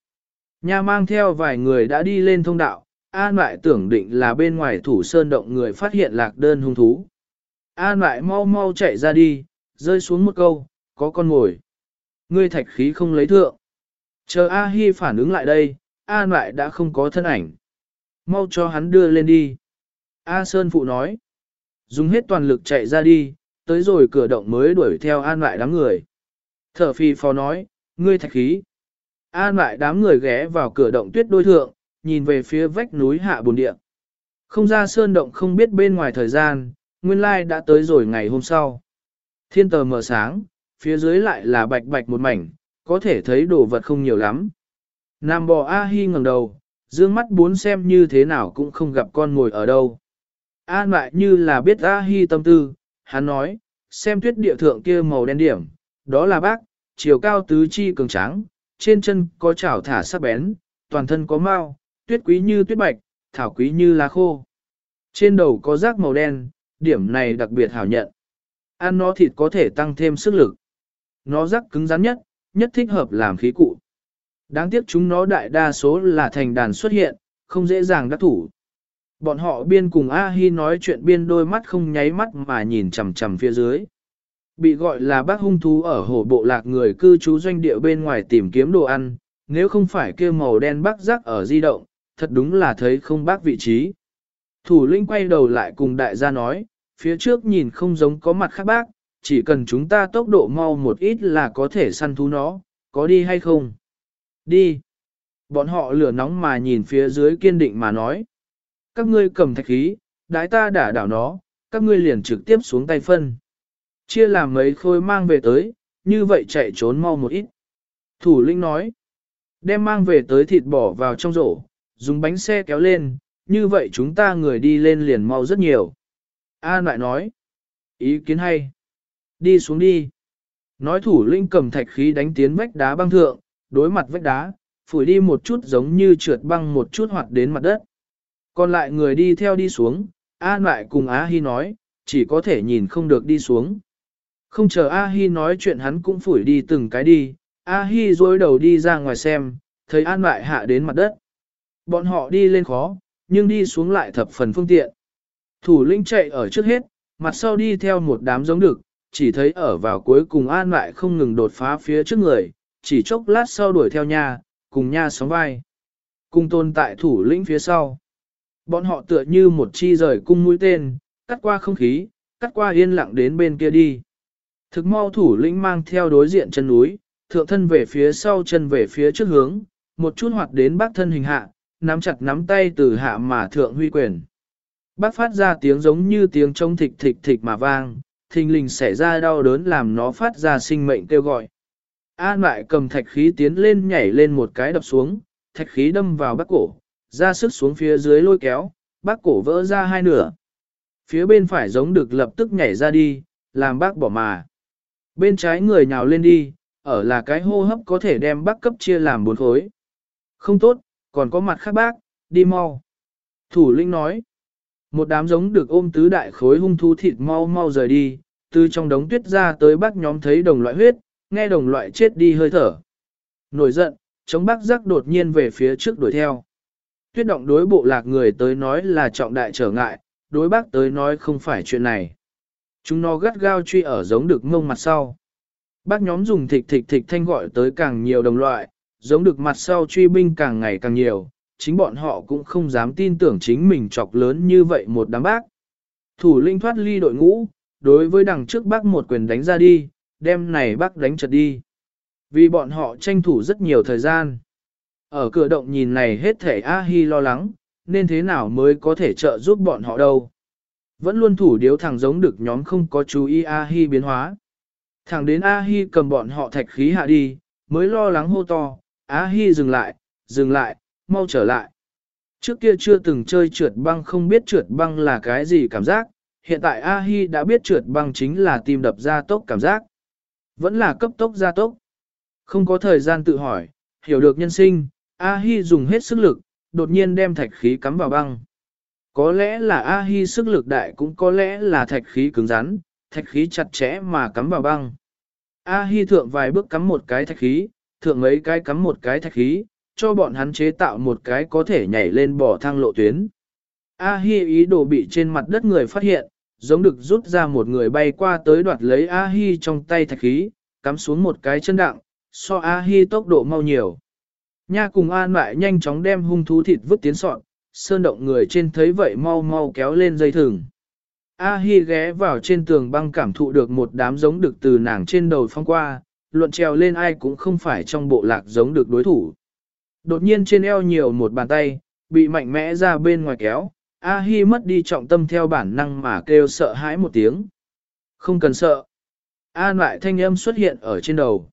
Nha mang theo vài người đã đi lên thông đạo, an lại tưởng định là bên ngoài thủ sơn động người phát hiện lạc đơn hung thú. An lại mau mau chạy ra đi, rơi xuống một câu, có con ngồi. Ngươi thạch khí không lấy thượng. Chờ A Hi phản ứng lại đây, An lại đã không có thân ảnh. Mau cho hắn đưa lên đi. A Sơn Phụ nói. Dùng hết toàn lực chạy ra đi, tới rồi cửa động mới đuổi theo An lại đám người. Thở phi phò nói, ngươi thạch khí. An lại đám người ghé vào cửa động tuyết đôi thượng, nhìn về phía vách núi hạ bồn địa. Không ra sơn động không biết bên ngoài thời gian, nguyên lai đã tới rồi ngày hôm sau. Thiên tờ mở sáng, phía dưới lại là bạch bạch một mảnh, có thể thấy đồ vật không nhiều lắm. Nam bò A-hi ngẩng đầu, dương mắt bốn xem như thế nào cũng không gặp con ngồi ở đâu. An lại như là biết A-hi tâm tư, hắn nói, xem tuyết địa thượng kia màu đen điểm, đó là bác, chiều cao tứ chi cường tráng, trên chân có chảo thả sắc bén, toàn thân có mao, tuyết quý như tuyết bạch, thảo quý như lá khô. Trên đầu có rác màu đen, điểm này đặc biệt hảo nhận. Ăn nó thịt có thể tăng thêm sức lực. Nó rác cứng rắn nhất, nhất thích hợp làm khí cụ. Đáng tiếc chúng nó đại đa số là thành đàn xuất hiện, không dễ dàng đắc thủ. Bọn họ biên cùng A-hi nói chuyện biên đôi mắt không nháy mắt mà nhìn chằm chằm phía dưới. Bị gọi là bác hung thú ở hồ bộ lạc người cư trú doanh địa bên ngoài tìm kiếm đồ ăn, nếu không phải kia màu đen bác rắc ở di động, thật đúng là thấy không bác vị trí. Thủ lĩnh quay đầu lại cùng đại gia nói, phía trước nhìn không giống có mặt khác bác, chỉ cần chúng ta tốc độ mau một ít là có thể săn thú nó, có đi hay không? Đi. Bọn họ lửa nóng mà nhìn phía dưới kiên định mà nói. Các ngươi cầm thạch khí, đái ta đả đảo nó, các ngươi liền trực tiếp xuống tay phân. Chia làm mấy khối mang về tới, như vậy chạy trốn mau một ít. Thủ lĩnh nói, đem mang về tới thịt bỏ vào trong rổ, dùng bánh xe kéo lên, như vậy chúng ta người đi lên liền mau rất nhiều. An lại nói, ý kiến hay, đi xuống đi. Nói thủ lĩnh cầm thạch khí đánh tiến vách đá băng thượng, đối mặt vách đá, phủi đi một chút giống như trượt băng một chút hoạt đến mặt đất. Còn lại người đi theo đi xuống, An lại cùng Á Hi nói, chỉ có thể nhìn không được đi xuống. Không chờ A-hi nói chuyện hắn cũng phủi đi từng cái đi, A-hi dối đầu đi ra ngoài xem, thấy an lại hạ đến mặt đất. Bọn họ đi lên khó, nhưng đi xuống lại thập phần phương tiện. Thủ lĩnh chạy ở trước hết, mặt sau đi theo một đám giống đực, chỉ thấy ở vào cuối cùng an lại không ngừng đột phá phía trước người, chỉ chốc lát sau đuổi theo nha, cùng nha sóng vai. cùng tồn tại thủ lĩnh phía sau. Bọn họ tựa như một chi rời cung mũi tên, cắt qua không khí, cắt qua yên lặng đến bên kia đi. Thực mau thủ lĩnh mang theo đối diện chân núi, thượng thân về phía sau chân về phía trước hướng, một chút hoạt đến bác thân hình hạ, nắm chặt nắm tay từ hạ mà thượng huy quyền. Bác phát ra tiếng giống như tiếng trông thịch thịch thịch mà vang, thình lình xảy ra đau đớn làm nó phát ra sinh mệnh kêu gọi. An lại cầm thạch khí tiến lên nhảy lên một cái đập xuống, thạch khí đâm vào bác cổ, ra sức xuống phía dưới lôi kéo, bác cổ vỡ ra hai nửa. Phía bên phải giống được lập tức nhảy ra đi, làm bác bỏ mà. Bên trái người nhào lên đi, ở là cái hô hấp có thể đem bác cấp chia làm bốn khối. Không tốt, còn có mặt khác bác, đi mau. Thủ lĩnh nói, một đám giống được ôm tứ đại khối hung thú thịt mau mau rời đi, từ trong đống tuyết ra tới bác nhóm thấy đồng loại huyết, nghe đồng loại chết đi hơi thở. Nổi giận, chống bác giác đột nhiên về phía trước đuổi theo. Tuyết động đối bộ lạc người tới nói là trọng đại trở ngại, đối bác tới nói không phải chuyện này. Chúng nó gắt gao truy ở giống được ngông mặt sau. Bác nhóm dùng thịt thịt thịt thanh gọi tới càng nhiều đồng loại, giống được mặt sau truy binh càng ngày càng nhiều, chính bọn họ cũng không dám tin tưởng chính mình chọc lớn như vậy một đám bác. Thủ linh thoát ly đội ngũ, đối với đằng trước bác một quyền đánh ra đi, đem này bác đánh chật đi. Vì bọn họ tranh thủ rất nhiều thời gian. Ở cửa động nhìn này hết thể A-hi lo lắng, nên thế nào mới có thể trợ giúp bọn họ đâu. Vẫn luôn thủ điếu thằng giống được nhóm không có chú ý A-hi biến hóa. Thẳng đến A-hi cầm bọn họ thạch khí hạ đi, mới lo lắng hô to, A-hi dừng lại, dừng lại, mau trở lại. Trước kia chưa từng chơi trượt băng không biết trượt băng là cái gì cảm giác, hiện tại A-hi đã biết trượt băng chính là tim đập ra tốc cảm giác. Vẫn là cấp tốc ra tốc. Không có thời gian tự hỏi, hiểu được nhân sinh, A-hi dùng hết sức lực, đột nhiên đem thạch khí cắm vào băng. Có lẽ là A-hi sức lực đại cũng có lẽ là thạch khí cứng rắn, thạch khí chặt chẽ mà cắm vào băng. A-hi thượng vài bước cắm một cái thạch khí, thượng mấy cái cắm một cái thạch khí, cho bọn hắn chế tạo một cái có thể nhảy lên bỏ thang lộ tuyến. A-hi ý đồ bị trên mặt đất người phát hiện, giống được rút ra một người bay qua tới đoạt lấy A-hi trong tay thạch khí, cắm xuống một cái chân đặng, so A-hi tốc độ mau nhiều. Nha cùng an lại nhanh chóng đem hung thú thịt vứt tiến sọn, sơn động người trên thấy vậy mau mau kéo lên dây thừng. A-hi ghé vào trên tường băng cảm thụ được một đám giống được từ nàng trên đầu phong qua, luận trèo lên ai cũng không phải trong bộ lạc giống được đối thủ. Đột nhiên trên eo nhiều một bàn tay, bị mạnh mẽ ra bên ngoài kéo, A-hi mất đi trọng tâm theo bản năng mà kêu sợ hãi một tiếng. Không cần sợ. An lại thanh âm xuất hiện ở trên đầu.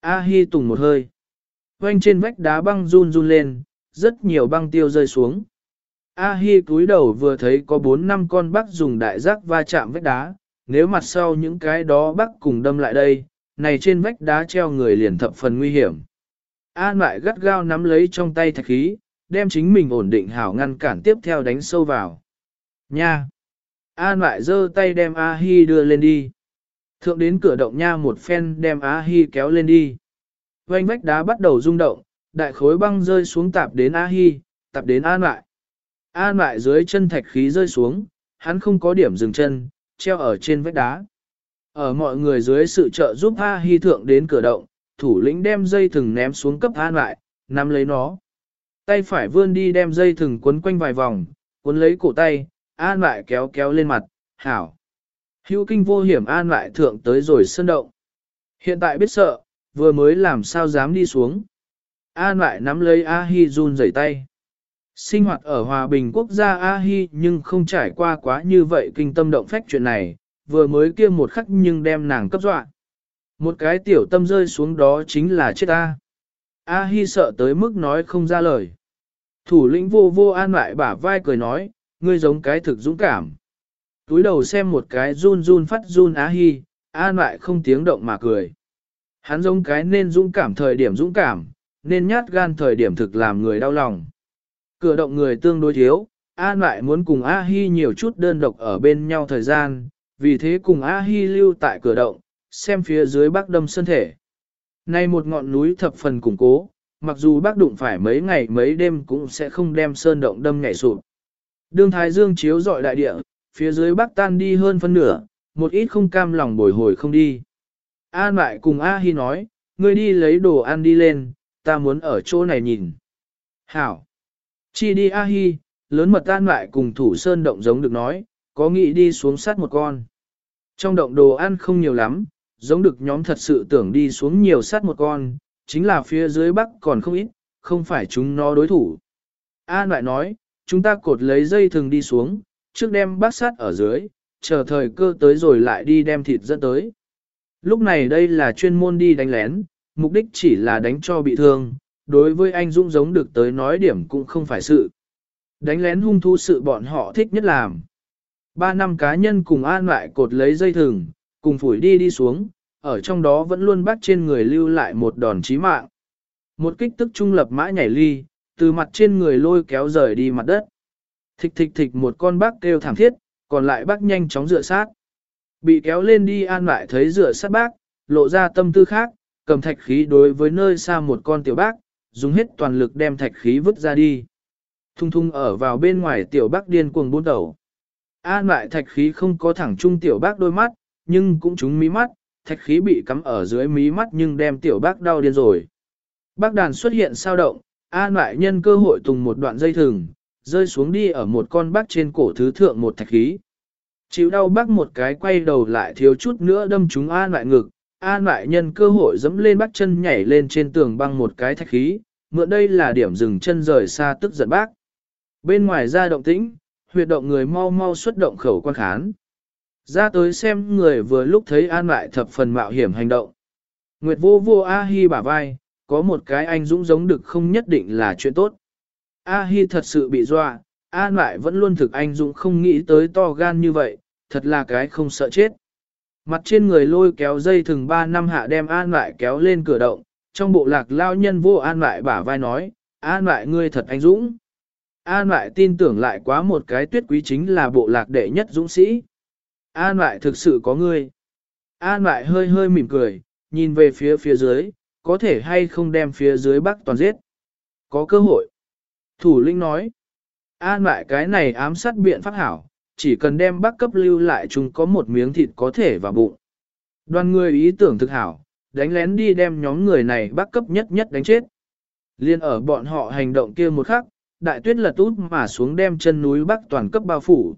A-hi tùng một hơi. Quanh trên vách đá băng run run lên, rất nhiều băng tiêu rơi xuống. A-hi cúi đầu vừa thấy có 4 năm con bắc dùng đại giác va chạm vách đá, nếu mặt sau những cái đó bắc cùng đâm lại đây, này trên vách đá treo người liền thập phần nguy hiểm. An lại gắt gao nắm lấy trong tay thạch khí, đem chính mình ổn định hảo ngăn cản tiếp theo đánh sâu vào. Nha! An lại giơ tay đem A-hi đưa lên đi. Thượng đến cửa động nha một phen đem A-hi kéo lên đi. Vành vách đá bắt đầu rung động, đại khối băng rơi xuống tạp đến A-hi, tạp đến An lại. An lại dưới chân thạch khí rơi xuống, hắn không có điểm dừng chân, treo ở trên vách đá. Ở mọi người dưới sự trợ giúp A-hi thượng đến cửa động, thủ lĩnh đem dây thừng ném xuống cấp An lại, nắm lấy nó. Tay phải vươn đi đem dây thừng quấn quanh vài vòng, quấn lấy cổ tay, An lại kéo kéo lên mặt, hảo. Hữu kinh vô hiểm An lại thượng tới rồi sân động. Hiện tại biết sợ, vừa mới làm sao dám đi xuống. An lại nắm lấy A-hi run rẩy tay. Sinh hoạt ở hòa bình quốc gia A-hi nhưng không trải qua quá như vậy kinh tâm động phách chuyện này, vừa mới kia một khắc nhưng đem nàng cấp dọa. Một cái tiểu tâm rơi xuống đó chính là chết A. A-hi sợ tới mức nói không ra lời. Thủ lĩnh vô vô an lại bả vai cười nói, ngươi giống cái thực dũng cảm. Túi đầu xem một cái run run phát run A-hi, an lại không tiếng động mà cười. Hắn giống cái nên dũng cảm thời điểm dũng cảm, nên nhát gan thời điểm thực làm người đau lòng. Cửa động người tương đối thiếu, An lại muốn cùng A-hi nhiều chút đơn độc ở bên nhau thời gian, vì thế cùng A-hi lưu tại cửa động, xem phía dưới bắc đâm sân thể. Nay một ngọn núi thập phần củng cố, mặc dù bác đụng phải mấy ngày mấy đêm cũng sẽ không đem sơn động đâm nhảy sụp. Đương Thái Dương chiếu dọi đại địa, phía dưới bác tan đi hơn phân nửa, một ít không cam lòng bồi hồi không đi. An lại cùng A Hi nói, ngươi đi lấy đồ ăn đi lên, ta muốn ở chỗ này nhìn. Hảo! Chi đi A Hi, lớn mật an lại cùng thủ sơn động giống được nói, có nghĩ đi xuống sát một con. Trong động đồ ăn không nhiều lắm, giống được nhóm thật sự tưởng đi xuống nhiều sát một con, chính là phía dưới bắc còn không ít, không phải chúng nó đối thủ. An lại nói, chúng ta cột lấy dây thừng đi xuống, trước đem bác sát ở dưới, chờ thời cơ tới rồi lại đi đem thịt dẫn tới. Lúc này đây là chuyên môn đi đánh lén, mục đích chỉ là đánh cho bị thương, đối với anh Dũng giống được tới nói điểm cũng không phải sự. Đánh lén hung thú sự bọn họ thích nhất làm. Ba năm cá nhân cùng an lại cột lấy dây thừng, cùng phủi đi đi xuống, ở trong đó vẫn luôn bắt trên người lưu lại một đòn chí mạng. Một kích tức trung lập mã nhảy ly, từ mặt trên người lôi kéo rời đi mặt đất. Thịch thịch thịch một con bác kêu thảm thiết, còn lại bác nhanh chóng dựa sát. Bị kéo lên đi an lại thấy rửa sát bác, lộ ra tâm tư khác, cầm thạch khí đối với nơi xa một con tiểu bác, dùng hết toàn lực đem thạch khí vứt ra đi. Thung thung ở vào bên ngoài tiểu bác điên cuồng buôn đầu. An lại thạch khí không có thẳng trung tiểu bác đôi mắt, nhưng cũng trúng mí mắt, thạch khí bị cắm ở dưới mí mắt nhưng đem tiểu bác đau điên rồi. Bác đàn xuất hiện sao động, An lại nhân cơ hội tùng một đoạn dây thừng, rơi xuống đi ở một con bác trên cổ thứ thượng một thạch khí. Chịu đau bác một cái quay đầu lại thiếu chút nữa đâm chúng An lại ngực, An lại nhân cơ hội dẫm lên bắt chân nhảy lên trên tường băng một cái thạch khí, mượn đây là điểm dừng chân rời xa tức giận bác. Bên ngoài ra động tĩnh, huyệt động người mau mau xuất động khẩu quan khán. Ra tới xem người vừa lúc thấy an lại thập phần mạo hiểm hành động. Nguyệt vô vô A-hi bả vai, có một cái anh dũng giống được không nhất định là chuyện tốt. A-hi thật sự bị dọa, an lại vẫn luôn thực anh dũng không nghĩ tới to gan như vậy, thật là cái không sợ chết. Mặt trên người lôi kéo dây thừng ba năm hạ đem an lại kéo lên cửa động, trong bộ lạc lao nhân vô an lại bả vai nói, an lại ngươi thật anh dũng. An lại tin tưởng lại quá một cái tuyết quý chính là bộ lạc đệ nhất dũng sĩ. An lại thực sự có ngươi. An lại hơi hơi mỉm cười, nhìn về phía phía dưới, có thể hay không đem phía dưới bắc toàn giết. Có cơ hội. Thủ lĩnh nói. An lại cái này ám sát biện pháp hảo, chỉ cần đem bác cấp lưu lại chúng có một miếng thịt có thể vào bụng. Đoàn người ý tưởng thực hảo, đánh lén đi đem nhóm người này bác cấp nhất nhất đánh chết. Liên ở bọn họ hành động kia một khắc, đại tuyết lật út mà xuống đem chân núi bắc toàn cấp bao phủ.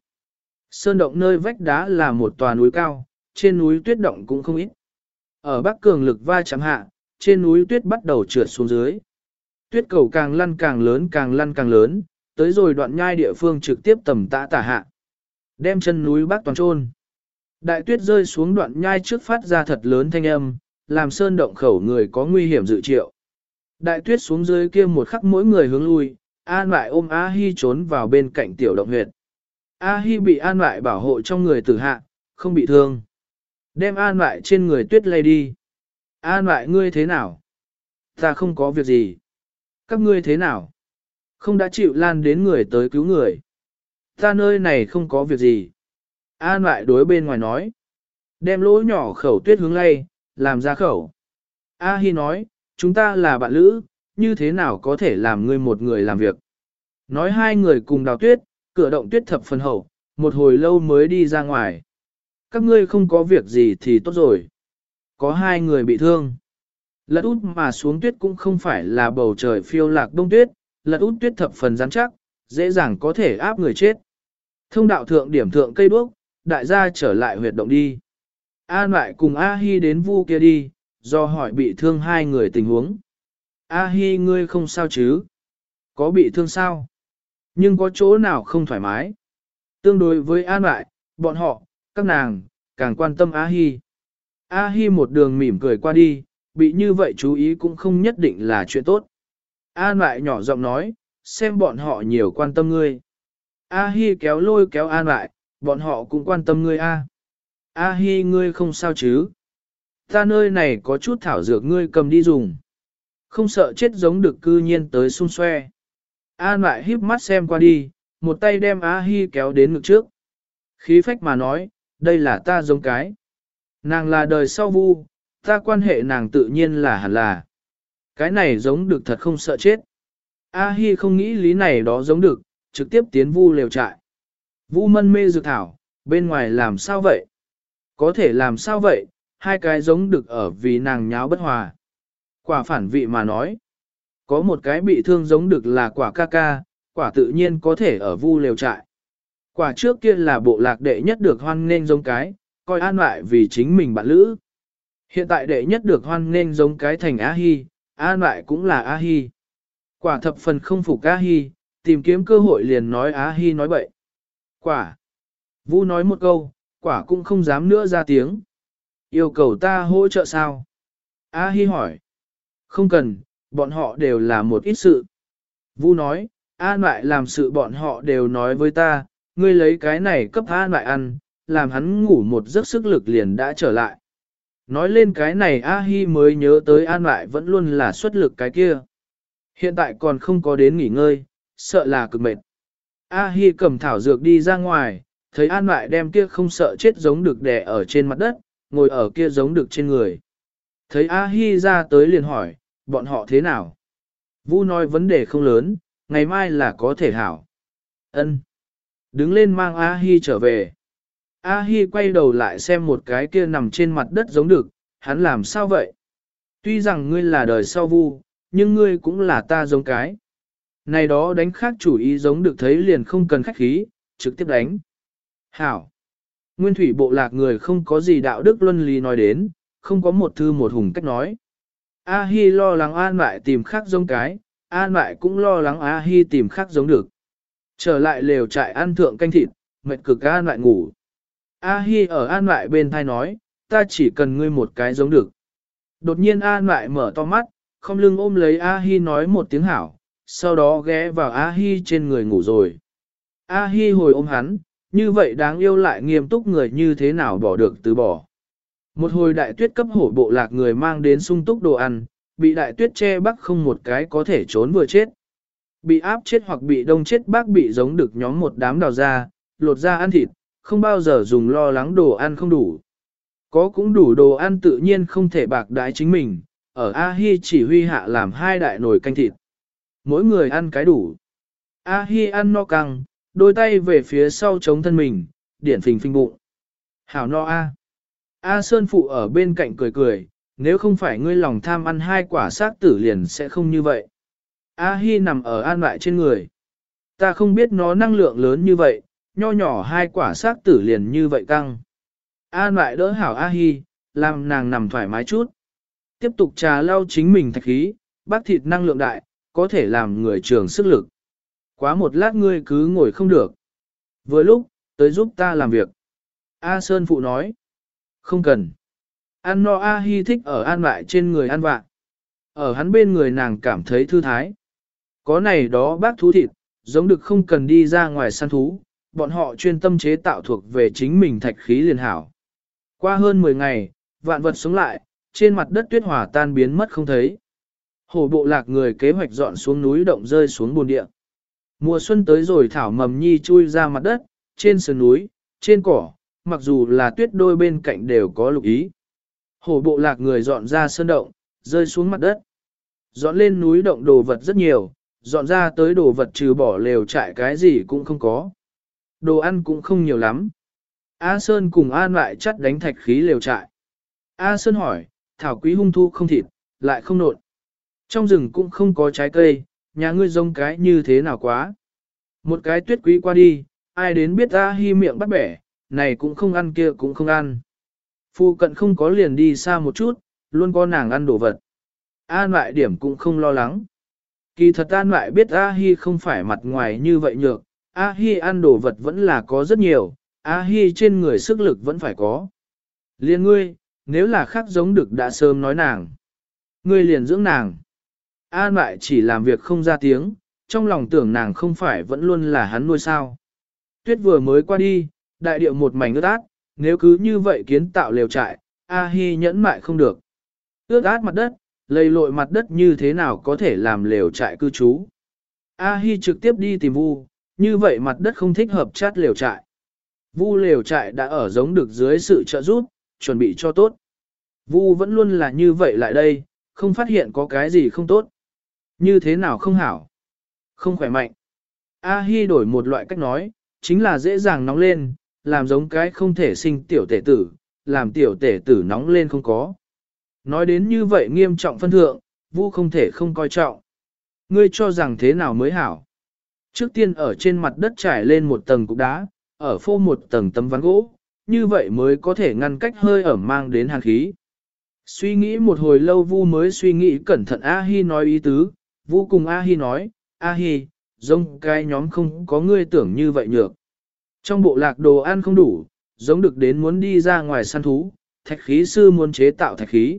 Sơn động nơi vách đá là một tòa núi cao, trên núi tuyết động cũng không ít. Ở bắc cường lực va chạm hạ, trên núi tuyết bắt đầu trượt xuống dưới. Tuyết cầu càng lăn càng lớn càng lăn càng lớn, tới rồi đoạn nhai địa phương trực tiếp tầm tã tả hạ. Đem chân núi bác toàn trôn. Đại tuyết rơi xuống đoạn nhai trước phát ra thật lớn thanh âm, làm sơn động khẩu người có nguy hiểm dự triệu. Đại tuyết xuống dưới kia một khắc mỗi người hướng lui, An lại ôm A Hi trốn vào bên cạnh tiểu động huyệt. A Hi bị An lại bảo hộ trong người tử hạ, không bị thương. Đem An lại trên người tuyết lay đi. An lại ngươi thế nào? Ta không có việc gì. Các ngươi thế nào? Không đã chịu lan đến người tới cứu người. Ta nơi này không có việc gì. An lại đối bên ngoài nói. Đem lỗ nhỏ khẩu tuyết hướng lay, làm ra khẩu. A Hi nói, chúng ta là bạn lữ, như thế nào có thể làm ngươi một người làm việc. Nói hai người cùng đào tuyết, cửa động tuyết thập phần hậu, một hồi lâu mới đi ra ngoài. Các ngươi không có việc gì thì tốt rồi. Có hai người bị thương. Lật út mà xuống tuyết cũng không phải là bầu trời phiêu lạc đông tuyết, lật út tuyết thập phần rắn chắc, dễ dàng có thể áp người chết. Thông đạo thượng điểm thượng cây đuốc, đại gia trở lại huyệt động đi. An lại cùng A Hi đến vu kia đi, do hỏi bị thương hai người tình huống. A Hi ngươi không sao chứ? Có bị thương sao? Nhưng có chỗ nào không thoải mái? Tương đối với an lại, bọn họ, các nàng, càng quan tâm A Hi. A Hi một đường mỉm cười qua đi, bị như vậy chú ý cũng không nhất định là chuyện tốt. An lại nhỏ giọng nói, xem bọn họ nhiều quan tâm ngươi. A Hi kéo lôi kéo An lại, bọn họ cũng quan tâm ngươi A. A Hi ngươi không sao chứ? Ta nơi này có chút thảo dược ngươi cầm đi dùng. Không sợ chết giống được cư nhiên tới xung xoe. An lại híp mắt xem qua đi, một tay đem A Hi kéo đến ngực trước. Khí phách mà nói, đây là ta giống cái. Nàng là đời sau vu, Ta quan hệ nàng tự nhiên là hẳn là. Cái này giống được thật không sợ chết. A-hi không nghĩ lý này đó giống được, trực tiếp tiến vu lều trại. Vu mân mê dược thảo, bên ngoài làm sao vậy? Có thể làm sao vậy? Hai cái giống được ở vì nàng nháo bất hòa. Quả phản vị mà nói. Có một cái bị thương giống được là quả ca ca, quả tự nhiên có thể ở vu lều trại. Quả trước kia là bộ lạc đệ nhất được hoan nên giống cái, coi an lại vì chính mình bạn lữ. Hiện tại đệ nhất được hoan nên giống cái thành A-hi, an lại cũng là A-hi. Quả thập phần không phục A-hi, tìm kiếm cơ hội liền nói A-hi nói bậy. Quả. Vu nói một câu, quả cũng không dám nữa ra tiếng. Yêu cầu ta hỗ trợ sao? A-hi hỏi. Không cần, bọn họ đều là một ít sự. Vu nói, An lại làm sự bọn họ đều nói với ta, ngươi lấy cái này cấp An lại ăn, làm hắn ngủ một giấc sức lực liền đã trở lại. Nói lên cái này A Hi mới nhớ tới An lại vẫn luôn là xuất lực cái kia. Hiện tại còn không có đến nghỉ ngơi, sợ là cực mệt. A Hi cầm thảo dược đi ra ngoài, thấy An lại đem kia không sợ chết giống được đè ở trên mặt đất, ngồi ở kia giống được trên người. Thấy A Hi ra tới liền hỏi, bọn họ thế nào? Vu nói vấn đề không lớn, ngày mai là có thể hảo. Ân. Đứng lên mang A Hi trở về. A Hi quay đầu lại xem một cái kia nằm trên mặt đất giống được, hắn làm sao vậy? Tuy rằng ngươi là đời sau vu, nhưng ngươi cũng là ta giống cái. Này đó đánh khác chủ ý giống được thấy liền không cần khách khí, trực tiếp đánh. Hảo. Nguyên thủy bộ lạc người không có gì đạo đức luân lý nói đến, không có một thư một hùng cách nói. A Hi lo lắng An lại tìm khác giống cái, An lại cũng lo lắng A Hi tìm khác giống được. Trở lại lều trại ăn thượng canh thịt, mệt cực An lại ngủ. A Hi ở An lại bên thai nói, ta chỉ cần ngươi một cái giống được. Đột nhiên An lại mở to mắt, không lưng ôm lấy A Hi nói một tiếng hảo, sau đó ghé vào A Hi trên người ngủ rồi. A Hi hồi ôm hắn, như vậy đáng yêu lại nghiêm túc người như thế nào bỏ được từ bỏ. Một hồi đại tuyết cấp hổ bộ lạc người mang đến sung túc đồ ăn, bị đại tuyết che bắc không một cái có thể trốn vừa chết. Bị áp chết hoặc bị đông chết bác bị giống được nhóm một đám đào ra, lột ra ăn thịt, không bao giờ dùng lo lắng đồ ăn không đủ. Có cũng đủ đồ ăn tự nhiên không thể bạc đái chính mình, ở A-hi chỉ huy hạ làm hai đại nồi canh thịt. Mỗi người ăn cái đủ. A-hi ăn no căng, đôi tay về phía sau chống thân mình, điển phình phình bụng. Hảo no A. A Sơn Phụ ở bên cạnh cười cười, nếu không phải ngươi lòng tham ăn hai quả xác tử liền sẽ không như vậy. A Hi nằm ở an lại trên người. Ta không biết nó năng lượng lớn như vậy, nho nhỏ hai quả xác tử liền như vậy căng. An lại đỡ hảo A Hi, làm nàng nằm thoải mái chút. Tiếp tục trà lau chính mình thạch khí, bác thịt năng lượng đại, có thể làm người trường sức lực. Quá một lát ngươi cứ ngồi không được. Vừa lúc, tới giúp ta làm việc. A Sơn Phụ nói. Không cần. An no A Hi thích ở an lại trên người An vạ. Ở hắn bên người nàng cảm thấy thư thái. Có này đó bác thú thịt, giống được không cần đi ra ngoài săn thú, bọn họ chuyên tâm chế tạo thuộc về chính mình thạch khí liền hảo. Qua hơn 10 ngày, vạn vật sống lại, trên mặt đất tuyết hỏa tan biến mất không thấy. Hổ bộ lạc người kế hoạch dọn xuống núi động rơi xuống bồn địa. Mùa xuân tới rồi thảo mầm nhi chui ra mặt đất, trên sườn núi, trên cỏ, mặc dù là tuyết đôi bên cạnh đều có lục ý. Hổ bộ lạc người dọn ra sơn động, rơi xuống mặt đất. Dọn lên núi động đồ vật rất nhiều, dọn ra tới đồ vật trừ bỏ lều trại cái gì cũng không có. Đồ ăn cũng không nhiều lắm. A Sơn cùng An lại chắt đánh thạch khí lều trại. A Sơn hỏi, thảo quý hung thu không thịt, lại không nộn. Trong rừng cũng không có trái cây, nhà ngươi rông cái như thế nào quá. Một cái tuyết quý qua đi, ai đến biết ta Hi miệng bắt bẻ, này cũng không ăn kia cũng không ăn. Phu cận không có liền đi xa một chút, luôn có nàng ăn đồ vật. An lại điểm cũng không lo lắng. Kỳ thật An lại biết A Hi không phải mặt ngoài như vậy nhược, A Hi ăn đồ vật vẫn là có rất nhiều, A Hi trên người sức lực vẫn phải có. Liên ngươi, nếu là khác giống được đã sớm nói nàng. Ngươi liền dưỡng nàng. An lại chỉ làm việc không ra tiếng, trong lòng tưởng nàng không phải vẫn luôn là hắn nuôi sao. Tuyết vừa mới qua đi, đại điệu một mảnh ướt át, nếu cứ như vậy kiến tạo lều trại, A Hi nhẫn mại không được. Ướt át mặt đất, lầy lội mặt đất như thế nào có thể làm lều trại cư trú. A Hi trực tiếp đi tìm Vu, như vậy mặt đất không thích hợp chát lều trại. Vu lều trại đã ở giống được dưới sự trợ giúp, chuẩn bị cho tốt. Vu vẫn luôn là như vậy lại đây, không phát hiện có cái gì không tốt. Như thế nào không hảo? Không khỏe mạnh. A-hi đổi một loại cách nói, chính là dễ dàng nóng lên, làm giống cái không thể sinh tiểu tể tử, làm tiểu tể tử nóng lên không có. Nói đến như vậy nghiêm trọng phân thượng, Vu không thể không coi trọng. Ngươi cho rằng thế nào mới hảo? Trước tiên ở trên mặt đất trải lên một tầng cục đá, ở phô một tầng tấm ván gỗ, như vậy mới có thể ngăn cách hơi ẩm mang đến hàn khí. Suy nghĩ một hồi lâu Vu mới suy nghĩ cẩn thận A-hi nói ý tứ, Vu cùng A-hi nói, A-hi, giống cái nhóm không có ngươi tưởng như vậy nhược. Trong bộ lạc đồ ăn không đủ, giống được đến muốn đi ra ngoài săn thú, thạch khí sư muốn chế tạo thạch khí.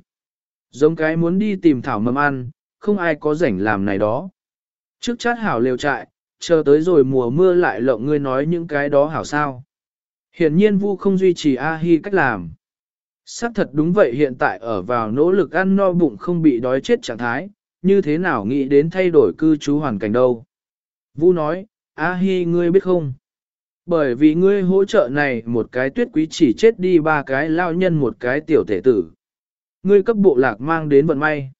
Giống cái muốn đi tìm thảo mầm ăn, không ai có rảnh làm này đó. Trước chát hảo liều trại, chờ tới rồi mùa mưa lại lộng ngươi nói những cái đó hảo sao. Hiển nhiên Vu không duy trì A-hi cách làm. Xác thật đúng vậy hiện tại ở vào nỗ lực ăn no bụng không bị đói chết trạng thái, như thế nào nghĩ đến thay đổi cư trú hoàn cảnh đâu. Vu nói, A-hi ngươi biết không? Bởi vì ngươi hỗ trợ này một cái tuyết quý chỉ chết đi ba cái lao nhân một cái tiểu thể tử. Ngươi cấp bộ lạc mang đến vận may.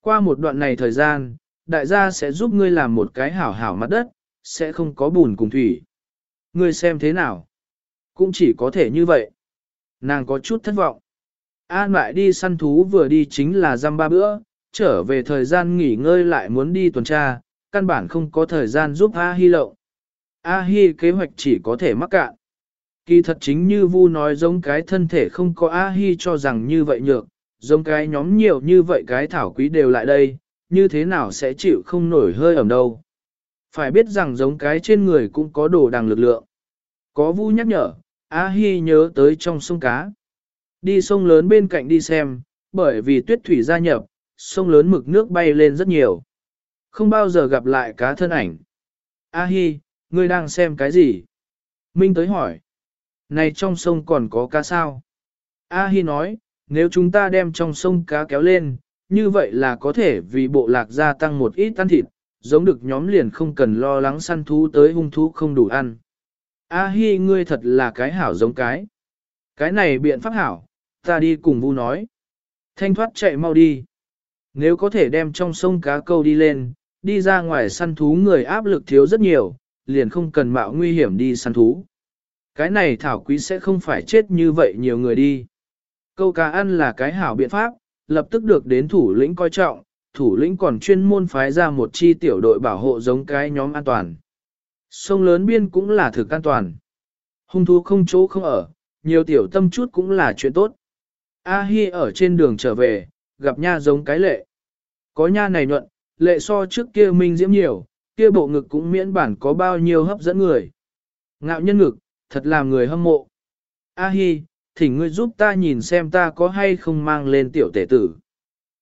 Qua một đoạn này thời gian, đại gia sẽ giúp ngươi làm một cái hảo hảo mặt đất, sẽ không có bùn cùng thủy. Ngươi xem thế nào? Cũng chỉ có thể như vậy. Nàng có chút thất vọng. An lại đi săn thú vừa đi chính là dăm ba bữa, trở về thời gian nghỉ ngơi lại muốn đi tuần tra, căn bản không có thời gian giúp A Hi lộng. A Hi kế hoạch chỉ có thể mắc cạn. Kỳ thật chính như Vu nói giống cái thân thể không có A Hi cho rằng như vậy nhược, giống cái nhóm nhiều như vậy cái thảo quý đều lại đây, như thế nào sẽ chịu không nổi hơi ẩm đâu. Phải biết rằng giống cái trên người cũng có đồ đằng lực lượng. Có Vu nhắc nhở, A Hi nhớ tới trong sông cá. Đi sông lớn bên cạnh đi xem, bởi vì tuyết thủy gia nhập, sông lớn mực nước bay lên rất nhiều. Không bao giờ gặp lại cá thân ảnh. A Hi, ngươi đang xem cái gì? Minh tới hỏi. Này trong sông còn có cá sao? A Hi nói, nếu chúng ta đem trong sông cá kéo lên, như vậy là có thể vì bộ lạc gia tăng một ít ăn thịt, giống được nhóm liền không cần lo lắng săn thú tới hung thú không đủ ăn. A Hi ngươi thật là cái hảo giống cái. Cái này biện pháp hảo, ta đi cùng Vu nói. Thanh thoát chạy mau đi. Nếu có thể đem trong sông cá câu đi lên, đi ra ngoài săn thú người áp lực thiếu rất nhiều, liền không cần mạo nguy hiểm đi săn thú. Cái này thảo quý sẽ không phải chết như vậy nhiều người đi. Câu cá ăn là cái hảo biện pháp, lập tức được đến thủ lĩnh coi trọng, thủ lĩnh còn chuyên môn phái ra một chi tiểu đội bảo hộ giống cái nhóm an toàn. Sông lớn biên cũng là thực an toàn. Hung thú không chỗ không ở, nhiều tiểu tâm chút cũng là chuyện tốt. A Hi ở trên đường trở về, gặp nha giống cái lệ. Có nha này nhuận, lệ so trước kia minh diễm nhiều, kia bộ ngực cũng miễn bản có bao nhiêu hấp dẫn người. Ngạo nhân ngực, thật làm người hâm mộ. A Hi, thỉnh ngươi giúp ta nhìn xem ta có hay không mang lên tiểu tể tử.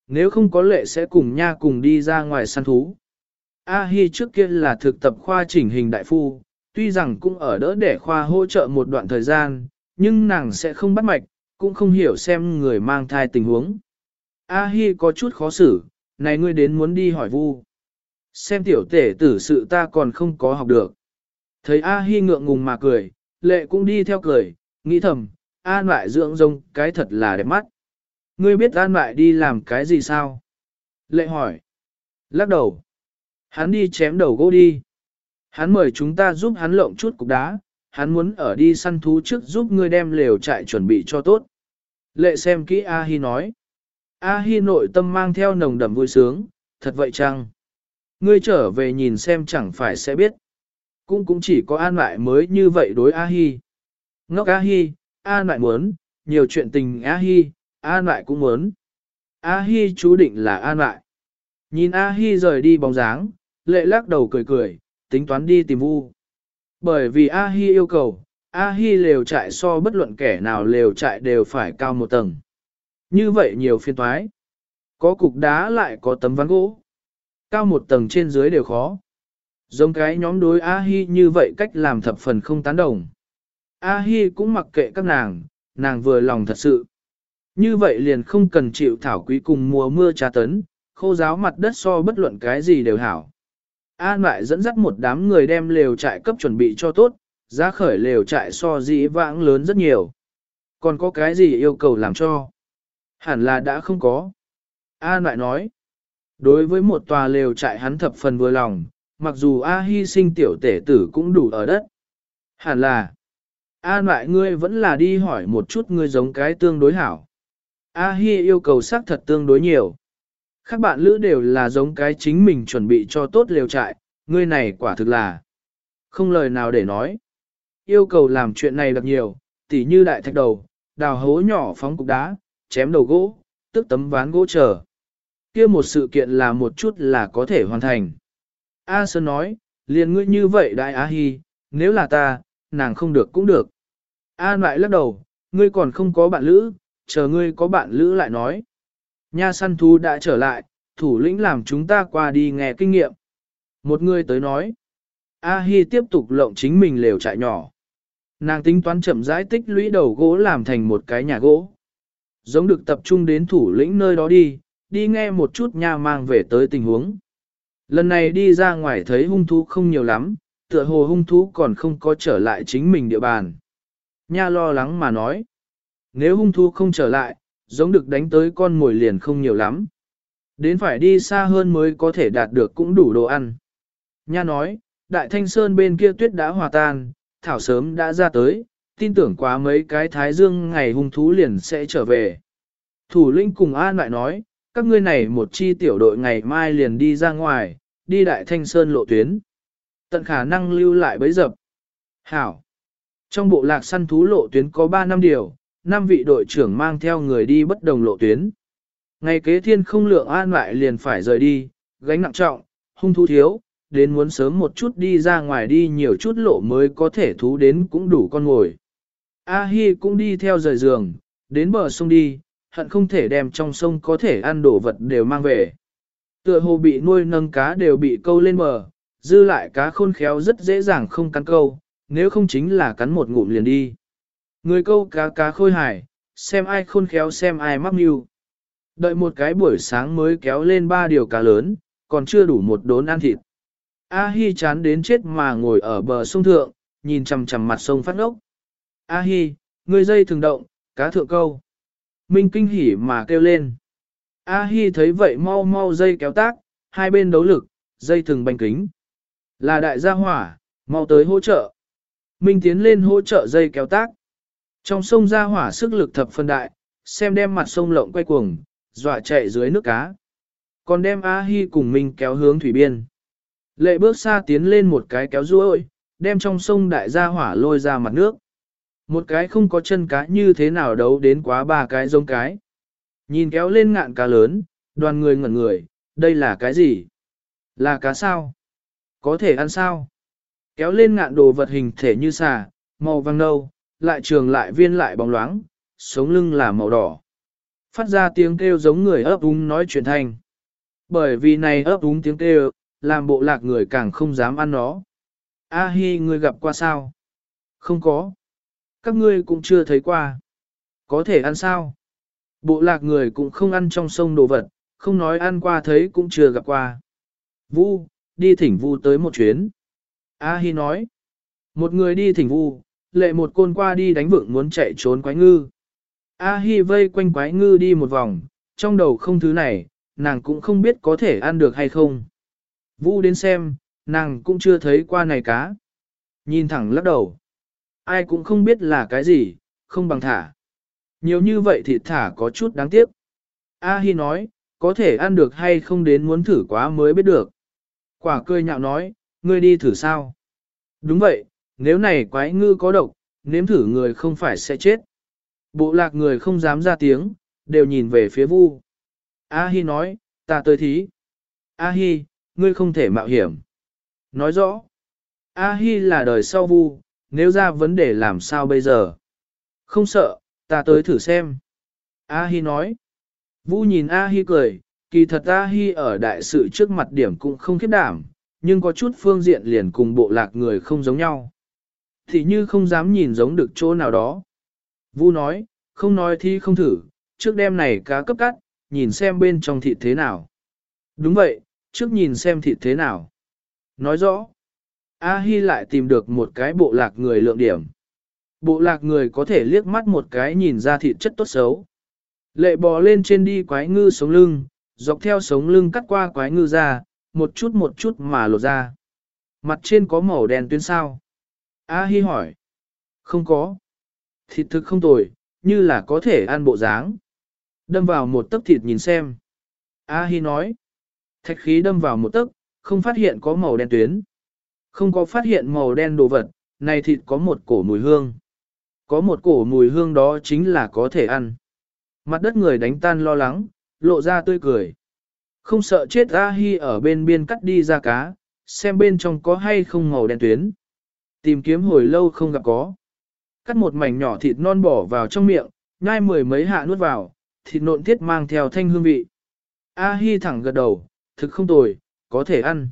Nếu không có lệ sẽ cùng nha cùng đi ra ngoài săn thú. A Hi trước kia là thực tập khoa chỉnh hình đại phu, tuy rằng cũng ở đỡ để khoa hỗ trợ một đoạn thời gian, nhưng nàng sẽ không bắt mạch, cũng không hiểu xem người mang thai tình huống. A Hi có chút khó xử, này ngươi đến muốn đi hỏi vu. Xem tiểu tể tử sự ta còn không có học được. Thấy A Hi ngượng ngùng mà cười, lệ cũng đi theo cười, nghĩ thầm, an lại dưỡng rông cái thật là đẹp mắt. Ngươi biết an Mại đi làm cái gì sao? Lệ hỏi. Lắc đầu. Hắn đi chém đầu gỗ đi. Hắn mời chúng ta giúp hắn lộng chút cục đá, hắn muốn ở đi săn thú trước giúp ngươi đem lều trại chuẩn bị cho tốt. Lệ xem kỹ A-hi nói. A-hi nội tâm mang theo nồng đậm vui sướng, thật vậy chăng? Ngươi trở về nhìn xem chẳng phải sẽ biết. Cũng cũng chỉ có an lại mới như vậy đối A-hi. Ngốc A-hi, an lại muốn, nhiều chuyện tình A-hi, an lại cũng muốn. A-hi chú định là an lại. Nhìn A-hi rời đi bóng dáng, lệ lắc đầu cười cười, tính toán đi tìm vu. Bởi vì A-hi yêu cầu, A-hi lều trại so bất luận kẻ nào lều trại đều phải cao một tầng. Như vậy nhiều phiên toái. Có cục đá lại có tấm ván gỗ. Cao một tầng trên dưới đều khó. Giống cái nhóm đối A-hi như vậy cách làm thập phần không tán đồng. A-hi cũng mặc kệ các nàng, nàng vừa lòng thật sự. Như vậy liền không cần chịu thảo quý cùng mùa mưa trà tấn, khô giáo mặt đất so bất luận cái gì đều hảo. An lại dẫn dắt một đám người đem lều trại cấp chuẩn bị cho tốt, giá khởi lều trại so dĩ vãng lớn rất nhiều. Còn có cái gì yêu cầu làm cho? Hẳn là đã không có. An lại nói. Đối với một tòa lều trại hắn thập phần vừa lòng, mặc dù A hy sinh tiểu tể tử cũng đủ ở đất. Hẳn là. An lại ngươi vẫn là đi hỏi một chút ngươi giống cái tương đối hảo. A Hi yêu cầu xác thật tương đối nhiều. Các bạn lữ đều là giống cái chính mình chuẩn bị cho tốt lều trại, ngươi này quả thực là không lời nào để nói. Yêu cầu làm chuyện này đặc nhiều, tỉ như đại thạch đầu, đào hố nhỏ phóng cục đá, chém đầu gỗ, tức tấm ván gỗ trở. kia một sự kiện là một chút là có thể hoàn thành. A Sơn nói, liền ngươi như vậy đại A Hi, nếu là ta, nàng không được cũng được. A lại lắc đầu, ngươi còn không có bạn lữ, chờ ngươi có bạn lữ lại nói. Nha săn thú đã trở lại, thủ lĩnh làm chúng ta qua đi nghe kinh nghiệm. Một người tới nói. A Hi tiếp tục lộng chính mình lều trại nhỏ. Nàng tính toán chậm rãi tích lũy đầu gỗ làm thành một cái nhà gỗ. Giống được tập trung đến thủ lĩnh nơi đó đi, đi nghe một chút nha mang về tới tình huống. Lần này đi ra ngoài thấy hung thú không nhiều lắm, tựa hồ hung thú còn không có trở lại chính mình địa bàn. Nha lo lắng mà nói. Nếu hung thú không trở lại, giống được đánh tới con mồi liền không nhiều lắm. Đến phải đi xa hơn mới có thể đạt được cũng đủ đồ ăn. Nha nói, đại thanh sơn bên kia tuyết đã hòa tan, thảo sớm đã ra tới, tin tưởng quá mấy cái thái dương ngày hung thú liền sẽ trở về. Thủ linh cùng an lại nói, các ngươi này một chi tiểu đội ngày mai liền đi ra ngoài, đi đại thanh sơn lộ tuyến. Tận khả năng lưu lại bấy dập. Hảo. Trong bộ lạc săn thú lộ tuyến có 3 năm điều, năm vị đội trưởng mang theo người đi bất đồng lộ tuyến. Ngày kế thiên không lượng an lại liền phải rời đi, gánh nặng trọng, hung thú thiếu, đến muốn sớm một chút đi ra ngoài đi nhiều chút lộ mới có thể thú đến cũng đủ con ngồi. A Hi cũng đi theo rời giường, đến bờ sông đi, hận không thể đem trong sông có thể ăn đồ vật đều mang về. Tựa hồ bị nuôi nâng cá đều bị câu lên bờ, dư lại cá khôn khéo rất dễ dàng không cắn câu, nếu không chính là cắn một ngụm liền đi. Người câu cá cá khôi hải, xem ai khôn khéo xem ai mắc mưu. Đợi một cái buổi sáng mới kéo lên ba điều cá lớn, còn chưa đủ một đốn ăn thịt. A Hi chán đến chết mà ngồi ở bờ sông thượng, nhìn chằm chằm mặt sông phát ngốc. A Hi, người dây thường động, cá thượng câu. Minh kinh hỉ mà kêu lên. A Hi thấy vậy mau mau dây kéo tác, hai bên đấu lực, dây thường bành kính. Là đại gia hỏa, mau tới hỗ trợ. Minh tiến lên hỗ trợ dây kéo tác. Trong sông ra hỏa sức lực thập phân đại, xem đem mặt sông lộng quay cuồng, dọa chạy dưới nước cá. Còn đem A-hi cùng Minh kéo hướng thủy biên. Lệ bước xa tiến lên một cái kéo ruôi, đem trong sông đại gia hỏa lôi ra mặt nước. Một cái không có chân cá như thế nào đấu đến quá ba cái giống cái. Nhìn kéo lên ngạn cá lớn, đoàn người ngẩn người, đây là cái gì? Là cá sao? Có thể ăn sao? Kéo lên ngạn đồ vật hình thể như xà, màu vàng nâu, lại trường lại viên lại bóng loáng, sống lưng là màu đỏ. Phát ra tiếng kêu giống người ấp úng nói chuyện thanh. Bởi vì này ấp úng tiếng kêu, làm bộ lạc người càng không dám ăn nó. A hi người gặp qua sao? Không có. Các ngươi cũng chưa thấy qua. Có thể ăn sao? Bộ lạc người cũng không ăn trong sông đồ vật, không nói ăn qua thấy cũng chưa gặp qua. Vu, đi thỉnh Vu tới một chuyến. A Hi nói. Một người đi thỉnh Vu, lệ một côn qua đi đánh vượng muốn chạy trốn quái ngư. A Hi vây quanh quái ngư đi một vòng, trong đầu không thứ này, nàng cũng không biết có thể ăn được hay không. Vu đến xem, nàng cũng chưa thấy qua này cá. Nhìn thẳng lắc đầu. Ai cũng không biết là cái gì, không bằng thả. Nhiều như vậy thì thả có chút đáng tiếc. A Hi nói, có thể ăn được hay không đến muốn thử quá mới biết được. Quả cười nhạo nói, ngươi đi thử sao? Đúng vậy, nếu này quái ngư có độc, nếm thử người không phải sẽ chết. Bộ lạc người không dám ra tiếng, đều nhìn về phía vu. A Hi nói, ta tới thí. A Hi, ngươi không thể mạo hiểm. Nói rõ, A Hi là đời sau vu, nếu ra vấn đề làm sao bây giờ? Không sợ, ta tới thử xem. A Hi nói. Vu nhìn A Hi cười, kỳ thật A Hi ở đại sự trước mặt điểm cũng không khiếp đảm, nhưng có chút phương diện liền cùng bộ lạc người không giống nhau. Thì như không dám nhìn giống được chỗ nào đó. Vu nói, không nói thì không thử, trước đêm này cá cấp cắt, nhìn xem bên trong thịt thế nào. Đúng vậy, trước nhìn xem thịt thế nào. Nói rõ, A Hi lại tìm được một cái bộ lạc người lượng điểm. Bộ lạc người có thể liếc mắt một cái nhìn ra thịt chất tốt xấu. Lệ bò lên trên đi quái ngư sống lưng, dọc theo sống lưng cắt qua quái ngư ra, một chút một chút mà lột ra. Mặt trên có màu đen tuyến sao? A Hi hỏi. Không có. Thịt thực không tồi, như là có thể ăn bộ dáng. Đâm vào một tấc thịt nhìn xem. A Hi nói. Thạch khí đâm vào một tấc, không phát hiện có màu đen tuyến. Không có phát hiện màu đen đồ vật, này thịt có một cổ mùi hương. Có một cổ mùi hương đó chính là có thể ăn. Mặt đất người đánh tan lo lắng, lộ ra tươi cười. Không sợ chết A Hi ở bên biên cắt đi ra cá, xem bên trong có hay không màu đen tuyến. Tìm kiếm hồi lâu không gặp có. Cắt một mảnh nhỏ thịt non bỏ vào trong miệng, nhai mười mấy hạ nuốt vào, thịt nộn thiết mang theo thanh hương vị. A Hi thẳng gật đầu, thực không tồi, có thể ăn.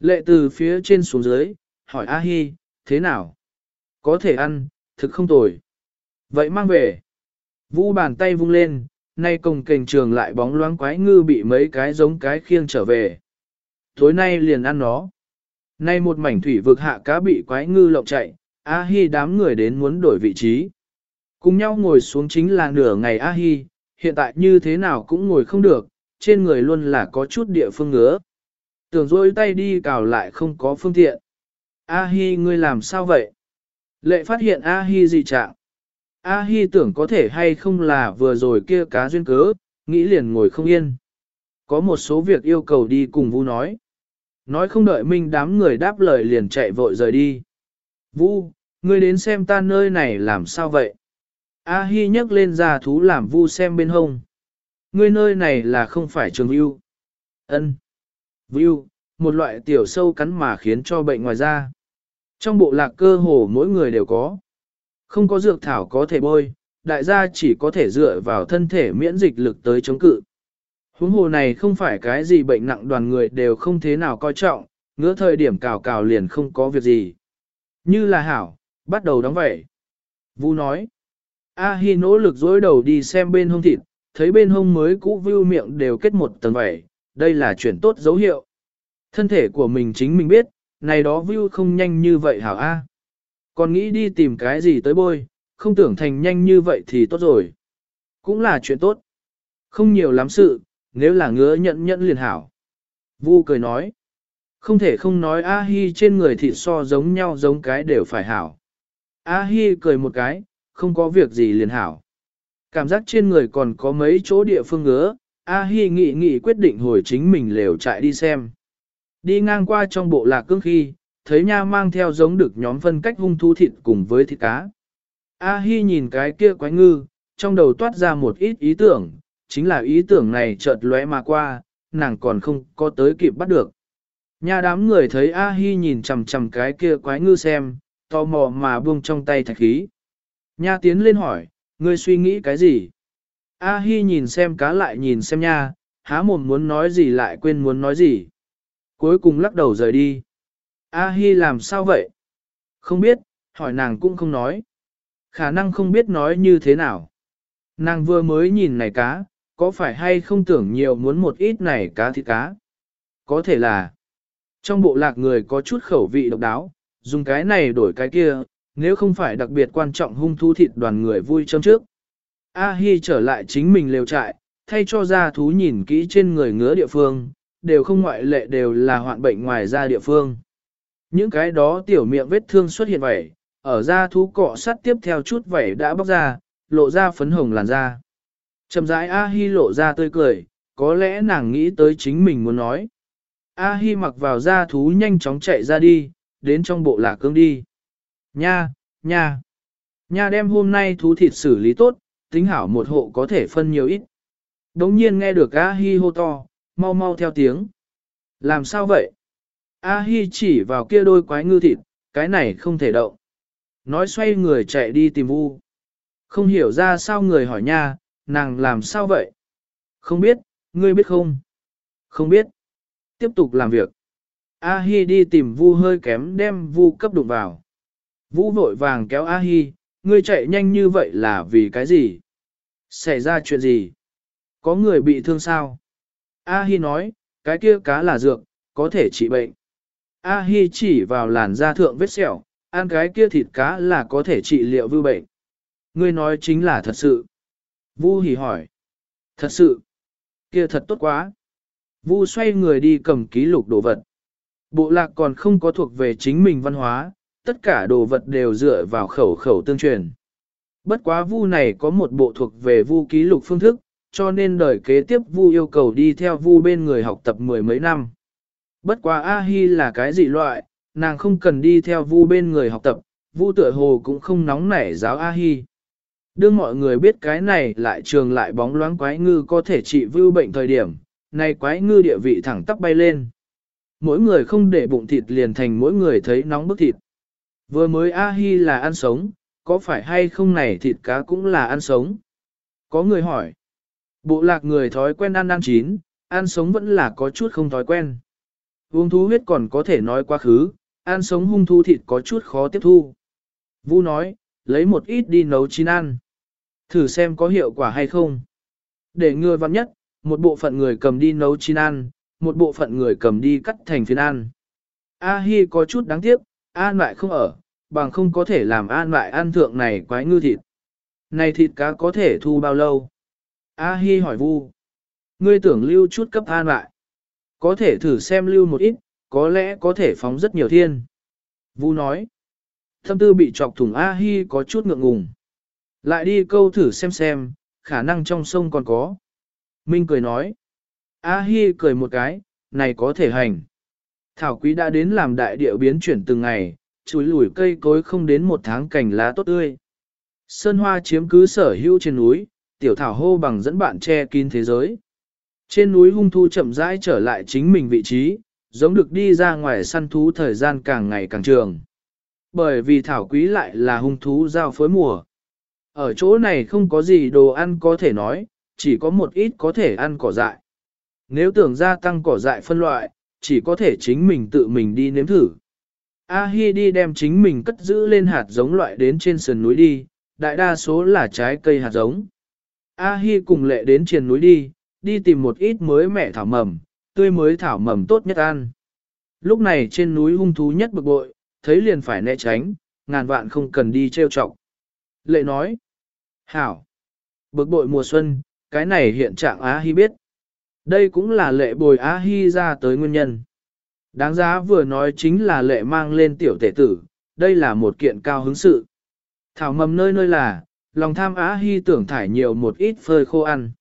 Lệ từ phía trên xuống dưới, hỏi A Hi, thế nào? Có thể ăn, thực không tồi. Vậy mang về. Vũ bàn tay vung lên, nay cùng kềnh trường lại bóng loáng quái ngư bị mấy cái giống cái khiêng trở về. Tối nay liền ăn nó. Nay một mảnh thủy vực hạ cá bị quái ngư lộng chạy, A Hi đám người đến muốn đổi vị trí. Cùng nhau ngồi xuống chính là nửa ngày A Hi, hiện tại như thế nào cũng ngồi không được, trên người luôn là có chút địa phương ngứa. Tưởng rôi tay đi cào lại không có phương tiện. A Hi ngươi làm sao vậy? Lệ phát hiện A Hi dị trạng. A Hi tưởng có thể hay không là vừa rồi kia cá duyên cớ, nghĩ liền ngồi không yên. Có một số việc yêu cầu đi cùng Vu nói. Nói không đợi Minh đám người đáp lời liền chạy vội rời đi. Vu, ngươi đến xem ta nơi này làm sao vậy? A Hi nhấc lên ra thú làm Vu xem bên hông. Ngươi nơi này là không phải trường Vu. Ân. Vu, một loại tiểu sâu cắn mà khiến cho bệnh ngoài da. Trong bộ lạc cơ hồ mỗi người đều có. Không có dược thảo có thể bôi, đại gia chỉ có thể dựa vào thân thể miễn dịch lực tới chống cự. Huống hồ này không phải cái gì bệnh nặng đoàn người đều không thế nào coi trọng, ngứa thời điểm cào cào liền không có việc gì. Như là hảo, bắt đầu đóng vẩy. Vu nói. A Hi nỗ lực dối đầu đi xem bên hông thịt, thấy bên hông mới cũ view miệng đều kết một tầng vẩy, đây là chuyện tốt dấu hiệu. Thân thể của mình chính mình biết, này đó view không nhanh như vậy hảo A. Còn nghĩ đi tìm cái gì tới bôi, không tưởng thành nhanh như vậy thì tốt rồi. Cũng là chuyện tốt. Không nhiều lắm sự, nếu là ngứa nhẫn nhẫn liền hảo. Vu cười nói. Không thể không nói A-hi trên người thịt so giống nhau giống cái đều phải hảo. A-hi cười một cái, không có việc gì liền hảo. Cảm giác trên người còn có mấy chỗ địa phương ngứa, A-hi nghị nghị quyết định hồi chính mình lều chạy đi xem. Đi ngang qua trong bộ lạc cương khi, thấy nha mang theo giống được nhóm phân cách hung thú thịt cùng với thịt cá. A Hi nhìn cái kia quái ngư, trong đầu toát ra một ít ý tưởng, chính là ý tưởng này chợt lóe mà qua, nàng còn không có tới kịp bắt được. nhà đám người thấy A Hi nhìn chằm chằm cái kia quái ngư xem, tò mò mà buông trong tay thạch khí. Nha tiến lên hỏi, ngươi suy nghĩ cái gì? A Hi nhìn xem cá lại nhìn xem nha, há mồm muốn nói gì lại quên muốn nói gì. Cuối cùng lắc đầu rời đi. A Hi làm sao vậy? Không biết, hỏi nàng cũng không nói. Khả năng không biết nói như thế nào. Nàng vừa mới nhìn này cá, có phải hay không tưởng nhiều muốn một ít này cá thịt cá? Có thể là, trong bộ lạc người có chút khẩu vị độc đáo, dùng cái này đổi cái kia, nếu không phải đặc biệt quan trọng hung thú thịt đoàn người vui châm trước. A Hi trở lại chính mình lều trại, thay cho ra thú nhìn kỹ trên người ngứa địa phương, đều không ngoại lệ đều là hoạn bệnh ngoài ra địa phương. Những cái đó tiểu miệng vết thương xuất hiện vậy, ở da thú cọ sắt tiếp theo chút vảy đã bóc ra, lộ ra phấn hồng làn da. Chậm rãi A-hi lộ ra tươi cười, có lẽ nàng nghĩ tới chính mình muốn nói. A-hi mặc vào da thú nhanh chóng chạy ra đi, đến trong bộ lạc cương đi. Nha, nha, nha đem hôm nay thú thịt xử lý tốt, tính hảo một hộ có thể phân nhiều ít. Đống nhiên nghe được A-hi hô to, mau mau theo tiếng. Làm sao vậy? A-hi chỉ vào kia đôi quái ngư thịt, cái này không thể động. Nói xoay người chạy đi tìm vu. Không hiểu ra sao người hỏi nha, nàng làm sao vậy? Không biết, ngươi biết không? Không biết. Tiếp tục làm việc. A-hi đi tìm vu hơi kém đem vu cấp đụng vào. Vũ vội vàng kéo A-hi, ngươi chạy nhanh như vậy là vì cái gì? Xảy ra chuyện gì? Có người bị thương sao? A-hi nói, cái kia cá là dược, có thể trị bệnh. A-hi chỉ vào làn da thượng vết sẹo, ăn cái kia thịt cá là có thể trị liệu vư bệnh. Ngươi nói chính là thật sự. Vu hỉ hỏi, Thật sự, kia thật tốt quá. Vu xoay người đi cầm ký lục đồ vật. Bộ lạc còn không có thuộc về chính mình văn hóa, tất cả đồ vật đều dựa vào khẩu khẩu tương truyền. Bất quá vu này có một bộ thuộc về vu ký lục phương thức, cho nên đời kế tiếp vu yêu cầu đi theo vu bên người học tập mười mấy năm. Bất quá A-hi là cái gì loại, nàng không cần đi theo vu bên người học tập, vu tựa hồ cũng không nóng nảy giáo A-hi. Đương mọi người biết cái này lại trường lại bóng loáng quái ngư có thể trị vưu bệnh thời điểm, này quái ngư địa vị thẳng tắp bay lên. Mỗi người không để bụng thịt liền thành mỗi người thấy nóng bức thịt. Vừa mới A-hi là ăn sống, có phải hay không này thịt cá cũng là ăn sống? Có người hỏi. Bộ lạc người thói quen ăn ăn chín, ăn sống vẫn là có chút không thói quen. Uống thú huyết còn có thể nói quá khứ, ăn sống hung thu thịt có chút khó tiếp thu. Vu nói, lấy một ít đi nấu chín ăn. Thử xem có hiệu quả hay không. Để ngừa vặn nhất, một bộ phận người cầm đi nấu chín ăn, một bộ phận người cầm đi cắt thành phiến ăn. A-hi có chút đáng tiếc, an lại không ở, bằng không có thể làm an lại ăn thượng này quái ngư thịt. Này thịt cá có thể thu bao lâu? A-hi hỏi vu. Ngươi tưởng lưu chút cấp an lại. Có thể thử xem lưu một ít, có lẽ có thể phóng rất nhiều thiên. Vu nói. Thâm tư bị chọc thủng A-hi có chút ngượng ngùng. Lại đi câu thử xem xem, khả năng trong sông còn có. Minh cười nói. A-hi cười một cái, này có thể hành. Thảo quý đã đến làm đại địa biến chuyển từng ngày, chuối lùi cây cối không đến một tháng cành lá tốt tươi. Sơn hoa chiếm cứ sở hữu trên núi, tiểu thảo hô bằng dẫn bạn che kín thế giới. Trên núi hung thu chậm rãi trở lại chính mình vị trí, giống được đi ra ngoài săn thú thời gian càng ngày càng trường. Bởi vì thảo quý lại là hung thú giao phối mùa. Ở chỗ này không có gì đồ ăn có thể nói, chỉ có một ít có thể ăn cỏ dại. Nếu tưởng gia tăng cỏ dại phân loại, chỉ có thể chính mình tự mình đi nếm thử. A-hi đi đem chính mình cất giữ lên hạt giống loại đến trên sườn núi đi, đại đa số là trái cây hạt giống. A-hi cùng lệ đến trên núi đi, đi tìm một ít mới mẹ thảo mầm, tươi mới thảo mầm tốt nhất ăn. Lúc này trên núi hung thú nhất bực bội, thấy liền phải né tránh, ngàn vạn không cần đi trêu chọc. Lệ nói, hảo, bực bội mùa xuân, cái này hiện trạng A-hi biết. Đây cũng là lệ bồi A-hi ra tới nguyên nhân. Đáng giá vừa nói chính là lệ mang lên tiểu tể tử, đây là một kiện cao hứng sự. Thảo mầm nơi nơi là, lòng tham Á Hi tưởng thải nhiều một ít phơi khô ăn.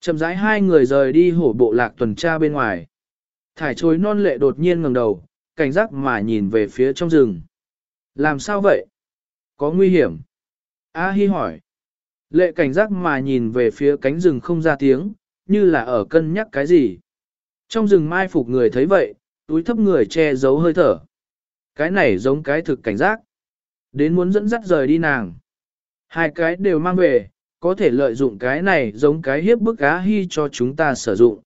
Chậm rãi hai người rời đi hổ bộ lạc tuần tra bên ngoài. Thải chối non lệ đột nhiên ngẩng đầu, cảnh giác mà nhìn về phía trong rừng. Làm sao vậy? Có nguy hiểm? A Hi hỏi. Lệ cảnh giác mà nhìn về phía cánh rừng không ra tiếng, như là ở cân nhắc cái gì. Trong rừng mai phục người thấy vậy, túi thấp người che giấu hơi thở. Cái này giống cái thực cảnh giác. Đến muốn dẫn dắt rời đi nàng. Hai cái đều mang về, có thể lợi dụng cái này giống cái hiếp bức á hy cho chúng ta sử dụng.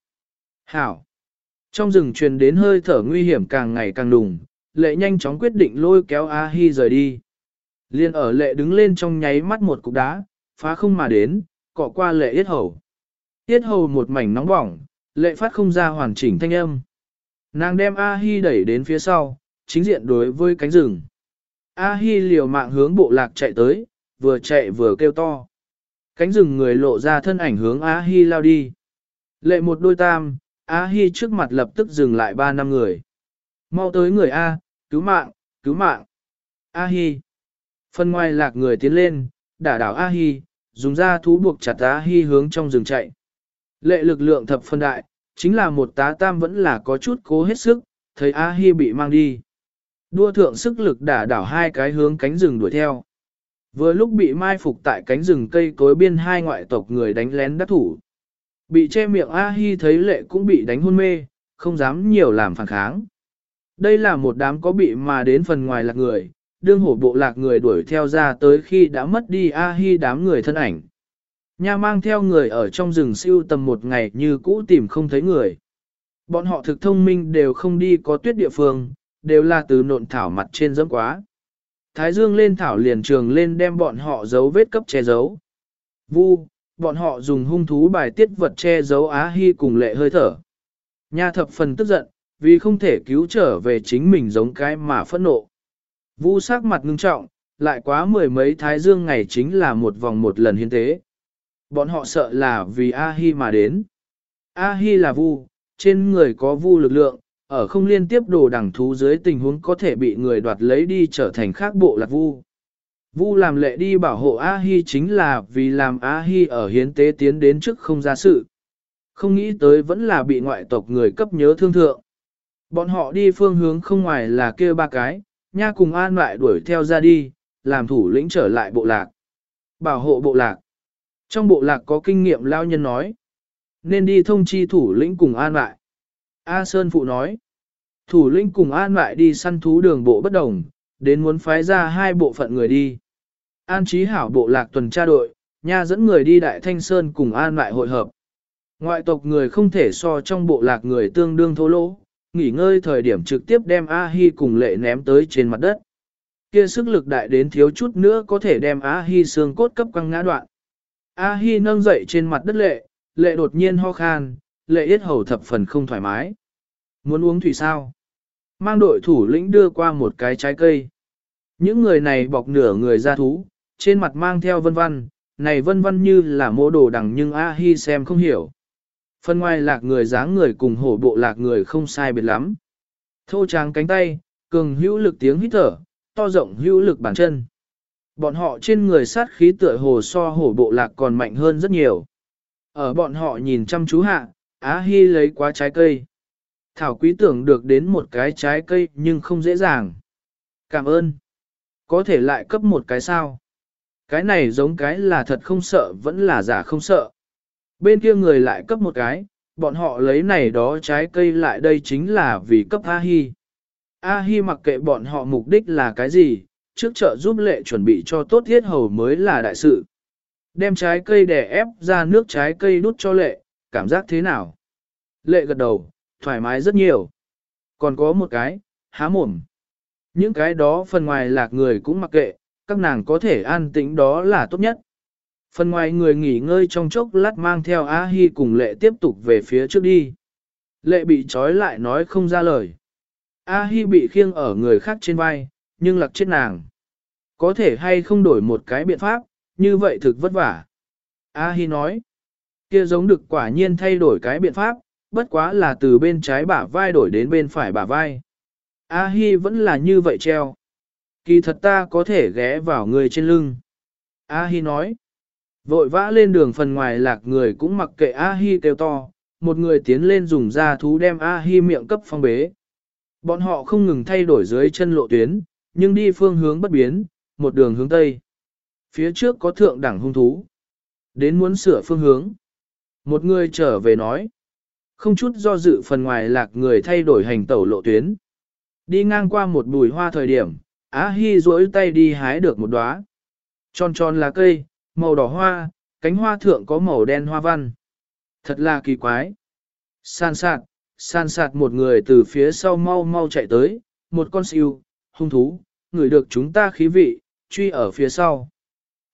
Hảo. Trong rừng truyền đến hơi thở nguy hiểm càng ngày càng đùng, lệ nhanh chóng quyết định lôi kéo A Hi rời đi. Liên ở lệ đứng lên trong nháy mắt một cục đá, phá không mà đến, cọ qua lệ yết hầu. Yết hầu một mảnh nóng bỏng, lệ phát không ra hoàn chỉnh thanh âm. Nàng đem A-hi đẩy đến phía sau, chính diện đối với cánh rừng. A-hi liều mạng hướng bộ lạc chạy tới, vừa chạy vừa kêu to. Cánh rừng người lộ ra thân ảnh hướng A-hi lao đi. Lệ một đôi tam, A-hi trước mặt lập tức dừng lại ba năm người. Mau tới người A, cứu mạng, cứu mạng. A-hi. Phần ngoài lạc người tiến lên, đả đảo A-hi, dùng ra thú buộc chặt A-hi hướng trong rừng chạy. Lệ lực lượng thập phân đại, chính là một tá tam vẫn là có chút cố hết sức, thấy A-hi bị mang đi. Đua thượng sức lực đả đảo hai cái hướng cánh rừng đuổi theo. Vừa lúc bị mai phục tại cánh rừng cây cối biên hai ngoại tộc người đánh lén đắc thủ. Bị che miệng A-hi thấy lệ cũng bị đánh hôn mê, không dám nhiều làm phản kháng. Đây là một đám có bị mà đến phần ngoài là người, đương hổ bộ lạc người đuổi theo ra tới khi đã mất đi A-hi đám người thân ảnh. Nha mang theo người ở trong rừng siêu tầm một ngày như cũ tìm không thấy người. Bọn họ thực thông minh đều không đi có tuyết địa phương, đều là từ nộn thảo mặt trên dẫm quá. Thái dương lên thảo liền trường lên đem bọn họ giấu vết cấp che giấu. Vu, bọn họ dùng hung thú bài tiết vật che giấu Á Hi cùng lệ hơi thở. Nha thập phần tức giận, vì không thể cứu trở về chính mình giống cái mà phẫn nộ. Vu sắc mặt ngưng trọng, lại quá mười mấy thái dương ngày chính là một vòng một lần hiến tế. Bọn họ sợ là vì A-hi mà đến. A-hi là vu, trên người có vu lực lượng, ở không liên tiếp đồ đẳng thú dưới tình huống có thể bị người đoạt lấy đi trở thành khác bộ lạc vu. Vu làm lệ đi bảo hộ A-hi chính là vì làm A-hi ở hiến tế tiến đến trước không ra sự. Không nghĩ tới vẫn là bị ngoại tộc người cấp nhớ thương thượng. Bọn họ đi phương hướng không ngoài là kia ba cái, nha cùng an lại đuổi theo ra đi, làm thủ lĩnh trở lại bộ lạc. Bảo hộ bộ lạc. Trong bộ lạc có kinh nghiệm lao nhân nói. Nên đi thông chi thủ lĩnh cùng an lại. A Sơn Phụ nói. Thủ lĩnh cùng an lại đi săn thú đường bộ bất đồng, đến muốn phái ra hai bộ phận người đi. An trí hảo bộ lạc tuần tra đội, nha dẫn người đi Đại Thanh Sơn cùng an lại hội hợp. Ngoại tộc người không thể so trong bộ lạc người tương đương thô lỗ, nghỉ ngơi thời điểm trực tiếp đem A-hi cùng lệ ném tới trên mặt đất. Kia sức lực đại đến thiếu chút nữa có thể đem A-hi xương cốt cấp quăng ngã đoạn. A-hi nâng dậy trên mặt đất lệ, lệ đột nhiên ho khan, lệ yết hầu thập phần không thoải mái. Muốn uống thủy sao? Mang đội thủ lĩnh đưa qua một cái trái cây. Những người này bọc nửa người ra thú, trên mặt mang theo vân văn, này vân văn như là mô đồ đằng nhưng A-hi xem không hiểu. Phần ngoài lạc người dáng người cùng hổ bộ lạc người không sai biệt lắm. Thô tráng cánh tay, cường hữu lực tiếng hít thở, to rộng hữu lực bàn chân. Bọn họ trên người sát khí tựa hồ so hổ bộ lạc còn mạnh hơn rất nhiều. Ở bọn họ nhìn chăm chú hạ, Á Hi lấy quá trái cây. Thảo quý tưởng được đến một cái trái cây nhưng không dễ dàng. Cảm ơn. Có thể lại cấp một cái sao? Cái này giống cái là thật không sợ vẫn là giả không sợ. Bên kia người lại cấp một cái, bọn họ lấy này đó trái cây lại đây chính là vì cấp A-hi. A-hi mặc kệ bọn họ mục đích là cái gì, trước chợ giúp lệ chuẩn bị cho tốt thiết hầu mới là đại sự. Đem trái cây đè ép ra nước trái cây đút cho lệ, cảm giác thế nào? Lệ gật đầu, thoải mái rất nhiều. Còn có một cái, há mồm. Những cái đó phần ngoài lạc người cũng mặc kệ, các nàng có thể an tĩnh đó là tốt nhất. Phần ngoài người nghỉ ngơi trong chốc lát mang theo A Hi cùng lệ tiếp tục về phía trước đi. Lệ bị trói lại nói không ra lời. A Hi bị khiêng ở người khác trên vai, nhưng lặc chết nàng. Có thể hay không đổi một cái biện pháp, như vậy thực vất vả. A Hi nói, kia giống được quả nhiên thay đổi cái biện pháp, bất quá là từ bên trái bả vai đổi đến bên phải bả vai. A Hi vẫn là như vậy treo. Kỳ thật ta có thể ghé vào người trên lưng. A Hi nói, Vội vã lên đường phần ngoài lạc người cũng mặc kệ A-hi kêu to, một người tiến lên dùng da thú đem A-hi miệng cấp phong bế. Bọn họ không ngừng thay đổi dưới chân lộ tuyến, nhưng đi phương hướng bất biến, một đường hướng tây. Phía trước có thượng đẳng hung thú. Đến muốn sửa phương hướng. Một người trở về nói. Không chút do dự phần ngoài lạc người thay đổi hành tẩu lộ tuyến. Đi ngang qua một bùi hoa thời điểm, Á Hi duỗi tay đi hái được một đóa. Tròn tròn là cây, màu đỏ hoa, cánh hoa thượng có màu đen hoa văn. Thật là kỳ quái. San sạt, san sạt một người từ phía sau mau mau chạy tới, một con siêu, hung thú, người được chúng ta khí vị, truy ở phía sau.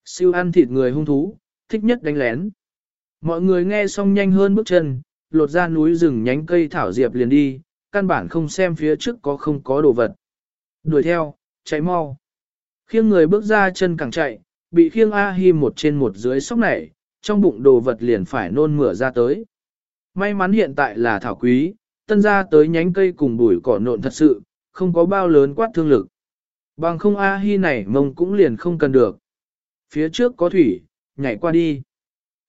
Siêu ăn thịt người hung thú, thích nhất đánh lén. Mọi người nghe xong nhanh hơn bước chân, lột ra núi rừng nhánh cây thảo diệp liền đi, căn bản không xem phía trước có không có đồ vật. Đuổi theo, chạy mau. Khiêng người bước ra chân càng chạy, bị khiêng A-hi một trên một dưới sóc nảy, trong bụng đồ vật liền phải nôn mửa ra tới. May mắn hiện tại là thảo quý, tân ra tới nhánh cây cùng bụi cỏ nộn thật sự, không có bao lớn quát thương lực. Bằng không A-hi này mông cũng liền không cần được. Phía trước có thủy, nhảy qua đi.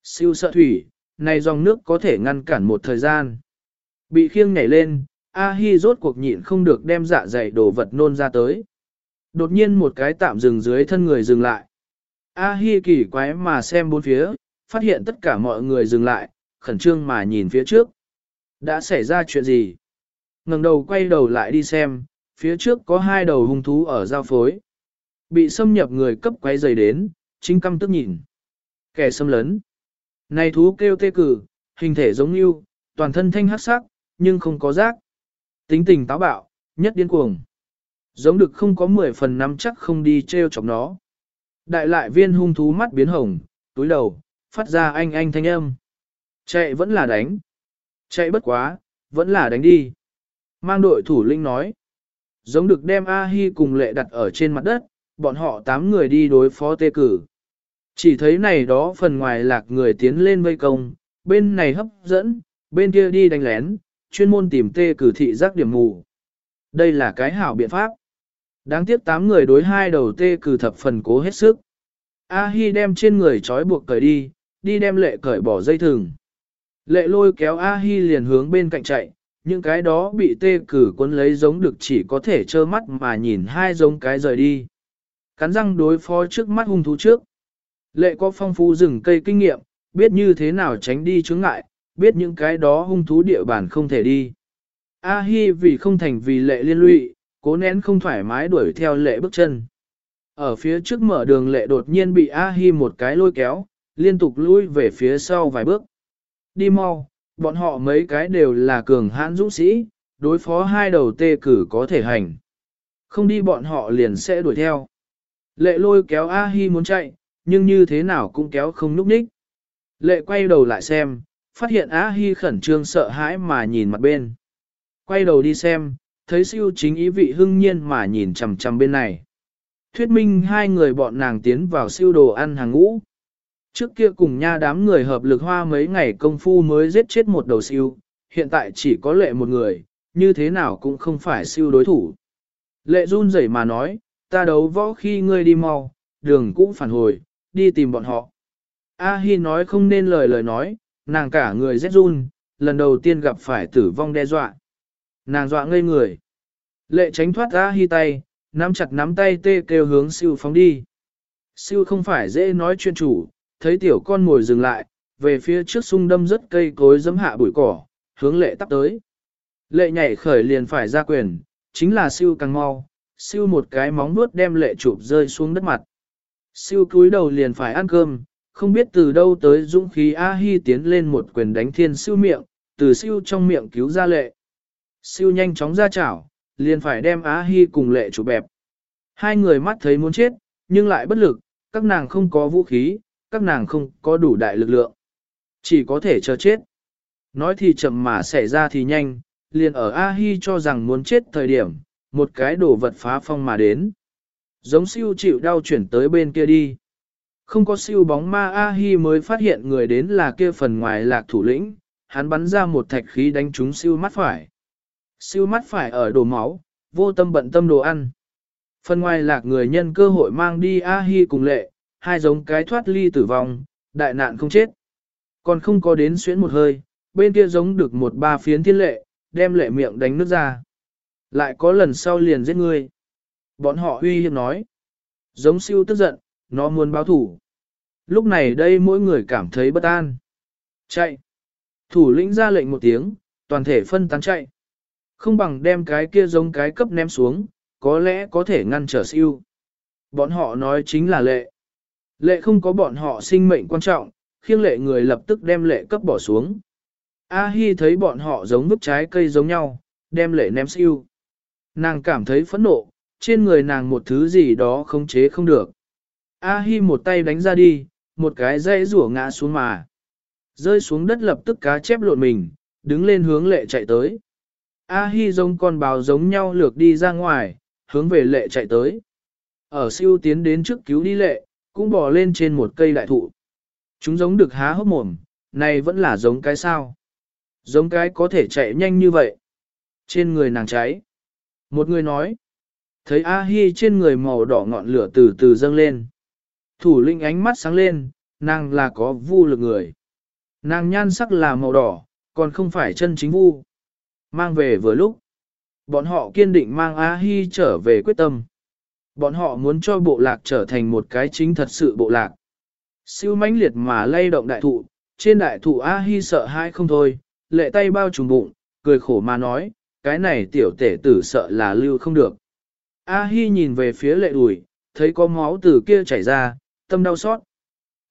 Siêu sợ thủy, này dòng nước có thể ngăn cản một thời gian. Bị khiêng nhảy lên, A-hi rốt cuộc nhịn không được đem dạ dày đồ vật nôn ra tới. Đột nhiên một cái tạm dừng dưới thân người dừng lại. A Hi kỳ quái mà xem bốn phía, phát hiện tất cả mọi người dừng lại, khẩn trương mà nhìn phía trước. Đã xảy ra chuyện gì? ngẩng đầu quay đầu lại đi xem, phía trước có hai đầu hung thú ở giao phối. Bị xâm nhập người cấp quái dày đến, chính căm tức nhìn. Kẻ xâm lấn. Này thú kêu tê cử, hình thể giống như, toàn thân thanh hắc sắc, nhưng không có rác. Tính tình táo bạo, nhất điên cuồng. Giống được không có 10 phần năm chắc không đi treo chọc nó. Đại lại viên hung thú mắt biến hồng, túi đầu, phát ra anh anh thanh âm. Chạy vẫn là đánh. Chạy bất quá, vẫn là đánh đi. Mang đội thủ linh nói. Giống được đem A-hi cùng lệ đặt ở trên mặt đất, bọn họ tám người đi đối phó tê cử. Chỉ thấy này đó phần ngoài lạc người tiến lên vây công, bên này hấp dẫn, bên kia đi đánh lén, chuyên môn tìm tê cử thị giác điểm mù. Đây là cái hảo biện pháp. Đáng tiếc tám người đối hai đầu tê cử thập phần cố hết sức. A-hi đem trên người trói buộc cởi đi, đi đem lệ cởi bỏ dây thừng. Lệ lôi kéo A-hi liền hướng bên cạnh chạy, những cái đó bị tê cử cuốn lấy giống được chỉ có thể trơ mắt mà nhìn hai giống cái rời đi. Cắn răng đối phó trước mắt hung thú trước. Lệ có phong phú rừng cây kinh nghiệm, biết như thế nào tránh đi chướng ngại, biết những cái đó hung thú địa bàn không thể đi. A-hi vì không thành vì lệ liên lụy, cố nén không thoải mái đuổi theo lệ bước chân. Ở phía trước mở đường lệ đột nhiên bị A-hi một cái lôi kéo, liên tục lui về phía sau vài bước. Đi mau, bọn họ mấy cái đều là cường hãn dũng sĩ, đối phó hai đầu tê cử có thể hành. Không đi bọn họ liền sẽ đuổi theo. Lệ lôi kéo A-hi muốn chạy, nhưng như thế nào cũng kéo không núp ních. Lệ quay đầu lại xem, phát hiện A-hi khẩn trương sợ hãi mà nhìn mặt bên. Quay đầu đi xem, thấy siêu chính ý vị hưng nhiên mà nhìn chằm chằm bên này. Thuyết minh hai người bọn nàng tiến vào siêu đồ ăn hàng ngũ. Trước kia cùng nha đám người hợp lực hoa mấy ngày công phu mới giết chết một đầu siêu, hiện tại chỉ có lệ một người, như thế nào cũng không phải siêu đối thủ. Lệ run rẩy mà nói, ta đấu võ khi ngươi đi mau, đường cũng phản hồi, đi tìm bọn họ. A Hi nói không nên lời lời nói, nàng cả người rét run, lần đầu tiên gặp phải tử vong đe dọa. Nàng dọa ngây người. Lệ tránh thoát A Hi tay, nắm chặt nắm tay tê kêu hướng siêu phóng đi. Siêu không phải dễ nói chuyện chủ, thấy tiểu con ngồi dừng lại, về phía trước sung đâm rất cây cối dấm hạ bụi cỏ, hướng lệ tắp tới. Lệ nhảy khởi liền phải ra quyền, chính là siêu càng mau, siêu một cái móng nuốt đem lệ chụp rơi xuống đất mặt. Siêu cúi đầu liền phải ăn cơm, không biết từ đâu tới dũng khí A-hi tiến lên một quyền đánh thiên siêu miệng, từ siêu trong miệng cứu ra lệ. Siêu nhanh chóng ra chảo, liền phải đem Á Hi cùng lệ chủ bẹp. Hai người mắt thấy muốn chết, nhưng lại bất lực, các nàng không có vũ khí, các nàng không có đủ đại lực lượng. Chỉ có thể chờ chết. Nói thì chậm mà xảy ra thì nhanh, liền ở A-hi cho rằng muốn chết thời điểm, một cái đồ vật phá phong mà đến. Giống siêu chịu đau chuyển tới bên kia đi. Không có siêu bóng ma A-hi mới phát hiện người đến là kia phần ngoài lạc thủ lĩnh, hắn bắn ra một thạch khí đánh trúng siêu mắt phải. Siêu mắt phải ở đổ máu, vô tâm bận tâm đồ ăn. Phần ngoài lạc người nhân cơ hội mang đi A-hi cùng lệ, hai giống cái thoát ly tử vong, đại nạn không chết. Còn không có đến xuyến một hơi, bên kia giống được một ba phiến thiên lệ, đem lệ miệng đánh nước ra. Lại có lần sau liền giết ngươi. Bọn họ uy hiếp nói. Giống siêu tức giận, nó muốn báo thủ. Lúc này đây mỗi người cảm thấy bất an. Chạy. Thủ lĩnh ra lệnh một tiếng, toàn thể phân tán chạy. Không bằng đem cái kia giống cái cấp ném xuống, có lẽ có thể ngăn trở siêu. Bọn họ nói chính là lệ. Lệ không có bọn họ sinh mệnh quan trọng, khiêng lệ người lập tức đem lệ cấp bỏ xuống. A-hi thấy bọn họ giống vứt trái cây giống nhau, đem lệ ném siêu. Nàng cảm thấy phẫn nộ, trên người nàng một thứ gì đó không chế không được. A-hi một tay đánh ra đi, một cái dây rủa ngã xuống mà. Rơi xuống đất lập tức cá chép lộn mình, đứng lên hướng lệ chạy tới. A-hi giống con bào giống nhau lược đi ra ngoài, hướng về lệ chạy tới. Ở siêu tiến đến trước cứu đi lệ, cũng bò lên trên một cây đại thụ. Chúng giống được há hốc mồm, này vẫn là giống cái sao. Giống cái có thể chạy nhanh như vậy. Trên người nàng cháy. Một người nói. Thấy A-hi trên người màu đỏ ngọn lửa từ từ dâng lên. Thủ linh ánh mắt sáng lên, nàng là có vu lực người. Nàng nhan sắc là màu đỏ, còn không phải chân chính vu. Mang về vừa lúc. Bọn họ kiên định mang A-hi trở về quyết tâm. Bọn họ muốn cho bộ lạc trở thành một cái chính thật sự bộ lạc. Siêu mãnh liệt mà lay động đại thụ, trên đại thụ A-hi sợ hãi không thôi, lệ tay bao trùm bụng, cười khổ mà nói, cái này tiểu tể tử sợ là lưu không được. A-hi nhìn về phía lệ đùi, thấy có máu từ kia chảy ra, tâm đau xót.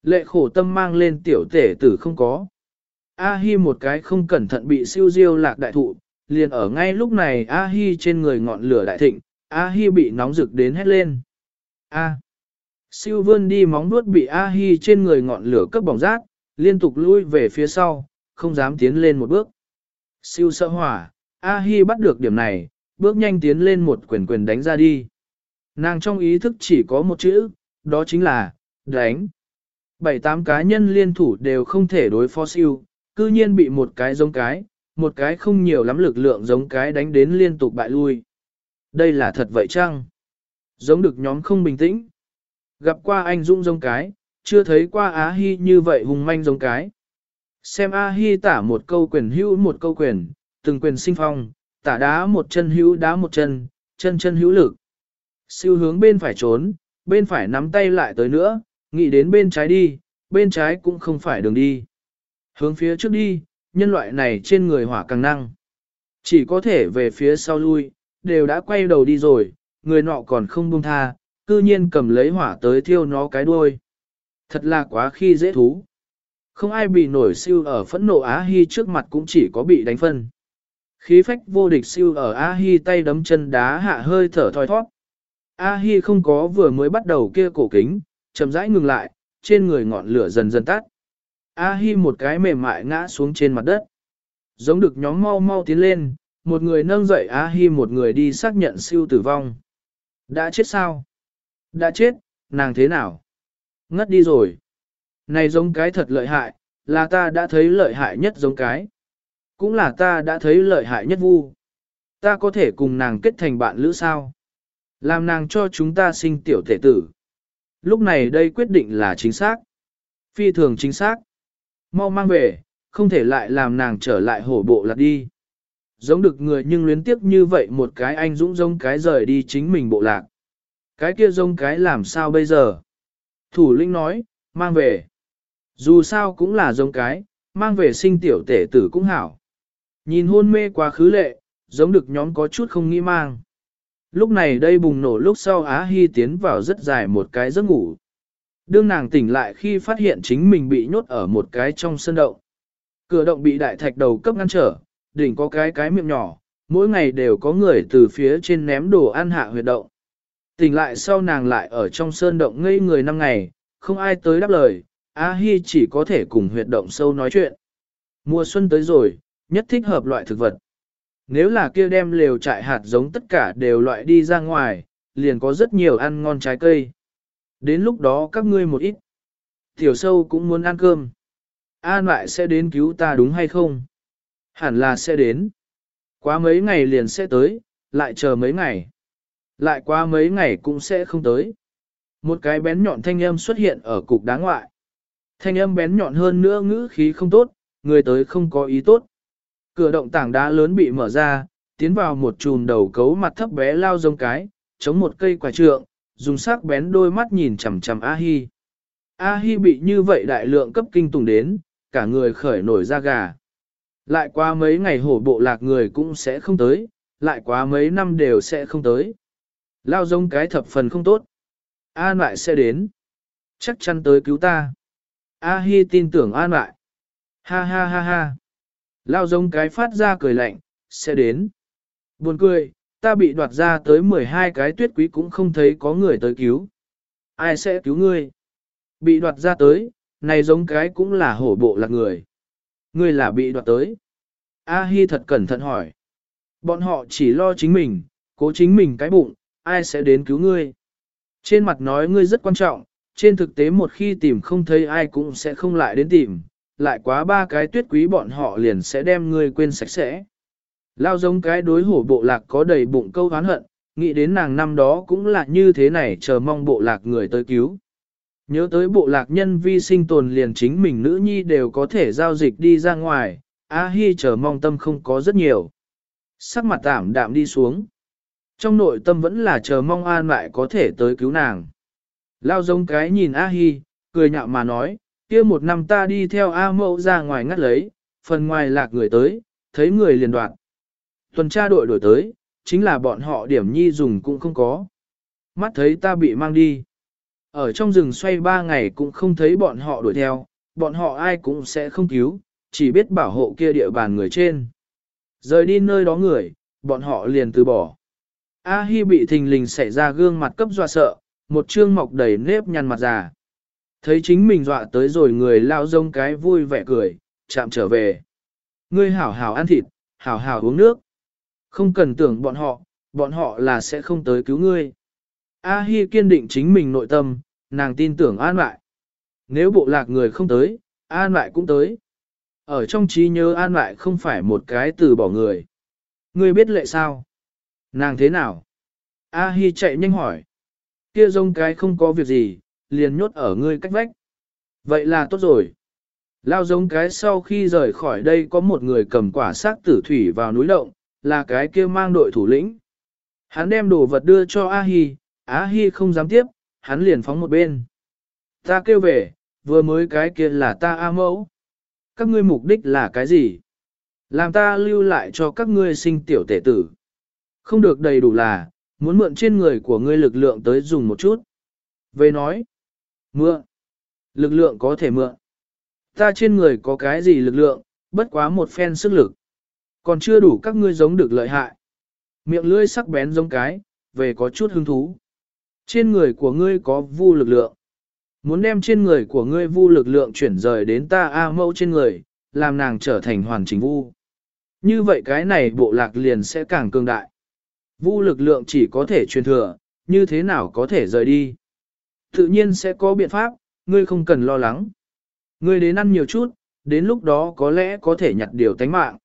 Lệ khổ tâm mang lên tiểu tể tử không có. A-hi một cái không cẩn thận bị siêu diêu lạc đại thụ, liền ở ngay lúc này A-hi trên người ngọn lửa đại thịnh, A-hi bị nóng rực đến hét lên. A. Siêu vươn đi móng nuốt bị A-hi trên người ngọn lửa cấp bỏng rát, liên tục lui về phía sau, không dám tiến lên một bước. Siêu sợ hỏa, A-hi bắt được điểm này, bước nhanh tiến lên một quyền quyền đánh ra đi. Nàng trong ý thức chỉ có một chữ, đó chính là, đánh. Bảy tám cá nhân liên thủ đều không thể đối phó siêu, cư nhiên bị một cái giống cái, một cái không nhiều lắm lực lượng giống cái đánh đến liên tục bại lui. Đây là thật vậy chăng? Giống được nhóm không bình tĩnh. Gặp qua anh Dũng giống cái, chưa thấy qua Á Hi như vậy hùng manh giống cái. Xem A Hi tả một câu quyền hữu một câu quyền, từng quyền sinh phong, tả đá một chân hữu đá một chân, chân chân hữu lực. Siêu hướng bên phải trốn, bên phải nắm tay lại tới nữa, nghĩ đến bên trái đi, bên trái cũng không phải đường đi. Hướng phía trước đi, nhân loại này trên người hỏa càng năng. Chỉ có thể về phía sau lui, đều đã quay đầu đi rồi, người nọ còn không buông tha, cư nhiên cầm lấy hỏa tới thiêu nó cái đuôi. Thật là quá khi dễ thú. Không ai bị nổi siêu ở phẫn nộ Á Hi trước mặt cũng chỉ có bị đánh phân. Khí phách vô địch siêu ở A Hi tay đấm chân đá hạ hơi thở thoi thoát. A Hi không có vừa mới bắt đầu kia cổ kính, chậm rãi ngừng lại, trên người ngọn lửa dần dần tắt. A Hi một cái mềm mại ngã xuống trên mặt đất. Giống được nhóm mau mau tiến lên, một người nâng dậy A Hi một người đi xác nhận siêu tử vong. Đã chết sao? Đã chết, nàng thế nào? Ngất đi rồi. Này giống cái thật lợi hại, là ta đã thấy lợi hại nhất giống cái. Cũng là ta đã thấy lợi hại nhất vu. Ta có thể cùng nàng kết thành bạn lữ sao? Làm nàng cho chúng ta sinh tiểu thể tử. Lúc này đây quyết định là chính xác. Phi thường chính xác. Mau mang về, không thể lại làm nàng trở lại hổ bộ lạc đi. Giống được người nhưng luyến tiếc như vậy một cái anh dũng giống cái rời đi chính mình bộ lạc. Cái kia giống cái làm sao bây giờ? Thủ lĩnh nói, mang về. Dù sao cũng là giống cái, mang về sinh tiểu tể tử cũng hảo. Nhìn hôn mê quá khứ lệ, giống được nhóm có chút không nghĩ mang. Lúc này đây bùng nổ lúc sau Á Hi tiến vào rất dài một cái giấc ngủ. Đương nàng tỉnh lại khi phát hiện chính mình bị nhốt ở một cái trong sân động. Cửa động bị đại thạch đầu cấp ngăn trở, đỉnh có cái cái miệng nhỏ, mỗi ngày đều có người từ phía trên ném đồ ăn hạ huyệt động. Tỉnh lại sau nàng lại ở trong sơn động ngây người năm ngày, không ai tới đáp lời, A Hi chỉ có thể cùng huyệt động sâu nói chuyện. Mùa xuân tới rồi, nhất thích hợp loại thực vật. Nếu là kia đem lều trại hạt giống tất cả đều loại đi ra ngoài, liền có rất nhiều ăn ngon trái cây. Đến lúc đó các ngươi một ít. Tiểu sâu cũng muốn ăn cơm. An lại sẽ đến cứu ta đúng hay không? Hẳn là sẽ đến. Quá mấy ngày liền sẽ tới, lại chờ mấy ngày. Lại qua mấy ngày cũng sẽ không tới. Một cái bén nhọn thanh âm xuất hiện ở cục đá ngoại. Thanh âm bén nhọn hơn nữa ngữ khí không tốt, người tới không có ý tốt. Cửa động tảng đá lớn bị mở ra, tiến vào một chùm đầu cấu mặt thấp bé lao rông cái, chống một cây quả trượng, dùng sắc bén đôi mắt nhìn chằm chằm A-hi. A-hi bị như vậy đại lượng cấp kinh tùng đến, cả người khởi nổi da gà. Lại qua mấy ngày hổ bộ lạc người cũng sẽ không tới, lại qua mấy năm đều sẽ không tới. Lao dông cái thập phần không tốt. An lại sẽ đến. Chắc chắn tới cứu ta. A-hi tin tưởng an lại. Ha ha ha ha. Lao giống cái phát ra cười lạnh, sẽ đến. Buồn cười, ta bị đoạt ra tới 12 cái tuyết quý cũng không thấy có người tới cứu. Ai sẽ cứu ngươi? Bị đoạt ra tới, này giống cái cũng là hổ bộ là người. Ngươi là bị đoạt tới. A Hi thật cẩn thận hỏi. Bọn họ chỉ lo chính mình, cố chính mình cái bụng, ai sẽ đến cứu ngươi? Trên mặt nói ngươi rất quan trọng, trên thực tế một khi tìm không thấy ai cũng sẽ không lại đến tìm, lại quá ba cái tuyết quý bọn họ liền sẽ đem ngươi quên sạch sẽ. Lao giống cái đối hổ bộ lạc có đầy bụng câu hán hận, nghĩ đến nàng năm đó cũng là như thế này chờ mong bộ lạc người tới cứu. Nhớ tới bộ lạc nhân vi sinh tồn liền chính mình nữ nhi đều có thể giao dịch đi ra ngoài, A Hi chờ mong tâm không có rất nhiều. Sắc mặt tạm đạm đi xuống. Trong nội tâm vẫn là chờ mong an lại có thể tới cứu nàng. Lao giống cái nhìn A Hi, cười nhạo mà nói, kia một năm ta đi theo A mẫu ra ngoài ngắt lấy, phần ngoài lạc người tới, thấy người liền đoạn. Tuần tra đội đổi tới, chính là bọn họ điểm nhi dùng cũng không có. Mắt thấy ta bị mang đi. Ở trong rừng xoay ba ngày cũng không thấy bọn họ đuổi theo, bọn họ ai cũng sẽ không cứu, chỉ biết bảo hộ kia địa bàn người trên. Rời đi nơi đó người, bọn họ liền từ bỏ. A Hi bị thình lình xảy ra gương mặt cấp dọa sợ, một trương mọc đầy nếp nhăn mặt già. Thấy chính mình dọa tới rồi người lao rông cái vui vẻ cười, chạm trở về. Ngươi hảo hảo ăn thịt, hảo hảo uống nước. Không cần tưởng bọn họ, bọn họ là sẽ không tới cứu ngươi. A Hi kiên định chính mình nội tâm, nàng tin tưởng an lại. Nếu bộ lạc người không tới, an lại cũng tới. Ở trong trí nhớ an lại không phải một cái từ bỏ người. Ngươi biết lệ sao? Nàng thế nào? A Hi chạy nhanh hỏi. Kia rông cái không có việc gì, liền nhốt ở ngươi cách vách. Vậy là tốt rồi. Lao giống cái sau khi rời khỏi đây có một người cầm quả xác tử thủy vào núi động, là cái kia mang đội thủ lĩnh. Hắn đem đồ vật đưa cho A Hi, A Hi không dám tiếp, hắn liền phóng một bên. Ta kêu về, vừa mới cái kia là ta A mẫu. Các ngươi mục đích là cái gì? Làm ta lưu lại cho các ngươi sinh tiểu tể tử. Không được đầy đủ là, muốn mượn trên người của ngươi lực lượng tới dùng một chút. Về nói, mượn, lực lượng có thể mượn. Ta trên người có cái gì lực lượng, bất quá một phen sức lực. Còn chưa đủ các ngươi giống được lợi hại. Miệng lưỡi sắc bén giống cái, về có chút hứng thú. Trên người của ngươi có vu lực lượng. Muốn đem trên người của ngươi vu lực lượng chuyển rời đến ta A mẫu trên người, làm nàng trở thành hoàn chỉnh vu. Như vậy cái này bộ lạc liền sẽ càng cường đại. Vu lực lượng chỉ có thể truyền thừa, như thế nào có thể rời đi. Tự nhiên sẽ có biện pháp, ngươi không cần lo lắng. Ngươi đến ăn nhiều chút, đến lúc đó có lẽ có thể nhặt điều tánh mạng.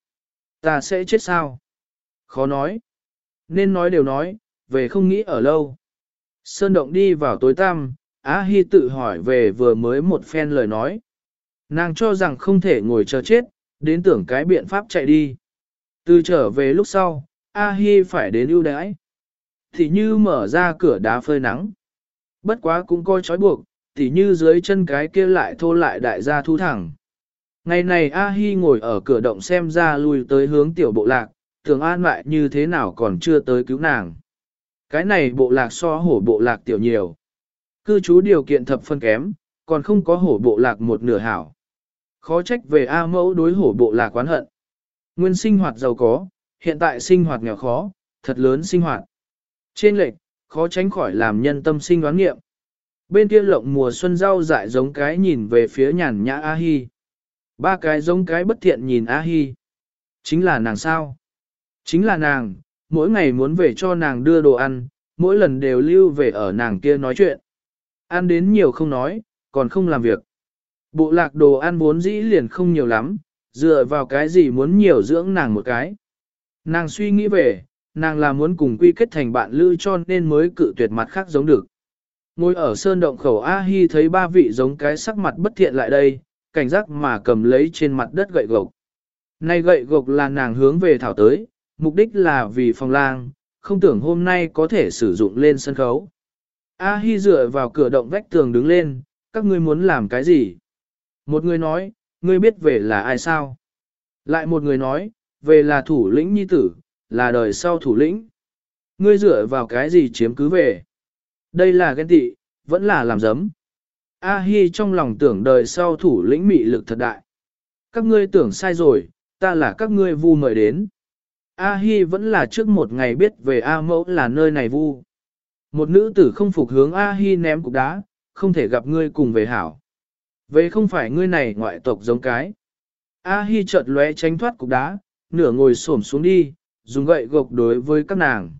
Ta sẽ chết sao? Khó nói. Nên nói đều nói, về không nghĩ ở lâu. Sơn động đi vào tối tăm, Á Hi tự hỏi về vừa mới một phen lời nói. Nàng cho rằng không thể ngồi chờ chết, đến tưởng cái biện pháp chạy đi. Từ trở về lúc sau, A Hi phải đến ưu đãi. Thì như mở ra cửa đá phơi nắng. Bất quá cũng coi trói buộc, thì như dưới chân cái kia lại thô lại đại gia thu thẳng. Ngày này A Hi ngồi ở cửa động xem ra lui tới hướng tiểu bộ lạc, tưởng an lại như thế nào còn chưa tới cứu nàng. Cái này bộ lạc so hổ bộ lạc tiểu nhiều. Cư trú điều kiện thập phân kém, còn không có hổ bộ lạc một nửa hảo. Khó trách về A mẫu đối hổ bộ lạc quán hận. Nguyên sinh hoạt giàu có, hiện tại sinh hoạt nghèo khó, thật lớn sinh hoạt. Trên lệch, khó tránh khỏi làm nhân tâm sinh đoán nghiệm. Bên kia lộng mùa xuân rau dại giống cái nhìn về phía nhàn nhã A-hi. Ba cái giống cái bất thiện nhìn A-hi. Chính là nàng sao? Chính là nàng, mỗi ngày muốn về cho nàng đưa đồ ăn, mỗi lần đều lưu về ở nàng kia nói chuyện. Ăn đến nhiều không nói, còn không làm việc. Bộ lạc đồ ăn vốn dĩ liền không nhiều lắm, dựa vào cái gì muốn nhiều dưỡng nàng một cái. Nàng suy nghĩ về, nàng là muốn cùng quy kết thành bạn lữ cho nên mới cự tuyệt mặt khác giống được. Ngồi ở sơn động khẩu A-hi thấy ba vị giống cái sắc mặt bất thiện lại đây, cảnh giác mà cầm lấy trên mặt đất gậy gộc. Nay gậy gộc là nàng hướng về thảo tới, mục đích là vì phòng lang, không tưởng hôm nay có thể sử dụng lên sân khấu. A-hi dựa vào cửa động vách tường đứng lên, các ngươi muốn làm cái gì? Một người nói, ngươi biết về là ai sao? Lại một người nói, về là thủ lĩnh nhi tử, là đời sau thủ lĩnh. Ngươi dựa vào cái gì chiếm cứ về? Đây là ghen tị, vẫn là làm giấm. A-hi trong lòng tưởng đời sau thủ lĩnh mị lực thật đại. Các ngươi tưởng sai rồi, ta là các ngươi vu mời đến. A-hi vẫn là trước một ngày biết về A mẫu là nơi này vu. Một nữ tử không phục hướng A-hi ném cục đá, không thể gặp ngươi cùng về hảo. Về không phải ngươi này ngoại tộc giống cái. A-hi chợt lóe tránh thoát cục đá, nửa ngồi xổm xuống đi, dùng gậy gộc đối với các nàng.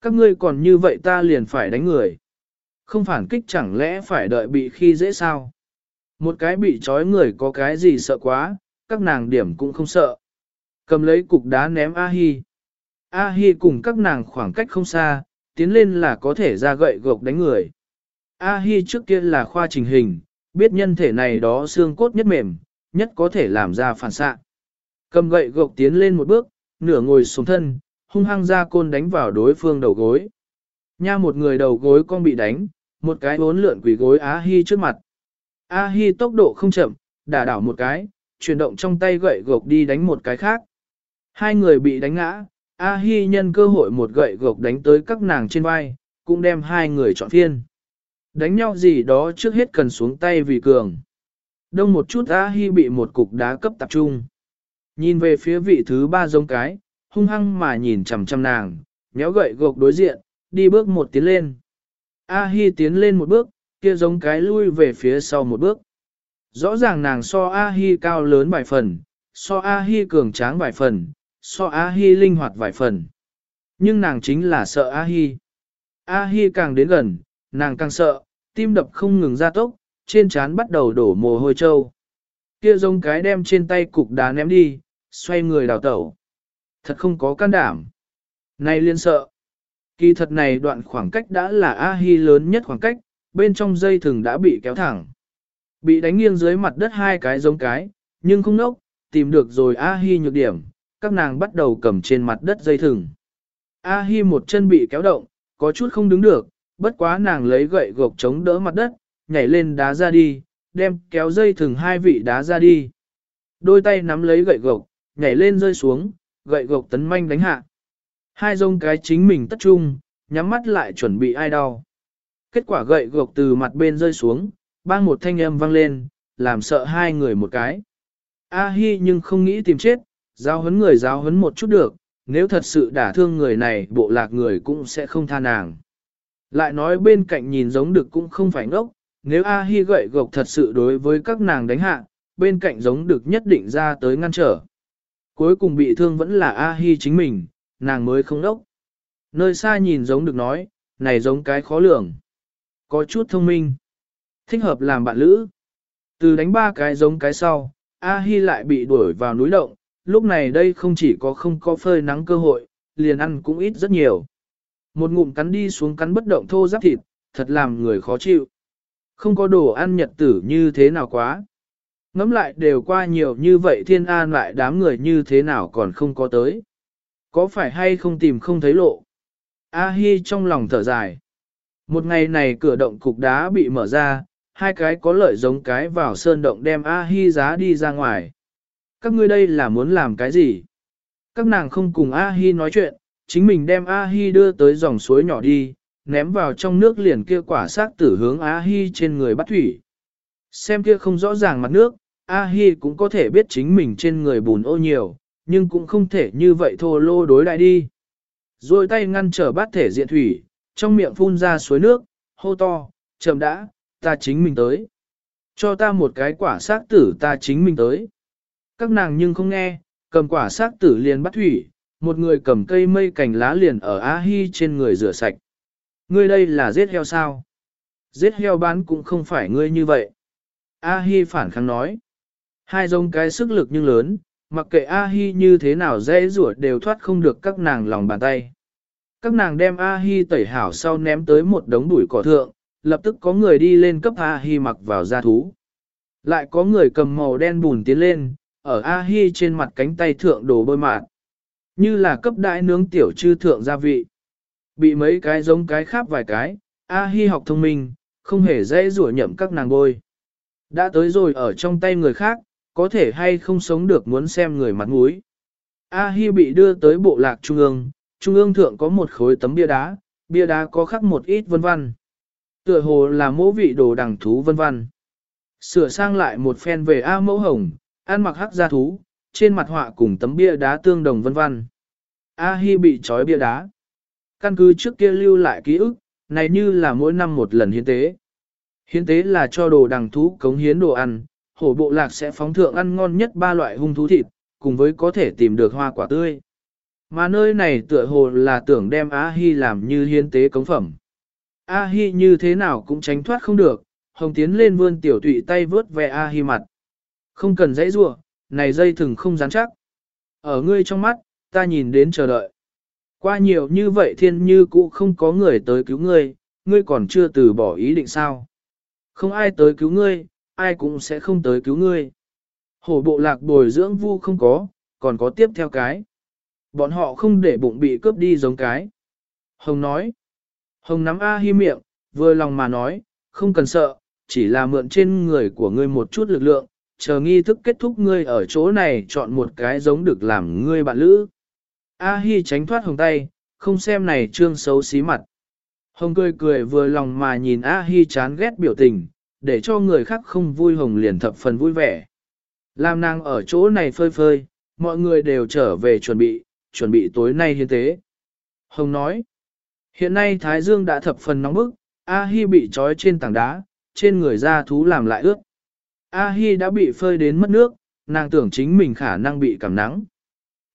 Các ngươi còn như vậy ta liền phải đánh người. Không phản kích chẳng lẽ phải đợi bị khi dễ sao? Một cái bị trói người có cái gì sợ quá, các nàng điểm cũng không sợ. Cầm lấy cục đá ném A-hi. A-hi cùng các nàng khoảng cách không xa, tiến lên là có thể ra gậy gộc đánh người. A-hi trước kia là khoa trình hình, biết nhân thể này đó xương cốt nhất mềm, nhất có thể làm ra phản xạ. Cầm gậy gộc tiến lên một bước, nửa ngồi xuống thân, hung hăng ra côn đánh vào đối phương đầu gối. Nha một người đầu gối con bị đánh, một cái bốn lượn quỷ gối A-hi trước mặt. A-hi tốc độ không chậm, đả đảo một cái, chuyển động trong tay gậy gộc đi đánh một cái khác. Hai người bị đánh ngã, A-hi nhân cơ hội một gậy gộc đánh tới các nàng trên vai, cũng đem hai người chọn phiên. Đánh nhau gì đó trước hết cần xuống tay vì cường. Đông một chút A-hi bị một cục đá cấp tập trung. Nhìn về phía vị thứ ba giống cái, hung hăng mà nhìn chằm chằm nàng, nhéo gậy gộc đối diện, đi bước một tiến lên. A-hi tiến lên một bước, kia giống cái lui về phía sau một bước. Rõ ràng nàng so A-hi cao lớn vài phần, so A-hi cường tráng vài phần, so A-hi linh hoạt vài phần. Nhưng nàng chính là sợ A-hi. A-hi càng đến gần, nàng càng sợ, tim đập không ngừng ra tốc, trên trán bắt đầu đổ mồ hôi trâu. Kia giống cái đem trên tay cục đá ném đi, xoay người đào tẩu. Thật không có can đảm. Này liên sợ. Kỳ thật này đoạn khoảng cách đã là A-hi lớn nhất khoảng cách, bên trong dây thừng đã bị kéo thẳng. Bị đánh nghiêng dưới mặt đất hai cái giống cái, nhưng không nốc, tìm được rồi A-hi nhược điểm, các nàng bắt đầu cầm trên mặt đất dây thừng. A-hi một chân bị kéo động, có chút không đứng được, bất quá nàng lấy gậy gộc chống đỡ mặt đất, nhảy lên đá ra đi, đem kéo dây thừng hai vị đá ra đi. Đôi tay nắm lấy gậy gộc, nhảy lên rơi xuống, gậy gộc tấn manh đánh hạ. Hai dông cái chính mình tất trung, nhắm mắt lại chuẩn bị ai đau. Kết quả gậy gộc từ mặt bên rơi xuống, bang một thanh âm vang lên, làm sợ hai người một cái. A-hi nhưng không nghĩ tìm chết, giáo huấn người giáo huấn một chút được, nếu thật sự đả thương người này bộ lạc người cũng sẽ không tha nàng. Lại nói bên cạnh nhìn giống được cũng không phải ngốc, nếu A-hi gậy gộc thật sự đối với các nàng đánh hạ, bên cạnh giống được nhất định ra tới ngăn trở. Cuối cùng bị thương vẫn là A-hi chính mình, nàng mới không đốc. Nơi xa nhìn giống được nói, này giống cái khó lường. Có chút thông minh. Thích hợp làm bạn lữ. Từ đánh ba cái giống cái sau, A-hi lại bị đuổi vào núi động, lúc này đây không chỉ có không có phơi nắng cơ hội, liền ăn cũng ít rất nhiều. Một ngụm cắn đi xuống cắn bất động thô giáp thịt, thật làm người khó chịu. Không có đồ ăn nhật tử như thế nào quá. Ngắm lại đều qua nhiều như vậy thiên an lại đám người như thế nào còn không có tới. Có phải hay không tìm không thấy lộ? A-hi trong lòng thở dài. Một ngày này cửa động cục đá bị mở ra, hai cái có lợi giống cái vào sơn động đem A-hi giá đi ra ngoài. Các ngươi đây là muốn làm cái gì? Các nàng không cùng A-hi nói chuyện, chính mình đem A-hi đưa tới dòng suối nhỏ đi, ném vào trong nước liền kia quả xác tử hướng A-hi trên người bắt thủy. Xem kia không rõ ràng mặt nước, A-hi cũng có thể biết chính mình trên người bùn ô nhiều, nhưng cũng không thể như vậy thô lô đối đại đi. Rồi tay ngăn trở bát thể diện thủy, trong miệng phun ra suối nước, hô to, chậm đã, ta chính mình tới. Cho ta một cái quả xác tử ta chính mình tới. Các nàng nhưng không nghe, cầm quả xác tử liền bắt thủy, một người cầm cây mây cành lá liền ở A-hi trên người rửa sạch. Ngươi đây là giết heo sao? Giết heo bán cũng không phải ngươi như vậy. A-hi phản kháng nói. Hai dông cái sức lực nhưng lớn, mặc kệ A-hi như thế nào dễ rủa đều thoát không được các nàng lòng bàn tay. Các nàng đem A-hi tẩy hảo sau ném tới một đống bụi cỏ thượng, lập tức có người đi lên cấp A-hi mặc vào da thú. Lại có người cầm màu đen bùn tiến lên, ở A-hi trên mặt cánh tay thượng đổ bôi mạt. Như là cấp đại nướng tiểu chư thượng gia vị. Bị mấy cái giống cái khác vài cái, A-hi học thông minh, không hề dễ rủa nhậm các nàng bôi. Đã tới rồi ở trong tay người khác, có thể hay không sống được muốn xem người mặt mũi. A-hi bị đưa tới bộ lạc trung ương, trung ương thượng có một khối tấm bia đá, bia đá có khắc một ít vân văn. Tựa hồ là mẫu vị đồ đằng thú vân văn. Sửa sang lại một phen về A mẫu hồng, ăn mặc hắc gia thú, trên mặt họa cùng tấm bia đá tương đồng vân văn. A Hi bị trói bia đá. Căn cứ trước kia lưu lại ký ức, này như là mỗi năm một lần hiến tế. Hiến tế là cho đồ đằng thú cống hiến đồ ăn, hổ bộ lạc sẽ phóng thượng ăn ngon nhất ba loại hung thú thịt, cùng với có thể tìm được hoa quả tươi. Mà nơi này tựa hồ là tưởng đem A-hi làm như hiến tế cống phẩm. A-hi như thế nào cũng tránh thoát không được, hồng tiến lên vươn tiểu tụy tay vớt về A-hi mặt. Không cần dãy rua, này dây thừng không rắn chắc. Ở ngươi trong mắt, ta nhìn đến chờ đợi. Qua nhiều như vậy thiên như cũ không có người tới cứu ngươi, ngươi còn chưa từ bỏ ý định sao. Không ai tới cứu ngươi, ai cũng sẽ không tới cứu ngươi. Hổ bộ lạc bồi dưỡng vu không có, còn có tiếp theo cái. Bọn họ không để bụng bị cướp đi giống cái. Hồng nói. Hồng nắm A hi miệng, vừa lòng mà nói, không cần sợ, chỉ là mượn trên người của ngươi một chút lực lượng, chờ nghi thức kết thúc ngươi ở chỗ này chọn một cái giống được làm ngươi bạn lữ. A hi tránh thoát hồng tay, không xem này trương xấu xí mặt. Hồng cười cười vừa lòng mà nhìn A hi chán ghét biểu tình, để cho người khác không vui hồng liền thập phần vui vẻ. Làm nàng ở chỗ này phơi phơi, mọi người đều trở về chuẩn bị, chuẩn bị tối nay hiến tế. Hồng nói, hiện nay Thái Dương đã thập phần nóng bức, A-hi bị trói trên tảng đá, trên người da thú làm lại ướt. A-hi đã bị phơi đến mất nước, nàng tưởng chính mình khả năng bị cảm nắng.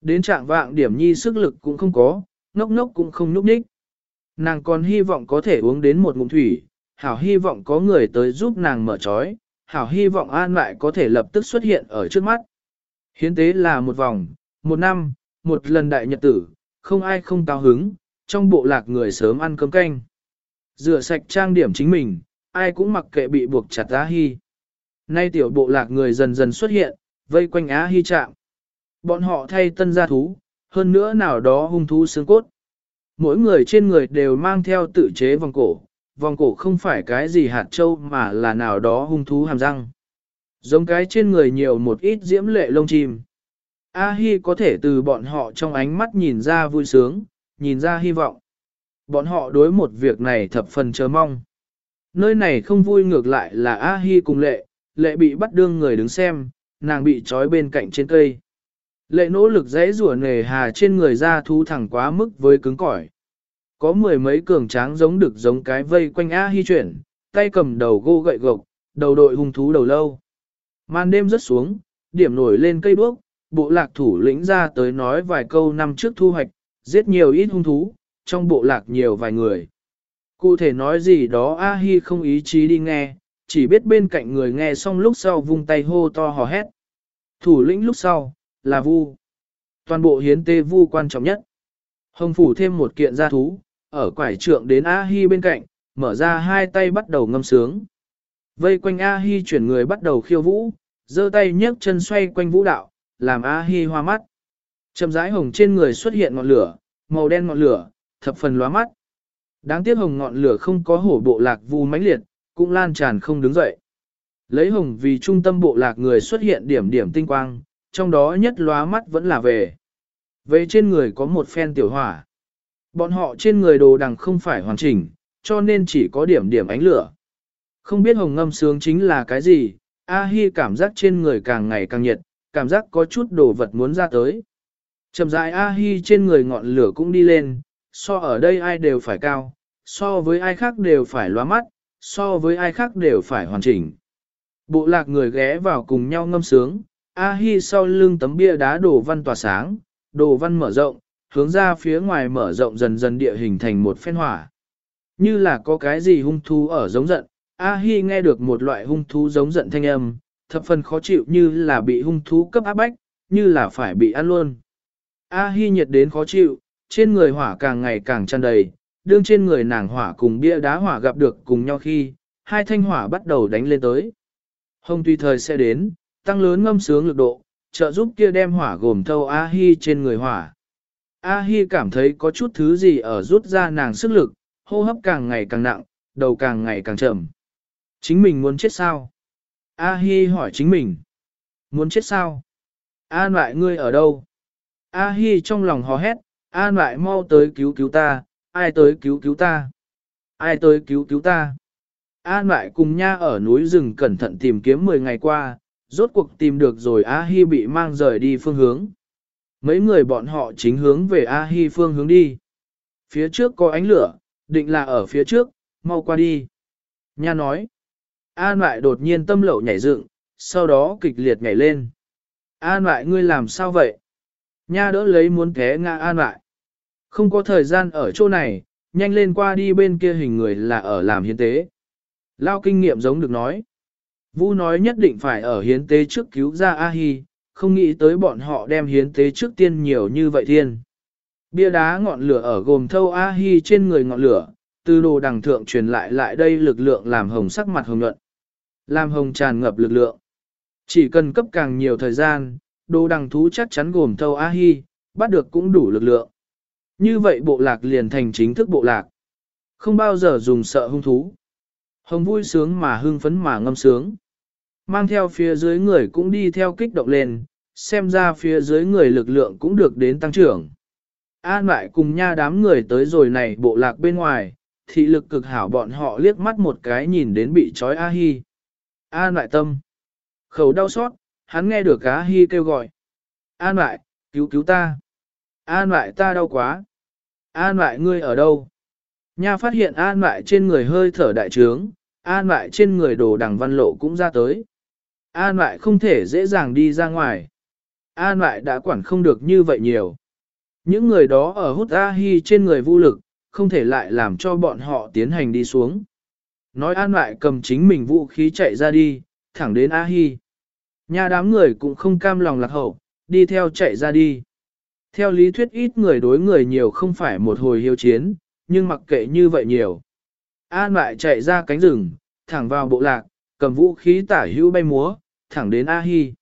Đến trạng vạng điểm nhi sức lực cũng không có, ngốc ngốc cũng không nhúc nhích. Nàng còn hy vọng có thể uống đến một ngụm thủy, hảo hy vọng có người tới giúp nàng mở trói, hảo hy vọng an lại có thể lập tức xuất hiện ở trước mắt. Hiến tế là một vòng, một năm, một lần đại nhật tử, không ai không cao hứng, trong bộ lạc người sớm ăn cơm canh. Rửa sạch trang điểm chính mình, ai cũng mặc kệ bị buộc chặt Á Hi. Nay tiểu bộ lạc người dần dần xuất hiện, vây quanh Á Hi chạm. Bọn họ thay tân gia thú, hơn nữa nào đó hung thú xương cốt. Mỗi người trên người đều mang theo tự chế vòng cổ, vòng cổ không phải cái gì hạt châu mà là nào đó hung thú hàm răng. Giống cái trên người nhiều một ít diễm lệ lông chim. A-hi có thể từ bọn họ trong ánh mắt nhìn ra vui sướng, nhìn ra hy vọng. Bọn họ đối một việc này thập phần chờ mong. Nơi này không vui ngược lại là A-hi cùng lệ, lệ bị bắt đương người đứng xem, nàng bị trói bên cạnh trên cây. Lệ nỗ lực dễ rủa nề hà trên người ra thu thẳng quá mức với cứng cỏi. Có mười mấy cường tráng giống được giống cái vây quanh A-hi chuyển, tay cầm đầu gô gậy gộc, đầu đội hung thú đầu lâu. Màn đêm rớt xuống, điểm nổi lên cây đuốc, bộ lạc thủ lĩnh ra tới nói vài câu năm trước thu hoạch, giết nhiều ít hung thú, trong bộ lạc nhiều vài người. Cụ thể nói gì đó A-hi không ý chí đi nghe, chỉ biết bên cạnh người nghe xong lúc sau vung tay hô to hò hét. Thủ lĩnh lúc sau, là vu. Toàn bộ hiến tê vu quan trọng nhất. Hồng phủ thêm một kiện gia thú, ở quải trượng đến A-hi bên cạnh, mở ra hai tay bắt đầu ngâm sướng. Vây quanh A-hi chuyển người bắt đầu khiêu vũ, giơ tay nhấc chân xoay quanh vũ đạo, làm A-hi hoa mắt. Chậm rãi hồng trên người xuất hiện ngọn lửa, màu đen ngọn lửa, thập phần lóa mắt. Đáng tiếc hồng ngọn lửa không có hổ bộ lạc vu mãnh liệt, cũng lan tràn không đứng dậy. Lấy hồng vì trung tâm bộ lạc người xuất hiện điểm điểm tinh quang, trong đó nhất lóa mắt vẫn là về. Về trên người có một phen tiểu hỏa. Bọn họ trên người đồ đằng không phải hoàn chỉnh, cho nên chỉ có điểm điểm ánh lửa. Không biết hồng ngâm sướng chính là cái gì, A-hi cảm giác trên người càng ngày càng nhiệt, cảm giác có chút đồ vật muốn ra tới. Chậm rãi A-hi trên người ngọn lửa cũng đi lên, so ở đây ai đều phải cao, so với ai khác đều phải loa mắt, so với ai khác đều phải hoàn chỉnh. Bộ lạc người ghé vào cùng nhau ngâm sướng, A-hi sau lưng tấm bia đá đổ văn tỏa sáng, đồ văn mở rộng, hướng ra phía ngoài mở rộng dần dần địa hình thành một phen hỏa. Như là có cái gì hung thú ở giống giận, A-hi nghe được một loại hung thú giống giận thanh âm, thập phần khó chịu như là bị hung thú cấp áp bách, như là phải bị ăn luôn. A-hi nhiệt đến khó chịu, trên người hỏa càng ngày càng tràn đầy, đương trên người nàng hỏa cùng bia đá hỏa gặp được cùng nhau khi, hai thanh hỏa bắt đầu đánh lên tới. Hồng tùy thời sẽ đến, tăng lớn ngâm sướng lực độ, trợ giúp kia đem hỏa gồm thâu A-hi trên người hỏa. A-hi cảm thấy có chút thứ gì ở rút ra nàng sức lực, hô hấp càng ngày càng nặng, đầu càng ngày càng chậm. Chính mình muốn chết sao? A-hi hỏi chính mình. Muốn chết sao? An lại ngươi ở đâu? A-hi trong lòng hò hét, An lại mau tới cứu cứu ta, ai tới cứu cứu ta? Ai tới cứu cứu ta? An lại cùng nha ở núi rừng cẩn thận tìm kiếm 10 ngày qua, rốt cuộc tìm được rồi A-hi bị mang rời đi phương hướng. Mấy người bọn họ chính hướng về A-hi phương hướng đi. Phía trước có ánh lửa, định là ở phía trước, mau qua đi. Nha nói. An lại đột nhiên tâm lậu nhảy dựng, sau đó kịch liệt nhảy lên. An lại ngươi làm sao vậy? Nha đỡ lấy muốn té ngã an lại. Không có thời gian ở chỗ này, nhanh lên qua đi bên kia hình người là ở làm hiến tế. Lao kinh nghiệm giống được nói. Vu nói nhất định phải ở hiến tế trước cứu ra A-hi, không nghĩ tới bọn họ đem hiến tế trước tiên nhiều như vậy thiên. Bia đá ngọn lửa ở gồm thâu A-hi trên người ngọn lửa, từ đồ đằng thượng truyền lại lại đây lực lượng làm hồng sắc mặt hồng nhuận. Làm hồng tràn ngập lực lượng. Chỉ cần cấp càng nhiều thời gian, đồ đằng thú chắc chắn gồm thâu A-hi, bắt được cũng đủ lực lượng. Như vậy bộ lạc liền thành chính thức bộ lạc. Không bao giờ dùng sợ hung thú. Hồng vui sướng mà hưng phấn mà ngâm sướng. Mang theo phía dưới người cũng đi theo kích động lên, xem ra phía dưới người lực lượng cũng được đến tăng trưởng. An lại cùng nha đám người tới rồi này bộ lạc bên ngoài, thị lực cực hảo bọn họ liếc mắt một cái nhìn đến bị trói A-hi. An lại tâm. Khẩu đau xót, hắn nghe được A-hi kêu gọi. An lại, cứu cứu ta. An lại ta đau quá. An lại ngươi ở đâu? Nha phát hiện an lại trên người hơi thở đại trướng, an lại trên người đồ đằng văn lộ cũng ra tới. An lại không thể dễ dàng đi ra ngoài. An lại đã quản không được như vậy nhiều. Những người đó ở hút A-hi trên người vô lực, không thể lại làm cho bọn họ tiến hành đi xuống. Nói an lại cầm chính mình vũ khí chạy ra đi, thẳng đến A-hi. Nhà đám người cũng không cam lòng lạc hậu, đi theo chạy ra đi. Theo lý thuyết ít người đối người nhiều không phải một hồi hiếu chiến, nhưng mặc kệ như vậy nhiều. An lại chạy ra cánh rừng, thẳng vào bộ lạc, cầm vũ khí tả hữu bay múa, thẳng đến A-hi.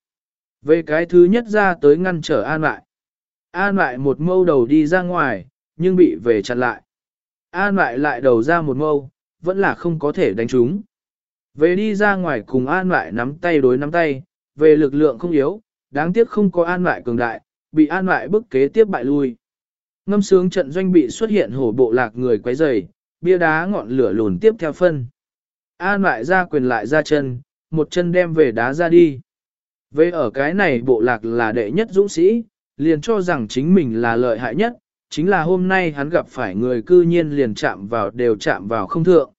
Về cái thứ nhất ra tới ngăn trở An lại. An lại một mâu đầu đi ra ngoài, nhưng bị về chặn lại. An lại lại đầu ra một mâu, vẫn là không có thể đánh chúng. Về đi ra ngoài cùng An lại nắm tay đối nắm tay, về lực lượng không yếu, đáng tiếc không có An lại cường đại, bị An lại bức kế tiếp bại lui. Ngâm sướng trận doanh bị xuất hiện hổ bộ lạc người quấy rầy, bia đá ngọn lửa lùn tiếp theo phân. An lại ra quyền lại ra chân, một chân đem về đá ra đi. Về ở cái này bộ lạc là đệ nhất dũng sĩ, liền cho rằng chính mình là lợi hại nhất, chính là hôm nay hắn gặp phải người cư nhiên liền chạm vào đều chạm vào không thượng.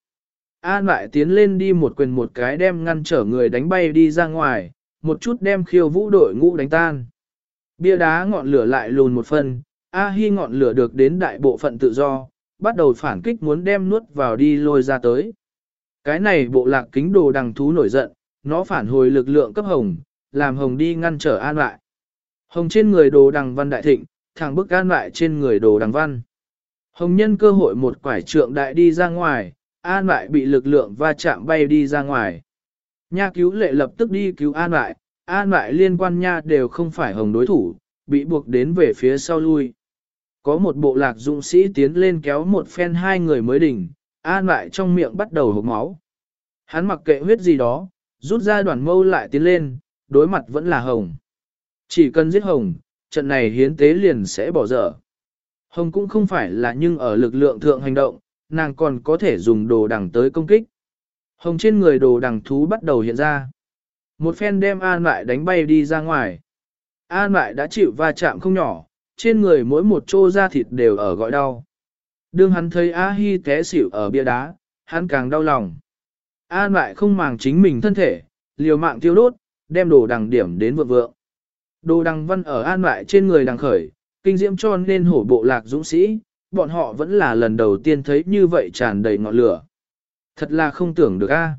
An lại tiến lên đi một quyền một cái đem ngăn trở người đánh bay đi ra ngoài, một chút đem khiêu vũ đội ngũ đánh tan. Bia đá ngọn lửa lại lùn một phần, A Hi ngọn lửa được đến đại bộ phận tự do, bắt đầu phản kích muốn đem nuốt vào đi lôi ra tới. Cái này bộ lạc kính đồ đằng thú nổi giận, nó phản hồi lực lượng cấp hồng, làm hồng đi ngăn trở an lại. Hồng trên người đồ đằng văn đại thịnh, thẳng bức an lại trên người đồ đằng văn. Hồng nhân cơ hội một quải trượng đại đi ra ngoài, an lại bị lực lượng va chạm bay đi ra ngoài. Nha cứu lệ lập tức đi cứu an lại, an lại liên quan nha đều không phải hồng đối thủ, bị buộc đến về phía sau lui. Có một bộ lạc dũng sĩ tiến lên kéo một phen hai người mới đỉnh, an lại trong miệng bắt đầu hộp máu. Hắn mặc kệ huyết gì đó, rút ra đoàn mâu lại tiến lên, đối mặt vẫn là hồng. Chỉ cần giết hồng, trận này hiến tế liền sẽ bỏ dở. Hồng cũng không phải là nhưng ở lực lượng thượng hành động, nàng còn có thể dùng đồ đằng tới công kích. Hồng trên người đồ đằng thú bắt đầu hiện ra. Một phen đem An lại đánh bay đi ra ngoài. An lại đã chịu va chạm không nhỏ, trên người mỗi một chỗ da thịt đều ở gọi đau. Đương hắn thấy A Hi té xỉu ở bia đá, hắn càng đau lòng. An lại không màng chính mình thân thể, liều mạng tiêu đốt, đem đồ đằng điểm đến vượng vượng. Đồ đằng văn ở an lại trên người đằng khởi, kinh diễm cho nên hổ bộ lạc dũng sĩ, bọn họ vẫn là lần đầu tiên thấy như vậy tràn đầy ngọn lửa. Thật là không tưởng được a.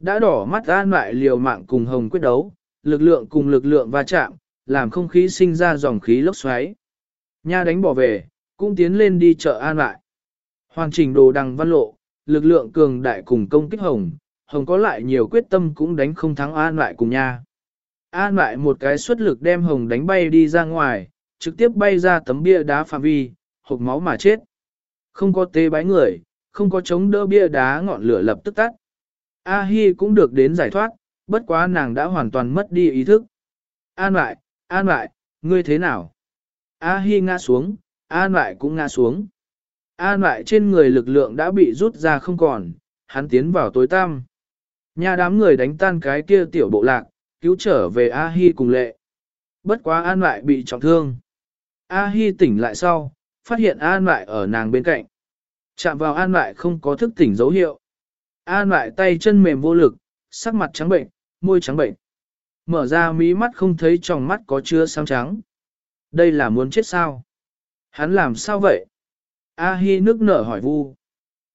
Đã đỏ mắt an lại liều mạng cùng hồng quyết đấu, lực lượng cùng lực lượng va chạm, làm không khí sinh ra dòng khí lốc xoáy. Nha đánh bỏ về, cũng tiến lên đi chợ an lại. Hoàn chỉnh đồ đằng văn lộ, lực lượng cường đại cùng công kích hồng, hồng có lại nhiều quyết tâm cũng đánh không thắng an lại cùng nha. An lại một cái xuất lực đem hồng đánh bay đi ra ngoài, trực tiếp bay ra tấm bia đá phạm vi, hộp máu mà chết. Không có tê bái người, không có chống đỡ bia đá ngọn lửa lập tức tắt. A Hi cũng được đến giải thoát, bất quá nàng đã hoàn toàn mất đi ý thức. An lại, an lại, ngươi thế nào? A Hi ngã xuống, an lại cũng ngã xuống. An lại trên người lực lượng đã bị rút ra không còn, hắn tiến vào tối tăm. Nhà đám người đánh tan cái kia tiểu bộ lạc, cứu trở về A Hi cùng lệ. Bất quá an lại bị trọng thương. A Hi tỉnh lại sau, phát hiện an lại ở nàng bên cạnh. Chạm vào an lại không có thức tỉnh dấu hiệu. An lại tay chân mềm vô lực, sắc mặt trắng bệnh, môi trắng bệnh. Mở ra mí mắt không thấy trong mắt có chứa sáng trắng. Đây là muốn chết sao? Hắn làm sao vậy? A Hi nước nở hỏi vu.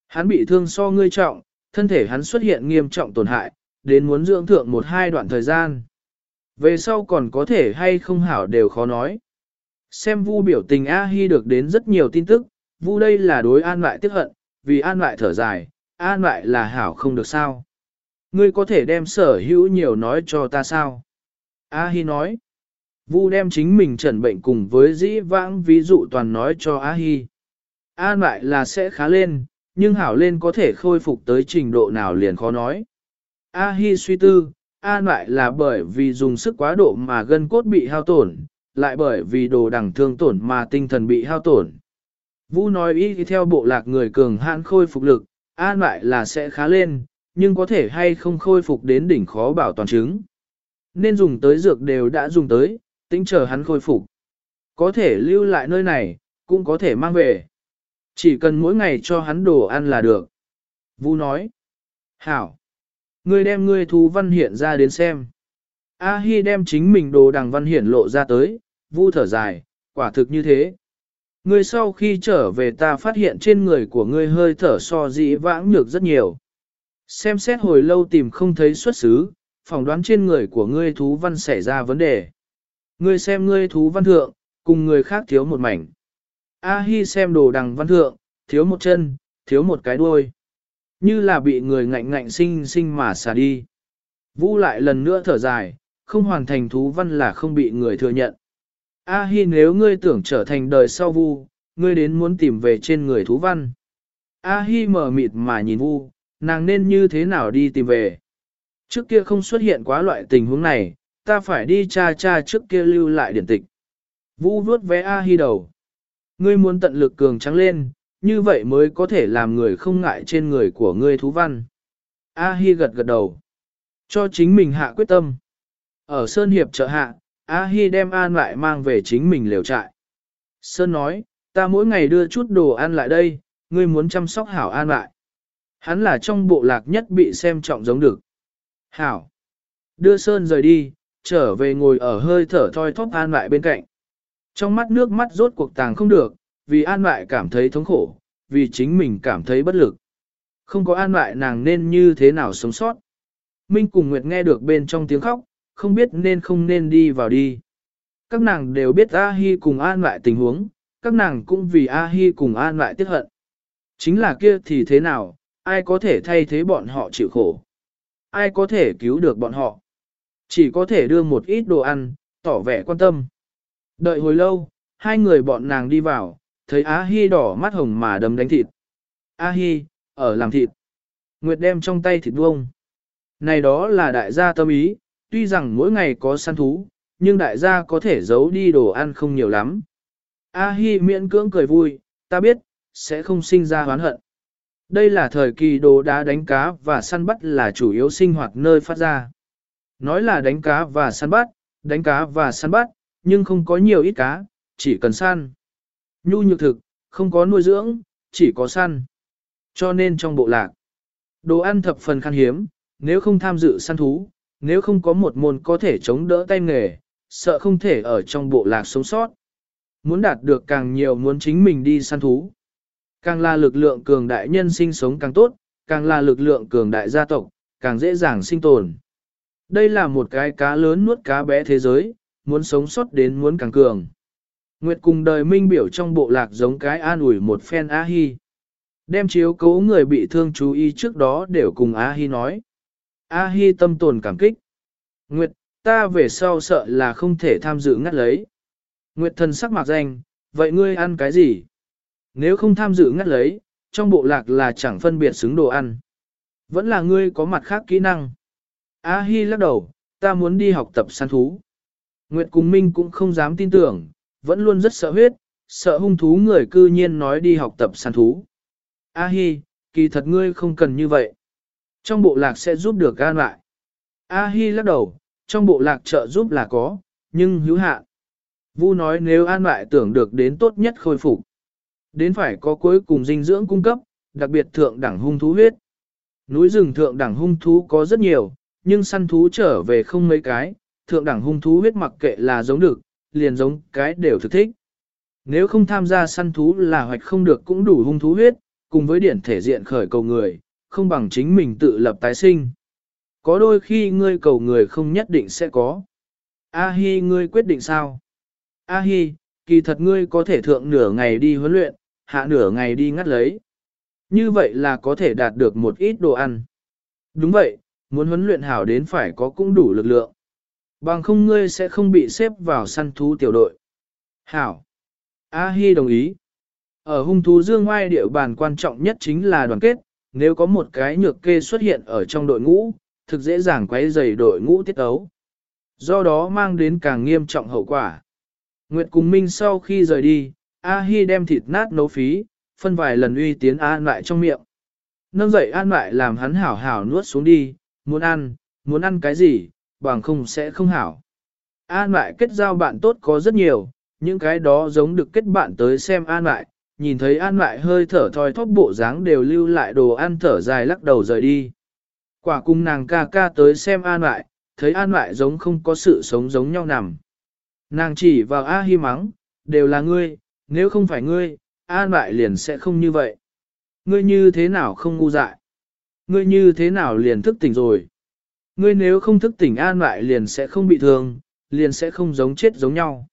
Hắn bị thương so ngươi trọng, thân thể hắn xuất hiện nghiêm trọng tổn hại, đến muốn dưỡng thượng một hai đoạn thời gian. Về sau còn có thể hay không hảo đều khó nói. Xem vu biểu tình A Hi được đến rất nhiều tin tức, vu đây là đối an lại tiếc hận, vì an lại thở dài, an lại là hảo không được sao. Ngươi có thể đem sở hữu nhiều nói cho ta sao? A Hi nói. Vu đem chính mình trần bệnh cùng với dĩ vãng ví dụ toàn nói cho A Hi. An lại là sẽ khá lên, nhưng hảo lên có thể khôi phục tới trình độ nào liền khó nói. A Hi suy tư, an lại là bởi vì dùng sức quá độ mà gân cốt bị hao tổn, lại bởi vì đồ đằng thương tổn mà tinh thần bị hao tổn. Vũ nói ý theo bộ lạc người cường hãn khôi phục lực, an lại là sẽ khá lên, nhưng có thể hay không khôi phục đến đỉnh khó bảo toàn chứng. Nên dùng tới dược đều đã dùng tới, tính chờ hắn khôi phục. Có thể lưu lại nơi này, cũng có thể mang về. Chỉ cần mỗi ngày cho hắn đồ ăn là được. Vũ nói. Hảo. Ngươi đem ngươi thú văn hiện ra đến xem. A Hi đem chính mình đồ đằng văn hiển lộ ra tới, vu thở dài, quả thực như thế. Ngươi sau khi trở về ta phát hiện trên người của ngươi hơi thở so dĩ vãng nhược rất nhiều. Xem xét hồi lâu tìm không thấy xuất xứ, phỏng đoán trên người của ngươi thú văn xảy ra vấn đề. Ngươi xem ngươi thú văn thượng, cùng người khác thiếu một mảnh. A-hi xem đồ đằng văn thượng, thiếu một chân, thiếu một cái đuôi. Như là bị người ngạnh ngạnh sinh sinh mà xả đi. Vũ lại lần nữa thở dài, không hoàn thành thú văn là không bị người thừa nhận. A-hi nếu ngươi tưởng trở thành đời sau vu, ngươi đến muốn tìm về trên người thú văn. A-hi mở mịt mà nhìn vu, nàng nên như thế nào đi tìm về. Trước kia không xuất hiện quá loại tình huống này, ta phải đi cha cha trước kia lưu lại điển tịch. Vu vuốt vé A-hi đầu. Ngươi muốn tận lực cường trắng lên, như vậy mới có thể làm người không ngại trên người của ngươi thú văn. A-hi gật gật đầu. Cho chính mình hạ quyết tâm. Ở Sơn Hiệp chợ hạ, A-hi đem An lại mang về chính mình liều trại. Sơn nói, ta mỗi ngày đưa chút đồ ăn lại đây, ngươi muốn chăm sóc hảo An lại. Hắn là trong bộ lạc nhất bị xem trọng giống được. Hảo. Đưa Sơn rời đi, trở về ngồi ở hơi thở thoi thóp An lại bên cạnh. Trong mắt nước mắt rốt cuộc tàng không được, vì An lại cảm thấy thống khổ, vì chính mình cảm thấy bất lực. Không có An lại nàng nên như thế nào sống sót. Minh cùng Nguyệt nghe được bên trong tiếng khóc, không biết nên không nên đi vào đi. Các nàng đều biết A-hi cùng an lại tình huống, các nàng cũng vì A-hi cùng an lại tiếc hận. Chính là kia thì thế nào, ai có thể thay thế bọn họ chịu khổ? Ai có thể cứu được bọn họ? Chỉ có thể đưa một ít đồ ăn, tỏ vẻ quan tâm. Đợi hồi lâu, hai người bọn nàng đi vào, thấy A-hi đỏ mắt hồng mà đấm đánh thịt. A-hi, ở làm thịt. Nguyệt đem trong tay thịt vuông. Này đó là đại gia tâm ý, tuy rằng mỗi ngày có săn thú, nhưng đại gia có thể giấu đi đồ ăn không nhiều lắm. A Hi miễn cưỡng cười vui, ta biết, sẽ không sinh ra hoán hận. Đây là thời kỳ đồ đá đánh cá và săn bắt là chủ yếu sinh hoạt nơi phát ra. Nói là đánh cá và săn bắt, đánh cá và săn bắt, nhưng không có nhiều ít cá, chỉ cần săn. Nhu nhược thực, không có nuôi dưỡng, chỉ có săn. Cho nên trong bộ lạc, đồ ăn thập phần khan hiếm, nếu không tham dự săn thú, nếu không có một môn có thể chống đỡ tay nghề, sợ không thể ở trong bộ lạc sống sót. Muốn đạt được càng nhiều muốn chính mình đi săn thú. Càng là lực lượng cường đại nhân sinh sống càng tốt, càng là lực lượng cường đại gia tộc, càng dễ dàng sinh tồn. Đây là một cái cá lớn nuốt cá bé thế giới, muốn sống sót đến muốn càng cường. Nguyệt cùng đời minh biểu trong bộ lạc giống cái an ủi một phen A-hi. Đem chiếu cố người bị thương chú ý trước đó đều cùng A-hi nói. A-hi tâm tồn cảm kích. Nguyệt, ta về sau sợ là không thể tham dự ngắt lấy. Nguyệt thần sắc mạc danh, vậy ngươi ăn cái gì? Nếu không tham dự ngắt lấy, trong bộ lạc là chẳng phân biệt xứng đồ ăn. Vẫn là ngươi có mặt khác kỹ năng. A-hi lắc đầu, ta muốn đi học tập săn thú. Nguyệt cùng Minh cũng không dám tin tưởng, vẫn luôn rất sợ huyết, sợ hung thú người cư nhiên nói đi học tập săn thú. A-hi, kỳ thật ngươi không cần như vậy. Trong bộ lạc sẽ giúp được gan lại. A-hi lắc đầu, trong bộ lạc trợ giúp là có, nhưng hữu hạn. Vu nói nếu an lại tưởng được đến tốt nhất khôi phục. Đến phải có cuối cùng dinh dưỡng cung cấp, đặc biệt thượng đẳng hung thú huyết. Núi rừng thượng đẳng hung thú có rất nhiều, nhưng săn thú trở về không mấy cái, thượng đẳng hung thú huyết mặc kệ là giống được, liền giống cái đều thực thích. Nếu không tham gia săn thú là hoạch không được cũng đủ hung thú huyết, cùng với điển thể diện khởi cầu người, không bằng chính mình tự lập tái sinh. Có đôi khi ngươi cầu người không nhất định sẽ có. A-hi ngươi quyết định sao? A-hi, kỳ thật ngươi có thể thượng nửa ngày đi huấn luyện, hạ nửa ngày đi ngắt lấy. Như vậy là có thể đạt được một ít đồ ăn. Đúng vậy, muốn huấn luyện hảo đến phải có cũng đủ lực lượng. Bằng không ngươi sẽ không bị xếp vào săn thú tiểu đội. Hảo. A-hi đồng ý. Ở hung thú dương ngoài địa bàn quan trọng nhất chính là đoàn kết, nếu có một cái nhược kê xuất hiện ở trong đội ngũ, thực dễ dàng quấy rầy đội ngũ tiết ấu. Do đó mang đến càng nghiêm trọng hậu quả. Nguyệt cùng Minh sau khi rời đi, A-hi đem thịt nát nấu phí, phân vài lần uy tiến an lại trong miệng. Nâng dậy an lại làm hắn hảo hảo nuốt xuống đi, muốn ăn, muốn ăn cái gì, bằng không sẽ không hảo. An lại kết giao bạn tốt có rất nhiều, những cái đó giống được kết bạn tới xem an lại, nhìn thấy an lại hơi thở thoi thóp bộ dáng đều lưu lại đồ ăn thở dài lắc đầu rời đi. Quả cung nàng ca ca tới xem an lại, thấy an lại giống không có sự sống giống nhau nằm. Nàng chỉ vào A Hi mắng, đều là ngươi, nếu không phải ngươi, an lại liền sẽ không như vậy. Ngươi như thế nào không ngu dại? Ngươi như thế nào liền thức tỉnh rồi? Ngươi nếu không thức tỉnh an lại liền sẽ không bị thương, liền sẽ không giống chết giống nhau.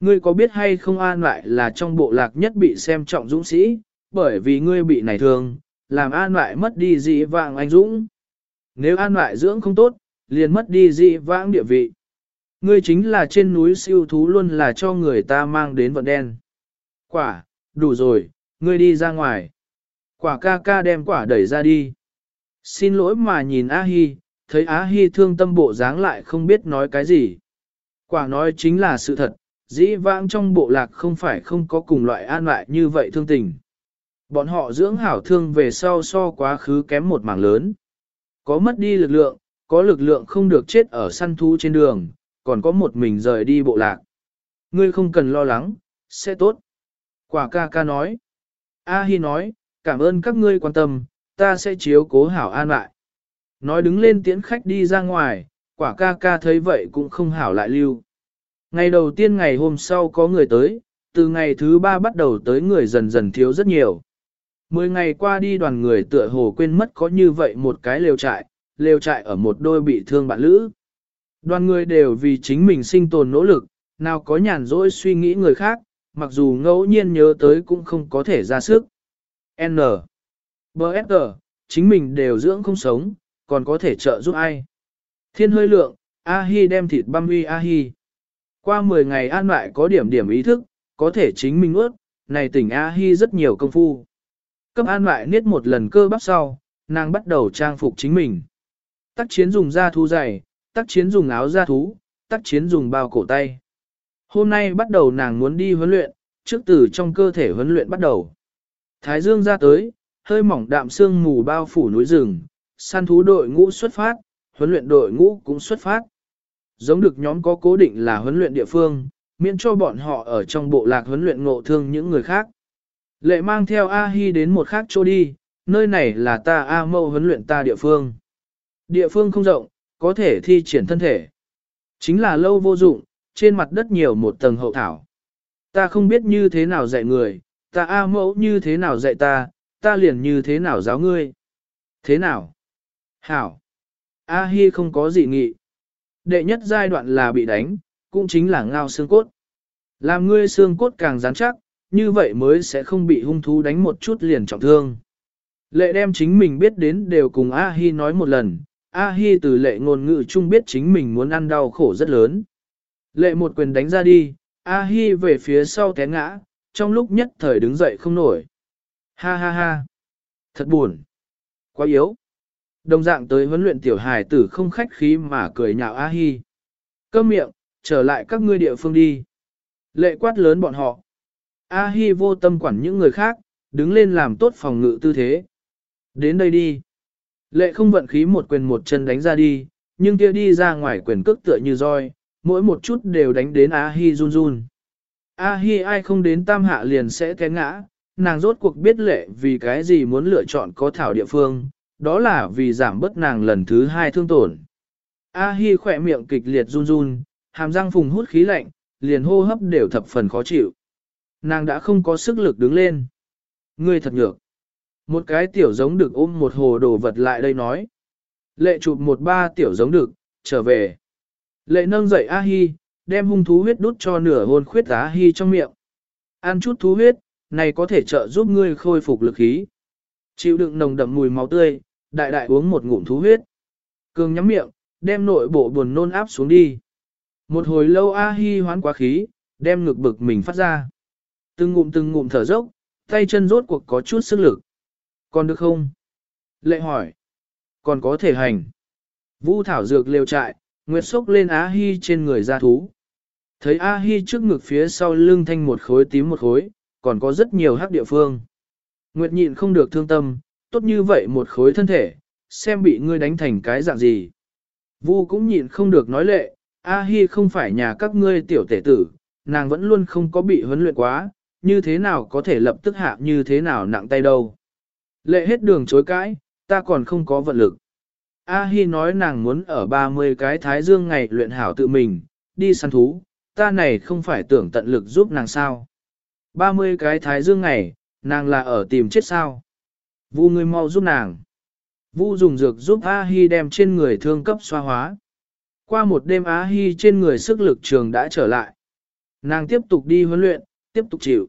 Ngươi có biết hay không an lại là trong bộ lạc nhất bị xem trọng dũng sĩ, bởi vì ngươi bị này thương, làm an lại mất đi dị vạng anh dũng. Nếu an lại dưỡng không tốt, liền mất đi dị vãng địa vị. Ngươi chính là trên núi siêu thú luôn là cho người ta mang đến vận đen. Quả, đủ rồi, ngươi đi ra ngoài. Quả ca ca đem quả đẩy ra đi. Xin lỗi mà nhìn A Hi, thấy Á Hi thương tâm bộ dáng lại không biết nói cái gì. Quả nói chính là sự thật, dĩ vãng trong bộ lạc không phải không có cùng loại an lại như vậy thương tình. Bọn họ dưỡng hảo thương về sau so quá khứ kém một mảng lớn. Có mất đi lực lượng, có lực lượng không được chết ở săn thú trên đường, còn có một mình rời đi bộ lạc. Ngươi không cần lo lắng, sẽ tốt. Quả ca ca nói. A Hi nói, cảm ơn các ngươi quan tâm, ta sẽ chiếu cố hảo an lại. Nói đứng lên tiễn khách đi ra ngoài, quả ca ca thấy vậy cũng không hảo lại lưu. Ngày đầu tiên ngày hôm sau có người tới, từ ngày thứ ba bắt đầu tới người dần dần thiếu rất nhiều. Mười ngày qua đi đoàn người tựa hồ quên mất có như vậy một cái lều trại, lều trại ở một đôi bị thương bạn lữ. Đoàn người đều vì chính mình sinh tồn nỗ lực, nào có nhàn rỗi suy nghĩ người khác, mặc dù ngẫu nhiên nhớ tới cũng không có thể ra sức. N. B. S. chính mình đều dưỡng không sống, còn có thể trợ giúp ai. Thiên hơi lượng, A-hi đem thịt băm uy A-hi. Qua 10 ngày an lại có điểm điểm ý thức, có thể chính mình ướt, này tỉnh A-hi rất nhiều công phu. Cấp an lại niết một lần cơ bắp sau, nàng bắt đầu trang phục chính mình. Tắc chiến dùng da thú dày, Tắc chiến dùng áo da thú, Tắc chiến dùng bao cổ tay. Hôm nay bắt đầu nàng muốn đi huấn luyện, trước từ trong cơ thể huấn luyện bắt đầu. Thái dương ra tới, hơi mỏng đạm sương mù bao phủ núi rừng, săn thú đội ngũ xuất phát, huấn luyện đội ngũ cũng xuất phát. Giống được nhóm có cố định là huấn luyện địa phương, miễn cho bọn họ ở trong bộ lạc huấn luyện ngộ thương những người khác. Lệ mang theo A-hi đến một khác chỗ đi, nơi này là ta A-mâu huấn luyện ta địa phương. Địa phương không rộng, có thể thi triển thân thể. Chính là lâu vô dụng, trên mặt đất nhiều một tầng hậu thảo. Ta không biết như thế nào dạy người, ta A mẫu như thế nào dạy ta, ta liền như thế nào giáo ngươi. Thế nào? Hảo. A Hi không có gì nghị. Đệ nhất giai đoạn là bị đánh, cũng chính là ngao xương cốt. Làm ngươi xương cốt càng rắn chắc, như vậy mới sẽ không bị hung thú đánh một chút liền trọng thương. Lệ đem chính mình biết đến đều cùng A Hi nói một lần, A Hi từ lệ ngôn ngữ chung biết chính mình muốn ăn đau khổ rất lớn. Lệ một quyền đánh ra đi, A Hi về phía sau té ngã, trong lúc nhất thời đứng dậy không nổi. Ha ha ha, thật buồn, quá yếu. Đồng dạng tới huấn luyện tiểu hài tử không khách khí mà cười nhạo A Hi. Cơm miệng, trở lại các ngươi địa phương đi. Lệ quát lớn bọn họ. A Hi vô tâm quản những người khác, đứng lên làm tốt phòng ngự tư thế. Đến đây đi. Lệ không vận khí một quyền một chân đánh ra đi, nhưng kia đi ra ngoài quyền cước tựa như roi, mỗi một chút đều đánh đến A Hi run run. A Hi ai không đến tam hạ liền sẽ té ngã, nàng rốt cuộc biết lệ vì cái gì muốn lựa chọn có thảo địa phương, đó là vì giảm bớt nàng lần thứ hai thương tổn. A Hi khỏe miệng kịch liệt run run, hàm răng phùng hút khí lạnh, liền hô hấp đều thập phần khó chịu. Nàng đã không có sức lực đứng lên. Ngươi thật nhược. Một cái tiểu giống được ôm một hồ đồ vật lại đây nói. Lệ chụp một ba tiểu giống được, trở về. Lệ nâng dậy A Hi, đem hung thú huyết đút cho nửa hôn khuyết A Hi trong miệng. Ăn chút thú huyết, này có thể trợ giúp ngươi khôi phục lực khí. Chịu đựng nồng đậm mùi máu tươi, đại đại uống một ngụm thú huyết. Cường nhắm miệng, đem nội bộ buồn nôn áp xuống đi. Một hồi lâu A Hi hoán quá khí, đem ngực bực mình phát ra. Từng ngụm từng ngụm thở dốc, tay chân rốt cuộc có chút sức lực. Còn được không? Lệ hỏi. Còn có thể hành. Vũ thảo dược lều trại, Nguyệt sốc lên Á Hi trên người ra thú. Thấy A Hi trước ngực phía sau lưng thanh một khối tím một khối, còn có rất nhiều hắc địa phương. Nguyệt nhịn không được thương tâm, tốt như vậy một khối thân thể, xem bị ngươi đánh thành cái dạng gì. Vu cũng nhịn không được nói lệ, A Hi không phải nhà các ngươi tiểu tể tử, nàng vẫn luôn không có bị huấn luyện quá, như thế nào có thể lập tức hạ như thế nào nặng tay đâu. Lệ hết đường chối cãi, ta còn không có vận lực. A Hi nói nàng muốn ở 30 cái thái dương ngày luyện hảo tự mình, đi săn thú, ta này không phải tưởng tận lực giúp nàng sao. 30 cái thái dương ngày, nàng là ở tìm chết sao. Vu ngươi mau giúp nàng. Vu dùng dược giúp A-hi đem trên người thương cấp xoa hóa. Qua một đêm A-hi trên người sức lực trường đã trở lại. Nàng tiếp tục đi huấn luyện, tiếp tục chịu.